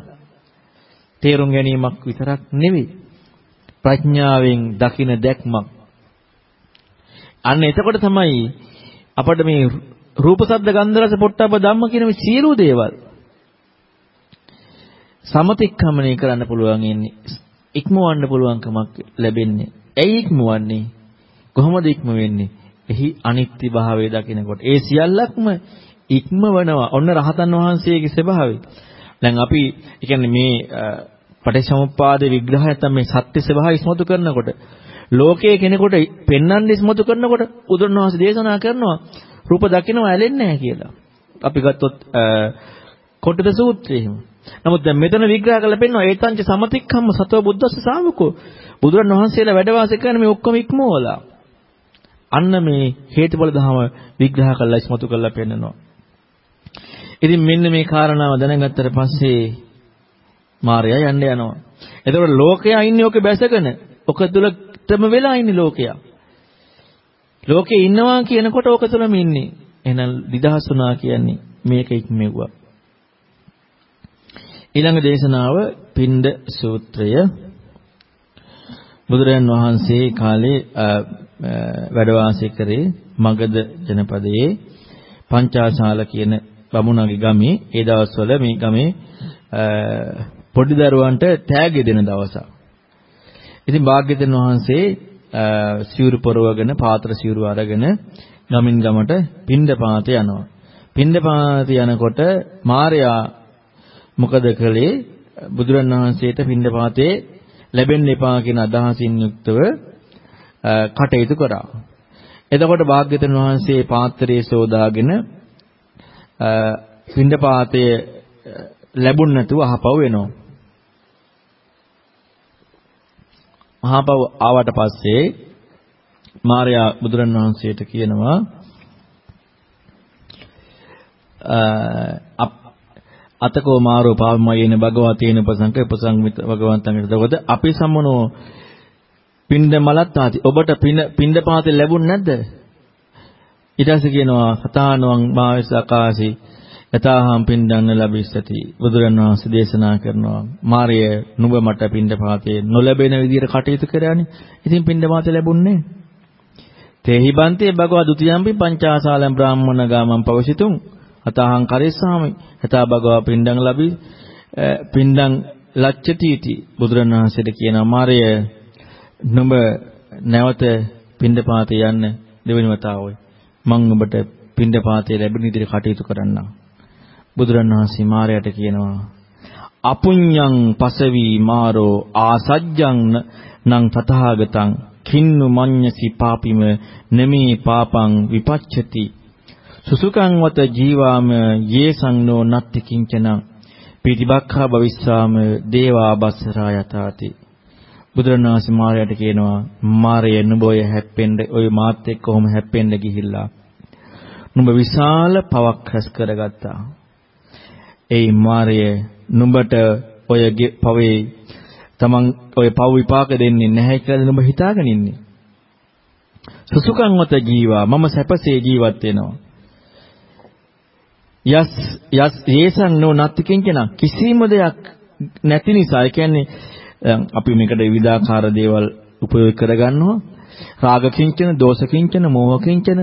තේරුම් ගැනීමක් විතරක් නෙවෙයි ප්‍රඥාවෙන් දකින දැක්මක් අන්න එතකොට තමයි අපිට මේ රූප ශබ්ද ගන්ධ රස පොට්ටබ්බ ධම්ම කියන මේ සියලු දේවල් සමතික්‍රමණය කරන්න පුළුවන් ඉන්නේ ඉක්මවන්න පුළුවන්කමක් ලැබෙන්නේ. ඇයි ඉක්මවන්නේ? කොහොමද ඉක්ම වෙන්නේ එහි අනිත්‍ය භාවය දකිනකොට. ඒ සියල්ලක්ම ඉක්මවනවා. ඔන්න රහතන් වහන්සේගේ ස්වභාවය. දැන් අපි කියන්නේ මේ පටිච්චසමුප්පාද විග්‍රහය නැත්නම් මේ සත්‍ය ස්වභාවය ඉස්මතු කරනකොට ලෝකයේ කෙනෙකුට පෙන්වන්න ඉස්මතු කරනකොට බුදුරණවහන්සේ දේශනා කරනවා රූප දකිනවා ඇලෙන්නේ නැහැ කියලා. අපි ගත්තොත් කොටද සූත්‍රය එහෙම. නමුත් දැන් මෙතන විග්‍රහ කරලා පෙන්වනවා ඒතංච සමතික්කම්ම සතෝ බුද්දස්ස ශාවකෝ. බුදුරණවහන්සේලා වැඩ වාසය කරන මේ ඔක්කොම ඉක්මවලා. අන්න මේ හේතුඵල ධම විග්‍රහ කරලා ඉස්මතු කරලා පෙන්නනවා. ඉතින් මෙන්න මේ කාරණාව දැනගත්තට පස්සේ මාර්යා යන්න යනවා. එතකොට ලෝකයා ඉන්නේ ඔක බැසගෙන. ඔක තුලටම වෙලා ඉන්නේ ලෝකයා. ලෝකේ ඉන්නවා කියනකොට ඕක තුලම ඉන්නේ. එහෙනම් නිදහස් වුණා කියන්නේ මේක ඉක්මෙව්වා. ඊළඟ දේශනාව පින්ඩ සූත්‍රය බුදුරජාන් වහන්සේ කාලේ වැඩ වාසය කරේ මගධ ජනපදයේ පංචාශාල කියන බමුණගේ ගමේ ඒ දවස්වල මේ ගමේ පොඩි දරුවන්ට තෑගි දෙන දවසක්. ඉතින් භාග්‍යවතුන් වහන්සේ සිවුරු පොරවගෙන පාත්‍ර සිවුරු අරගෙන ගමින් ගමට පින්ඩපාත යනවා. පින්ඩපාත යනකොට මාර්යා මොකද කළේ? බුදුරන් වහන්සේට පින්ඩපාතේ ලැබෙන්න එපා කියන අදහසින් යුක්තව කටයුතු කරා. එතකොට භාග්‍යවතුන් වහන්සේ පාත්‍රයේ සෝදාගෙන පින්ඩපාතයේ ලැබුණ නැතුව අහපව වෙනවා. මහාපව ආවට පස්සේ මාර්යා බුදුරණවහන්සේට කියනවා අතකෝ මාරෝ පාවමයේන භගවතේන උපසංක උපසංගමිත භගවන්තං එතකොට අපි සම්මනෝ පින්ද මලත් ආති ඔබට පින්ද පින්ද පාතේ ලැබුණ නැද්ද? ඊට පස්සේ කියනවා සතානවං මාවිසකාසී යතාහම් පින්ඩන්න ලැබිස්සති. බුදුරන් වහන්සේ දේශනා කරනවා මාර්ය නුඹ මට පින්ඩපාතේ නොලැබෙන විදිහට කටයුතු කරානේ. ඉතින් පින්ඩපාතේ ලැබුණේ තේහි බන්තේ භගවා ဒ ුතියම්පි පංචාසාලම් බ්‍රාහ්මණ ගාමම් පවසිතුම් අතහං කරෙස්සාමි. යතා භගවා පින්ඩං ලැබි පින්ඩං ලච්ඡතිටි බුදුරන් වහන්සේට කියනවා මාර්ය නුඹ නැවත පින්ඩපාතේ යන්න දෙවෙනි වතාවයි. මම ඔබට පින්ඩපාතේ ලැබෙන විදිහට කටයුතු කරන්නම්. බුදුරණවහන්සේ මාරයට කියනවා අපුඤ්ඤං පසවි මාරෝ ආසජ්ජං නං තථාගතං කින්නු මඤ්ඤසි පාපිම නමේ පාපං විපච්ඡති. සුසුකං වත ජීවාම යේසං නෝ නත්ති කිංචන පිටිබක්ඛා භවිස්සාම දේවා බස්සරා යතාති බුදුරණවහන්සේ මාරයට කියනවා මාරය නුඹ ඔය හැප්පෙන්න ඔය මාත් එක්ක කොහොම හැප්පෙන්න ගිහිල්ලා. නුඹ විශාල පවක් රැස් කරගත්තා. ඒ මාරය නුඹට ඔය පවේ තමන් ඔය පව් විපාක දෙන්නේ නැහැ කියලා නුඹ හිතාගෙන ඉන්නේ. සුසුකංවත ජීවා මම සැපසේ ජීවත් වෙනවා. යස් යස් යේසං නෝ නත්ති කිංකන කිසිම දෙයක් නැති නිසා ඒ කියන්නේ අපි මේකට විවිධාකාර දේවල් උපයෝග කරගන්නවා. රාග කිංචන, දෝෂ කිංචන, මෝහ කිංචන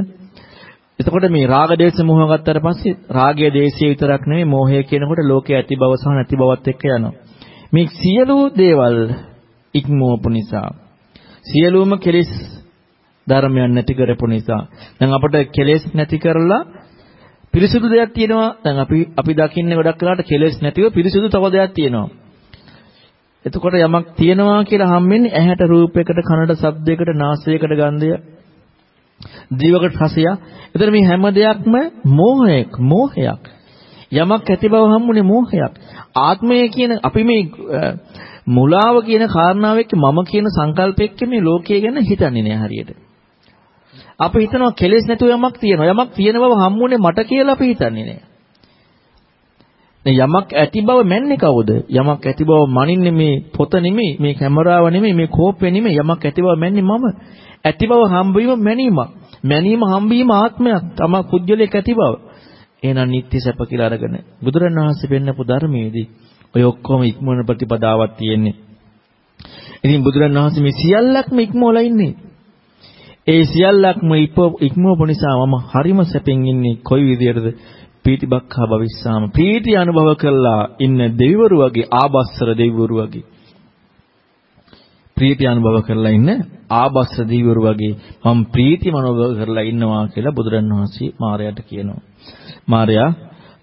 එතකොට මේ රාග දේශ මොහ ගත්තට පස්සේ රාගය දේශය විතරක් නෙමෙයි මෝහය කියනකොට ලෝකයේ ඇති බව සහ නැති බවත් එක්ක යනවා. මේ සියලු දේවල් ඉක්මවපු නිසා සියලුම කෙලෙස් ධර්මයන් නැති කරපු නිසා දැන් අපිට කෙලෙස් නැති කරලා පිරිසුදු දෙයක් තියෙනවා. දැන් අපි අපි දකින්නේ ගොඩක් වෙලාවට කෙලෙස් නැතිව පිරිසුදු තව දෙයක් තියෙනවා. එතකොට යමක් තියෙනවා කියලා හම්බෙන්නේ ඇහැට රූපයකට කනට ශබ්දයකට නාසයකට ගන්ධය. දිවකට රසය. එතන මේ හැම දෙයක්ම මෝහයක්, මෝහයක්. යමක් ඇති බව හම්බුනේ මෝහයක්. ආත්මය කියන අපි මේ මුලාව කියන කාරණාව එක්ක මම කියන සංකල්පෙක මේ ලෝකය ගැන හිතන්නේ නෑ හරියට. අපි හිතනවා කෙලෙස් නැතුව යමක් තියෙනවා. යමක් තියෙන බව හම්බුනේ මට කියලා අපි හිතන්නේ නෑ. යමක් ඇති බව මැන්නේ කවුද? යමක් ඇති බව මනින්නේ මේ පොත නෙමෙයි, මේ කැමරාව නෙමෙයි, මේ කෝපය නෙමෙයි. යමක් ඇති බව මැන්නේ මම. ඇති බව හම්බ වීම මැනීමක්. මැනීම හම්බීම ආත්මයක් තම පුජ්‍යලයක් ඇති බව. එහෙනම් නිත්‍ය සැප කියලා අරගෙන බුදුරණවහන්සේ පෙන්නපු ධර්මයේදී ඔය ඔක්කොම ඉක්මවන ප්‍රතිපදාවක් තියෙන්නේ. ඉතින් බුදුරණවහන්සේ මේ සියල්ලක්ම ඉක්මවලා ඉන්නේ. ඒ සියල්ලක්ම ඉක්මවපු නිසා මම හරිම සැපෙන් ඉන්නේ කොයි විදියටද පීතිබක්ඛා භවිස්සාම. ප්‍රීතිය අනුභව කරලා ඉන්න දෙවිවරු වගේ ආබස්සර දෙවිවරු වගේ ප්‍රීතිය අනුභව කරලා ඉන්න ආබස්සර දෙවිවරු වගේ මම ප්‍රීතිය අනුභව කරලා ඉන්නවා කියලා බුදුරණවහන්සේ මාරයාට කියනවා. මාරයා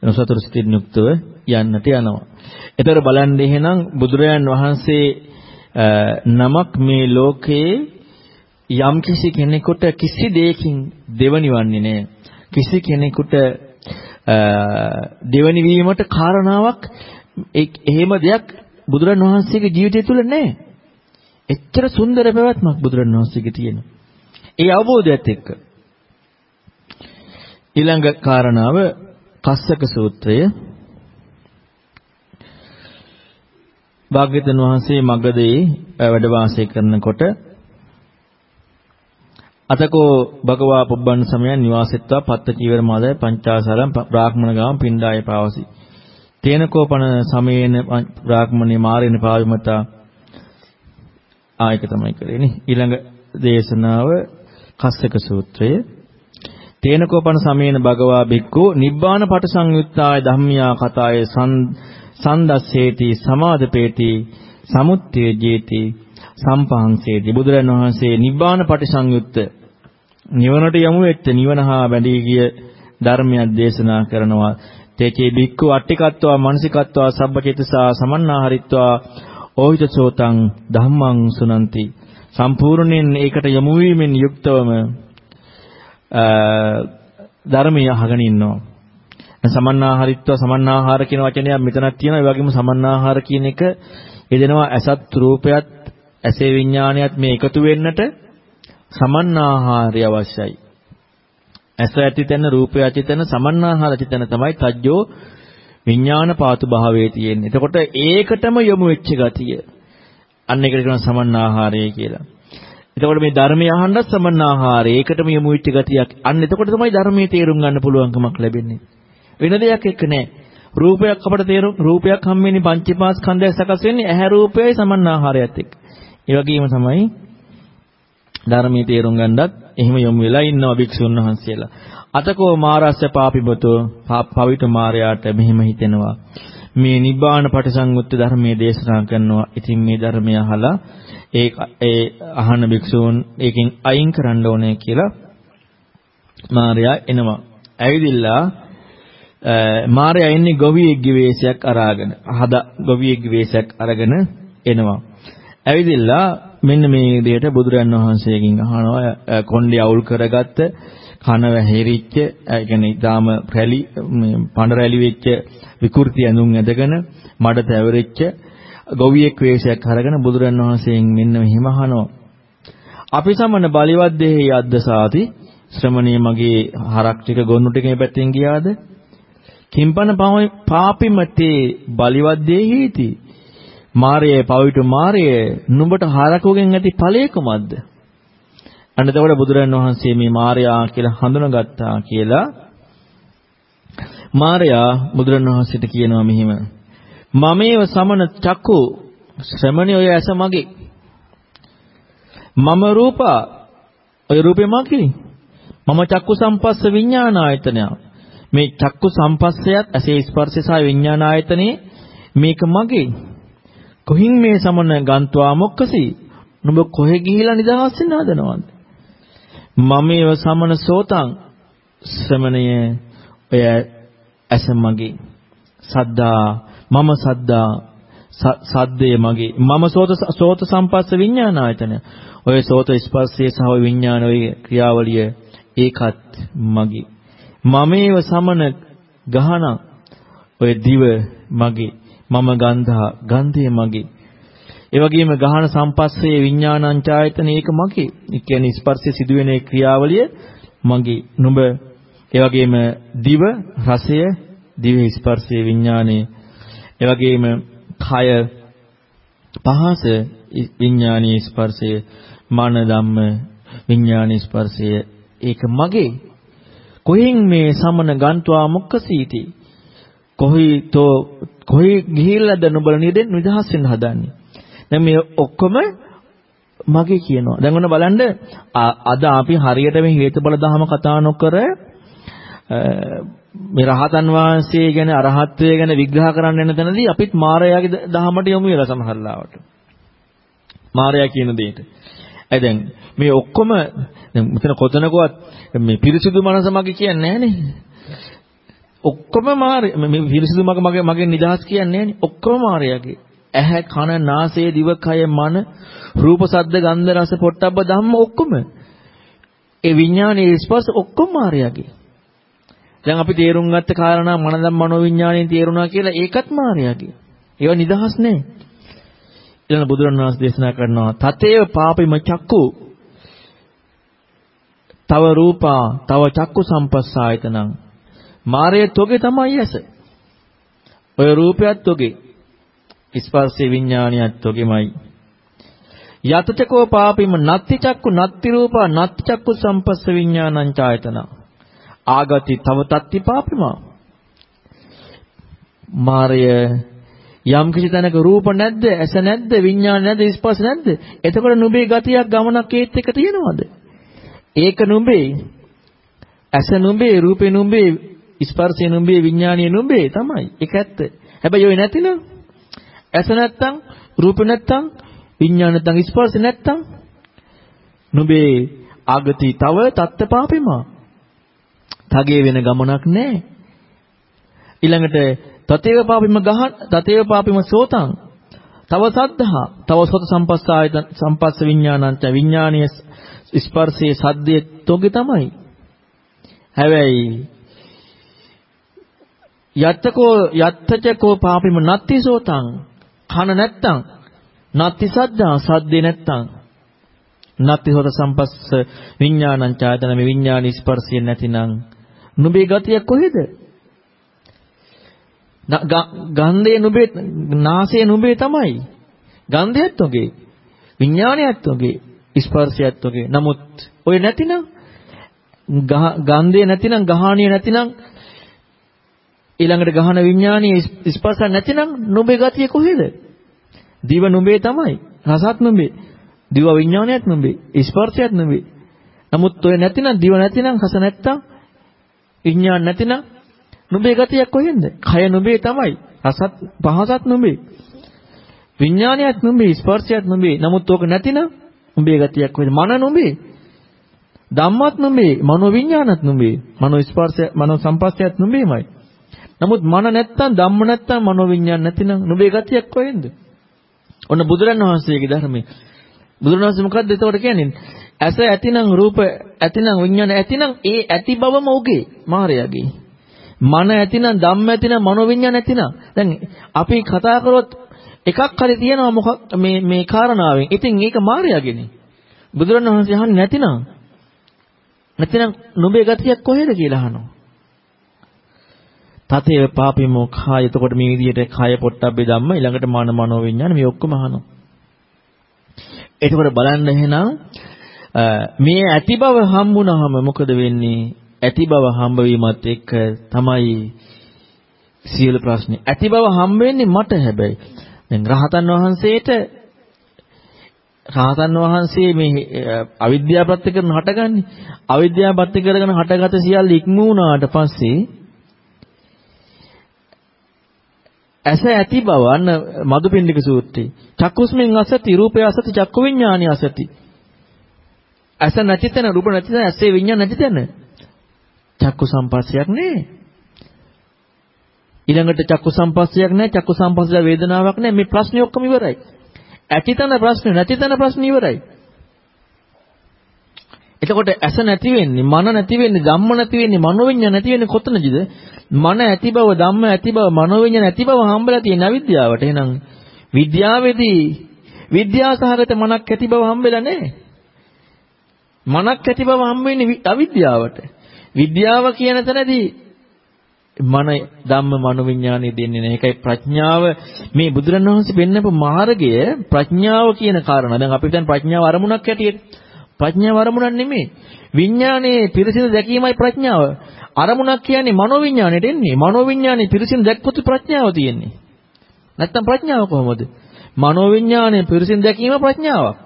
නොසතුරු සිතින් යුක්තව යන්නට යනවා. එතකොට බලන්න එහෙනම් බුදුරයන් වහන්සේ නමක් මේ ලෝකේ යම් කිසි කෙනෙකුට කිසි දෙයකින් දෙවනිවන්නේ නැහැ. කිසි කෙනෙකුට දෙවනි වීමට කාරණාවක් එහෙම දෙයක් බුදුරන් වහන්සේගේ ජීවිතය තුළ නැහැ. එච්චර සුන්දර පැවැත්මක් බුදුරන් වහන්සේගේ තියෙනවා. ඒ අවබෝධයත් එක්ක ඊළඟ කාරණාව කස්සක සූත්‍රය භාග්‍යවතුන් වහන්සේ මගදී වැඩ වාසය කරනකොට අතකෝ භගවා පුබ්බන් සමයන් නිවාසෙත්වා පත්ත චීවර මාදය පංචාසලම් බ්‍රාහ්මණ ගාම පින්ඩාය පාවසි. තේනකෝපන සමයේන බ්‍රාහ්මණේ මාරේන පාවිමතා ආයක තමයි කරේනේ. ඊළඟ දේශනාව කස්සක සූත්‍රය. තේනකෝපන සමයේන භගවා බික්කෝ නිබ්බාන පට සංයුත්තාය ධම්මියා කතාය සන්දස්සේති සමාදපේති සමුත්තේජේති සම්පහන්සේති බුදුරන් වහන්සේ නිබ්බාන පටිසංයුත්ත නිවනට යමු වෙච්ච නිවන හා බැඳී ගිය ධර්මයක් දේශනා කරනවා. තේකේ බික්කු අට්ටිකත්වා මානසිකත්වා සබ්බචේතසා සමන්නාහරිත්වා ඕහිතසෝතං ධම්මං සුනන්ති. සම්පූර්ණයෙන් ඒකට යොමු වීමෙන් යුක්තවම ධර්මය අහගෙන ඉන්නවා. සමන්නාහරිත්ව සමන්නාහාර කියන වචනයක් මෙතනක් තියෙනවා. ඒ වගේම සමන්නාහාර කියන එක යෙදෙනවා අසත් රූපයත් ඇසේ විඥානයත් මේ එකතු වෙන්නට සමන්නාහාරය අවශ්‍යයි. ඇස ඇති තැන රූපය ඇති තැන සමන්නාහාර ඇති තැන තමයි තජ්ජෝ විඥාන පාතු භාවයේ තියෙන්නේ. එතකොට ඒකටම යොමු වෙච්ච ගතිය. අන්න ඒකට කියනවා සමන්නාහාරය කියලා. එතකොට මේ ධර්මය අහන්න සමන්නාහාරය ඒකටම යොමු වෙච්ච ගතියක්. අන්න එතකොට තමයි ධර්මයේ තේරුම් ගන්න පුළුවන්කමක් ලැබෙන්නේ. වෙන දෙයක් එක්ක නෑ. රූපයක් අපට තේරුම් රූපයක් හම්බෙන්නේ පංචපාස්කන්ධය සකස් වෙන්නේ ඇහැ රූපයයි සමන්නාහාරයත් එක්ක. ඒ වගේම තමයි ධර්මයේ තේරුම් ගන්නත් එහෙම යොමු වෙලා ඉන්නවා භික්ෂුන් වහන්සේලා. අතකෝ මාරස්ස පාපිබතෝ පවිත මාරයාට මෙහෙම හිතෙනවා. මේ නිබ්බාන පටිසංයුත්ත ධර්මයේ දේශනා කරනවා. ඉතින් මේ ධර්මය අහලා ඒ ඒ අහන භික්ෂූන් ඒකෙන් අයින් කරන්න ඕනේ කියලා මාරයා එනවා. ඇවිදිලා මාරයා එන්නේ ගොවියෙක්ගේ වේශයක් අරගෙන. හද ගොවියෙක්ගේ වේශයක් අරගෙන එනවා. ඇවිදිලා මෙන්න මේ විදිහට බුදුරන් වහන්සේගෙන් අහනවා. කොණ්ඩේ අවුල් කරගත්ත කන වැහිරිච්ච ඒ කියන්නේ ඊටාම රැලි මේ පඬ රැලි වෙච්ච විකෘති ඇඳුම් ඇඳගෙන මඩ තැවරිච්ච ගොවියෙක් වේශයක් අරගෙන බුදුරන් වහන්සේගෙන් මෙන්න මෙහිම අහනවා. අපි සමන බලිවත් දෙහි යද්දසාති ශ්‍රමණී මගේ හරක් ටික ගොන්නු ටික මේ පැත්තෙන් ගියාද? කිම්පන පාපිමතේ බලිවත් දෙහිති මාරයේ පවිතු මාරයේ නුඹට හරකුගෙන් ඇති ඵලය කුමක්ද? අන්න එතකොට බුදුරන් වහන්සේ මේ මාරයා කියලා හඳුනගත්තා කියලා මාරයා බුදුරන් වහන්සේට කියනවා මෙහිම. මමේව සමන චක්කු ශ්‍රමණේ ඔය ඇස මගේ. මම රූප ඔය රූපේ මගේ. මම චක්කු සම්පස්ස විඥාන ආයතනය මේ චක්කු සම්පස්සයත් ඇසේ ස්පර්ශය සහ විඥාන ආයතනේ මේක මගේ. කොහින් මේ සමන ගන්්වා මොක්කසි? නුඹ කොහෙ ගිහිලා නිදහස් වෙන්න හදනවද? මමේව සමන සෝතං. ශ්‍රමණය ඔය ඇස මගේ. සද්දා මම සද්දා. සද්දේ මගේ. මම සෝත සෝත සම්පස්ස විඥානායතන ඔය සෝත ස්පර්ශයේ සහ විඥාන ඔය ක්‍රියාවලිය ඒකත් මගේ. මමේව සමන ගහන. ඔය දිව මගේ. මම ගන්ධා ගන්ධය මගේ. ඒ වගේම ගහන සම්පස්සේ විඥානංචායතන ඒක මගේ. ඒ කියන්නේ ස්පර්ශය සිදුවෙන ඒ ක්‍රියාවලිය මගේ. නුඹ ඒ වගේම දිව රසය දිව ස්පර්ශයේ විඥානයේ ඒ වගේම කය පහස විඥානීය ස්පර්ශය මන ධම්ම විඥානීය ස්පර්ශය ඒක මගේ. කොහෙන් මේ සමන ගන්්වා මොක්කසීති? කොහි තෝ කොහි ගිහිල්ලාද නුඹල නිදහස් වෙන්න හදන්නේ? දැන් මේ ඔක්කොම මගේ කියනවා. දැන් ඔන්න බලන්න අද අපි හරියට මේ හේතුඵල ධහම කතා නොකර මේ රහතන් වහන්සේ ගැන අරහත්ත්වය ගැන විග්‍රහ කරන්න යන තැනදී අපිත් මායාවේ දහමට යමු වෙලා සමහර ලාවට. මායාව කියන දෙයට. ඒ දැන් මේ ඔක්කොම දැන් මෙතන කොතනකවත් මේ පිරිසිදු මනස මගේ කියන්නේ නැහනේ. ඔක්කොම මාරේ මේ පිරිසිදු මගේ මගේ මගේ නිදහස් කියන්නේ නැහනේ. ඔක්කොම මායාවේ. ඇහැ කන නාසය දිවකය මන රූප සද්ද ගන්ධ රස පොට්ටබ්බ ධම්ම ඔක්කොම ඒ විඥානයේ ස්පර්ශ ඔක්කොම මායාවේ. දැන් අපි තේරුම් ගත්ත කාරණා මනදම් මනෝ විඥාණයෙන් තේරුණා කියලා ඒකත් මායාවේ. ඒවා නිදහස් නැහැ. ඊළඟ බුදුරණවහන්සේ දේශනා කරනවා තතේව පාපිම චක්කු තව රූපා තව චක්කු සම්පස්සායතනං මාරයේ තොගේ තමයි ඇස. ඔය රූපයත් තොගේ. ස්පර්ශේ විඥානියත් තොගේමයි. යතචකෝ පාපිම නත්ති චක්කු නත්ති රූපා නත්ති චක්කු සම්පස්ස විඥානං චායතන. ආගති තව තත්ති පාපිමා. මාරය යම් කිසි තැනක රූප නැද්ද ඇස නැද්ද විඥාන නැද්ද ස්පර්ශ නැද්ද එතකොට නුඹේ ගතියක් ගමනක් ඒත් එක තියෙනවද ඒක නුඹේ ඇස නුඹේ රූපේ නුඹේ ස්පර්ශය නුඹේ විඥානීය නුඹේ තමයි. ඒක ඇත්ත. හැබැයි ඔය නැතිනම් ඇස නැත්තම් රූප නැත්තම් විඥාන නැත්තම් ස්පර්ශ නැත්තම් නුඹේ ආගති තව තත්ත්පාපෙමා තගේ වෙන ගමනක් නැහැ. ඊළඟට තතේව පාපිම ගහන තතේව පාපිම සෝතං. තව සද්ධා තව සෝත සම්පස්සායත සම්පස්ස විඥානංච විඥානීය ස්පර්ශයේ සද්දයේ තෝගේ තමයි. හැබැයි යත්තකෝ යත්තචකෝ පාපිම නත්ති සෝතං කන නැත්තං නත්ති සද්දා සද්දේ නැත්තං නත්ති සෝත සම්පස්ස විඥානං ඡායතන මේ විඥානී ස්පර්ශය නැතිනම් නුඹේ ගතිය කොහෙද ගන්ධය නුඹේ නාසය නුඹේ තමයි. ගන්ධයත් ඔගේ. විඥානයත් ඔගේ. ස්පර්ශයත් ඔගේ. නමුත් ඔය නැතිනම් ගන්ධය නැතිනම් ගහණිය නැතිනම් ඊළඟට ගහන විඥානීය ස්පර්ශ නැතිනම් නුඹේ ගතිය කොහෙද? දිව නුඹේ තමයි. රසත් නුඹේ. දිව විඥානයත් නුඹේ. ස්පර්ශයත් නුඹේ. නමුත් ඔය නැතිනම් දිව නැතිනම් රස නැත්තම් විඥාන නැතිනම් නුඹේ ගතියක් කොහෙන්ද? කය නුඹේ තමයි. රසත් පහසත් නුඹේ. විඥානයත් නුඹේ, ස්පර්ශයත් නුඹේ. නමුත් ඕක නැතිනම් නුඹේ ගතියක් කොහෙද? මන නුඹේ. ධම්මත් නුඹේ, මනෝ විඥානත් නුඹේ. මනෝ ස්පර්ශය, මනෝ සංපස්සයත් නුඹේමයි. නමුත් මන නැත්තම් ධම්ම නැත්තම් මනෝ විඥාන නැතිනම් නුඹේ ගතියක් කොහෙන්ද? ඔන්න බුදුරන් වහන්සේගේ ධර්මයේ බුදුරණවහන්සේ මොකද්ද එතකොට කියන්නේ? ඇස ඇතිනම් රූප ඇතිනම් විඥාන ඇතිනම් ඒ ඇති බවම උගේ මායයගේ. මන ඇතිනම් ධම්ම ඇතිනම් මනෝවිඤ්ඤාණ ඇතිනම් දැන් අපි කතා කරොත් එකක් හරි තියෙනවා මොකක් මේ මේ කාරණාවෙන්. ඉතින් ඒක මායයගේනේ. බුදුරණවහන්සේ අහන්නේ නැතිනම් නැතිනම් නුඹේ ගතියක් කොහෙද කියලා අහනවා. තතේ පාපිමෝ කාය එතකොට මේ විදිහට කාය පොට්ටබ්බේ ධම්ම ඊළඟට මන මනෝ විඥාන මේ ඔක්කොම අහනවා. එතකොට බලන්න එහෙනම් මේ ඇති බව හම්බුනහම මොකද වෙන්නේ? ඇති බව හම්බ වීමත් එක්ක තමයි සියලු ප්‍රශ්නේ. ඇති බව හම්බ වෙන්නේ මට හැබැයි. දැන් රහතන් වහන්සේට රහතන් වහන්සේ මේ අවිද්‍යාව ප්‍රත්‍ය කරන හටගන්නේ. අවිද්‍යාව ප්‍රත්‍ය කරගෙන හටගත සියල්ල ඉක්ම වුණාට පස්සේ ඇස ඇති බව අන්න මදුපිණ්ඩික සූත්‍රයේ චක්කුස්මෙන් අසති රූපය අසති චක්කු විඥානය අසති ඇස නැති තැන රූප නැති තැන ඇසේ විඥාන නැති තැන චක්කු සම්පස්සයක් නෑ. ඊළඟට චක්කු සම්පස්සයක් නෑ චක්කු සම්පස්සය වේදනාවක් නෑ මේ ප්‍රශ්නේ ඔක්කොම ඉවරයි. ඇතිතන ප්‍රශ්නේ නැතිතන ප්‍රශ්නේ ඉවරයි. එතකොට ඇස නැති වෙන්නේ මන නැති වෙන්නේ ධම්ම නැති වෙන්නේ මනෝවිඤ්ඤාණ නැති වෙන්නේ කොතනද? මන ඇති බව ධම්ම ඇති බව මනෝවිඤ්ඤාණ නැති බව හම්බලා තියෙන අවිද්‍යාවට. එහෙනම් විද්‍යාවේදී විද්‍යාසහගත මනක් ඇති බව හම්බෙලා නැහැ. මනක් ඇති බව හම්බ වෙන්නේ අවිද්‍යාවට. විද්‍යාව කියන තැනදී මන ධම්ම මනෝ විඥානෙ දෙන්නේ නැහැ. ඒකයි ප්‍රඥාව මේ බුදුරණවහන්සේ පෙන්නපු මාර්ගය ප්‍රඥාව කියන කාරණා. දැන් අපි දැන් ප්‍රඥාව අරමුණක් හැටියට ප්‍රඥාව අරමුණක් නෙමෙයි. විඥානයේ පිරිසිදු දැකීමයි ප්‍රඥාව. අරමුණක් කියන්නේ මනෝවිඥාණයට එන්නේ. මනෝවිඥානයේ පිරිසිදු දැක්කොත් ප්‍රඥාව තියෙන්නේ. නැත්තම් ප්‍රඥාව කොහොමද? මනෝවිඥානයේ පිරිසිදු දැකීම ප්‍රඥාවක්.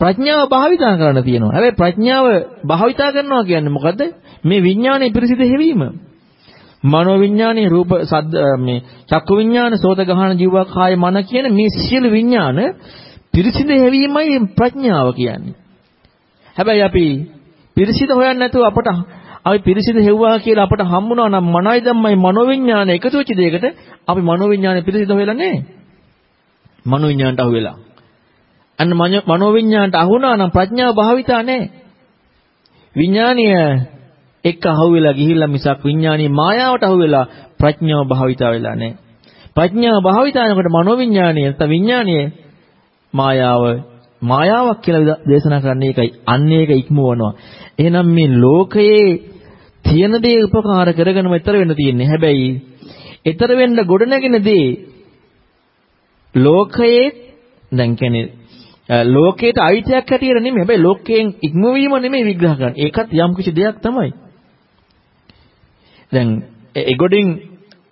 ප්‍රඥාව භාවිතා කරන්න තියෙනවා. හැබැයි ප්‍රඥාව භාවිතා කරනවා කියන්නේ මොකද්ද? මේ විඥානයේ පිරිසිදු හැවීම. මනෝ විඥානයේ රූප සද්ද මේ චක්කු විඥාන සෝත ගහන ජීව කාය මන කියන මේ සියලු විඥාන පිරිසිදු හැවීමයි ප්‍රඥාව කියන්නේ. හැබැයි අපි පිරිසිදු හොයන්නේ නැතුව අපට අපි පිරිසිදු හෙව්වා කියලා අපට හම්බුණා නම් මනයි ධම්මයි මනෝවිඤ්ඤාණ එකතු වෙච්ච දෙයකට අපි මනෝවිඤ්ඤාණය පිරිසිදු හොයලා නැහැ. මනෝවිඤ්ඤාණයට අහු වෙලා. අන්න මනෝවිඤ්ඤාණයට අහුණා නම් ප්‍රඥාව භාවිතා නැහැ. විඥානීය එක්ක අහු වෙලා ගිහිල්ලා මිසක් විඥානීය මායාවට අහු වෙලා ප්‍රඥාව භාවිතා වෙලා නැහැ. ප්‍රඥාව භාවිතා වෙනකොට මනෝවිඤ්ඤාණය නැත්නම් විඥානීය මායාව මායාවක් කියලා දේශනා කරන්නේ ඒකයි. අන්න ඒක ඉක්මවනවා. එහෙනම් මේ ලෝකයේ තියෙන දේ උපකාර කරගෙනම ඊතර වෙන්න තියෙන්නේ. හැබැයි ඊතර වෙන්න ගොඩනගෙන දේ ලෝකයේ දැන් කියන්නේ ලෝකයට අයිතියක් හැටියට නෙමෙයි. හැබැයි ලෝකයෙන් ඉක්මවීම නෙමෙයි විග්‍රහ කරන්නේ. ඒකත් යම් කිසි දෙයක් තමයි. දැන් එගොඩින්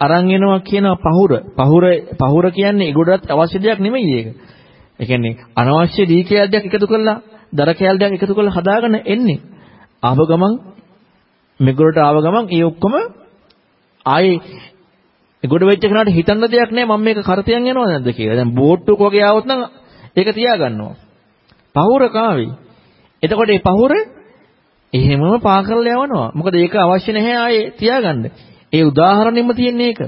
අරන් එනවා කියන පහුර. පහුර පහුර කියන්නේ එගොඩට අවශ්‍ය දෙයක් නෙමෙයි ඒක. ඒ කියන්නේ අනවශ්‍ය දී කැලයක් එකතු කරලා දර කැලයක් එකතු කරලා හදාගෙන එන්නේ. ආව ගමන් මෙගොඩට ආව ගමන් ඒ ඔක්කොම ආයේ ගොඩ වෙච්ච කෙනාට හිතන්න දෙයක් නැහැ මම මේක කරතියන් යනවද නැද්ද කියලා. දැන් බෝට්ටුවක වගේ ආවොත් නම් ඒක තියාගන්නවා. පහුර කාවේ. එතකොට මේ පහුර එහෙමම පා කරලා යවනවා. මොකද ඒක අවශ්‍ය නැහැ ආයේ තියාගන්න. ඒ උදාහරණෙම තියෙන්නේ ඒක.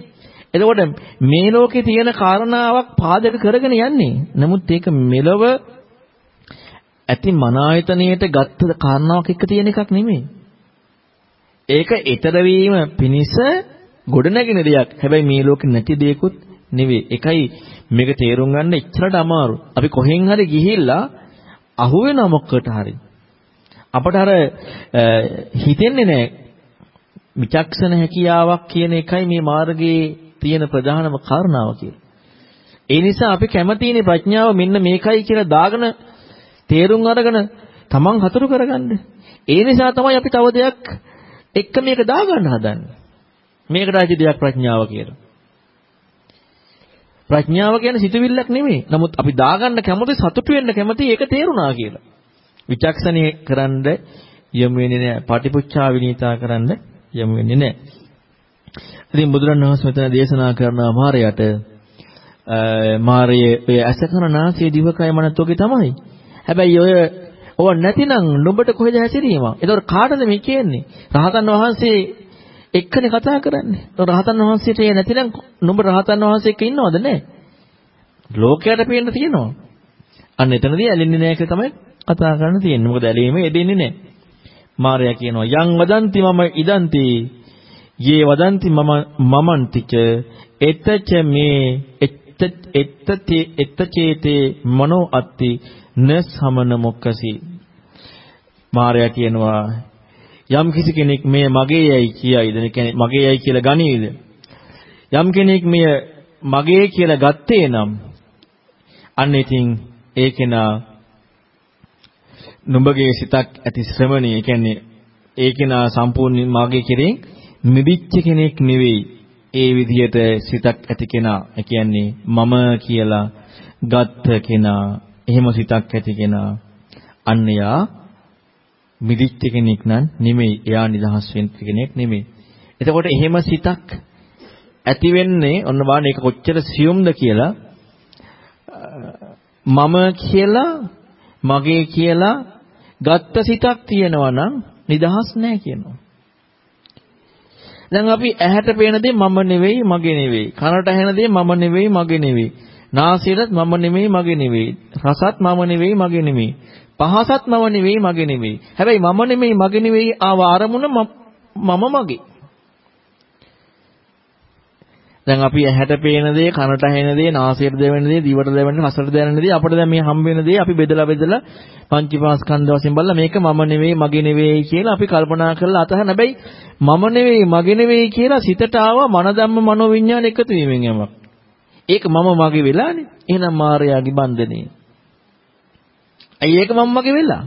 එතකොට මේ ලෝකේ තියෙන කාරණාවක් පාදක කරගෙන යන්නේ. නමුත් ඒක මෙලව ඇති මන ආයතනයේට ගත්ත කාරණාවක් එක්ක තියෙන එකක් නෙමෙයි. ඒක ඊතර වීම පිනිස ගොඩනැගෙන දෙයක්. හැබැයි මේ ලෝකේ නැති දෙයක්වත් නෙවෙයි. එකයි මේක තේරුම් ගන්න එච්චරට අමාරු. අපි කොහෙන් හරි ගිහිල්ලා අහුවෙන මොකකට හරි. අපට අර හිතෙන්නේ නැහැ විචක්ෂණ හැකියාවක් කියන එකයි මේ මාර්ගයේ තියෙන ප්‍රධානම කාරණාව කියලා. ඒ නිසා අපි කැමතිනේ ප්‍රඥාව මෙන්න මේකයි කියලා දාගෙන තේරුම් අරගෙන තමන් හතුරු කරගන්න. ඒ නිසා තමයි අපි තව දෙයක් එක්ක මේක දාගන්න හදන්නේ. මේකට ඇති දෙයක් ප්‍රඥාව කියලා. ප්‍රඥාව කියන්නේ සිතුවිල්ලක් නෙමෙයි. නමුත් අපි දාගන්න කැමති සතුටු වෙන්න කැමති ඒක තේරුණා කියලා. විචක්ෂණීය කරන්න යොමු වෙන්නේ නැහැ. පටිපුච්චා විනීතා කරන්න යොමු වෙන්නේ නැහැ. ඉතින් බුදුරණවහන්සේ මෙතන දේශනා කරන මාරයට මාරයේ ඔය අසකන නාසය දිවකය මනත් ඔගේ තමයි. හැබැයි ඔය ඕව නැතිනම් නුඹට කොහෙද හැසිරීමක්? ඒතකොට කාටද මේ කියන්නේ? රහතන් වහන්සේ එක්කනේ කතා කරන්නේ. රහතන් වහන්සේට ඒ නැතිනම් නුඹ රහතන් වහන්සේ එක්ක ඉන්නවද නැහැ? ලෝකයට පේන්න තියෙනවා. අන්න එතනදී ඇලෙන්නේ නැහැ කියලා තමයි කතා කරන්න තියෙන්නේ. මොකද ඇලීම එදෙන්නේ නැහැ. මාර්යා කියනවා යං වදන්ති මම ඉදන්ති යේ වදන්ති මම මමන්තිච එතච මේ එත්ත එත්තති එත්තචේතේ මනෝ අත්ති න සමන මොක්කසි. මාර්යා කියනවා යම් කිසි කෙනෙක් මේ මගේ යයි කියයිද? කියන්නේ මගේ යයි කියලා ගනීද? යම් කෙනෙක් මෙය මගේ කියලා ගත්තේ නම් අන්න ඉතින් ඒ කෙනා නුඹගේ සිතක් ඇති ශ්‍රමණී. කියන්නේ ඒ කෙනා සම්පූර්ණ මාගේ කෙරෙන් මිදිච්ච කෙනෙක් නෙවෙයි ඒ විදිහට සිතක් ඇති කෙනා. ඒ කියන්නේ මම කියලා ගත්ත කෙනා එහෙම සිතක් ඇති කෙනා. අන්න යා මිදිච්ච කෙනෙක් නන් නෙමෙයි. එයා නිදහස් වෙන්න කෙනෙක් නෙමෙයි. එතකොට එහෙම සිතක් ඇති වෙන්නේ ඔන්න බලන්න ඒක කොච්චර සියුම්ද කියලා. මම කියලා මගේ කියලා ගත්ත සිතක් තියෙනවා නම් නිදහස් නැහැ කියනවා. දැන් අපි ඇහැට පේන දේ මම නෙවෙයි මගේ නෙවෙයි. කනට ඇහෙන දේ මම නෙවෙයි මගේ නෙවෙයි. නාසයට මම නෙවෙයි මගේ නෙවෙයි. රසත් මම නෙවෙයි මගේ නෙවෙයි. පහසත් මම නෙවෙයි මගේ නෙවෙයි. හැබැයි මම නෙවෙයි මගේ නෙවෙයි ආව අරමුණ මම මගේ. දැන් අපි ඇහැට පේන දේ, කනට ඇහෙන දේ, නාසයට දැවෙන දේ, දිවට දැවෙන දේ, රසට දැනෙන දේ, අපිට දැන් මේ හම්බ වෙන දේ අපි බෙදලා බෙදලා පංචීපාස්කන්ධ වශයෙන් බලලා මේක මම නෙවෙයි, මගේ නෙවෙයි කියලා අපි කල්පනා කරලා අතහන හැබැයි මම නෙවෙයි, මගේ නෙවෙයි කියලා සිතට ආවා මන ධම්ම මනෝ විඥාන එකතු වීමෙන් යමක්. ඒක මම මගේ වෙලානේ. එහෙනම් මායාගේ බන්ධනේ. ඇයි ඒක මම්මගේ වෙලා?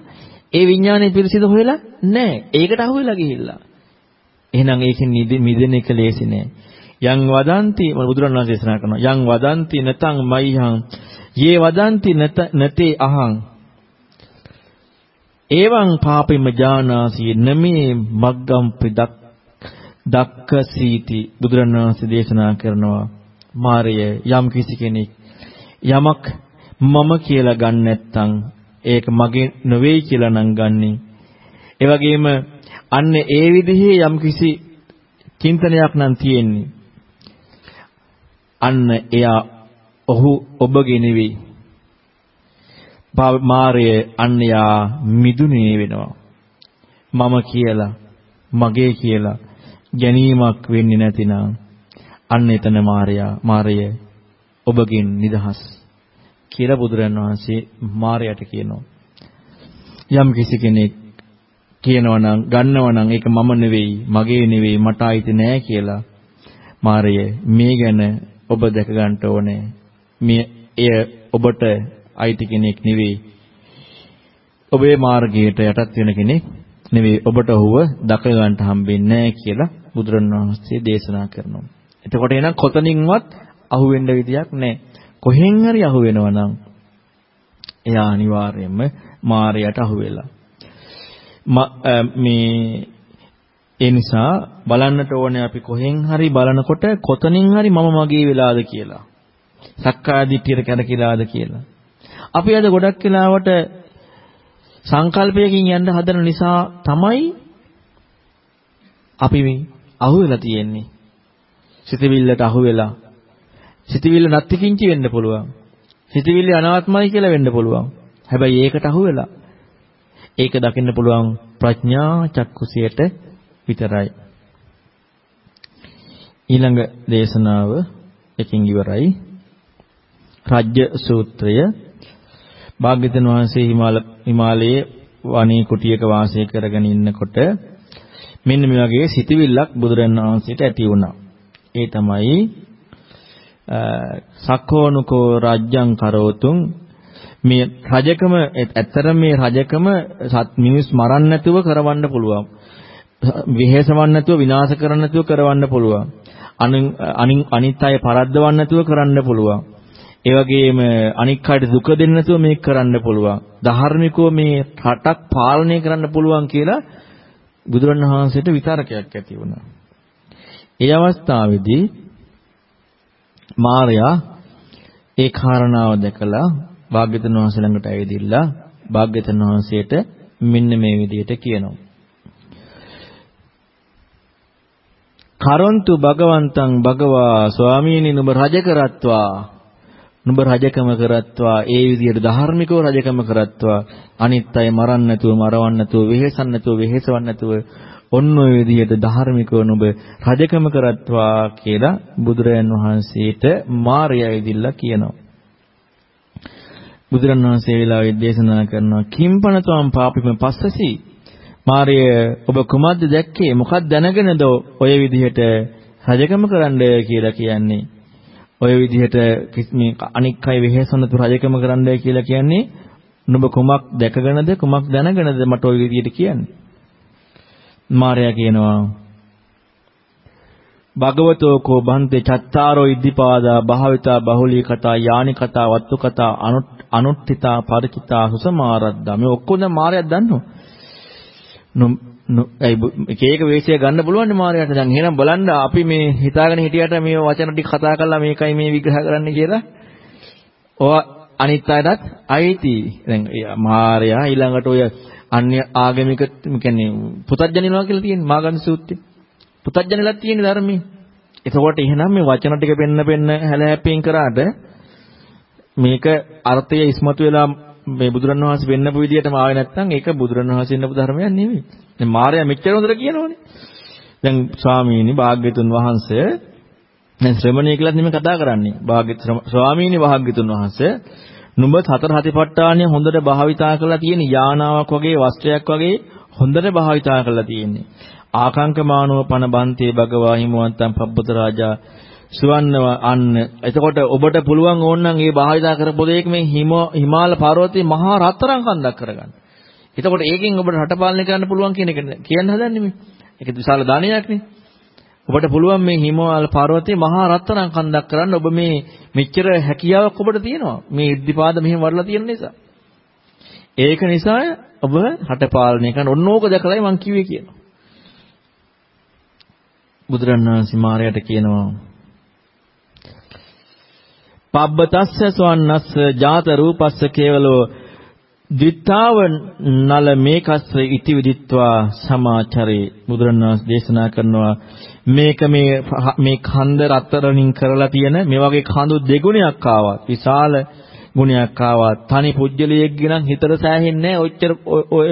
ඒ විඥානේ පිරිසිදු හොයලා නැහැ. ඒකට අහු වෙලා ගිහිල්ලා. එහෙනම් ඒකෙන් මිදෙන එක ලේසි නෑ. යං වදන්ති බුදුරණවහන්සේ දේශනා කරනවා. යං වදන්ති නතං මයිහං යේ වදන්ති නතේ අහං එවං පාපෙම ජානාසි නමේ මග්ගම් පිදක් දක්කසීති බුදුරණවහන්සේ දේශනා කරනවා මාරය යම් කිසි කෙනෙක් යමක් මම කියලා ගන්න නැත්නම් ඒක මගේ නෙවෙයි කියලා නම් ගන්නෙ. ඒ වගේම අන්න ඒ විදිහේ යම් කිසි චින්තනයක් නම් තියෙන්නේ. අන්න එයා ඔහු ඔබගේ නෙවෙයි. මාරය අන්න යා මිදුනේ වෙනවා. මම කියලා මගේ කියලා ගැනීමක් වෙන්නේ නැතිනම් අන්න එතන මාරයා මාරය ඔබගෙන් නිදහස් කියලා බුදුරන් වහන්සේ මාරයට කියනවා. යම් කිසි කෙනෙක් කියනවා නම් ගන්නවා නම් ඒක මම නෙවෙයි මගේ නෙවෙයි මට අයිති නෑ කියලා මාරය මේ ගැන ඔබ දැක ගන්න ඕනේ. මේ එය ඔබට අයිති කෙනෙක් නෙවෙයි. ඔබේ මාර්ගයට යටත් වෙන කෙනෙක් නෙවෙයි. ඔබට ඔහුව දක ගන්න හම්බෙන්නේ නැහැ කියලා බුදුරණවහන්සේ දේශනා කරනවා. එතකොට එනං කොතනින්වත් අහු වෙන්න විදියක් නැහැ. කොහෙන් හරි අහු වෙනවා නම් එයා අනිවාර්යයෙන්ම මායයට අහු වෙලා. මේ ඒ නිසා බලන්නට ඕනේ අපි කොහෙන් හරි බලනකොට කොතනින් හරි මම මගේ වෙලාද කියලා. සක්කාය දිට්ඨියට කැරකිලාද කියලා. අපි අද ගොඩක් වෙලාවට සංකල්පයකින් යන්න හදන නිසා තමයි අපි මේ අහු වෙලා තියෙන්නේ. සිතවිල්ලට අහු වෙලා. සිතවිල්ල නැති කිංචි වෙන්න පුළුවන්. සිතවිල්ල අනාත්මයි කියලා වෙන්න පුළුවන්. හැබැයි ඒකට අහු වෙලා. ඒක දකින්න පුළුවන් ප්‍රඥා චක්කුසියට විතරයි. ඊළඟ දේශනාව එකින් ඉවරයි. රජ්‍ය සූත්‍රය භාග්‍යවතුන් වහන්සේ හිමාල හිමාලයේ වණී කුටියක වාසය කරගෙන ඉන්නකොට මෙන්න මේ වගේ සිතවිල්ලක් බුදුරන් වහන්සේට ඇති වුණා. ඒ තමයි සක්කෝනුකෝ රජ්‍යං කරෝතුං මේ රජකම ඇත්තටම මේ රජකම මිනිස් මරන්න නැතුව කරවන්න පුළුවන්. විහෙසවන්න නැතුව විනාශ කරන්න නැතුව කරවන්න පුළුවන්. අනින් අනිත් අය පරද්දවන්න නැතුව කරන්න පුළුවන්. ඒ වගේම අනික් අයට දුක දෙන්න නැතුව මේක කරන්න පුළුවන්. ධාර්මිකව මේ රටක් පාලනය කරන්න පුළුවන් කියලා බුදුරණවහන්සේට විතරකයක් ඇති වුණා. ඒ අවස්ථාවේදී මාර්යා ඒ කාරණාව දැකලා භාග්‍යතුන් වහන්සේ ළඟට ඇවිදිලා භාග්‍යතුන් වහන්සේට මෙන්න මේ විදිහට කියනවා. කරොන්තු භගවන්තං භගවා ස්වාමීනි නුඹ රජ කරත්වා. නුඹ රජකම කරත්වා. ඒ විදිහට ධාර්මිකව රජකම කරත්වා. අනිත් අය මරන්න නැතුව මරවන්න නැතුව වෙහෙසන්න නැතුව වෙහෙසවන්න නැතුව ඔන්න ඔය විදිහට ධාර්මිකව නුඹ රජකම කරත්වා කියලා බුදුරයන් වහන්සේට මාර්යා ඉදිල්ලා කියනවා. බුදුරන් වහන්සේ වෙලාවෙ දේශනා කරනවා කිම්පනතවම් පාපිම පස්සසි. මාර්ය ඔබ කුමක්ද දැක්කේ? මොකක්ද දැනගෙනද ඔය විදිහට රජකම කරන්න කියලා කියන්නේ? ඔය විදිහට මේ අනික් අය වෙහෙසනතු රජකම කරන්නයි කියලා කියන්නේ? නුඹ කුමක් දැකගෙනද කුමක් දැනගෙනද මට ඔය විදිහට කියන්නේ? මාර්යා කියනවා භගවතෝ කෝ බන්තේ චත්තාරෝ ඉද්ධිපාදා භාවිතා බහුලී කතා යානි කතා වත්තු කතා අනුට්ඨිතා පරිචිතා සුසමාරද්දා. මේ ඔක්කොම දැන් මාර්යයක් දන්නවා එක එක වේශය ගන්න පුළුවන් නේ මාරයට. දැන් එහෙනම් බලන්න අපි මේ හිතාගෙන හිටියට මේ වචන ටික කතා කරලා මේකයි මේ විග්‍රහ කරන්න කියලා. ඔය අනිත් අයටත් අයිති. දැන් මාරයා ඊළඟට ඔය අන්‍ය ආගමික කියන්නේ පුතඥනිනවා කියලා තියෙන මාගන්ධ සූත්‍රය. පුතඥනිලා තියෙන ධර්මයේ. එතකොට එහෙනම් මේ වචන ටික පෙන්න පෙන්න හැලහැප්පීම් කරාට මේක අර්ථය ඉස්මතු වෙලා මේ බුදුරණවහන්සේ වෙන්නපු විදිහටම ආවේ නැත්නම් ඒක බුදුරණවහන්සේ වෙන්නපු ධර්මයක් නෙවෙයි. දැන් මාර්යා මෙච්චර හොඳට කියනවනේ. දැන් ස්වාමීනි භාග්‍යතුන් වහන්සේ දැන් ශ්‍රමණය කියලාත් නෙමෙයි කතා කරන්නේ. භාග්‍යතුන් ස්වාමීනි භාග්‍යතුන් වහන්සේ නුඹ සතර හතිපට්ඨානය හොඳට භාවිතා කරලා තියෙන යානාවක් වගේ වස්ත්‍රයක් වගේ හොඳට භාවිතා කරලා තියෙන්නේ. ආකාංකමානෝ පන බන්තේ භගවා හිමවන්තං පබ්බත රාජා සුවන්නව අන්න. එතකොට ඔබට පුළුවන් ඕනනම් මේ භාවිතා කරපු දෙයක මේ හිමාල පර්වතයේ මහා රත්තරන් කන්දක් කරගන්න. එතකොට ඒකෙන් ඔබට රට පාලනය කරන්න පුළුවන් කියන එක කියන්න හදන්නේ මේ. ඒක විශාල දානයක්නේ. ඔබට පුළුවන් මේ හිමාල පර්වතයේ මහා රත්තරන් කන්දක් කරන්න ඔබ මේ මෙච්චර හැකියාවක් ඔබට තියෙනවා. මේ ඉද්ධිපාද මෙහෙම වඩලා තියෙන නිසා. ඒක නිසා ඔබ රට පාලනය කරන්න ඕන ඕක දැකලායි මං කිව්වේ කියනවා. බුදුරණවහන්සේ මාරයට කියනවා පබ්බතස්ස සවන්නස්ස ජාත රූපස්ස කේවලෝ දිත්තාව නල මේකස්ස ඉති විදිත්වා සමාචරේ බුදුරණවහන්සේ දේශනා කරනවා. මේක මේ මේ කන්ද රත්තරණින් කරලා තියෙන මේ වගේ කඳු දෙගුණයක් ආවත් විශාල ගුණයක් ආවත් තනි පුජ්‍යලියෙක්ගේ නම් හිතට සෑහෙන්නේ නැහැ. ඔච්චර ඔය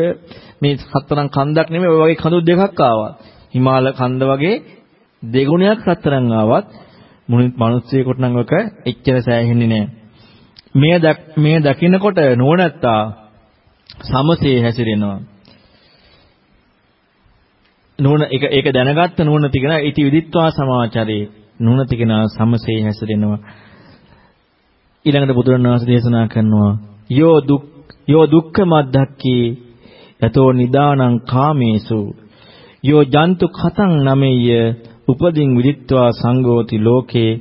මේ හතරන් කන්දක් නෙමෙයි ඔය වගේ කඳු දෙකක් ආවත්. හිමාල කන්ද වගේ දෙගුණයක් රත්තරන් ආවත් මුනිත් මිනිස්සෙකුට නම් ඔක එච්චර සෑහෙන්නේ නැහැ. මේ මේ දකින්නකොට නුවණැත්තා සමසේ හැසිරෙනවා. නුවණ ඒක ඒක දැනගත්ත නුවණ තිකන ඉති විදිත්වා සමාචරේ නුවණ තිකන සමසේ හැසිරෙනවා. ඊළඟට බුදුරණවහන්සේ දේශනා කරනවා යෝ දුක් යෝ දුක්ඛ මද්දක්කේ යතෝ නිදානං කාමේසු යෝ ජන්තු කතං නමෙය්‍ය උපදින් විදිත්වා සංගෝති ලෝකේ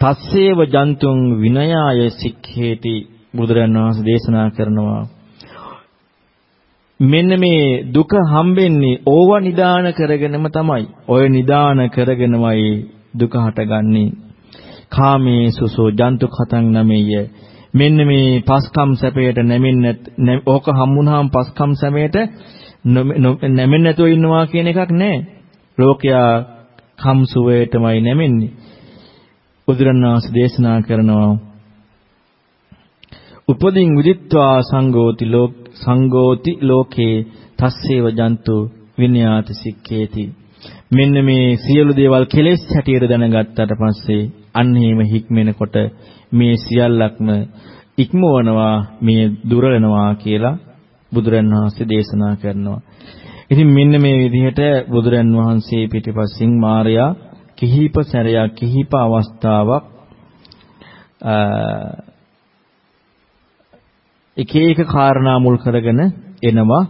තස්සේව ජන්තුන් විනයාය සික්ඛේති බුදුරන් වහන්සේ දේශනා කරනවා මෙන්න මේ දුක හම්බෙන්නේ ඕව නිදාන කරගෙනම තමයි. ඔය නිදාන කරගෙනමයි දුක හටගන්නේ. කාමේ සුසෝ ජන්තු කතං නමෙය. මෙන්න මේ පස්කම් සැපයට නැමෙන්න ඕක හම්බුනහම පස්කම් සැපයට නැමෙන්න නැතුව ඉන්නවා කියන එකක් නැහැ. ලෝකයා කම්සුවේටමයි නැමෙන්නේ. බුදුරණවහන්සේ දේශනා කරනවා උපදින් විදිත්වා සංගෝති ලෝක සංගෝති ලෝකේ තස්සේව ජන්තු විඤ්ඤාති සික්කේති මෙන්න මේ සියලු දේවල් කෙලෙස් හැටියට දැනගත්තට පස්සේ අන්න එහෙම හික්මෙනකොට මේ සියල්ලක්ම ඉක්මවනවා මේ දුරලනවා කියලා බුදුරන් වහන්සේ දේශනා කරනවා ඉතින් මෙන්න මේ විදිහට බුදුරන් වහන්සේ පිටිපස්සින් මාර්යා කිහිප සැරයක් කිහිප අවස්ථාවක් එක එක කාරණා මුල් කරගෙන එනවා.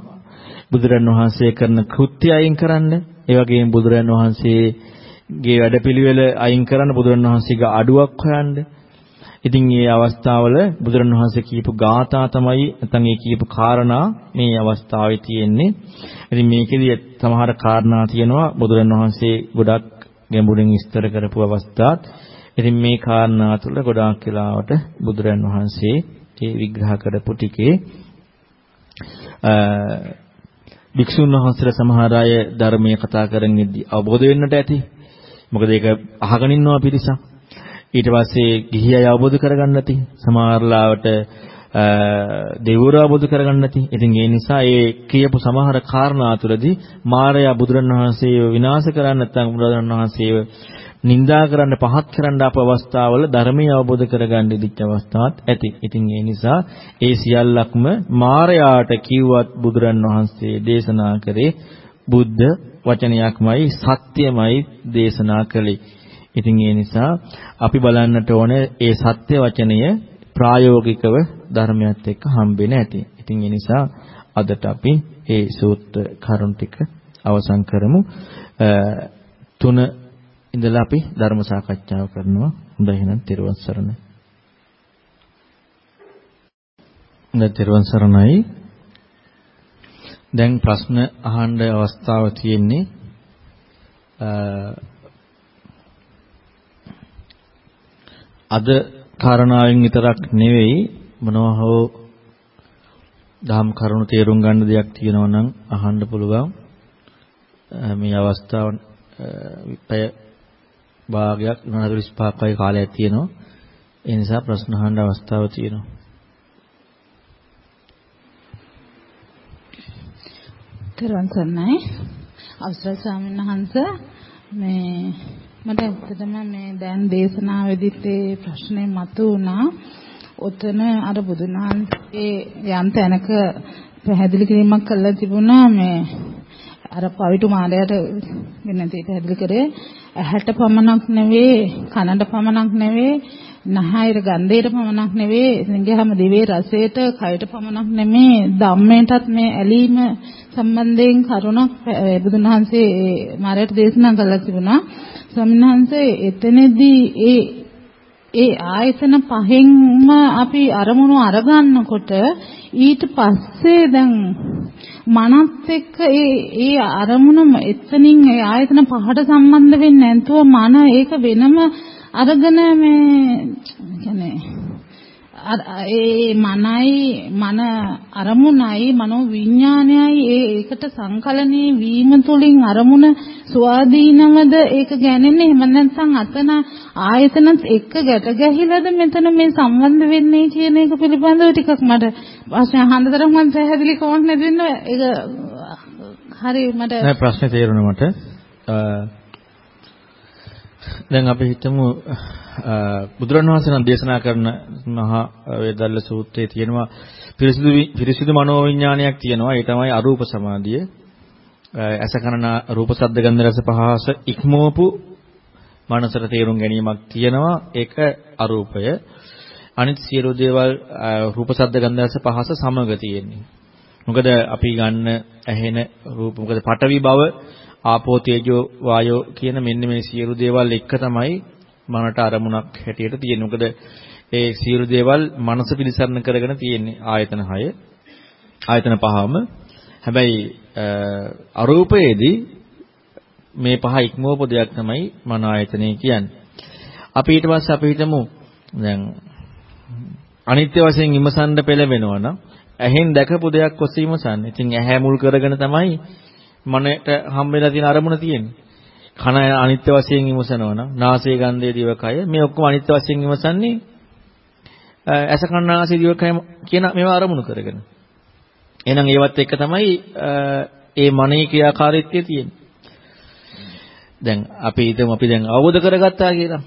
බුදුරන් වහන්සේ කරන කෘත්‍ය අයින් කරන්න. ඒ වගේම බුදුරන් වහන්සේගේ වැඩපිළිවෙල අයින් කරන්න. බුදුරන් වහන්සේගේ අඩුවක් හොයන්න. ඉතින් මේ අවස්ථාවල බුදුරණවහන්සේ කියපු ගාථා තමයි නැත්නම් මේ කියපු කාරණා මේ අවස්ථාවේ තියෙන්නේ. ඉතින් මේකෙදි සමහර කාරණා තියෙනවා බුදුරණවහන්සේ ගොඩක් ගැඹුරින් විස්තර කරපු අවස්ථාත්. ඉතින් මේ කාරණා තුළ ගොඩාක් වෙලාවට බුදුරණවහන්සේ ඒ විග්‍රහ කරපු ටිකේ භික්ෂුන් වහන්සේලා සමහර අය ධර්මයේ කතා කරගෙන ඉද්දි අවබෝධ වෙන්නට ඇති. මොකද ඒක අහගෙන ඉන්නවා පිරිසක්. ඊට පස්සේ ගිහි අය අවබෝධ කරගන්න නැති සමහරලාවට දෙවිවරු අවබෝධ කරගන්න නැති. ඉතින් ඒ නිසා ඒ කියපු සමහර කාරණා තුළදී මාරයා බුදුරණවහන්සේව විනාශ කරන්න නැත්නම් බුදුරණවහන්සේව නිඳා කරන්න පහත් කරන්න අප අවස්ථාවල ධර්මයේ අවබෝධ කරගන්න ඉදිච්ච අවස්ථාවක් ඇති. ඉතින් ඒ නිසා ඒ සියල්ලක්ම මාරයාට කිව්වත් බුදුරණවහන්සේ දේශනා කරේ බුද්ධ වචනයක්මයි සත්‍යමයි දේශනා කළේ. ඉතින් ඒ නිසා අපි බලන්නට ඕනේ ඒ සත්‍ය වචනය ප්‍රායෝගිකව ධර්මයත් එක්ක හම්බෙන්නේ නැති. ඉතින් ඒ නිසා අදට අපි ඒ සූත්‍ර කරුණු ටික අවසන් කරමු. තුන ඉඳලා අපි ධර්ම සාකච්ඡාව කරනවා. හොඳයි එහෙනම් තෙරුවන් සරණයි. දැන් තෙරුවන් සරණයි. දැන් ප්‍රශ්න අහන්න අවස්ථාව තියෙන්නේ අද කාරණාවෙන් විතරක් නෙවෙයි මොනවා හෝ දහම් කරුණු තේරුම් ගන්න දෙයක් තියෙනවා නම් අහන්න පුළුවන්. මේ අවස්ථාව පැය භාගයක් 45ක් වගේ කාලයක් තියෙනවා. ඒ නිසා ප්‍රශ්න අහන්න අවස්ථාව තියෙනවා. තෙරුවන් සරණයි. අවසරයි ස්වාමීන් වහන්සේ. මේ මට ඇත්තටම මේ දැන් දේශනාවේදීත් ඒ ප්‍රශ්නේ මතුවුණා. ඔතන අර බුදුන් වහන්සේ යම් තැනක පැහැදිලි කිරීමක් කළා තිබුණා මේ අර පවිතු මාලයට වෙන දේ පැහැදිලි කරේ ඇහැට පමණක් නෙවෙයි කනට පමණක් නෙවෙයි නහයට ගන්ධයට පමණක් නෙවෙයි සංගයම දිවේ රසයට කයට පමණක් නෙමේ ධම්මයටත් මේ ඇලීම සම්බන්ධයෙන් කරුණක් බුදුන් වහන්සේ මාරයට දේශනා කළා තිබුණා ස්වාමීන් වහන්සේ එතනදී ඒ ඒ ආයතන පහෙන්ම අපි අරමුණු අරගන්නකොට ඊට පස්සේ දැන් මනත් එක්ක ඒ ඒ අරමුණ එතනින් ඒ ආයතන පහට සම්බන්ධ වෙන්නේ නැතුව මන ඒක වෙනම අරගෙන මේ කියන්නේ ඒ මනයි මන අරමුණයි මනෝ විඥානයයි ඒ ඒකට සංකලනයේ වීම තුලින් අරමුණ ස්වාධීනවද ඒක ගැනෙන්නේ? එහෙම නැත්නම් අතන ආයතනත් එක්ක ගැට ගැහිලාද මෙතන මේ සම්බන්ධ වෙන්නේ කියන එක පිළිබඳව ටිකක් මට ප්‍රශ්න අහන්න තරම් මම පැහැදිලි කොහොමද නැදින්න ඒක හරි මට නෑ ප්‍රශ්නේ තේරුණා මට. දැන් අපි හිතමු බුදුරණවහන්සේ නම් දේශනා කරන මහා වේදල්ල සූත්‍රයේ තියෙනවා පිරිසිදු පිරිසිදු මනෝවිඥානයක් තියෙනවා ඒ තමයි අරූප සමාධිය. ඇස කන රූප ශබ්ද ගන්ධ රස පහස ඉක්මවපු මනසට තේරුම් ගැනීමක් තියෙනවා ඒක අරූපය. අනිත් සියලු දේවල් රූප ශබ්ද ගන්ධ රස පහස සමග තියෙන්නේ. මොකද අපි ගන්න ඇහෙන රූප මොකද පටවි බව ආපෝ තේජෝ වායෝ කියන මෙන්න මේ සියලු දේවල් එක තමයි මනට අරමුණක් හැටියට තියෙන්නේ. මොකද ඒ සියලු දේවල් මනස පිළිසරණ කරගෙන තියෙන්නේ ආයතන 6. ආයතන පහම. හැබැයි අරූපයේදී මේ පහ ඉක්මවපු දෙයක් තමයි මන ආයතනය කියන්නේ. අපි ඊට පස්සේ අපි හිතමු දැන් අනිත්‍ය වශයෙන් විමසන්න පෙළවෙනවා නම් ඇහෙන් දැකපු දෙයක් ඔස්සේ විමසන්නේ. ඉතින් ඇහැ මුල් කරගෙන තමයි මනට හම්බෙලා තියෙන අරමුණ තියෙන්නේ. කන අනිත්‍ය වශයෙන් විමසනවා නම් නාසය ගන්ධය දිවකය මේ ඔක්කොම අනිත්‍ය වශයෙන් විමසන්නේ ඇස කන නාසය දිවකය කියන මේවා අරමුණු කරගෙන. එහෙනම් ඒවත් එක තමයි ඒ මනේ ක්‍රියාකාරීත්වය තියෙන්නේ. දැන් අපි හිතමු අපි දැන් අවබෝධ කරගත්තා කියලා.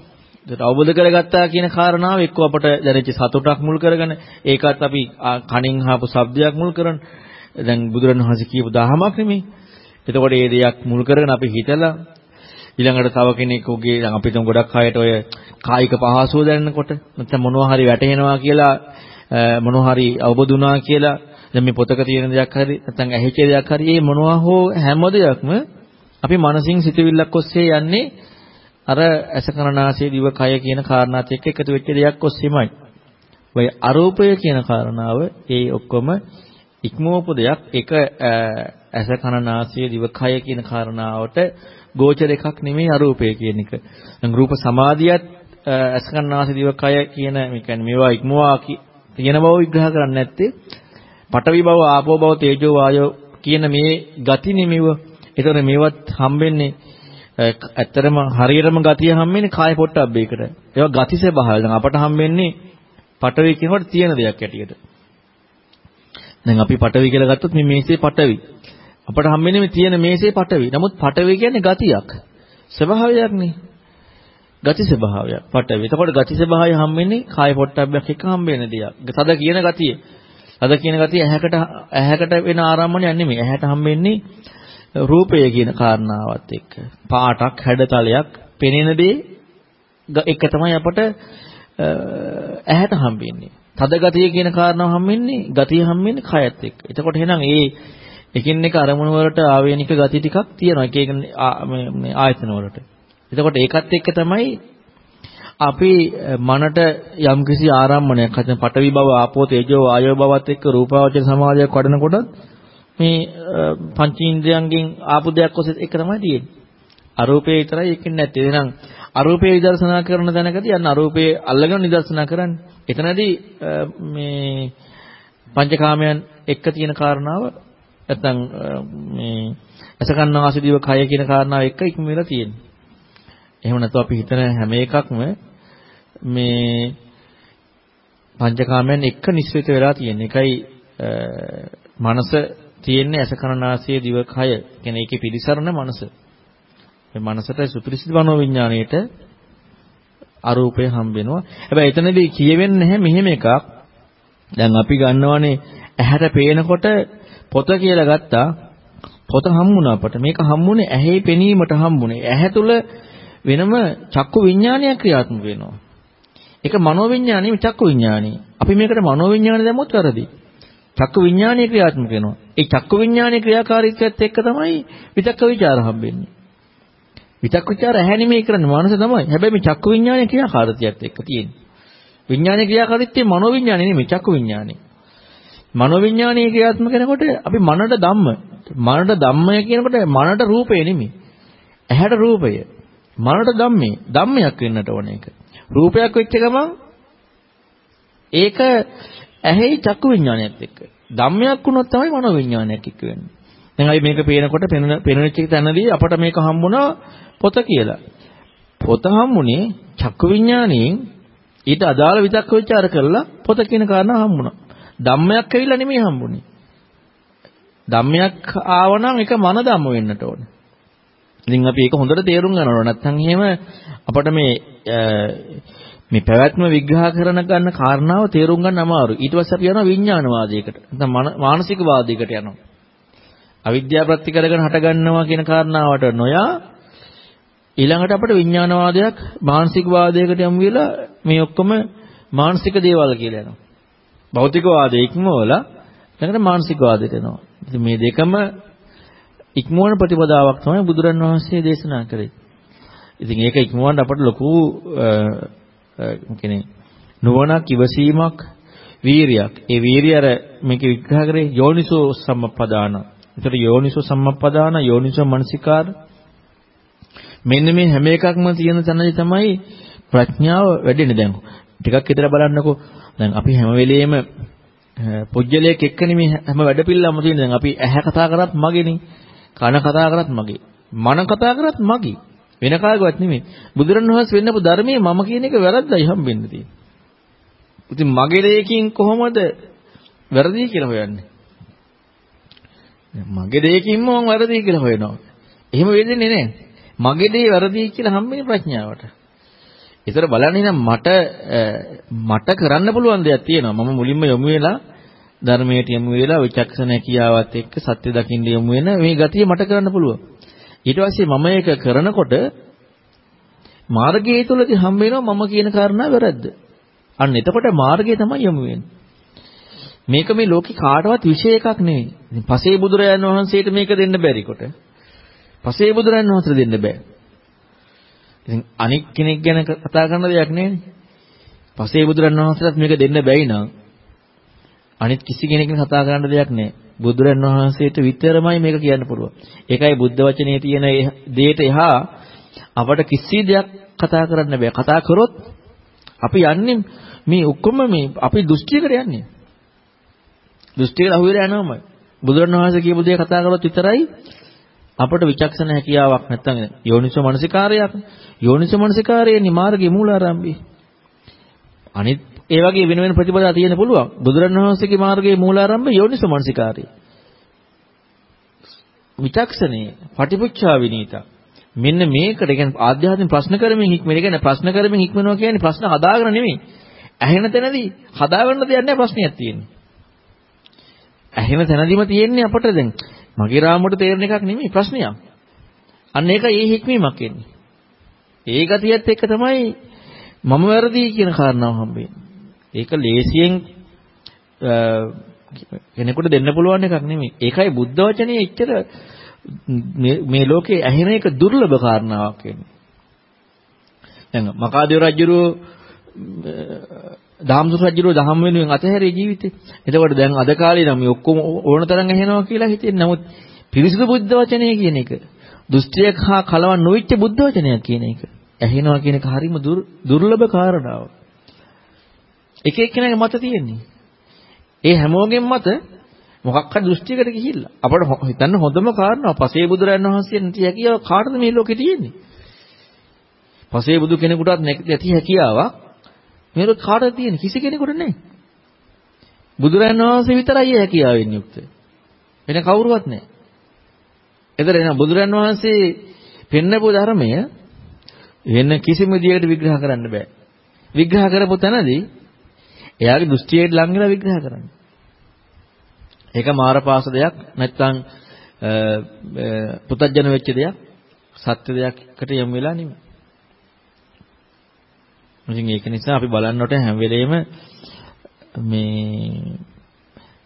ඒකට අවබෝධ කරගත්තා කියන කාරණාව එක්ක අපට දැනෙච්ච සතුටක් මුල් කරගෙන ඒකත් අපි කණින් අහපු ශබ්දයක් මුල් කරගෙන දැන් බුදුරණවහන්සේ කියපු දහමක් නෙමෙයි. එතකොට මේ දෙයක් මුල් කරගෙන අපි හිතලා ඊළඟට තව කෙනෙකුගේ දැන් අපි තුන් ගොඩක් අයට ඔය කායික පහසුව දැනෙනකොට නැත්නම් මොනවා හරි වැටහෙනවා කියලා මොනවා හරි අවබෝධ වුණා කියලා දැන් මේ පොතක තියෙන දෙයක් හරි නැත්නම් ඇහිච්ච දෙයක් හරි මේ මොනවා හෝ හැම දෙයක්ම අපි මනසින් සිතවිල්ලක් ඔස්සේ යන්නේ අර අසකරණාසය දිව කය කියන කාරණාත් එක්ක එකතු වෙච්ච දෙයක් ඔස්සේමයි. ඔය අරූපය කියන කාරණාව ඒ ඔක්කොම ඉක්මවපු දෙයක් ඒක ඇස කන නාසය දිව කය කියන කාරණාවට ගෝචර එකක් නෙමෙයි අරූපය කියන එක. දැන් රූප සමාධියත් ඇස කන නාසය දිව කය කියන මේ කියන්නේ මේවා ඉක්මවා කියන බව විග්‍රහ කරන්නේ නැත්තේ පඨවි බව ආපෝ බව තේජෝ වායෝ කියන මේ ගති නෙමෙව. ඒතර මේවත් හම්බෙන්නේ ඇත්තරම හරියටම ගතිය හම්බෙන්නේ කාය පොට්ටබ්බේකට. ඒවා ගති ස්වභාවය. දැන් අපට හම්බෙන්නේ පඨවි කියනකොට තියෙන දෙයක් ඇටියට. දැන් අපි පටවි කියලා ගත්තොත් මේ මේසේ පටවි. අපට හම්බෙන්නේ මේ තියෙන මේසේ පටවි. නමුත් පටවි කියන්නේ ගතියක්. ස්වභාවයක් නේ. ගති ස්වභාවයක් පටවි. එතකොට ගති ස්වභාවය හම්බෙන්නේ කාය පොට්ටබ්බයක් එක්ක හම්බෙන දෙයක්. සද කියන ගතිය. සද කියන ගතිය ඇහැකට ඇහැකට වෙන ආරම්භණයක් නෙමෙයි. ඇහැට හම්බෙන්නේ රූපය කියන කාරණාවත් එක්ක. පාටක්, හැඩතලයක්, පෙනෙන දේ එක තමයි අපට ඇහැට හම්බෙන්නේ. තද ගතිය කියන කාරණාව හම්බෙන්නේ ගතිය හම්බෙන්නේ කයත් එක්ක. එතකොට එහෙනම් ඒ එකින් එක අරමුණු වලට ආවේනික ගති ටිකක් තියෙනවා. එක එක මේ ආයතන වලට. එතකොට ඒකත් එක්ක තමයි අපි මනට යම්කිසි ආරම්මණයක් හදන පටවි බව ආපෝ තේජෝ ආයෝ බවත් එක්ක රූපාවචර සමාධියක් වඩනකොට මේ පංචීන්ද්‍රයන්ගෙන් ආපු දෙයක් ඔස්සේ එක තමයි තියෙන්නේ. අරූපේ විතරයි එකින් නැත්තේ. එහෙනම් අරූපේ විදර්ශනා කරන දැනකදී අන්න අරූපේ අල්ලගෙන නිදර්ශනා කරන්නේ. එතනදී මේ පංචකාමයන් එක්ක තියෙන කාරණාව නැත්නම් මේ අසකන්නාසිදීව කය කියන කාරණාව එක්ක ඉක්ම වෙලා තියෙන්නේ. එහෙම නැත්නම් අපි හිතන හැම එකක්ම මේ පංචකාමයන් එක්ක නිස්සිත වෙලා තියෙන. එකයි මනස තියෙන්නේ අසකන්නාසිය දිව කය. කියන්නේ ඒකේ පිළිසරණ මනස. මේ මනසට සුපිරිසිදු මනෝ විඥාණයට අරූපය හම්බ වෙනවා. හැබැයි එතනදී කියවෙන්නේ නැහැ මෙහෙම එකක්. දැන් අපි ගන්නවනේ ඇහැට පේනකොට පොත කියලා ගත්තා. පොත හම්බුණා අපට. මේක හම්බුනේ ඇහි පෙනීමට හම්බුනේ. ඇහැ තුල වෙනම චක්කු විඥානයක් ක්‍රියාත්මක වෙනවා. ඒක මනෝ විඥානෙ චක්කු විඥානෙ. අපි මේකට මනෝ විඥානෙ දැම්මොත් වැරදි. චක්කු විඥානය ක්‍රියාත්මක වෙනවා. ඒ චක්කු විඥානයේ ක්‍රියාකාරීත්වයත් එක්ක තමයි විතක්ක ਵਿਚාර හම්බෙන්නේ. විතක්ක ਵਿਚාර ඇහැ නෙමෙයි කරන්නේ මානස තමයි. හැබැයි මේ චක්කු විඥානයේ ක්‍රියාකාරීත්වයත් එක්ක තියෙන්නේ. විඥානයේ ක්‍රියාකාරීත්වය මනෝ විඥානය නෙමෙයි චක්කු විඥානය. මනෝ විඥානීය ක්‍රියාත්මක වෙනකොට අපි මනට ධම්ම. මනට ධම්මය කියනකොට මනට රූපය නෙමෙයි. ඇහැට රූපය. මනට ධම්මේ. ධම්මයක් වෙන්නට ඕන ඒක. රූපයක් වෙච්ච ගමන් ඒක ඇහි චක්කු විඥානයත් එක්ක. ධම්මයක් වුණොත් තමයි මනෝ විඥානයක් එක්ක වෙන්නේ. දැන් අපි මේක පේනකොට පෙනෙන පෙනෙච්ච තැනදී අපට මේක හම්බුණා පොත කියලා. පොත හම්බුනේ චක්කු විඥාණයෙන් ඊට අදාළ විතක්ක ਵਿਚාර කරලා පොත කියන කාරණා හම්බුණා. ධම්මයක් ඇවිල්ලා නෙමෙයි හම්බුනේ. ධම්මයක් ආවනම් ඒක මන ධම්ම වෙන්නට ඕනේ. ඉතින් අපි ඒක හොඳට තේරුම් ගන්න ඕන. නැත්නම් එහෙම අපිට මේ මේ පැවැත්ම විග්‍රහ කරන ගන්න කාරණාව තේරුම් ගන්න අමාරුයි. ඊට පස්සේ අපි යනවා විඥානවාදයකට. නැත්නම් මානසික වාදයකට යනවා. අවිද්‍යාව ප්‍රති කරගෙන හට ගන්නවා කියන කාරණාවට නොයා ඊළඟට අපිට විඥානවාදයක් මානසික වාදයකට යමු කියලා මේ ඔක්කොම මානසික දේවල් කියලා යනවා. භෞතික වාදයේ ඉක්මවලා ඊළඟට මානසික වාදයට එනවා. ඉතින් මේ දෙකම ඉක්මවන ප්‍රතිපදාවක් තමයි බුදුරන් වහන්සේ දේශනා කරේ. ඉතින් ඒක ඉක්මවන්න අපට ලොකු කියන්නේ නුවණක් ඉවසීමක් වීරියක්. ඒ වීරිය අර මේක විග්‍රහ කරේ යෝනිසෝ සම්මප්පදාන. ඒතර යෝනිසෝ සම්මප්පදාන යෝනිසෝ මනසිකාර මෙන්න මේ හැම එකක්ම තියෙන තැනදී තමයි ප්‍රඥාව වැඩෙන්නේ දැන්. ටිකක් විතර බලන්නකෝ. දැන් අපි හැම වෙලෙම පුජ්‍යලයක් එක්කනේ මේ හැම වැඩපිළිවෙලම තියෙන්නේ. දැන් අපි ඇහැ කතා කරත් මගේනේ. කන කතා කරත් මගේ. මන කතා කරත් මගේ. වෙන කාගවත් නෙමෙයි. බුදුරණවහන්සේ වෙන්නපු ධර්මයේ මම කියන එක වැරද්දයි හම්බෙන්න තියෙන්නේ. ඉතින් මගේ දෙයකින් කොහොමද වැරදි කියලා හොයන්නේ? මගේ දෙයකින්ම මම වැරදි කියලා හොයනවා. එහෙම වෙන්නේ නැහැ. මගේ දේ වැරදි කියලා හම්බෙන්නේ ප්‍රඥාවට. ඒතර බලන්නේ නම් මට මට කරන්න පුළුවන් දෙයක් තියෙනවා. මම මුලින්ම යොමු වෙලා ධර්මයට යොමු වෙලා විචක්ෂණ කියාවත් එක්ක සත්‍ය දකින්න යොමු වෙන මේ ගතිය මට කරන්න පුළුවන්. ඊට පස්සේ මම ඒක කරනකොට මාර්ගය තුලදී හම්බ වෙනවා මම කියන කාරණා වැරද්ද. අන්න එතකොට මාර්ගය තමයි යොමු වෙන්නේ. මේක මේ ලෝකේ කාටවත් විශේෂ එකක් නෙවෙයි. ඉතින් පසේ බුදුරයන් වහන්සේට මේක දෙන්න බැරි කොට. පසේ බුදුරයන් වහන්සේට දෙන්න බෑ. ඉතින් අනික් කෙනෙක් ගැන කතා කරන දෙයක් නෙවෙයි. පසේ බුදුරයන් වහන්සේට මේක දෙන්න බැයි නම් අනිත් කිසි කෙනෙක්ගෙන් කතා කරන්න දෙයක් නැහැ. බුදුරන් වහන්සේට විතරමයි මේක කියන්න පුළුවන්. ඒකයි බුද්ධ වචනේ තියෙන දෙයට එහා අපට කිසි දෙයක් කතා කරන්න බෑ. කතා කරොත් අපි යන්නේ මේ ඔක්කොම මේ අපි දෘෂ්ටියකට යන්නේ. දෘෂ්ටියකට අහු වෙලා යනවාමයි. බුදුරන් වහන්සේ කියපු දේ කතා කරොත් විතරයි අපට විචක්ෂණ හැකියාවක් නැත්තම් යෝනිසෝ මනසිකාරයක්. යෝනිසෝ මනසිකාරයේ මාර්ගයේ මූලාරම්භය. අනිත් ඒ වගේ වෙන වෙන ප්‍රතිපදා තියෙන්න පුළුවන්. බුදුරණවහන්සේගේ මාර්ගයේ මූලාරම්භය යෝනිසෝ මනසිකාරය. විචක්ෂණේ පටිපුච්ඡා විනීතා. මෙන්න මේකට කියන්නේ ආධ්‍යාත්මික ප්‍රශ්න කරමින් හික්මෙන. ඒ කියන්නේ ප්‍රශ්න කරමින් හික්මනවා කියන්නේ ප්‍රශ්න හදාගෙන නෙමෙයි. ඇහෙන තැනදී හදාගන්න දෙයක් නැහැ ප්‍රශ්නයක් තියෙන්නේ. ඇහෙන තැනදීම තියෙන්නේ අපට දැන් මගේ රාමුවට තේරෙන එකක් නෙමෙයි ප්‍රශ්නයක්. අන්න ඒක ඒ හික්මීමක් එන්නේ. ඒ ගතියත් එක්ක තමයි මම වැරදි කියන කාරණාව හම්බෙන්නේ. ඒක ලේසියෙන් කෙනෙකුට දෙන්න පුළුවන් එකක් නෙමෙයි. ඒකයි බුද්ධ වචනේ එච්චර මේ ලෝකේ ඇහෙන එක දුර්ලභ කාරණාවක් වෙන්නේ. දැන් මකාදේව රජුරෝ දහම්සු රජුරෝ දහම් වෙනුවෙන් අතහැරේ ජීවිතේ. එතකොට දැන් අද කාලේ නම් මේ ඔක්කොම ඕන තරම් ඇහෙනවා කියලා හිතෙන්නේ. නමුත් පිරිසිදු බුද්ධ වචනය කියන එක දුෂ්ටියක් හා කලවම් නොවිච්ච බුද්ධ වචනයක් කියන එක ඇහෙනවා කියන එක හරිම දුර්ලභ කාරණාවක්. එක එක්කෙනාගේ මත තියෙන්නේ. ඒ හැමෝගෙම මත මොකක් හරි දෘෂ්ටියකට ගිහිල්ලා අපට හිතන්න හොඳම කාරණා පසේ බුදුරයන් වහන්සේ නැති හැකියාව කාටද මේ ලෝකේ තියෙන්නේ? පසේ බුදු කෙනෙකුටත් නැති හැකියාවක් මේ ලෝකේ කාටද තියෙන්නේ? කිසි කෙනෙකුට නැහැ. බුදුරයන් වහන්සේ විතරයි හැකියාවෙන් යුක්ත. වෙන කවුරුවත් නැහැ. එතන එන බුදුරයන් වහන්සේ පෙන්නපු ධර්මය වෙන කිසිම විදියකට විග්‍රහ කරන්න බෑ. විග්‍රහ කරපු තැනදී එයාගේ දෘෂ්ටියට ලං වෙලා විග්‍රහ කරන්නේ. ඒක මාරපාස දෙයක් නැත්නම් පුතජන වෙච්ච දෙයක් සත්‍ය දෙයක්කට යොමු වෙලා නෙමෙයි. ඉතින් ඒක නිසා අපි බලන්නට හැම වෙලෙම මේ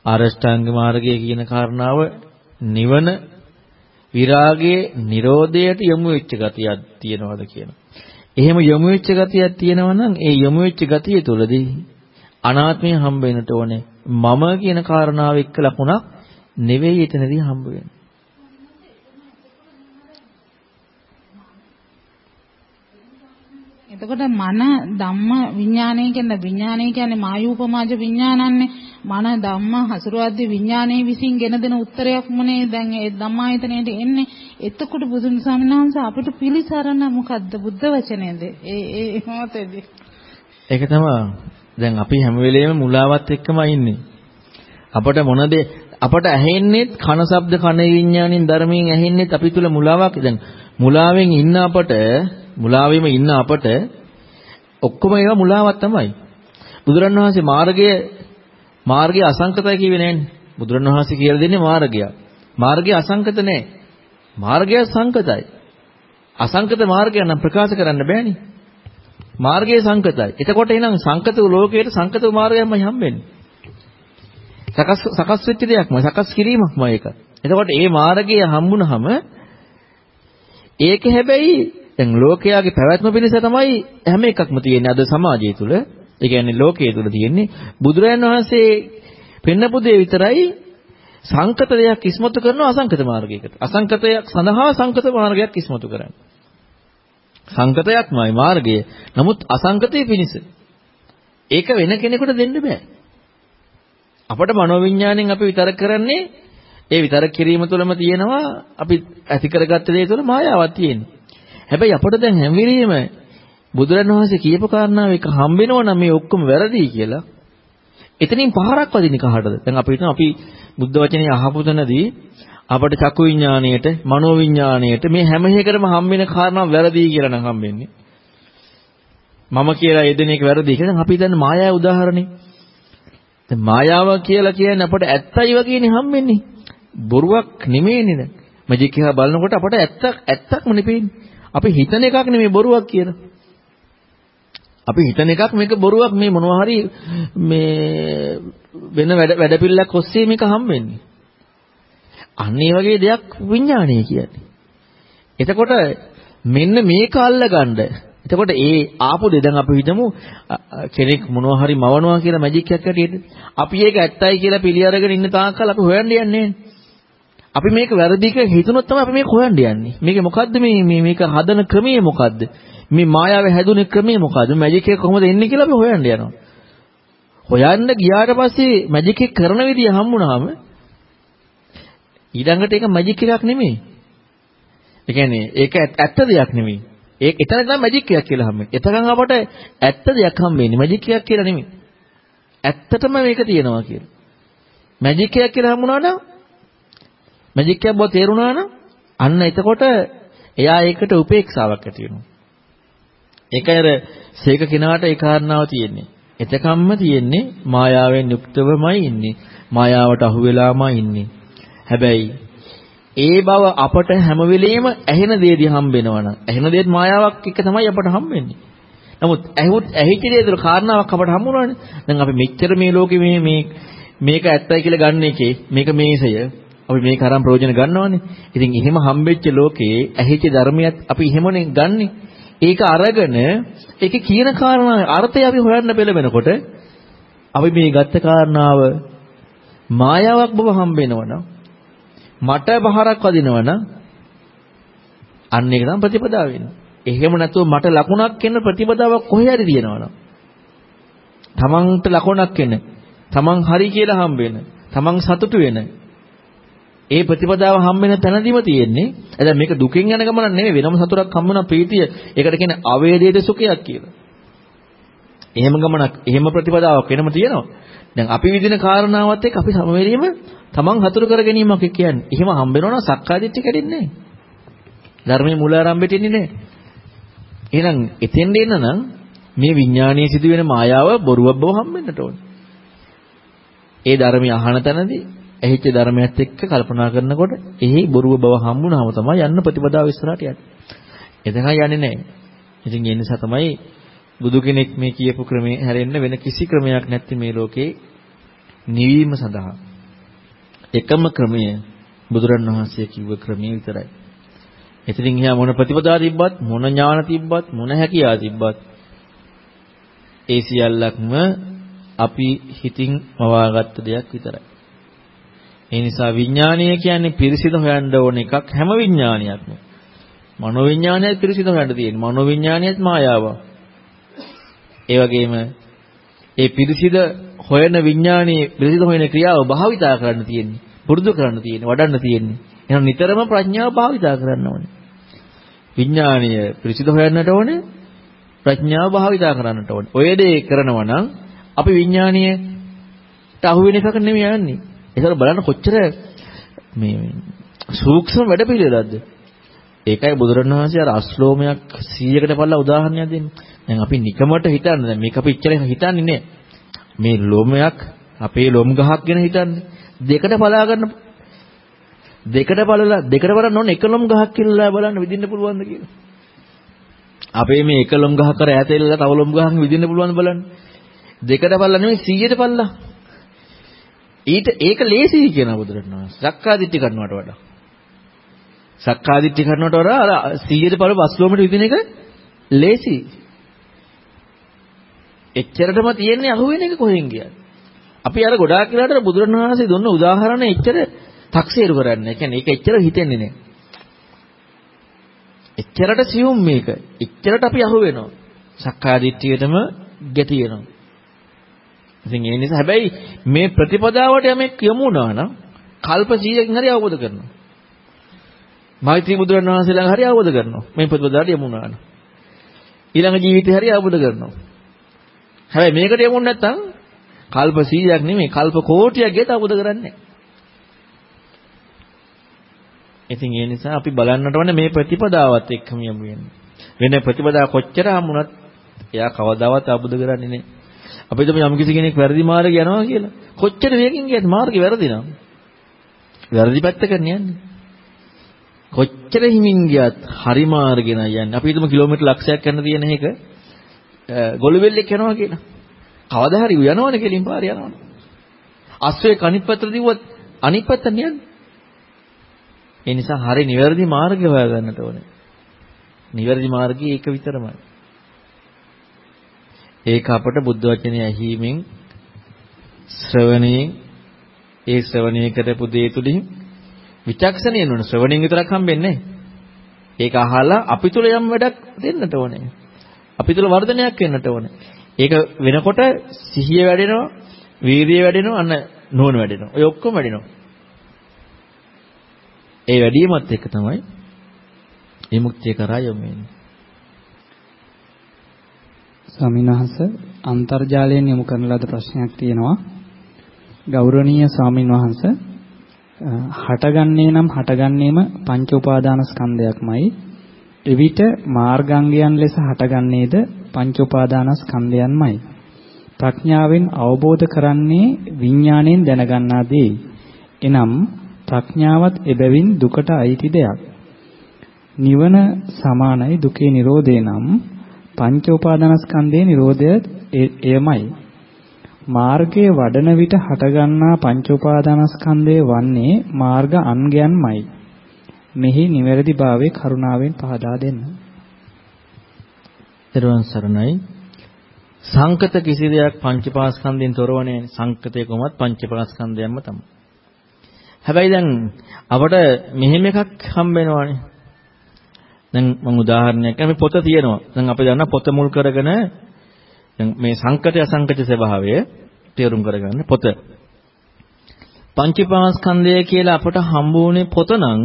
ආරෂ්ඨාංග මාර්ගය කියන කාරණාව නිවන විරාගයේ Nirodhaයට යොමු වෙච්ච ගතියක් තියෙනවද කියන. එහෙම යොමු වෙච්ච ගතියක් තියෙනවා නම් ඒ යොමු වෙච්ච ගතිය තුළදී අනාත්මය හම්බ වෙනට ඕනේ. මම කියන කාරණාව එක්ක ලකුණක් නෙවෙයි එතනදී හම්බ වෙන්නේ. එතකොට මන ධම්ම විඥානය කියන්නේ විඥානය කියන්නේ මායූපමාජ විඥානන්නේ. මන ධම්ම හසුරුවද්දි විඥානයේ විසින් ගෙන දෙන උත්තරයක් මොනේ? දැන් ඒ ධම්මායතනයේට එන්නේ එතකොට බුදුන් ස්වාමීන් අපිට පිළිසරණ මොකද්ද බුද්ධ වචනේද ඒ ඒ මොහොතේදී. ඒක තමයි. දැන් අපි හැම වෙලේම මුලාවත් එක්කම ඉන්නේ. අපට මොනද අපට ඇහෙන්නේ කන ශබ්ද කන විඥාණයෙන් ධර්මයෙන් ඇහෙන්නේ අපි තුල මුලාවක්. දැන් මුලාවෙන් ඉන්න අපට මුලාවෙම ඉන්න අපට ඔක්කොම ඒවා මුලාවක් තමයි. බුදුරණවහන්සේ මාර්ගය මාර්ගය අසංකතයි කිව්වේ නෑනේ. බුදුරණවහන්සේ කියලා දෙන්නේ මාර්ගය. මාර්ගය අසංකත නෑ. මාර්ගය සංකතයි. අසංකත මාර්ගය නම් ප්‍රකාශ කරන්න බෑනේ. මාර්ගය සංකතයි. එතකොට එහෙනම් සංකත වූ ලෝකයට සංකත වූ මාර්ගයක්මයි හම්බෙන්නේ. සකස් සකස් වෙච්ච දෙයක්මයි සකස් කිරීමක්මයි ඒක. එතකොට මේ මාර්ගය හම්බුනහම ඒක හැබැයි දැන් ලෝකයාගේ පැවැත්ම පිණිස තමයි හැම එකක්ම තියෙන්නේ අද සමාජය තුල. ඒ කියන්නේ ලෝකයේ තුල තියෙන්නේ බුදුරයන් වහන්සේ පෙන්නපු දේ විතරයි සංකත දෙයක් ඉස්මතු කරන අසංකත මාර්ගයකට. අසංකතයක් සඳහා සංකත මාර්ගයක් ඉස්මතු කරන්නේ. සංකතයක්මයි මාර්ගය. නමුත් අසංකතයේ පිණිස. ඒක වෙන කෙනෙකුට දෙන්න බෑ. අපට මනෝවිඤ්ඤාණයෙන් අපි විතරක් කරන්නේ ඒ විතරක් කිරීම තුළම තියෙනවා අපි ඇති කරගත්ත දේ තුළ මායාවක් තියෙනවා. හැබැයි අපට දැන් හැම වෙලෙම බුදුරණවහන්සේ කියපු කාරණාව එක හම්බෙනවා නම් මේ ඔක්කොම වැරදි කියලා. එතනින් පහරක් වදින්නේ කහටද? දැන් අපි හිතමු අපි බුද්ධ වචනේ අහපු තැනදී අපට චක්කු විඥාණයට, මනෝ විඥාණයට මේ හැම එකකටම හම්බෙන කාරණා වැරදි කියලා නම් හම්බෙන්නේ. මම කියලා යෙදෙන එක වැරදි කියලා අපි දැන් මායාව උදාහරණේ. දැන් මායාව කියලා කියන්නේ අපට ඇත්තයි වගේනේ හම්බෙන්නේ. බොරුවක් නෙමෙයිනේ දැන්. මැජික් එක බලනකොට අපට ඇත්තක් ඇත්තක්ම නෙපෙන්නේ. අපි හිතන එකක් නෙමෙයි බොරුවක් කියලා. අපි හිතන එකක් මේක බොරුවක් මේ මොනවා හරි මේ වෙන වැඩ වැඩපිළිලක් ඔස්සේ මේක හම්බෙන්නේ. අන්න ඒ වගේ දෙයක් විඥානය කියන්නේ. එතකොට මෙන්න මේක අල්ලගන්න. එතකොට ඒ ආපු දෙ දැන් අපි හිතමු කෙනෙක් මොනවා හරි මවනවා කියලා මැජික් එකක් හැටියට. අපි ඒක ඇත්තයි කියලා පිළි අරගෙන ඉන්න තාක්කල් අපි හොයන්න යන්නේ නැහැ. අපි මේක වැරදි කියලා හිතනොත් තමයි අපි මේක හොයන්න යන්නේ. මේක මොකද්ද මේ මේ මේක හදන ක්‍රමය මොකද්ද? මේ මායාවේ හැදුනේ ක්‍රමය මොකද්ද? මැජික් එක කොහොමද එන්නේ කියලා අපි හොයන්න යනවා. හොයන්න ගියාට පස්සේ මැජික් එක කරන විදිය හම්බුනහම ඊළඟට ඒක මැජික් එකක් නෙමෙයි. ඒ කියන්නේ ඒක ඇත්ත දෙයක් නෙමෙයි. ඒක එතන තමයි මැජික් එකක් කියලා හම්බෙන්නේ. එතකන් අපට ඇත්ත දෙයක් හම්බෙන්නේ මැජික් එකක් කියලා නෙමෙයි. ඇත්තටම මේක තියෙනවා කියලා. මැජික් එකක් කියලා හම්බුනා නම් මැජික් එකක් බව තේරුණා නම් අන්න එතකොට එයා ඒකට උපේක්ෂාවක් ඇති වෙනවා. ඒකයි අර සීක කිනාට ඒ කාරණාව තියෙන්නේ. එතකම්ම තියෙන්නේ මායාවෙන් යුක්තවමයි ඉන්නේ. මායාවට අහු වෙලාමයි ඉන්නේ. හැබැයි ඒ බව අපට හැම වෙලෙම ඇහෙන දේදී හම්බෙනවනම් ඇහෙන දේත් මායාවක් එක තමයි අපට හම්බෙන්නේ. නමුත් ඇහුත් ඇහිච්ච දේ තුළ කාරණාවක් අපට හම්බුනානේ. දැන් අපි මෙච්චර මේ ලෝකෙ මේ මේ මේක ඇත්තයි කියලා ගන්න එකේ මේක මේසය අපි මේක අරන් ප්‍රයෝජන ගන්නවනේ. ඉතින් එහෙම හම්බෙච්ච ලෝකේ ඇහිච්ච ධර්මියත් අපි එහෙමනේ ගන්නෙ. ඒක අරගෙන ඒකේ කියන කාරණා අර්ථය අපි හොයන්න පෙළඹෙනකොට අපි මේ ගත්ත කාරණාව මායාවක් බව හම්බෙනවනම් මට බහරක් වදිනවනම් අන්න ඒක තමයි ප්‍රතිපදාව වෙන්නේ. එහෙම නැතුව මට ලකුණක් එන්න ප්‍රතිපදාවක් කොහේ හරි දිනවනම් තමන්ට ලකුණක් එන්න තමන් හරි කියලා හම්බ වෙන තමන් සතුටු වෙන ඒ ප්‍රතිපදාව හම් වෙන තැනදීම තියෙන්නේ. දැන් මේක දුකෙන් යන ගමනක් නෙවෙයි වෙනම සතුටක් හම් වෙන ප්‍රීතිය. ඒකට කියන්නේ අවේදේත සුඛයක් කියලා. එහෙම ගමනක්, එහෙම ප්‍රතිපදාවක් වෙනම තියෙනවා. දැන් අපි විදින කාරණාවත් එක්ක අපි සමවැරීම තමන් හතුරු කර ගැනීමක් කියන්නේ. එහෙම හම් වෙනවනම් සක්කාදිට්ඨිය කැඩෙන්නේ නැහැ. ධර්මයේ මූල ආරම්භෙට එන්නේ නැහැ. එහෙනම් එතෙන් දෙන්න නම් මේ විඥානීය සිදුවෙන මායාව බොරුවක් බව හම්බෙන්නට ඕනේ. ඒ ධර්මය අහන තැනදී ඇහිච්ච ධර්මයත් එක්ක කල්පනා කරනකොට එහි බොරුව බව හම්බුනහම තමයි යන්න ප්‍රතිපදාව ඉස්සරහට යන්නේ. එතකන් යන්නේ නැහැ. ඉතින් ඒ නිසා තමයි බුදු කෙනෙක් මේ කියපු ක්‍රමේ හැරෙන්න වෙන කිසි ක්‍රමයක් නැති මේ ලෝකේ නිවීම සඳහා එකම ක්‍රමය බුදුරන් වහන්සේ කිව්ව ක්‍රමය විතරයි. එතනින් එහා මොන ප්‍රතිපදා තිබ්බත් මොන ඥාන තිබ්බත් මොන හැකියාව තිබ්බත් ඒ සියල්ලක්ම අපි හිතින් මවාගත්ත දෙයක් විතරයි. ඒ නිසා විඥානය කියන්නේ පිරිසිදු හොයන්න ඕන එකක් හැම විඥානයක්ම. මනෝ විඥානයත් පිරිසිදු හොයන්න තියෙන්නේ. මනෝ විඥානයත් මායාවක්. ඒ වගේම ඒ පිරිසිද හොයන විඥානයේ පිරිසිදු හොයන ක්‍රියාව භාවිතා කරන්න තියෙන්නේ. පුරුදු කරන්න තියෙන්නේ, වඩන්න තියෙන්නේ. එහෙනම් නිතරම ප්‍රඥාව භාවිතා කරන්න ඕනේ. විඥානීය පිරිසිදු හොයන්නට ඕනේ. ප්‍රඥාව භාවිතා කරන්නට ඕනේ. ඔය දේ කරනවා නම් අපි විඥානීයට අහු වෙන එකක නෙමෙයි යන්නේ. ඒතර බලන්න කොච්චර මේ සූක්ෂම වැඩ පිළිවෙලක්ද. ඒකයි බුදුරණවහන්සේ අර අශ්ලෝමයක් 100කට පල්ලා උදාහරණයක් දෙන්නේ. දැන් අපි නිකමට හිතන්නේ දැන් මේක අපි ඉච්චර හිතන්නේ නෑ. මේ ලොමයක් අපේ ලොම් ගහක් ගැන හිතන්නේ. දෙකට බලා ගන්න දෙකට බලලා දෙකට බලන්න ඕනේ එක ලොම් ගහක් කියලා බලන්න විදින්න පුළුවන්ද කියලා. අපේ මේ එක ලොම් ගහක් කර ඈත එල්ලලා තව ලොම් ගහක් විදින්න පුළුවන්ද බලන්න. දෙකට බලලා නෙමෙයි 100ට බලලා. ඊට ඒක ලේසියි කියන බුදුරණවහන්සේ. සක්කාදිට්ඨි කරනවට වඩා. සක්කාදිට්ඨි කරනවට වඩා අර 100ට බල 5 කිලෝමීටර විදින එක ලේසි. එච්චරටම තියෙන්නේ අහුවෙන එක කොහෙන් ගියද? අපි අර ගොඩාක් වෙලාට බුදුරණවහන්සේ දුන්න උදාහරණ එච්චර තක්සේරු කරන්නේ. ඒ කියන්නේ ඒක එච්චර හිතෙන්නේ නැහැ. එච්චරට සියුම් මේක. එච්චරට අපි අහු වෙනවා. සක්කාදිට්ඨියටම ගැටි වෙනවා. ඉතින් ඒ නිසා හැබැයි මේ ප්‍රතිපදාවට යමෙක් යමු වුණා නම් කල්ප 100කින් හරි අවබෝධ කරනවා. මෛත්‍රී බුදුරණන් වහන්සේ ළඟ හරි අවබෝධ කරනවා. මේ ප්‍රතිපදාවට යමු වුණා නම්. ඊළඟ ජීවිතේ හරි අවබෝධ කරනවා. හැබැයි මේකට යමු නැත්නම් කල්ප 100ක් නෙමෙයි කල්ප කෝටියක් ගෙත අවබෝධ කරන්නේ ඉතින් ඒ නිසා අපි බලන්නට ඕනේ මේ ප්‍රතිපදාවත් එක්කම යමු වෙන්නේ. වෙන ප්‍රතිපදා කොච්චර හමුණත් එයා කවදාවත් අවබෝධ කරන්නේ නැහැ. අපි හිතමු යම් කිසි කෙනෙක් වැරදි මාර්ගය යනවා කියලා. කොච්චර වේගෙන් ගියත් මාර්ගේ වැරදි නම්. වැරදි පැත්තකට යන්නේ. කොච්චර හිමින් ගියත් හරි මාර්ගේ නෑ යන්නේ. අපි හිතමු කිලෝමීටර් ලක්ෂයක් යන තියෙන එක ගොළුබෙල්ලෙක් යනවා කියලා. කවදා හරි යනවනේ කෙලින් පාරේ යනවනේ. අස්සේ කනිත් පැත්තට දිව්වොත් අනිත් පැත්තට යන්නේ. ඒ නිසා හරි නිවැරදි මාර්ගය හොයාගන්නට ඕනේ. නිවැරදි මාර්ගය ඒක විතරමයි. ඒක අපට බුද්ධ වචනේ ඇහිීමෙන් ශ්‍රවණයෙන් ඒ ශ්‍රවණය කරපු දේ තුලින් විචක්ෂණය වෙන ශ්‍රවණයෙන් විතරක් හම්බෙන්නේ ඒක අහලා අපි තුල යම් වැඩක් දෙන්නට ඕනේ. අපි තුල වර්ධනයක් වෙන්නට ඕනේ. ඒක වෙනකොට සිහිය වැඩෙනවා, වීර්යය වැඩෙනවා, අන්න නුවණ වැඩෙනවා. ඔය ඔක්කොම වැඩෙනවා. ඒ වැඩිමත් එක තමයි විමුක්තිය කරා යොමු වෙන්නේ. ස්වාමීන් වහන්සේ අන්තර්ජාලයෙන් යොමු කරන ලද ප්‍රශ්නයක් තියෙනවා. ගෞරවනීය ස්වාමීන් වහන්සේ හටගන්නේ නම් හටගන්නේම පංච උපාදාන ස්කන්ධයක්මයි. එවිට මාර්ගාංගයන් ලෙස හටගන්නේද පංච උපාදාන ස්කන්ධයන්මයි. ප්‍රඥාවෙන් අවබෝධ කරන්නේ විඥාණයෙන් දැනගන්නා දේ. එනම් ප්‍රඥාවත් එබැවින් දුකට අයිති දෙයක්. නිවන සමානයි දුකේ නිරෝධය නම් පංච උපාදානස්කන්ධයේ Nirodha එයමයි. මාර්ගයේ වඩන විට හටගන්නා පංච උපාදානස්කන්ධය වන්නේ මාර්ග අංගයන්මයි. මෙහි නිවැරදිභාවයේ කරුණාවෙන් පහදා දෙන්න. ත්වන් සරණයි. සංකත කිසි දෙයක් පංචපාස්කන්ධයෙන් තොරව නැහැ. සංකතේ කොහොමත් පංචපාස්කන්ධයක්ම තමයි. හැබැයි දැන් අපට මෙහෙම එකක් හම්බ වෙනවානේ. දැන් මම උදාහරණයක් අපි පොත තියෙනවා. දැන් අපි දන්නා පොත මුල් කරගෙන දැන් මේ සංකත අසංකත ස්වභාවය තේරුම් කරගන්න පොත. පංචීපාස්කන්ධය කියලා අපට හම්බ වුණේ පොත නම්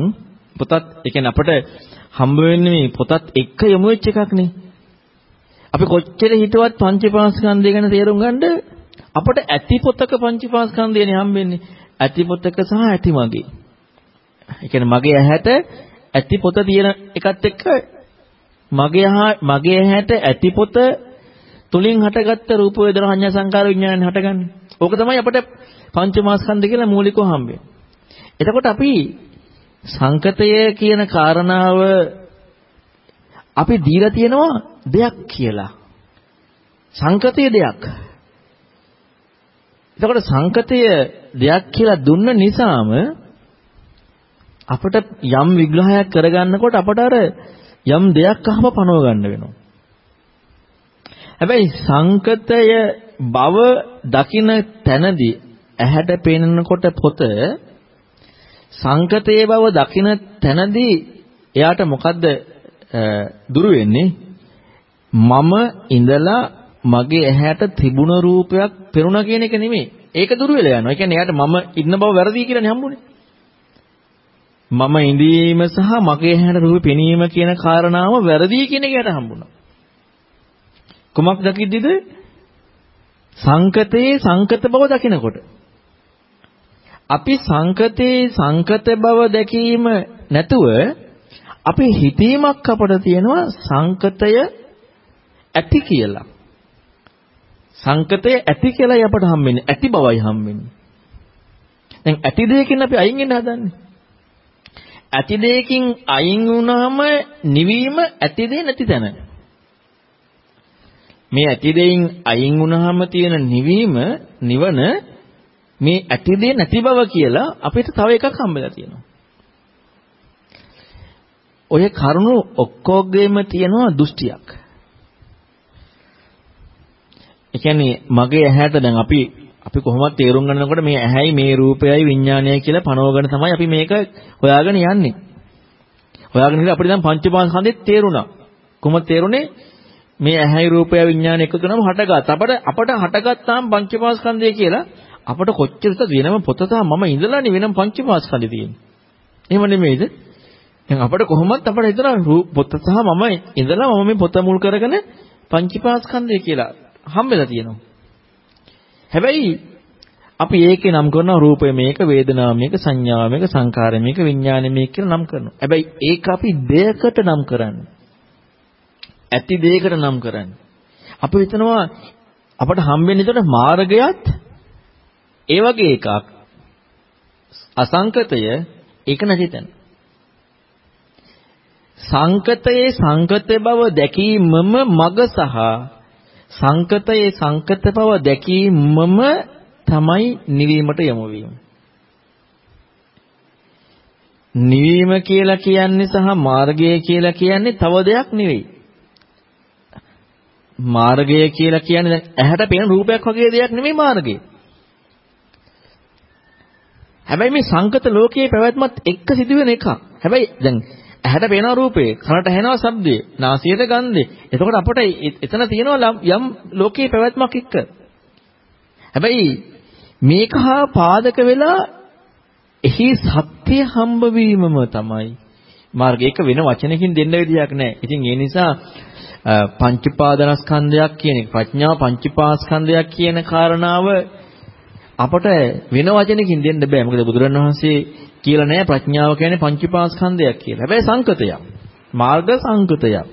පොතත් ඒ කියන්නේ අපට හම්බ වෙන්නේ මේ පොතත් එක්ක යමු වෙච්ච එකක් නේ. අපි කොච්චර හිතුවත් පංචීපාස්කන්ධය ගැන තේරුම් ගන්න අපට ඇති පොතක පංචීපාස්කන්ධයනේ හම්බෙන්නේ. ඇති පොතක සහ ඇති මගේ. ඒ කියන්නේ මගේ ඇහැට ඇති පොත තියෙන එකත් එක්ක මගේ මගේ ඇහැට ඇති පොත තුලින් හටගත්ත රූප වේදනා සංඥා සංකාර විඥාන හටගන්නේ. ඕක තමයි අපිට පංචමාස්කන්ධ කියලා මූලිකව හම්බෙන්නේ. එතකොට අපි සංකතය කියන කාරණාව අපි දීලා තියෙනවා දෙයක් කියලා. සංකතය දෙයක්. එතකොට සංකතය දෙයක් කියලා දුන්න නිසාම අපිට යම් විග්‍රහයක් කරගන්නකොට අපට අර යම් දෙයක් අහම පනව ගන්න වෙනවා. හැබැයි සංකතය බව දකින තැනදී ඇහැට පේනකොට පොත සංකතයේ බව දකින තැනදී එයාට මොකද්ද දුරු වෙන්නේ මම ඉඳලා මගේ ඇහැට තිබුණ රූපයක් පෙනුණා කියන එක නෙමෙයි. ඒක දුරු වෙලා යනවා. ඒ කියන්නේ එයාට මම ඉන්න බව වැරදි කියලානේ හම්බුනේ. මම ඉඳීම සහ මගේ ඇහැට රූපේ පෙනීම කියන කාරණාව වැරදි කියන එක එයාට හම්බුණා. කුමක් දකිද්දිද? සංකතේ සංකත බව දකිනකොට. අපි සංකතේ සංකත බව දැකීම නැතුව අපි හිතීමක් අපට තියෙනවා සංකතය ඇති කියලා. සංකතය ඇති කියලායි අපට හම්බෙන්නේ. ඇති බවයි හම්බෙන්නේ. දැන් ඇති දෙයකින් අපි අයින් වෙන්න හදන්නේ. ඇති දෙයකින් අයින් වුණාම නිවීම ඇති දෙය නැති තැන. මේ ඇති දෙයින් අයින් වුණාම තියෙන නිවීම නිවන මේ ඇති දෙය නැති බව කියලා අපිට තව එකක් හම්බෙලා තියෙනවා. ඔය කරුණු ඔක්කොගේම තියෙනවා දෘෂ්ටියක්. ඒ කියන්නේ මගේ ඇහැට දැන් අපි අපි කොහොමද තේරුම් ගන්නකොට මේ ඇහැයි මේ රූපයයි විඥානයයි කියලා පනවගෙන තමයි අපි මේක හොයාගෙන යන්නේ. හොයාගෙන ඉඳලා අපිට දැන් පංචපාස්කන්ධෙත් තේරුණා. කොහොමද තේරුනේ? මේ ඇහැයි රූපයයි විඥානය එකතු වෙනම හටගත්. අපට අපට හටගත්තාම පංචපාස්කන්ධය කියලා අපට කොච්චරද වෙනම පොත තා මම ඉඳලානේ වෙනම පංචපාස්කන්ධය තියෙන්නේ. එහෙම නෙමෙයිද? දැන් අපිට කොහොමත් අපිට හිතනවා පොත සහ මම ඉඳලා මම මේ පොත මුල් කරගෙන පංචීපාස්කන්ධය කියලා හම්බෙලා තියෙනවා. හැබැයි අපි ඒකේ නම් කරනවා රූපය මේක, වේදනාව මේක, සංඥාව මේක, සංකාරය මේක, විඥානය මේක කියලා නම් කරනවා. හැබැයි ඒක අපි දෙයකට නම් කරන්නේ. ඇති දෙයකට නම් කරන්නේ. අපි හිතනවා අපට හම්බෙන්නේ එතකොට මාර්ගයත් ඒ වගේ එකක්. අසංකතය ඒක නැති තැන. සංකතයේ සංකත බව දැකීමම මග සහ සංකතයේ සංකත බව දැකීමම තමයි නිවීමට යොමු වීම. නිවීම කියලා කියන්නේ සහ මාර්ගය කියලා කියන්නේ තව දෙයක් නෙවෙයි. මාර්ගය කියලා කියන්නේ දැන් ඇහැට පේන රූපයක් වගේ දෙයක් නෙමෙයි මාර්ගය. හැබැයි මේ සංකත ලෝකයේ පැවැත්මත් එක්ක සිදුවෙන එකක්. හැබැයි දැන් ඇහැට පේන රූපේ, කනට ඇහෙන ශබ්දේ, නාසයට ගන්ධේ. එතකොට අපට එතන තියෙනවා යම් ලෝකයේ පැවැත්මක් එක්ක. හැබැයි මේක හා පාදක වෙලා එහි සත්‍ය හම්බ වීමම තමයි මාර්ගය. ඒක වෙන වචනකින් දෙන්න විදියක් නැහැ. ඉතින් ඒ නිසා පංච පාදනස්කන්ධයක් කියන එක ප්‍රඥා පංචපාස්කන්ධයක් කියන කාරණාව අපට වෙන වචනකින් දෙන්න බෑ. මොකද බුදුරණවහන්සේ කියලා නෑ ප්‍රඥාව කියන්නේ පංචීපාස්කන්ධයක් කියලා. හැබැයි සංකතයක්. මාර්ග සංකතයක්.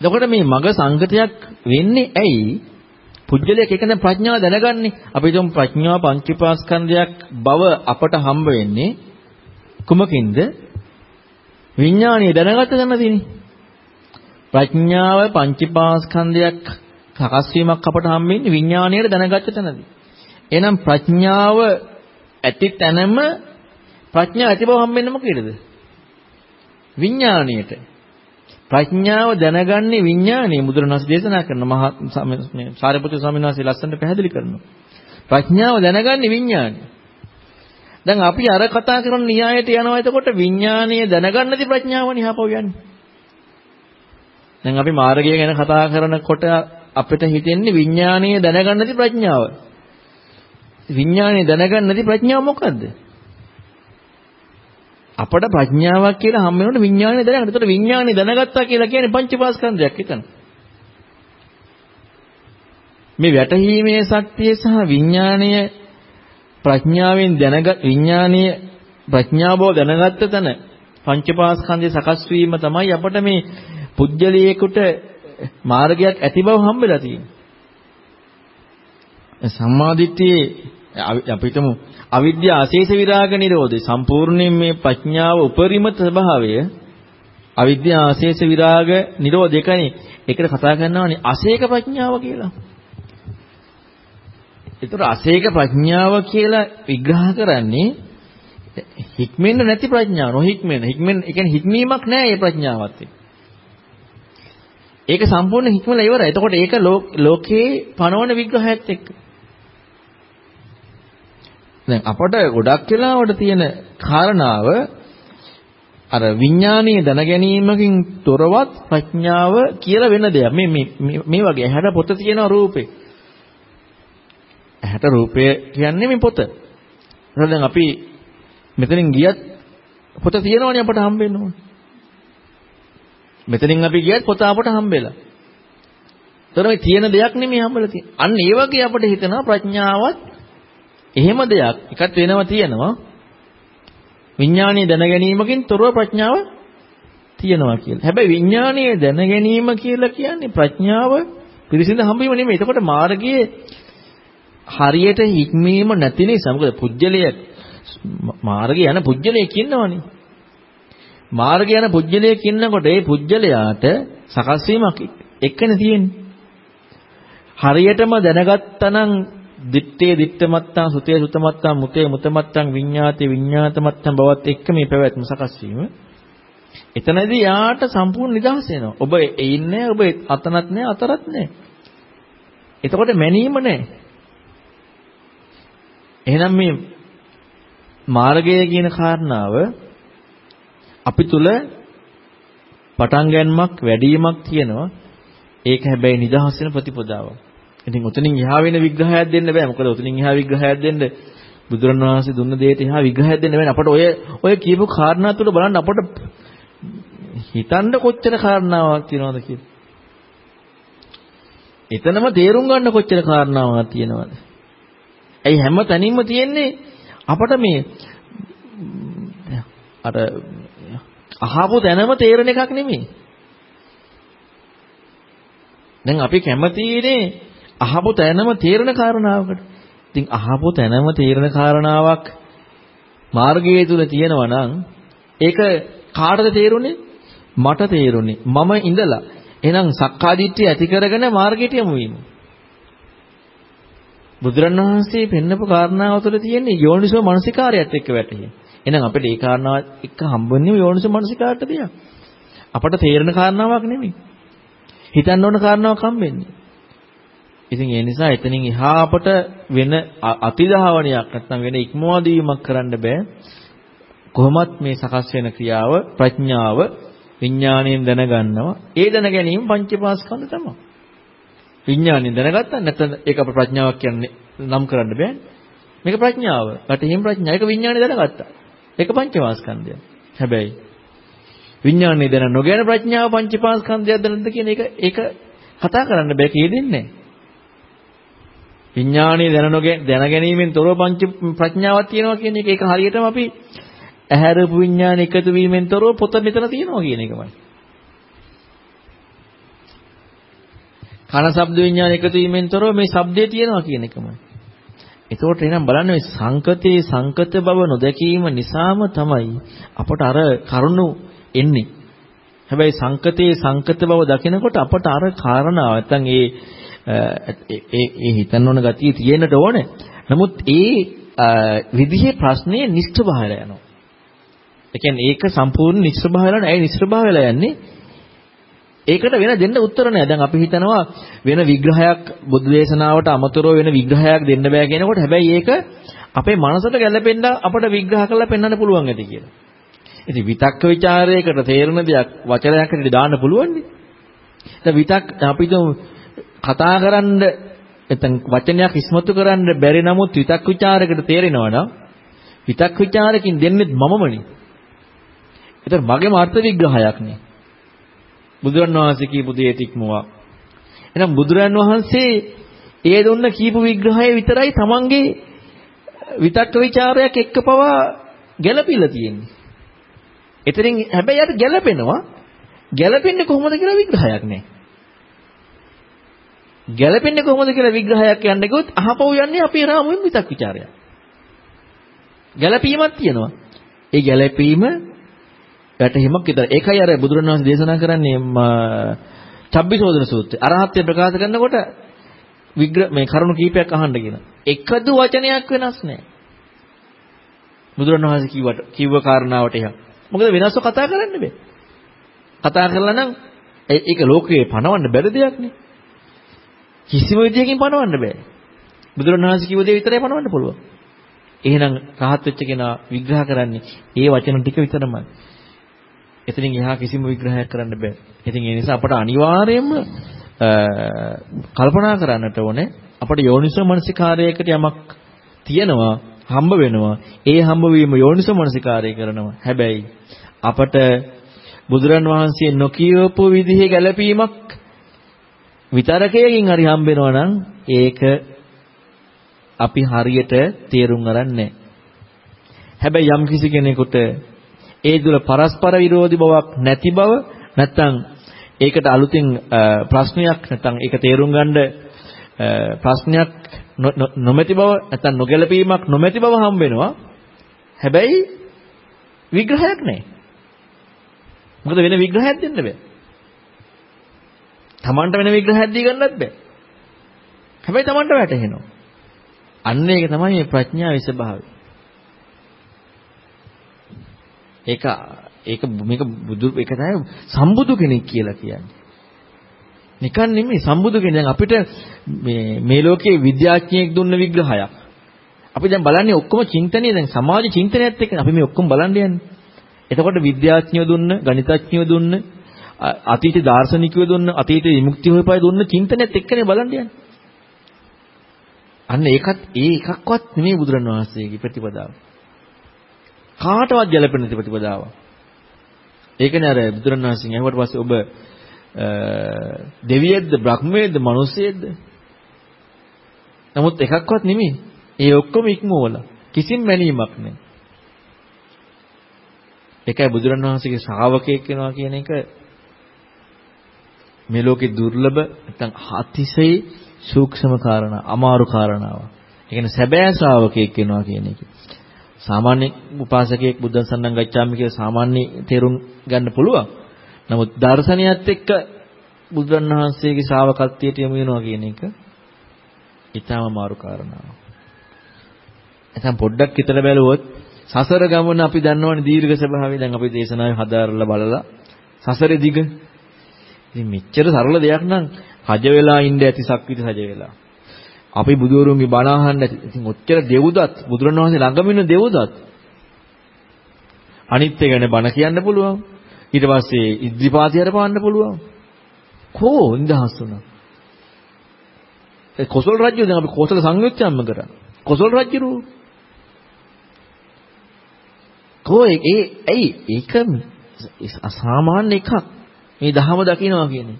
එතකොට මේ මග සංකතයක් වෙන්නේ ඇයි? පුජ්‍යලයක් එකනේ ප්‍රඥාව දැනගන්නේ. අපි හිතමු ප්‍රඥාව පංචීපාස්කන්ධයක් බව අපට හම්බ වෙන්නේ කුමකින්ද? විඥාණය දැනගත්ත තැනදීනේ. ප්‍රඥාව පංචීපාස්කන්ධයක් සකස් වීමක් අපට හම්බෙන්නේ විඥාණයට දැනගත්ත තැනදී. එහෙනම් ප්‍රඥාව ඇති තැනම ප්‍රඥාව ඇති බව හම්බෙන්නේ මොකේද? විඥාණයට. ප්‍රඥාව දැනගන්නේ විඥාණය බුදුරණස් දේශනා කරන මහා මේ සාරිපුත්‍ර ස්වාමීන් වහන්සේ ලස්සනට පැහැදිලි කරනවා. ප්‍රඥාව දැනගන්නේ විඥාණය. දැන් අපි අර කතා කරන න්‍යායයට යනවා එතකොට විඥානීය දැනගන්නදී ප්‍රඥාවනේ හපව යන්නේ. දැන් අපි මාර්ගය ගැන කතා කරනකොට අපිට හිතෙන්නේ විඥානීය දැනගන්නදී ප්‍රඥාව. විඥානය දැනගන්න නැති ප්‍රඥාව මොකද්ද? අපට ප්‍රඥාවක් කියලා හම් වෙනකොට විඥානය දැනගන්න. ඒතකොට විඥානය දැනගත්තා කියලා කියන්නේ පංචපාස්කන්ධයක් එතන. මේ වැටහීමේ ශක්තිය සහ විඥානය ප්‍රඥාවෙන් දැනගත් විඥානීය ප්‍රඥාව බව දැනගත්ත තැන පංචපාස්කන්ධය සකස් වීම තමයි අපට මේ පුජ්‍යලියෙකුට මාර්ගයක් ඇති බව හම්බෙලා තියෙන්නේ. සම්මාදිට්ඨියේ අපි හිතමු අවිද්‍යා අශේෂ විරාග නිරෝධය සම්පූර්ණයෙන් මේ ප්‍රඥාව උපරිම ස්වභාවය අවිද්‍යා අශේෂ විරාග නිරෝධ එකනේ ඒකට කතා කරනවානේ අසේක ප්‍රඥාව කියලා. ඒතර අසේක ප්‍රඥාව කියලා විග්‍රහ කරන්නේ හික්මෙන්න නැති ප්‍රඥාව නොහික්මෙන්න. හික්මෙන්න ඒ කියන්නේ හික්මීමක් නැහැ මේ ප්‍රඥාවත් එක්ක. ඒක සම්පූර්ණ හික්මලා ඉවරයි. එතකොට ඒක ලෝකේ පනවන විග්‍රහයත් එක්ක. දැන් අපට ගොඩක් වෙලාවට තියෙන කාරණාව අර විඥානීය දැන ගැනීමකින් තොරවත් ප්‍රඥාව කියලා වෙන දෙයක්. මේ මේ මේ වගේ ඇහැට පොත තියෙන රූපේ. ඇහැට රූපය කියන්නේ මේ පොත. එහෙනම් දැන් අපි මෙතනින් ගියත් පොත තියෙනවනේ අපට හම්බෙන්න ඕනේ. මෙතනින් අපි ගියත් පොත අපට හම්බෙලා. ඒතර මේ තියෙන දෙයක් නෙමෙයි හම්බෙලා තියෙන්නේ. අන්න ඒ වගේ අපිට හිතනවා ප්‍රඥාවත් එහෙම දෙයක් එකක් වෙනවා තියෙනවා. විඥානීය දැන ගැනීමකින් තොරව ප්‍රඥාව තියෙනවා කියලා. හැබැයි විඥානීය දැන ගැනීම කියලා කියන්නේ ප්‍රඥාව පිරිසිඳ හම්බවීම නෙමෙයි. එතකොට මාර්ගයේ හරියට හික්මීම නැති නිසා මොකද පුජ්‍යලය මාර්ගය යන පුජ්‍යලයක් ඉන්නවනේ. මාර්ගය යන පුජ්‍යලයක් ඉන්නකොට ඒ පුජ්‍යලයාට සකස් වීමක් එක්කනේ තියෙන්නේ. හරියටම දැනගත්තනම් දිත්තේ දිත්තමත්තා සුතේ සුතමත්තා මුතේ මුතමත්තං විඤ්ඤාතේ විඤ්ඤාතමත්තං බවත් එක්ක මේ පැවැත්ම සකස් වීම. එතනදී යාට සම්පූර්ණ නිදහස වෙනවා. ඔබ එන්නේ ඔබ අතනත් නැහැ අතරත් නැහැ. එතකොට මැනීම නැහැ. එහෙනම් මේ මාර්ගය කියන කාරණාව අපි තුල පටන් ගැනීමක් වැඩිවීමක් තියෙනවා. ඒක හැබැයි නිදහස් වෙන ප්‍රතිපදාවක්. ඉතින් උතනින් එහා වෙන විග්‍රහයක් දෙන්න බෑ. මොකද උතනින් එහා විග්‍රහයක් දෙන්න බුදුරණවහන්සේ දුන්න දෙයට එහා විග්‍රහයක් දෙන්න බෑ. අපට ඔය ඔය කියපු කාරණා තුල බලන්න අපට හිතන්න කොච්චර කාරණාවක් තියෙනවද කියලා. එතනම තේරුම් ගන්න කොච්චර කාරණාවක් තියෙනවද? ඇයි හැම තැනින්ම තියෙන්නේ අපට මේ අර අහපු තැනම තේරෙන එකක් නෙමෙයි. දැන් අපි කැමතිනේ අහපු තැනම තේරෙන කාරණාවකට. ඉතින් අහපු තැනම තේරෙන කාරණාවක් මාර්ගයේ තුල තියෙනවා නම් ඒක කාටද තේරුනේ? මට තේරුනේ. මම ඉඳලා. එහෙනම් සක්කාදිට්ඨිය ඇති කරගෙන මාර්ගයට යමු වීම. බුදුරණවහන්සේ පෙන්නපු කාරණාව තුළ තියෙන යෝනිසෝ මනසිකාරයත් එක්ක වැටෙන්නේ. එහෙනම් අපිට ඒ කාරණාව එක්ක හම්බෙන්නේ යෝනිසෝ මනසිකාරට තියා. අපට තේරෙන කාරණාවක් නෙමෙයි. හිතන්න ඕන කාරණාවක් හම්බෙන්නේ. ඉතින් ඒ නිසා එතනින් එහා අපට වෙන අතිධාවනයක් නැත්නම් වෙන ඉක්මවා දීමක් කරන්න බෑ. කොහොමත් මේ සකස් වෙන ක්‍රියාව ප්‍රඥාව විඥාණයෙන් දැනගන්නවා. ඒ දැන ගැනීම පංචපාස්කන්ධ තමයි. විඥාණයෙන් දැනගත්තා නැත්නම් ඒක අපේ ප්‍රඥාවක් කියන්නේ නම් කරන්න බෑනේ. මේක ප්‍රඥාව. වැටහීම් ප්‍රඥා. ඒක විඥාණය දැනගත්තා. ඒක පංචපාස්කන්ධය. හැබැයි විඥාණය දැන නොගෙන ප්‍රඥාව පංචපාස්කන්ධයක්ද නැද්ද කියන එක ඒක කතා කරන්න බෑ කියෙදෙන්නේ නැහැ. විඥානීය දැනනොගෙන දැනගැනීමෙන් තොරව පංච ප්‍රඥාවක් තියෙනවා කියන එක ඒක හරියටම අපි ඇහැරපු විඥාන එකතු වීමෙන් තොරව පොත මෙතන තියෙනවා කියන එකමයි. කන ශබ්ද විඥාන එකතු වීමෙන් තොරව මේ ශබ්දය තියෙනවා කියන එකමයි. එතකොට එනම් බලන්න මේ සංකතේ සංකත බව නොදැකීම නිසාම තමයි අපට අර කරුණු එන්නේ. හැබැයි සංකතේ සංකත බව දකිනකොට අපට අර කාරණාව නැත්නම් ඒ ඒ ඒ හිතන්න ඕන ගතිය තියෙන්නට ඕනේ. නමුත් ඒ විදිහේ ප්‍රශ්නේ නිෂ්ඨභාවය යනවා. ඒ කියන්නේ ඒක සම්පූර්ණ නිෂ්ඨභාවය නෑ. ඒ නිෂ්ඨභාවය යන්නේ ඒකට වෙන දෙන්න උත්තර නෑ. දැන් අපි හිතනවා වෙන විග්‍රහයක් බුදු දේශනාවට අමතරව වෙන විග්‍රහයක් දෙන්න බෑ කියනකොට හැබැයි ඒක අපේ මනසට ගැලපෙන්න අපට විග්‍රහ කරලා පෙන්වන්න පුළුවන් ඇති කියලා. ඉතින් විතක්ක ਵਿਚාරයකට තේරෙන දෙයක් වචනයක් හැටියට දාන්න පුළුවන් නේ. දැන් විතක් අපි කතා කරන්න එතන වචනයක් ඉස්මතු කරන්න බැරි නමුත් විතක් ਵਿਚාරයකට තේරෙනවා නම් විතක් ਵਿਚාරකින් දෙන්නේ මමමනේ. ඒතර මගේම අර්ථ විග්‍රහයක් නේ. බුදුරන් වහන්සේ කියපු දේ ටිකමවා. එහෙනම් බුදුරන් වහන්සේ ඒ දුන්න කීප විග්‍රහය විතරයි Tamange විතක් ਵਿਚාරයක් එක්ක පවා ගැළපිලා තියෙන්නේ. එතනින් හැබැයි අර ගැළපෙනවා. ගැළපෙන්නේ කොහොමද කියලා විග්‍රහයක් නැහැ. ගැළපෙන්නේ කොහොමද කියලා විග්‍රහයක් යන්න ගියොත් අහපව් යන්නේ අපේ රාමුවෙන් විතක් ਵਿਚාරයක්. ගැළපීමක් තියෙනවා. ඒ ගැළපීම වැටහීමක් විතර. ඒකයි අර බුදුරණවහන්සේ දේශනා කරන්නේ චබ්බිසෝදන සූත්‍රය. අරහත්ත්‍ය ප්‍රකාශ කරනකොට විග්‍රහ මේ කරුණු කීපයක් අහන්න කියන. එකදු වචනයක් වෙනස් නැහැ. බුදුරණවහන්සේ කිව්වට කිව්ව කාරණාවට එහා. මොකද වෙනස්ව කතා කරන්න බෑ. කතා කරලා නම් ඒක ලෝකයේ පණවන්න බැරි දෙයක් නේ. කිසිම විදියකින් පණවන්න බෑ. බුදුරණවහන්සේ කිව්ව දේ විතරයි පණවන්න පුළුවන්. එහෙනම් රහත් වෙච්ච කෙනා විග්‍රහ කරන්නේ ඒ වචන ටික විතරමයි. එතනින් එහා කිසිම විග්‍රහයක් කරන්න බෑ. ඉතින් ඒ නිසා අපට අනිවාර්යයෙන්ම කල්පනා කරන්නට ඕනේ අපට යෝනිසෝ මනසිකාරයකට යමක් තියෙනවා හම්බ වෙනවා. ඒ හම්බ වීම යෝනිසෝ මනසිකාරය කරනවා. හැබැයි අපට බුදුරන් වහන්සේ නොකියවපු විදිහේ ගැළපීමක් විතරකයකින් හරි හම්බ වෙනවා නම් ඒක අපි හරියට තේරුම් ගන්නෑ. හැබැයි යම් කිසි කෙනෙකුට ඒ තුළ පරස්පර විරෝධී බවක් නැති බව නැත්නම් ඒකට අලුතින් ප්‍රශ්නයක් නැත්නම් ඒක තේරුම් ගන්න ප්‍රශ්නයක් නොමැති බව නැත්නම් නොගැලපීමක් නොමැති බව හම්බ වෙනවා. හැබැයි විග්‍රහයක් නැහැ. මොකද වෙන විග්‍රහයක් දෙන්න බෑ. Tamanට වෙන විග්‍රහයක් දී ගන්නත් බෑ. හැබැයි Tamanට වැටහෙනවා. අන්න ඒක තමයි මේ ප්‍රඥාවේ ස්වභාවය. ඒක ඒක මේක බුදු ඒක තමයි සම්බුදු කෙනෙක් කියලා කියන්නේ. නිකන් නෙමෙයි සම්බුදු කෙනෙක් දැන් අපිට මේ මේ ලෝකයේ විද්‍යාඥයෙක් දුන්න විග්‍රහයක්. අපි දැන් බලන්නේ ඔක්කොම චින්තනය දැන් සමාජ චින්තනයත් එක්ක අපි මේ ඔක්කොම බලන්න යන්නේ. එතකොට විද්‍යාඥයෝ දුන්න, ගණිතඥයෝ දුන්න, අතීත දාර්ශනිකයෝ දුන්න, අතීත විමුක්ති හොයපය දුන්න චින්තනයත් එක්කනේ බලන්න යන්නේ. අන්න ඒකත් ඒ එකක්වත් නෙමෙයි බුදුරණවහන්සේගේ ප්‍රතිපදාව. කාටවත් ගැළපෙන ප්‍රතිපදාව. ඒකනේ අර බුදුරණවහන්සේගෙන් අහුවට පස්සේ ඔබ දෙවියෙක්ද බ්‍රහ්මයේද මිනිසෙක්ද? නමුත් එකක්වත් නෙමෙයි. ඒ ඔක්කොම ඉක්මවලා කිසිම මැනීමක් නැහැ. ඒකයි බුදුරණවහන්සේගේ ශ්‍රාවකයෙක් වෙනවා කියන එක මේ ලෝකේ දුර්ලභ නැත්නම් අතිශය සූක්ෂම කාරණා, අමාරු කාරණාවක්. ඒ කියන්නේ සැබෑ ශ්‍රාවකයෙක් වෙනවා කියන එක. සාමාන්‍ය උපාසකයෙක් බුද්ධ සන්නං ගච්ඡාමි කියලා සාමාන්‍ය තේරුම් ගන්න පුළුවන්. නමුත් දර්ශනියත් එක්ක බුදුන් වහන්සේගේ ශ්‍රාවකත්වයට යොමු වෙනවා කියන එක ඊටම අමාරු කාරණාවක්. එතන පොඩ්ඩක් හිතලා බැලුවොත් සසර ගමන අපි දන්නවනේ දීර්ඝ ස්වභාවය. දැන් අපි දේශනාවේ හදාරලා බලලා සසරේ දිග. ඉතින් මෙච්චර සරල දෙයක් නම් රජ වෙලා ඉන්න ඇති සක්විති රජ වෙලා. අපි බුදුවරුන්ගේ බණ අහන්න ඇති. ඉතින් ඔච්චර දෙව්දත් බුදුරණවහන්සේ ළඟම ඉන්න දෙව්දත්. අනිත් එක ගැන බණ කියන්න පුළුවන්. ඊට පස්සේ ඉද්දිපාතියට පාන්න පුළුවන්. කෝ ඉඳහස් වුණා. ඒ කොසල් රජු දැන් අපි කොසල් සංයුත්තයන්ම කරා. කොසල් රජු කෝ ඒ ඇයි ඒක අසාමාන්‍ය එකක්. මේ දහම දකින්නවා කියන්නේ.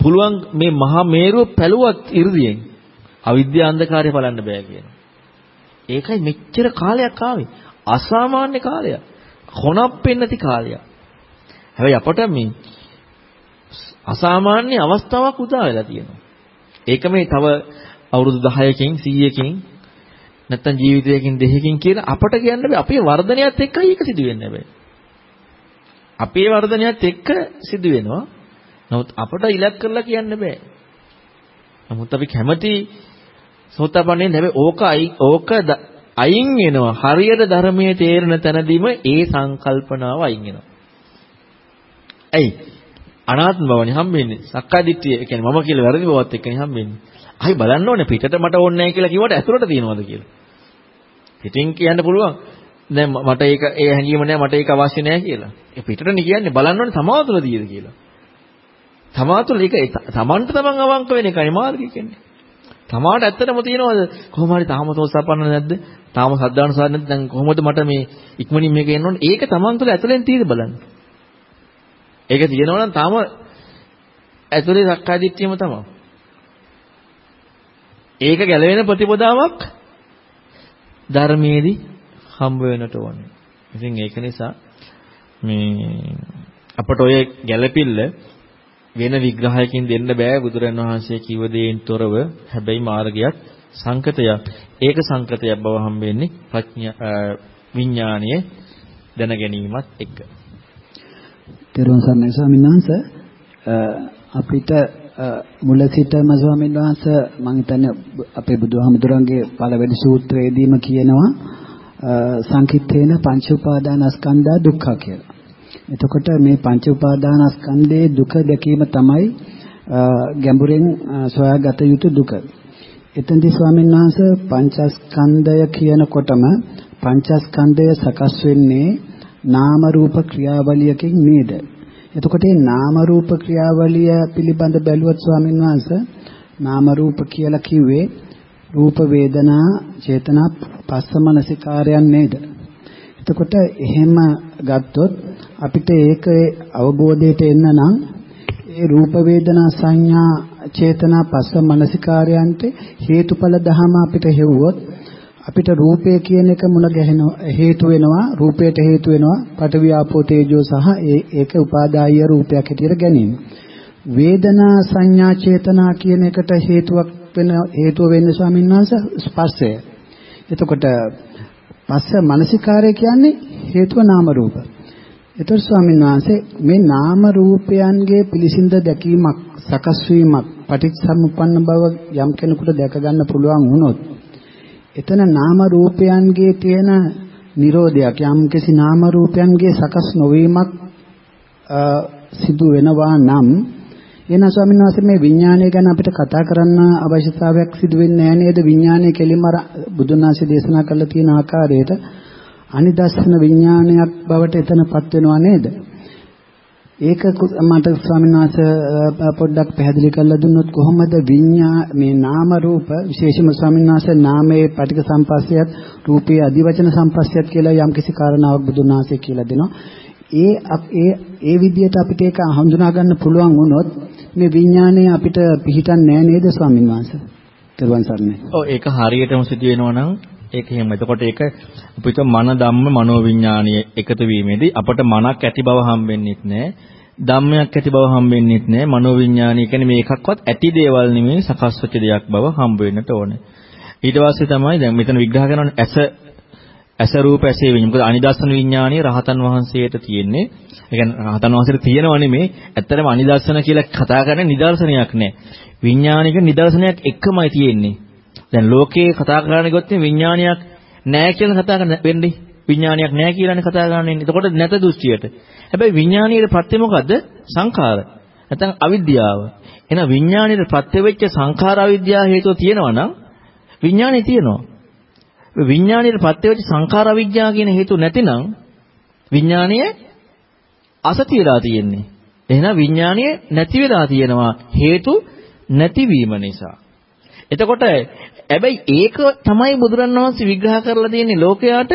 පුළුවන් මේ මහා මේරුව පැලුවත් 이르දියෙන් අවිද්‍යා අන්ධකාරය බලන්න බෑ කියනවා. ඒකයි මෙච්චර කාලයක් ආවේ. අසාමාන්‍ය කාලයක්. කොනප්පෙන් නැති කාලයක්. හැබැයි අපට මේ අසාමාන්‍ය අවස්ථාවක් උදා වෙලා තියෙනවා. ඒක මේ තව අවුරුදු 10කින් 100කින් නැත්තම් ජීවිතයකින් දෙකකින් කියලා අපට කියන්න බෑ. අපේ වර්ධනයත් එක්කයි ඒක සිදු වෙන්නේ හැබැයි. අපේ වර්ධනයත් එක්ක සිදු වෙනවා. නමුත් අපට ඉලක්ක කරලා කියන්න බෑ. නමුත් අපි කැමති සෝතපන්නේ හැබැයි ඕකයි ඕක අයින් වෙනවා. හරියට ධර්මයේ තේරෙන තැනදීම ඒ සංකල්පනාව අයින් වෙනවා. ඇයි? අනාත්ම බවනේ හම්බෙන්නේ. සක්කාය දිට්ඨිය කියන්නේ මම කියලා වැරදි බවත් එක්කනේ හම්බෙන්නේ. අයි බලන්න ඕනේ පිටට මට ඕනේ නැහැ කියලා කිව්වට ඇතුළට තියනවද කියලා. පිටින් කියන්න පුළුවන්. දැන් මට ඒක ඒ හැඟීම නැහැ මට ඒක අවශ්‍ය නැහැ කියලා. ඒ පිටටනේ කියන්නේ බලන්න ඕනේ තමාව තුළ තියෙද කියලා. තමා තුළ ඒක තමන්ට තමන් අවංක වෙන එකයි මාර්ගය කියන්නේ. තමාට ඇත්තටම තියෙනවද කොහොම හරි තාම තෝසපන්න නැද්ද? තාම සද්ධානුසාර නැද්ද? දැන් කොහොමද මට මේ ඉක්මනින් මේක එන්න ඕනේ? ඒක තමන් තුළ ඇතුලෙන් තියෙද බලන්න. ඒක තියෙනවා නම් තාම ඇතුලේ සක්කාය දිට්ඨියම තමයි. ඒක ගැලවෙන ප්‍රතිපදාවක් ධර්මයේදී හම්බ වෙනට ඕනේ. ඉතින් ඒක නිසා මේ අපට ඔය ගැළපිල්ල වෙන විග්‍රහයකින් දෙන්න බෑ බුදුරන් වහන්සේ කිව්ව දේෙන් තොරව හැබැයි මාර්ගයක් සංකතයක් ඒක සංකතයක් බව හම්බෙන්නේ ප්‍රඥා විඥානයේ දැන ගැනීමත් එක්ක. තෙරුවන් සරණයි ස්වාමීන් වහන්සේ අපිට මුල සිටම ස්වාමීන් වහන්සේ මම හිතන්නේ අපේ බුදුහාමුදුරන්ගේ පළවෙනි සූත්‍රයේදීම කියනවා සංකිට්ඨේන පංච උපාදානස්කන්ධා දුක්ඛ කියලා. එතකොට මේ පංච උපාදානස්කන්ධයේ දුක දැකීම තමයි ගැඹුරෙන් සොයාගත යුතු දුක. එතෙන්දී ස්වාමීන් වහන්සේ පංචස්කන්ධය කියනකොටම පංචස්කන්ධය සකස් වෙන්නේ නාම රූප ක්‍රියාවලියකින් නේද? එතකොට මේ නාම රූප ක්‍රියාවලිය පිළිබඳ බැලුවත් ස්වාමීන් වහන්සේ නාම රූප කියලා කිව්වේ රූප වේදනා චේතනා පස්ස මනසිකාරයන් නේද? එතකොට එහෙම ගත්තොත් අපිට ඒක අවබෝධයට එන්න නම් ඒ රූප වේදනා සංඥා චේතනා පස්ස මනසිකාරයන්ට හේතුඵල ධහම අපිට හෙව්වොත් අපිට රූපය කියන එක මුණ ගැහෙනවා හේතු වෙනවා රූපයට හේතු වෙනවා පඨවි ආපෝ තේජෝ සහ ඒක උපාදාය රූපයක් හැටියට ගැනීම වේදනා සංඥා චේතනා කියන එකට හේතුවක් වෙන හේතුව වෙන්නේ ස්වාමීන් වහන්සේ ස්පර්ශය එතකොට පස්ස මානසිකාරය කියන්නේ හේතුව නාම රූප. එතකොට ස්වාමීන් වහන්සේ මේ නාම රූපයන්ගේ පිළිසිඳ දැකීමක් සකස් වීමක් පටිච්චසමුප්පන්න බව යම් කෙනෙකුට දැක ගන්න පුළුවන් වුණොත් එතන නාම රූපයන්ගේ තියෙන Nirodhayak යම්කිසි නාම රූපයන්ගේ සකස් නොවීමක් සිදු වෙනවා නම් එන ස්වාමීන් වහන්සේ මේ විඥානය ගැන අපිට කතා කරන්න අවශ්‍යතාවයක් සිදු වෙන්නේ නැහැ නේද විඥානය කෙලින්ම බුදුන් වහන්සේ දේශනා කළ තියෙන ආකාරයට අනිදස්සන විඥානයක් බවට එතනපත් වෙනවා නේද ඒක මට ස්වාමීන් වහන්සේ පොඩ්ඩක් පැහැදිලි කරලා දුන්නොත් කොහොමද විඤ්ඤා මේ නාම රූප විශේෂම ස්වාමීන් වහන්සේ නාමයේ පටික සම්පස්සයත් රූපයේ අදිවචන සම්පස්සයත් කියලා යම්කිසි කාරණාවක් බුදුන් වහන්සේ කියලා දෙනවා. ඒ ඒ ඒ විදිහට අපිට ඒක හඳුනා ගන්න පුළුවන් වුණොත් මේ විඥානය අපිට පිහිටන්නේ නැහැ නේද ස්වාමීන් වහන්සේ? තෙරුවන් සරණයි. ඔව් ඒක හරියටම සිදු වෙනවා නම් ඒක එහෙම. එතකොට ඒක අපිට මන ධම්ම මනෝවිඤ්ඤාණීය එකතු වීමේදී අපට මනක් ඇති බව හම්බෙන්නෙත් නැහැ. ධම්මයක් ඇති බව හම්බෙන්නෙත් නැහැ. මනෝවිඤ්ඤාණීය කියන්නේ මේ එකක්වත් ඇති දේවල් නෙමෙයි සකස් වෙච්ච දෙයක් බව හම්බ වෙන්නට ඕනේ. ඊට පස්සේ තමයි දැන් මෙතන විග්‍රහ කරනවානේ ඇස ඇස රූප ඇසේ විඤ්ඤාණ. මොකද අනිදර්ශන විඤ්ඤාණීය රහතන් වහන්සේට තියෙන්නේ. ඒ කියන්නේ රහතන් වහන්සේට තියෙනව නෙමෙයි. ඇත්තටම අනිදර්ශන කියලා කතා කරන්නේ නිදර්ශනයක් නෑ. විඤ්ඤාණික නිදර්ශනයක් එකමයි තියෙන්නේ. දැන් ලෝකේ කතා කරන්නේ ගොත් විඥානයක් නැහැ කියලා කතා කරන්න වෙන්නේ. විඥානයක් නැහැ කියලානේ කතා කරන්නේ. එතකොට නැත දෘෂ්ටියට. හැබැයි විඥානීය ප්‍රත්‍ය මොකද්ද? සංඛාර. නැත්නම් අවිද්‍යාව. එහෙනම් විඥානීය ප්‍රත්‍ය වෙච්ච සංඛාර අවිද්‍යාව හේතුව තියෙනවා නම් විඥානේ තියෙනවා. විඥානීය ප්‍රත්‍ය වෙච්ච සංඛාර අවිද්‍යාව කියන හේතුව නැතිනම් විඥානීය අසතියලා තියෙන්නේ. එහෙනම් විඥානීය නැති වෙලා තියෙනවා හේතු නැතිවීම නිසා. එතකොට හැබැයි ඒක තමයි බුදුරණවහන්සේ විග්‍රහ කරලා තියෙන්නේ ලෝකයාට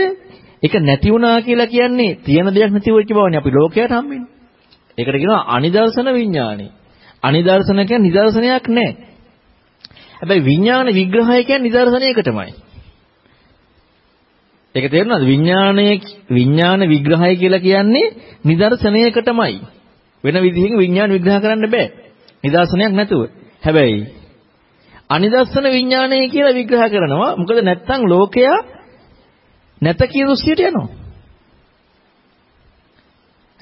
ඒක නැති වුණා කියලා කියන්නේ තියෙන දෙයක් නැති වෙච්ච බවනේ අපි ලෝකයට හම්බෙන්නේ. ඒකට කියනවා අනිදර්ශන විඥානෙ. අනිදර්ශන කියන්නේ නිදර්ශනයක් නැහැ. හැබැයි විඥාන විග්‍රහය කියන්නේ නිදර්ශනයකටමයි. ඒක තේරුණාද? විඥානයේ විඥාන විග්‍රහය කියලා කියන්නේ නිදර්ශනයකටමයි. වෙන විදිහකින් විඥාන විග්‍රහ කරන්න බෑ. නිදර්ශනයක් නැතුව. හැබැයි අනිදස්සන විඥානය කියලා විග්‍රහ කරනවා. මොකද නැත්තම් ලෝකයා නැත කියන දෘෂ්ටියට යනවා.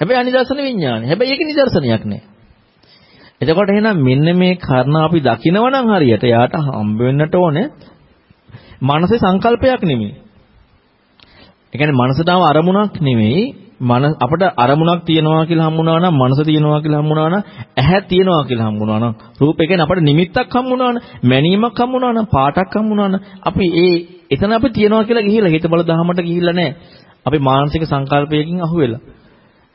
හැබැයි අනිදස්සන විඥානය. හැබැයි ඒක නිදර්ශනයක් නෑ. එතකොට එහෙනම් මෙන්න මේ කාරණා අපි දකිනවා නම් හරියට යාට හම්බ වෙන්නට ඕනේ මනසේ සංකල්පයක් නෙමෙයි. ඒ කියන්නේ මනසටම අරමුණක් නෙමෙයි මන අපිට අරමුණක් තියනවා කියලා හම්බුණා නම් මනස තියනවා කියලා හම්බුණා නම් ඇහැ තියනවා කියලා හම්බුණා නම් රූපේ කියන්නේ අපිට නිමිත්තක් හම්බුණා නම් මැනීමක් හම්බුණා නම් පාටක් හම්බුණා නම් අපි ඒ එතන අපි තියනවා කියලා ගිහිල්ලා හිත බල දහමට ගිහිල්ලා නැහැ. අපි මානසික සංකල්පයකින් අහුවෙලා.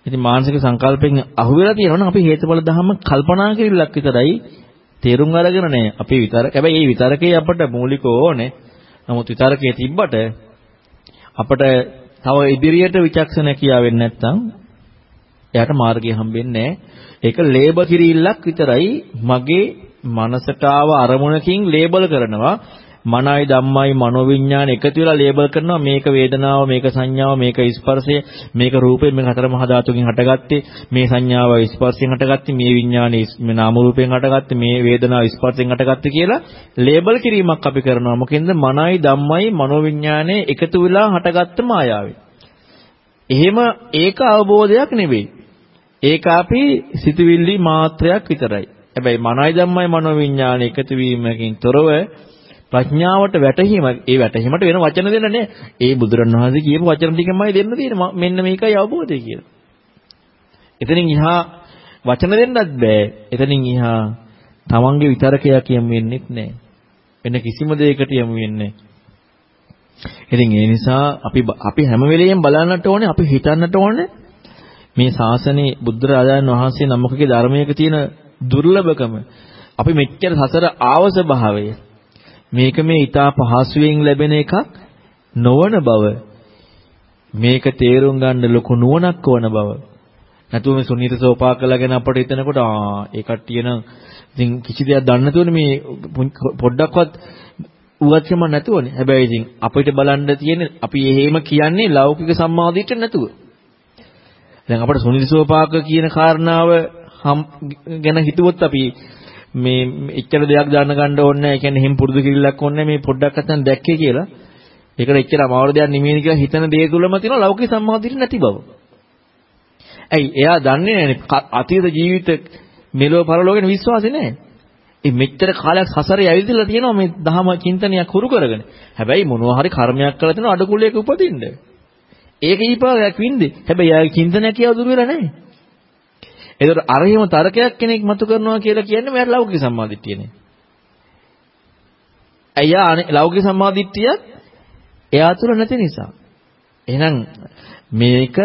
ඉතින් මානසික සංකල්පයෙන් අහුවෙලා තියෙනවා නම් අපි හේතුඵල ධහම කල්පනා කිරිල්ලක් විතරයි තේරුම් අරගෙන නැහැ. අපි විතර හැබැයි මේ විතරකේ අපට මූලික ඕනේ. නමුත් විතරකේ තිබ්බට අපට තව ඉදිරියට විචක්ෂණ කියාවෙන්නේ නැත්නම් එයාට මාර්ගය හම්බෙන්නේ ඒක ලේබල් කිරීල්ලක් විතරයි මගේ මනසට ආව අරමුණකින් ලේබල් කරනවා. මනයි ධම්මයි මනෝවිඤ්ඤාණ එකතු වෙලා ලේබල් කරනවා. මේක වේදනාව මේක සංඥාව මේක ස්පර්ශය මේක රූපේ මේ හතර මහා ධාතුකින් හටගත්තේ. මේ සංඥාව ස්පර්ශයෙන් හටගත්තේ මේ විඤ්ඤාණය මේ නාම රූපයෙන් හටගත්තේ මේ වේදනාව ස්පර්ශයෙන් හටගත්තේ කියලා ලේබල් කිරීමක් අපි කරනවා. මොකෙන්ද? මනයි ධම්මයි මනෝවිඤ්ඤාණය එකතු වෙලා හටගත්ත මායාවේ එහෙම ඒක අවබෝධයක් නෙවෙයි. ඒක අපි සිතුවිලි මාත්‍රයක් විතරයි. හැබැයි මනයි ධම්මයි මනෝවිඤ්ඤාණ එකතු වීමකින් තොරව ප්‍රඥාවට වැටහීම ඒ වැටහීමට වෙන වචන දෙන්න නෑ. ඒ බුදුරණවහන්සේ කියපු වචන ටිකමයි දෙන්න තියෙන්නේ. මෙන්න මේකයි අවබෝධය කියලා. එතනින් එහා වචන දෙන්නත් බෑ. එතනින් එහා තමන්ගේ විතරකයක් යම් වෙන්නෙත් නෑ. වෙන කිසිම දෙයකට යමු වෙන්නේ ඉතින් ඒ නිසා අපි අපි හැම වෙලෙම බලන්නට ඕනේ අපි හිතන්නට ඕනේ මේ ශාසනයේ බුද්ධ රාජාන් වහන්සේ නමකගේ ධර්මයක තියෙන දුර්ලභකම අපි මෙච්චර සසර ආවස භාවය මේක මේ ඊටා පහසුවෙන් ලැබෙන එකක් නොවන බව මේක තේරුම් ගන්න ලොකු නුවණක් වන බව නැතුව මේ සුනීත සෝපාකලා ගැන අපිට හිතනකොට ආ ඒ කට්ටිය නම් ඉතින් කිසි දෙයක් දන්නේ නැතුවනේ මේ පොඩ්ඩක්වත් උගත්කම නැතුවනේ. හැබැයි ඉතින් අපිට බලන්න තියෙන්නේ අපි එහෙම කියන්නේ ලෞකික සම්මාදිට නැතුව. දැන් අපිට සුනිල්සෝපාක කියන කාරණාව ගැන හිතුවොත් අපි මේ එච්චර දෙයක් දැන ගන්න ඕනේ නැහැ. ඒ කියන්නේ හිම් පුරුදු කිරිල්ලක් ඕනේ මේ පොඩ්ඩක් අතන දැක්කේ කියලා. ඒකට එච්චර අමාරු දෙයක් නෙමෙයි කියලා හිතන දේ තුලම තියෙන ලෞකික සම්මාදිට නැති බව. ඇයි එයා දන්නේ නැහැ අතීත ජීවිත මෙලෝ පරලෝකෙන විශ්වාසෙ නැහැ. ඒ මෙච්චර කාලයක් සසරේ ඇවිදලා තියෙනවා මේ දහම චින්තනයක් හුරු කරගෙන. හැබැයි මොනවා හරි කර්මයක් කරලා තියෙනවා අඩකුලයක උපදින්න. ඒක ඊපාවයක් වින්දේ. හැබැයි යාගේ චින්තනය කියව දුර වෙලා නැහැ. ඒතකොට අරහිම තර්කයක් කෙනෙක් මතු කරනවා කියලා කියන්නේ මෙයාට ලෞකික සම්මාදිට්ඨියනේ. අයියා ලෞකික සම්මාදිට්ඨියක් එයා තුල නැති නිසා. එහෙනම් මේක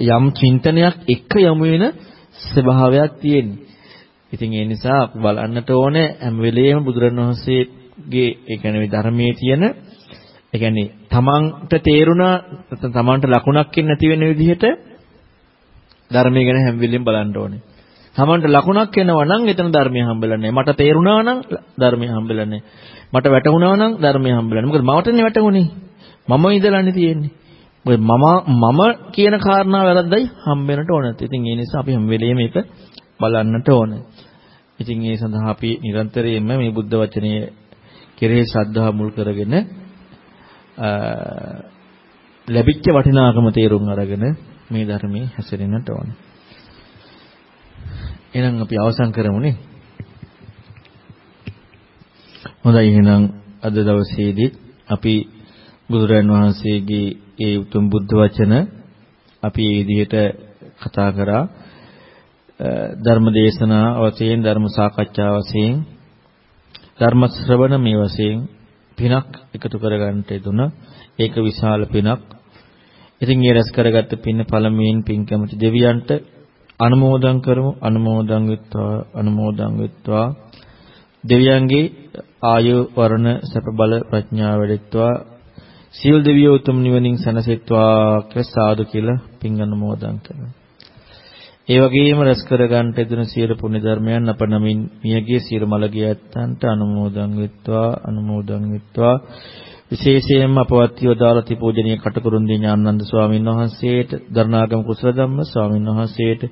යම් චින්තනයක් එක යමු වෙන ස්වභාවයක් තියෙන්නේ. ඉතින් ඒ නිසා අපි බලන්නට ඕනේ හැම වෙලෙම බුදුරණවහන්සේගේ ඒ කියන්නේ ධර්මයේ තියෙන ඒ කියන්නේ තමන්ට තේරුණා නැත්නම් තමන්ට ලකුණක් නැති වෙන විදිහට ධර්මය ගැන හැම වෙලෙම බලන්න ඕනේ. තමන්ට ලකුණක් එනවා නම් එතන ධර්මය හම්බෙලා නැහැ. මට තේරුණා නම් ධර්මය හම්බෙලා නැහැ. මට වැටහුණා නම් ධර්මය හම්බෙලා නැහැ. මොකද මවටනේ වැටහුනේ. මම ඉඳලානේ තියෙන්නේ. මොකද මම මම කියන කාරණාව වැරද්දයි හම්බෙන්නට ඕනේ. ඉතින් ඒ නිසා අපි හැම වෙලෙම මේක බලන්නට ඕනේ. ඉතින් ඒ සඳහා අපි නිරන්තරයෙන්ම මේ බුද්ධ වචනයේ කෙරෙහි ශ්‍රද්ධාව මුල් කරගෙන ලැබිච්ච වටිනාකම තේරුම් අරගෙන මේ ධර්මයේ හැසිරෙන්නට ඕනේ. එහෙනම් අපි අවසන් කරමුනේ. හොඳයි එහෙනම් අද දවසේදී අපි බුදුරන් වහන්සේගේ ඒ උතුම් බුද්ධ වචන අපි මේ විදිහට කතා කරා ධර්ම දේශනා වශයෙන් ධර්ම සාකච්ඡා වශයෙන් ධර්ම ශ්‍රවණ මේ වශයෙන් පිනක් එකතු කරගන්නට දුන ඒක විශාල පිනක්. ඉතින් මේ රැස් කරගත්ත පින පළමුවෙන් පින් කැමති දෙවියන්ට අනුමෝදන් කරමු. අනුමෝදන් වෙත්වා අනුමෝදන් වෙත්වා. දෙවියන්ගේ ආයු වර්ණ සැප බල ප්‍රඥාව වැඩෙත්වා. සියලු දෙවියෝ උතුම් නිවනින් සැනසෙත්වා කියලා සාදු කියලා පින් අනුමෝදන් කරනවා. ඒ වගේම රැස් කර ගන්නට යදුන සියලු පුණ්‍ය ධර්මයන් අප නමින් මියගිය සියලු මළගිය ඇත්තන්ට අනුමෝදන් වෙත්වා අනුමෝදන් වෙත්වා. විශේෂයෙන්ම අපවත් යොදාලා ති පූජනීය කටුකුරුන්දී ඥානানন্দ ස්වාමීන් වහන්සේට දරණාගම කුසල ධම්ම ස්වාමීන් වහන්සේට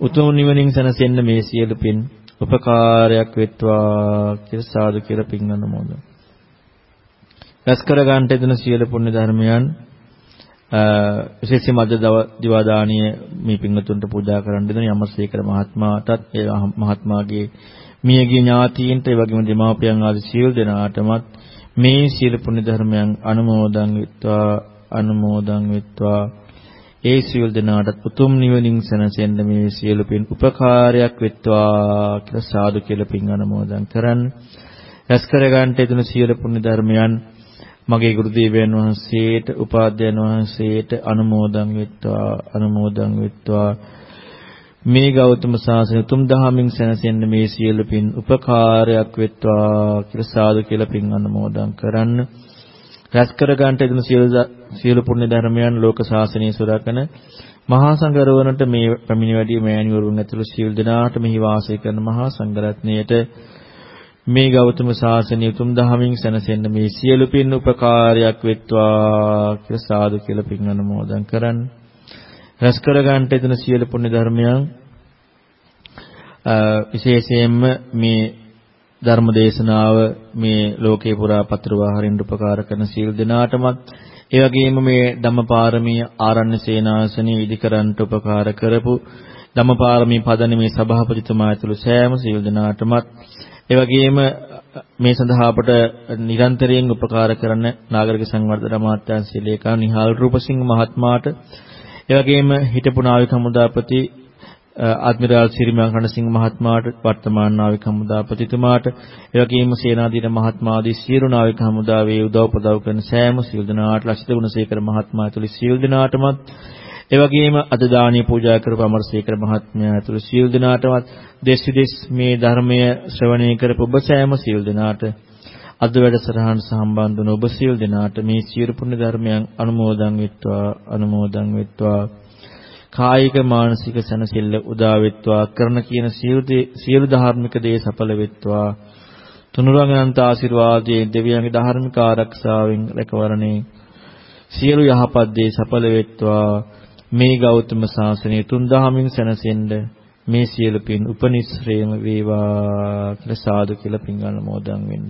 උතුම් නිවනින් සැනසෙන්න මේ සියලු පින් උපකාරයක් වෙත්වා කියලා සාදු කියලා පින් අනුමෝදන්. රැස් කර ගන්නට දෙන සියලු පුණ්‍ය ධර්මයන් විශේෂයෙන්ම අද දිවා දානීය මේ පින්වතුන්ට පූජා කරන්න දෙන යමසේකර මහත්මයාටත් ඒ මහත්මාගේ මියගේ ඥාතීන්ට ඒ වගේම දෙමාපියන් ආදී සියලු දෙනාටමත් මේ සියලු පුණ්‍ය ධර්මයන් අනුමෝදන් වෙත්වා අනුමෝදන් වෙත්වා ඒ සියලු දෙනාට උතුම් නිවනින් සැනසෙන්න මේ සියලු පින් උපකාරයක් වෙත්වා කියලා සාදු කියලා පින් අනුමෝදන් කරන්න. රැස් කර ගන්නට යන සියලු පුණ්‍ය ධර්මයන් මගේ ගුරු දේවයන් වහන්සේට උපාධ්‍යයන් වහන්සේට අනුමෝදන් වෙත්වා අනුමෝදන් වෙත්වා මේ ගෞතම සාසන උතුම් දහමින් සැනසෙන්න මේ සියලු පින් උපකාරයක් වෙත්වා කියලා සාදු කියලා පින් අනුමෝදන් කරන්න රැස් කර ගන්නට එන සියලු සියලු පුණ්‍ය ධර්මයන් ලෝක ශාසනය සුරකන මහා සංඝරවණට මේ පැමිණි වැඩි මෑණිවරුන් ඇතුළු සියලු දෙනාට මෙහි වාසය කරන මහා සංඝරත්නයට මේ ගෞතම සාසනය උතුම් දහමින් සැනසෙන්න මේ සියලු පින් උපකාරයක් වෙත්වා කියලා සාදු කියලා පින් අනුමෝදන් කරන්න. රැස් කර ගන්නට එතන සියලු පුණ්‍ය ධර්මයන් විශේෂයෙන්ම මේ ධර්ම දේශනාව මේ ලෝකේ පුරා පතරවා හරින්න උපකාර කරන සියලු දෙනාටමත් ඒ වගේම මේ ධම්මපාරමී ආරණ්‍ය සේනාසනෙ ඉදි කරන්නට උපකාර කරපු ධම්මපාරමී පදනමේ සභාපතිතුමා ඇතුළු සෑම සියලු දෙනාටමත් ඒ වගේම මේ සඳහා අපට නිරන්තරයෙන් උපකාර කරන නාගරික සංවර්ධන අමාත්‍යාංශයේ ලේකම් නිහාල් රූපසිංහ මහත්මයාට ඒ වගේම හිටපු නාවික හමුදාපති අද්මිරාල් සිරිමා කණසිංහ මහත්මයාට වර්තමාන නාවික හමුදාපතිතුමාට ඒ වගේම සේනාධීර මහත්මයා ආදී සියලු නාවික හමුදාවේ උදව් උපදව් කරන සෑම සියලු දෙනාට ලක්ෂිත ගුණසේකර මහත්මයා ඇතුළු සියලු දෙනාටමත් ඒ වගේම අද දානීය පූජා කරපු අමරසේකර මහත්මයා ඇතුළු සියලු දෙනාටමත් දෙස් විදෙස් මේ ධර්මය ශ්‍රවණය කරපු ඔබ සෑම සියලු දෙනාට අද වැඩසටහන සම්බන්ධ වන ඔබ සියලු දෙනාට මේ සියලු පුණ්‍ය ධර්මයන් අනුමෝදන් වෙත්වා අනුමෝදන් වෙත්වා. කායික මානසික සැනසෙල්ල උදා වෙත්වා. කරන කියන සියලු සියලු ධාර්මික දේ සඵල වෙත්වා. තුනුරුවන්ගේ අනන්ත ආශිර්වාදයෙන් දෙවියන්ගේ ධාර්මික ආරක්ෂාවෙන් රැකවරණේ සියලු යහපත් දේ සඵල වෙත්වා. මේ ගෞතම සාසනය තුන් දහමින් සැනසෙන්න මේ සියලු පින් උපනිශ්‍රේම වේවා කියලා සාදු කියලා පින් අනුමෝදන් වෙන්න.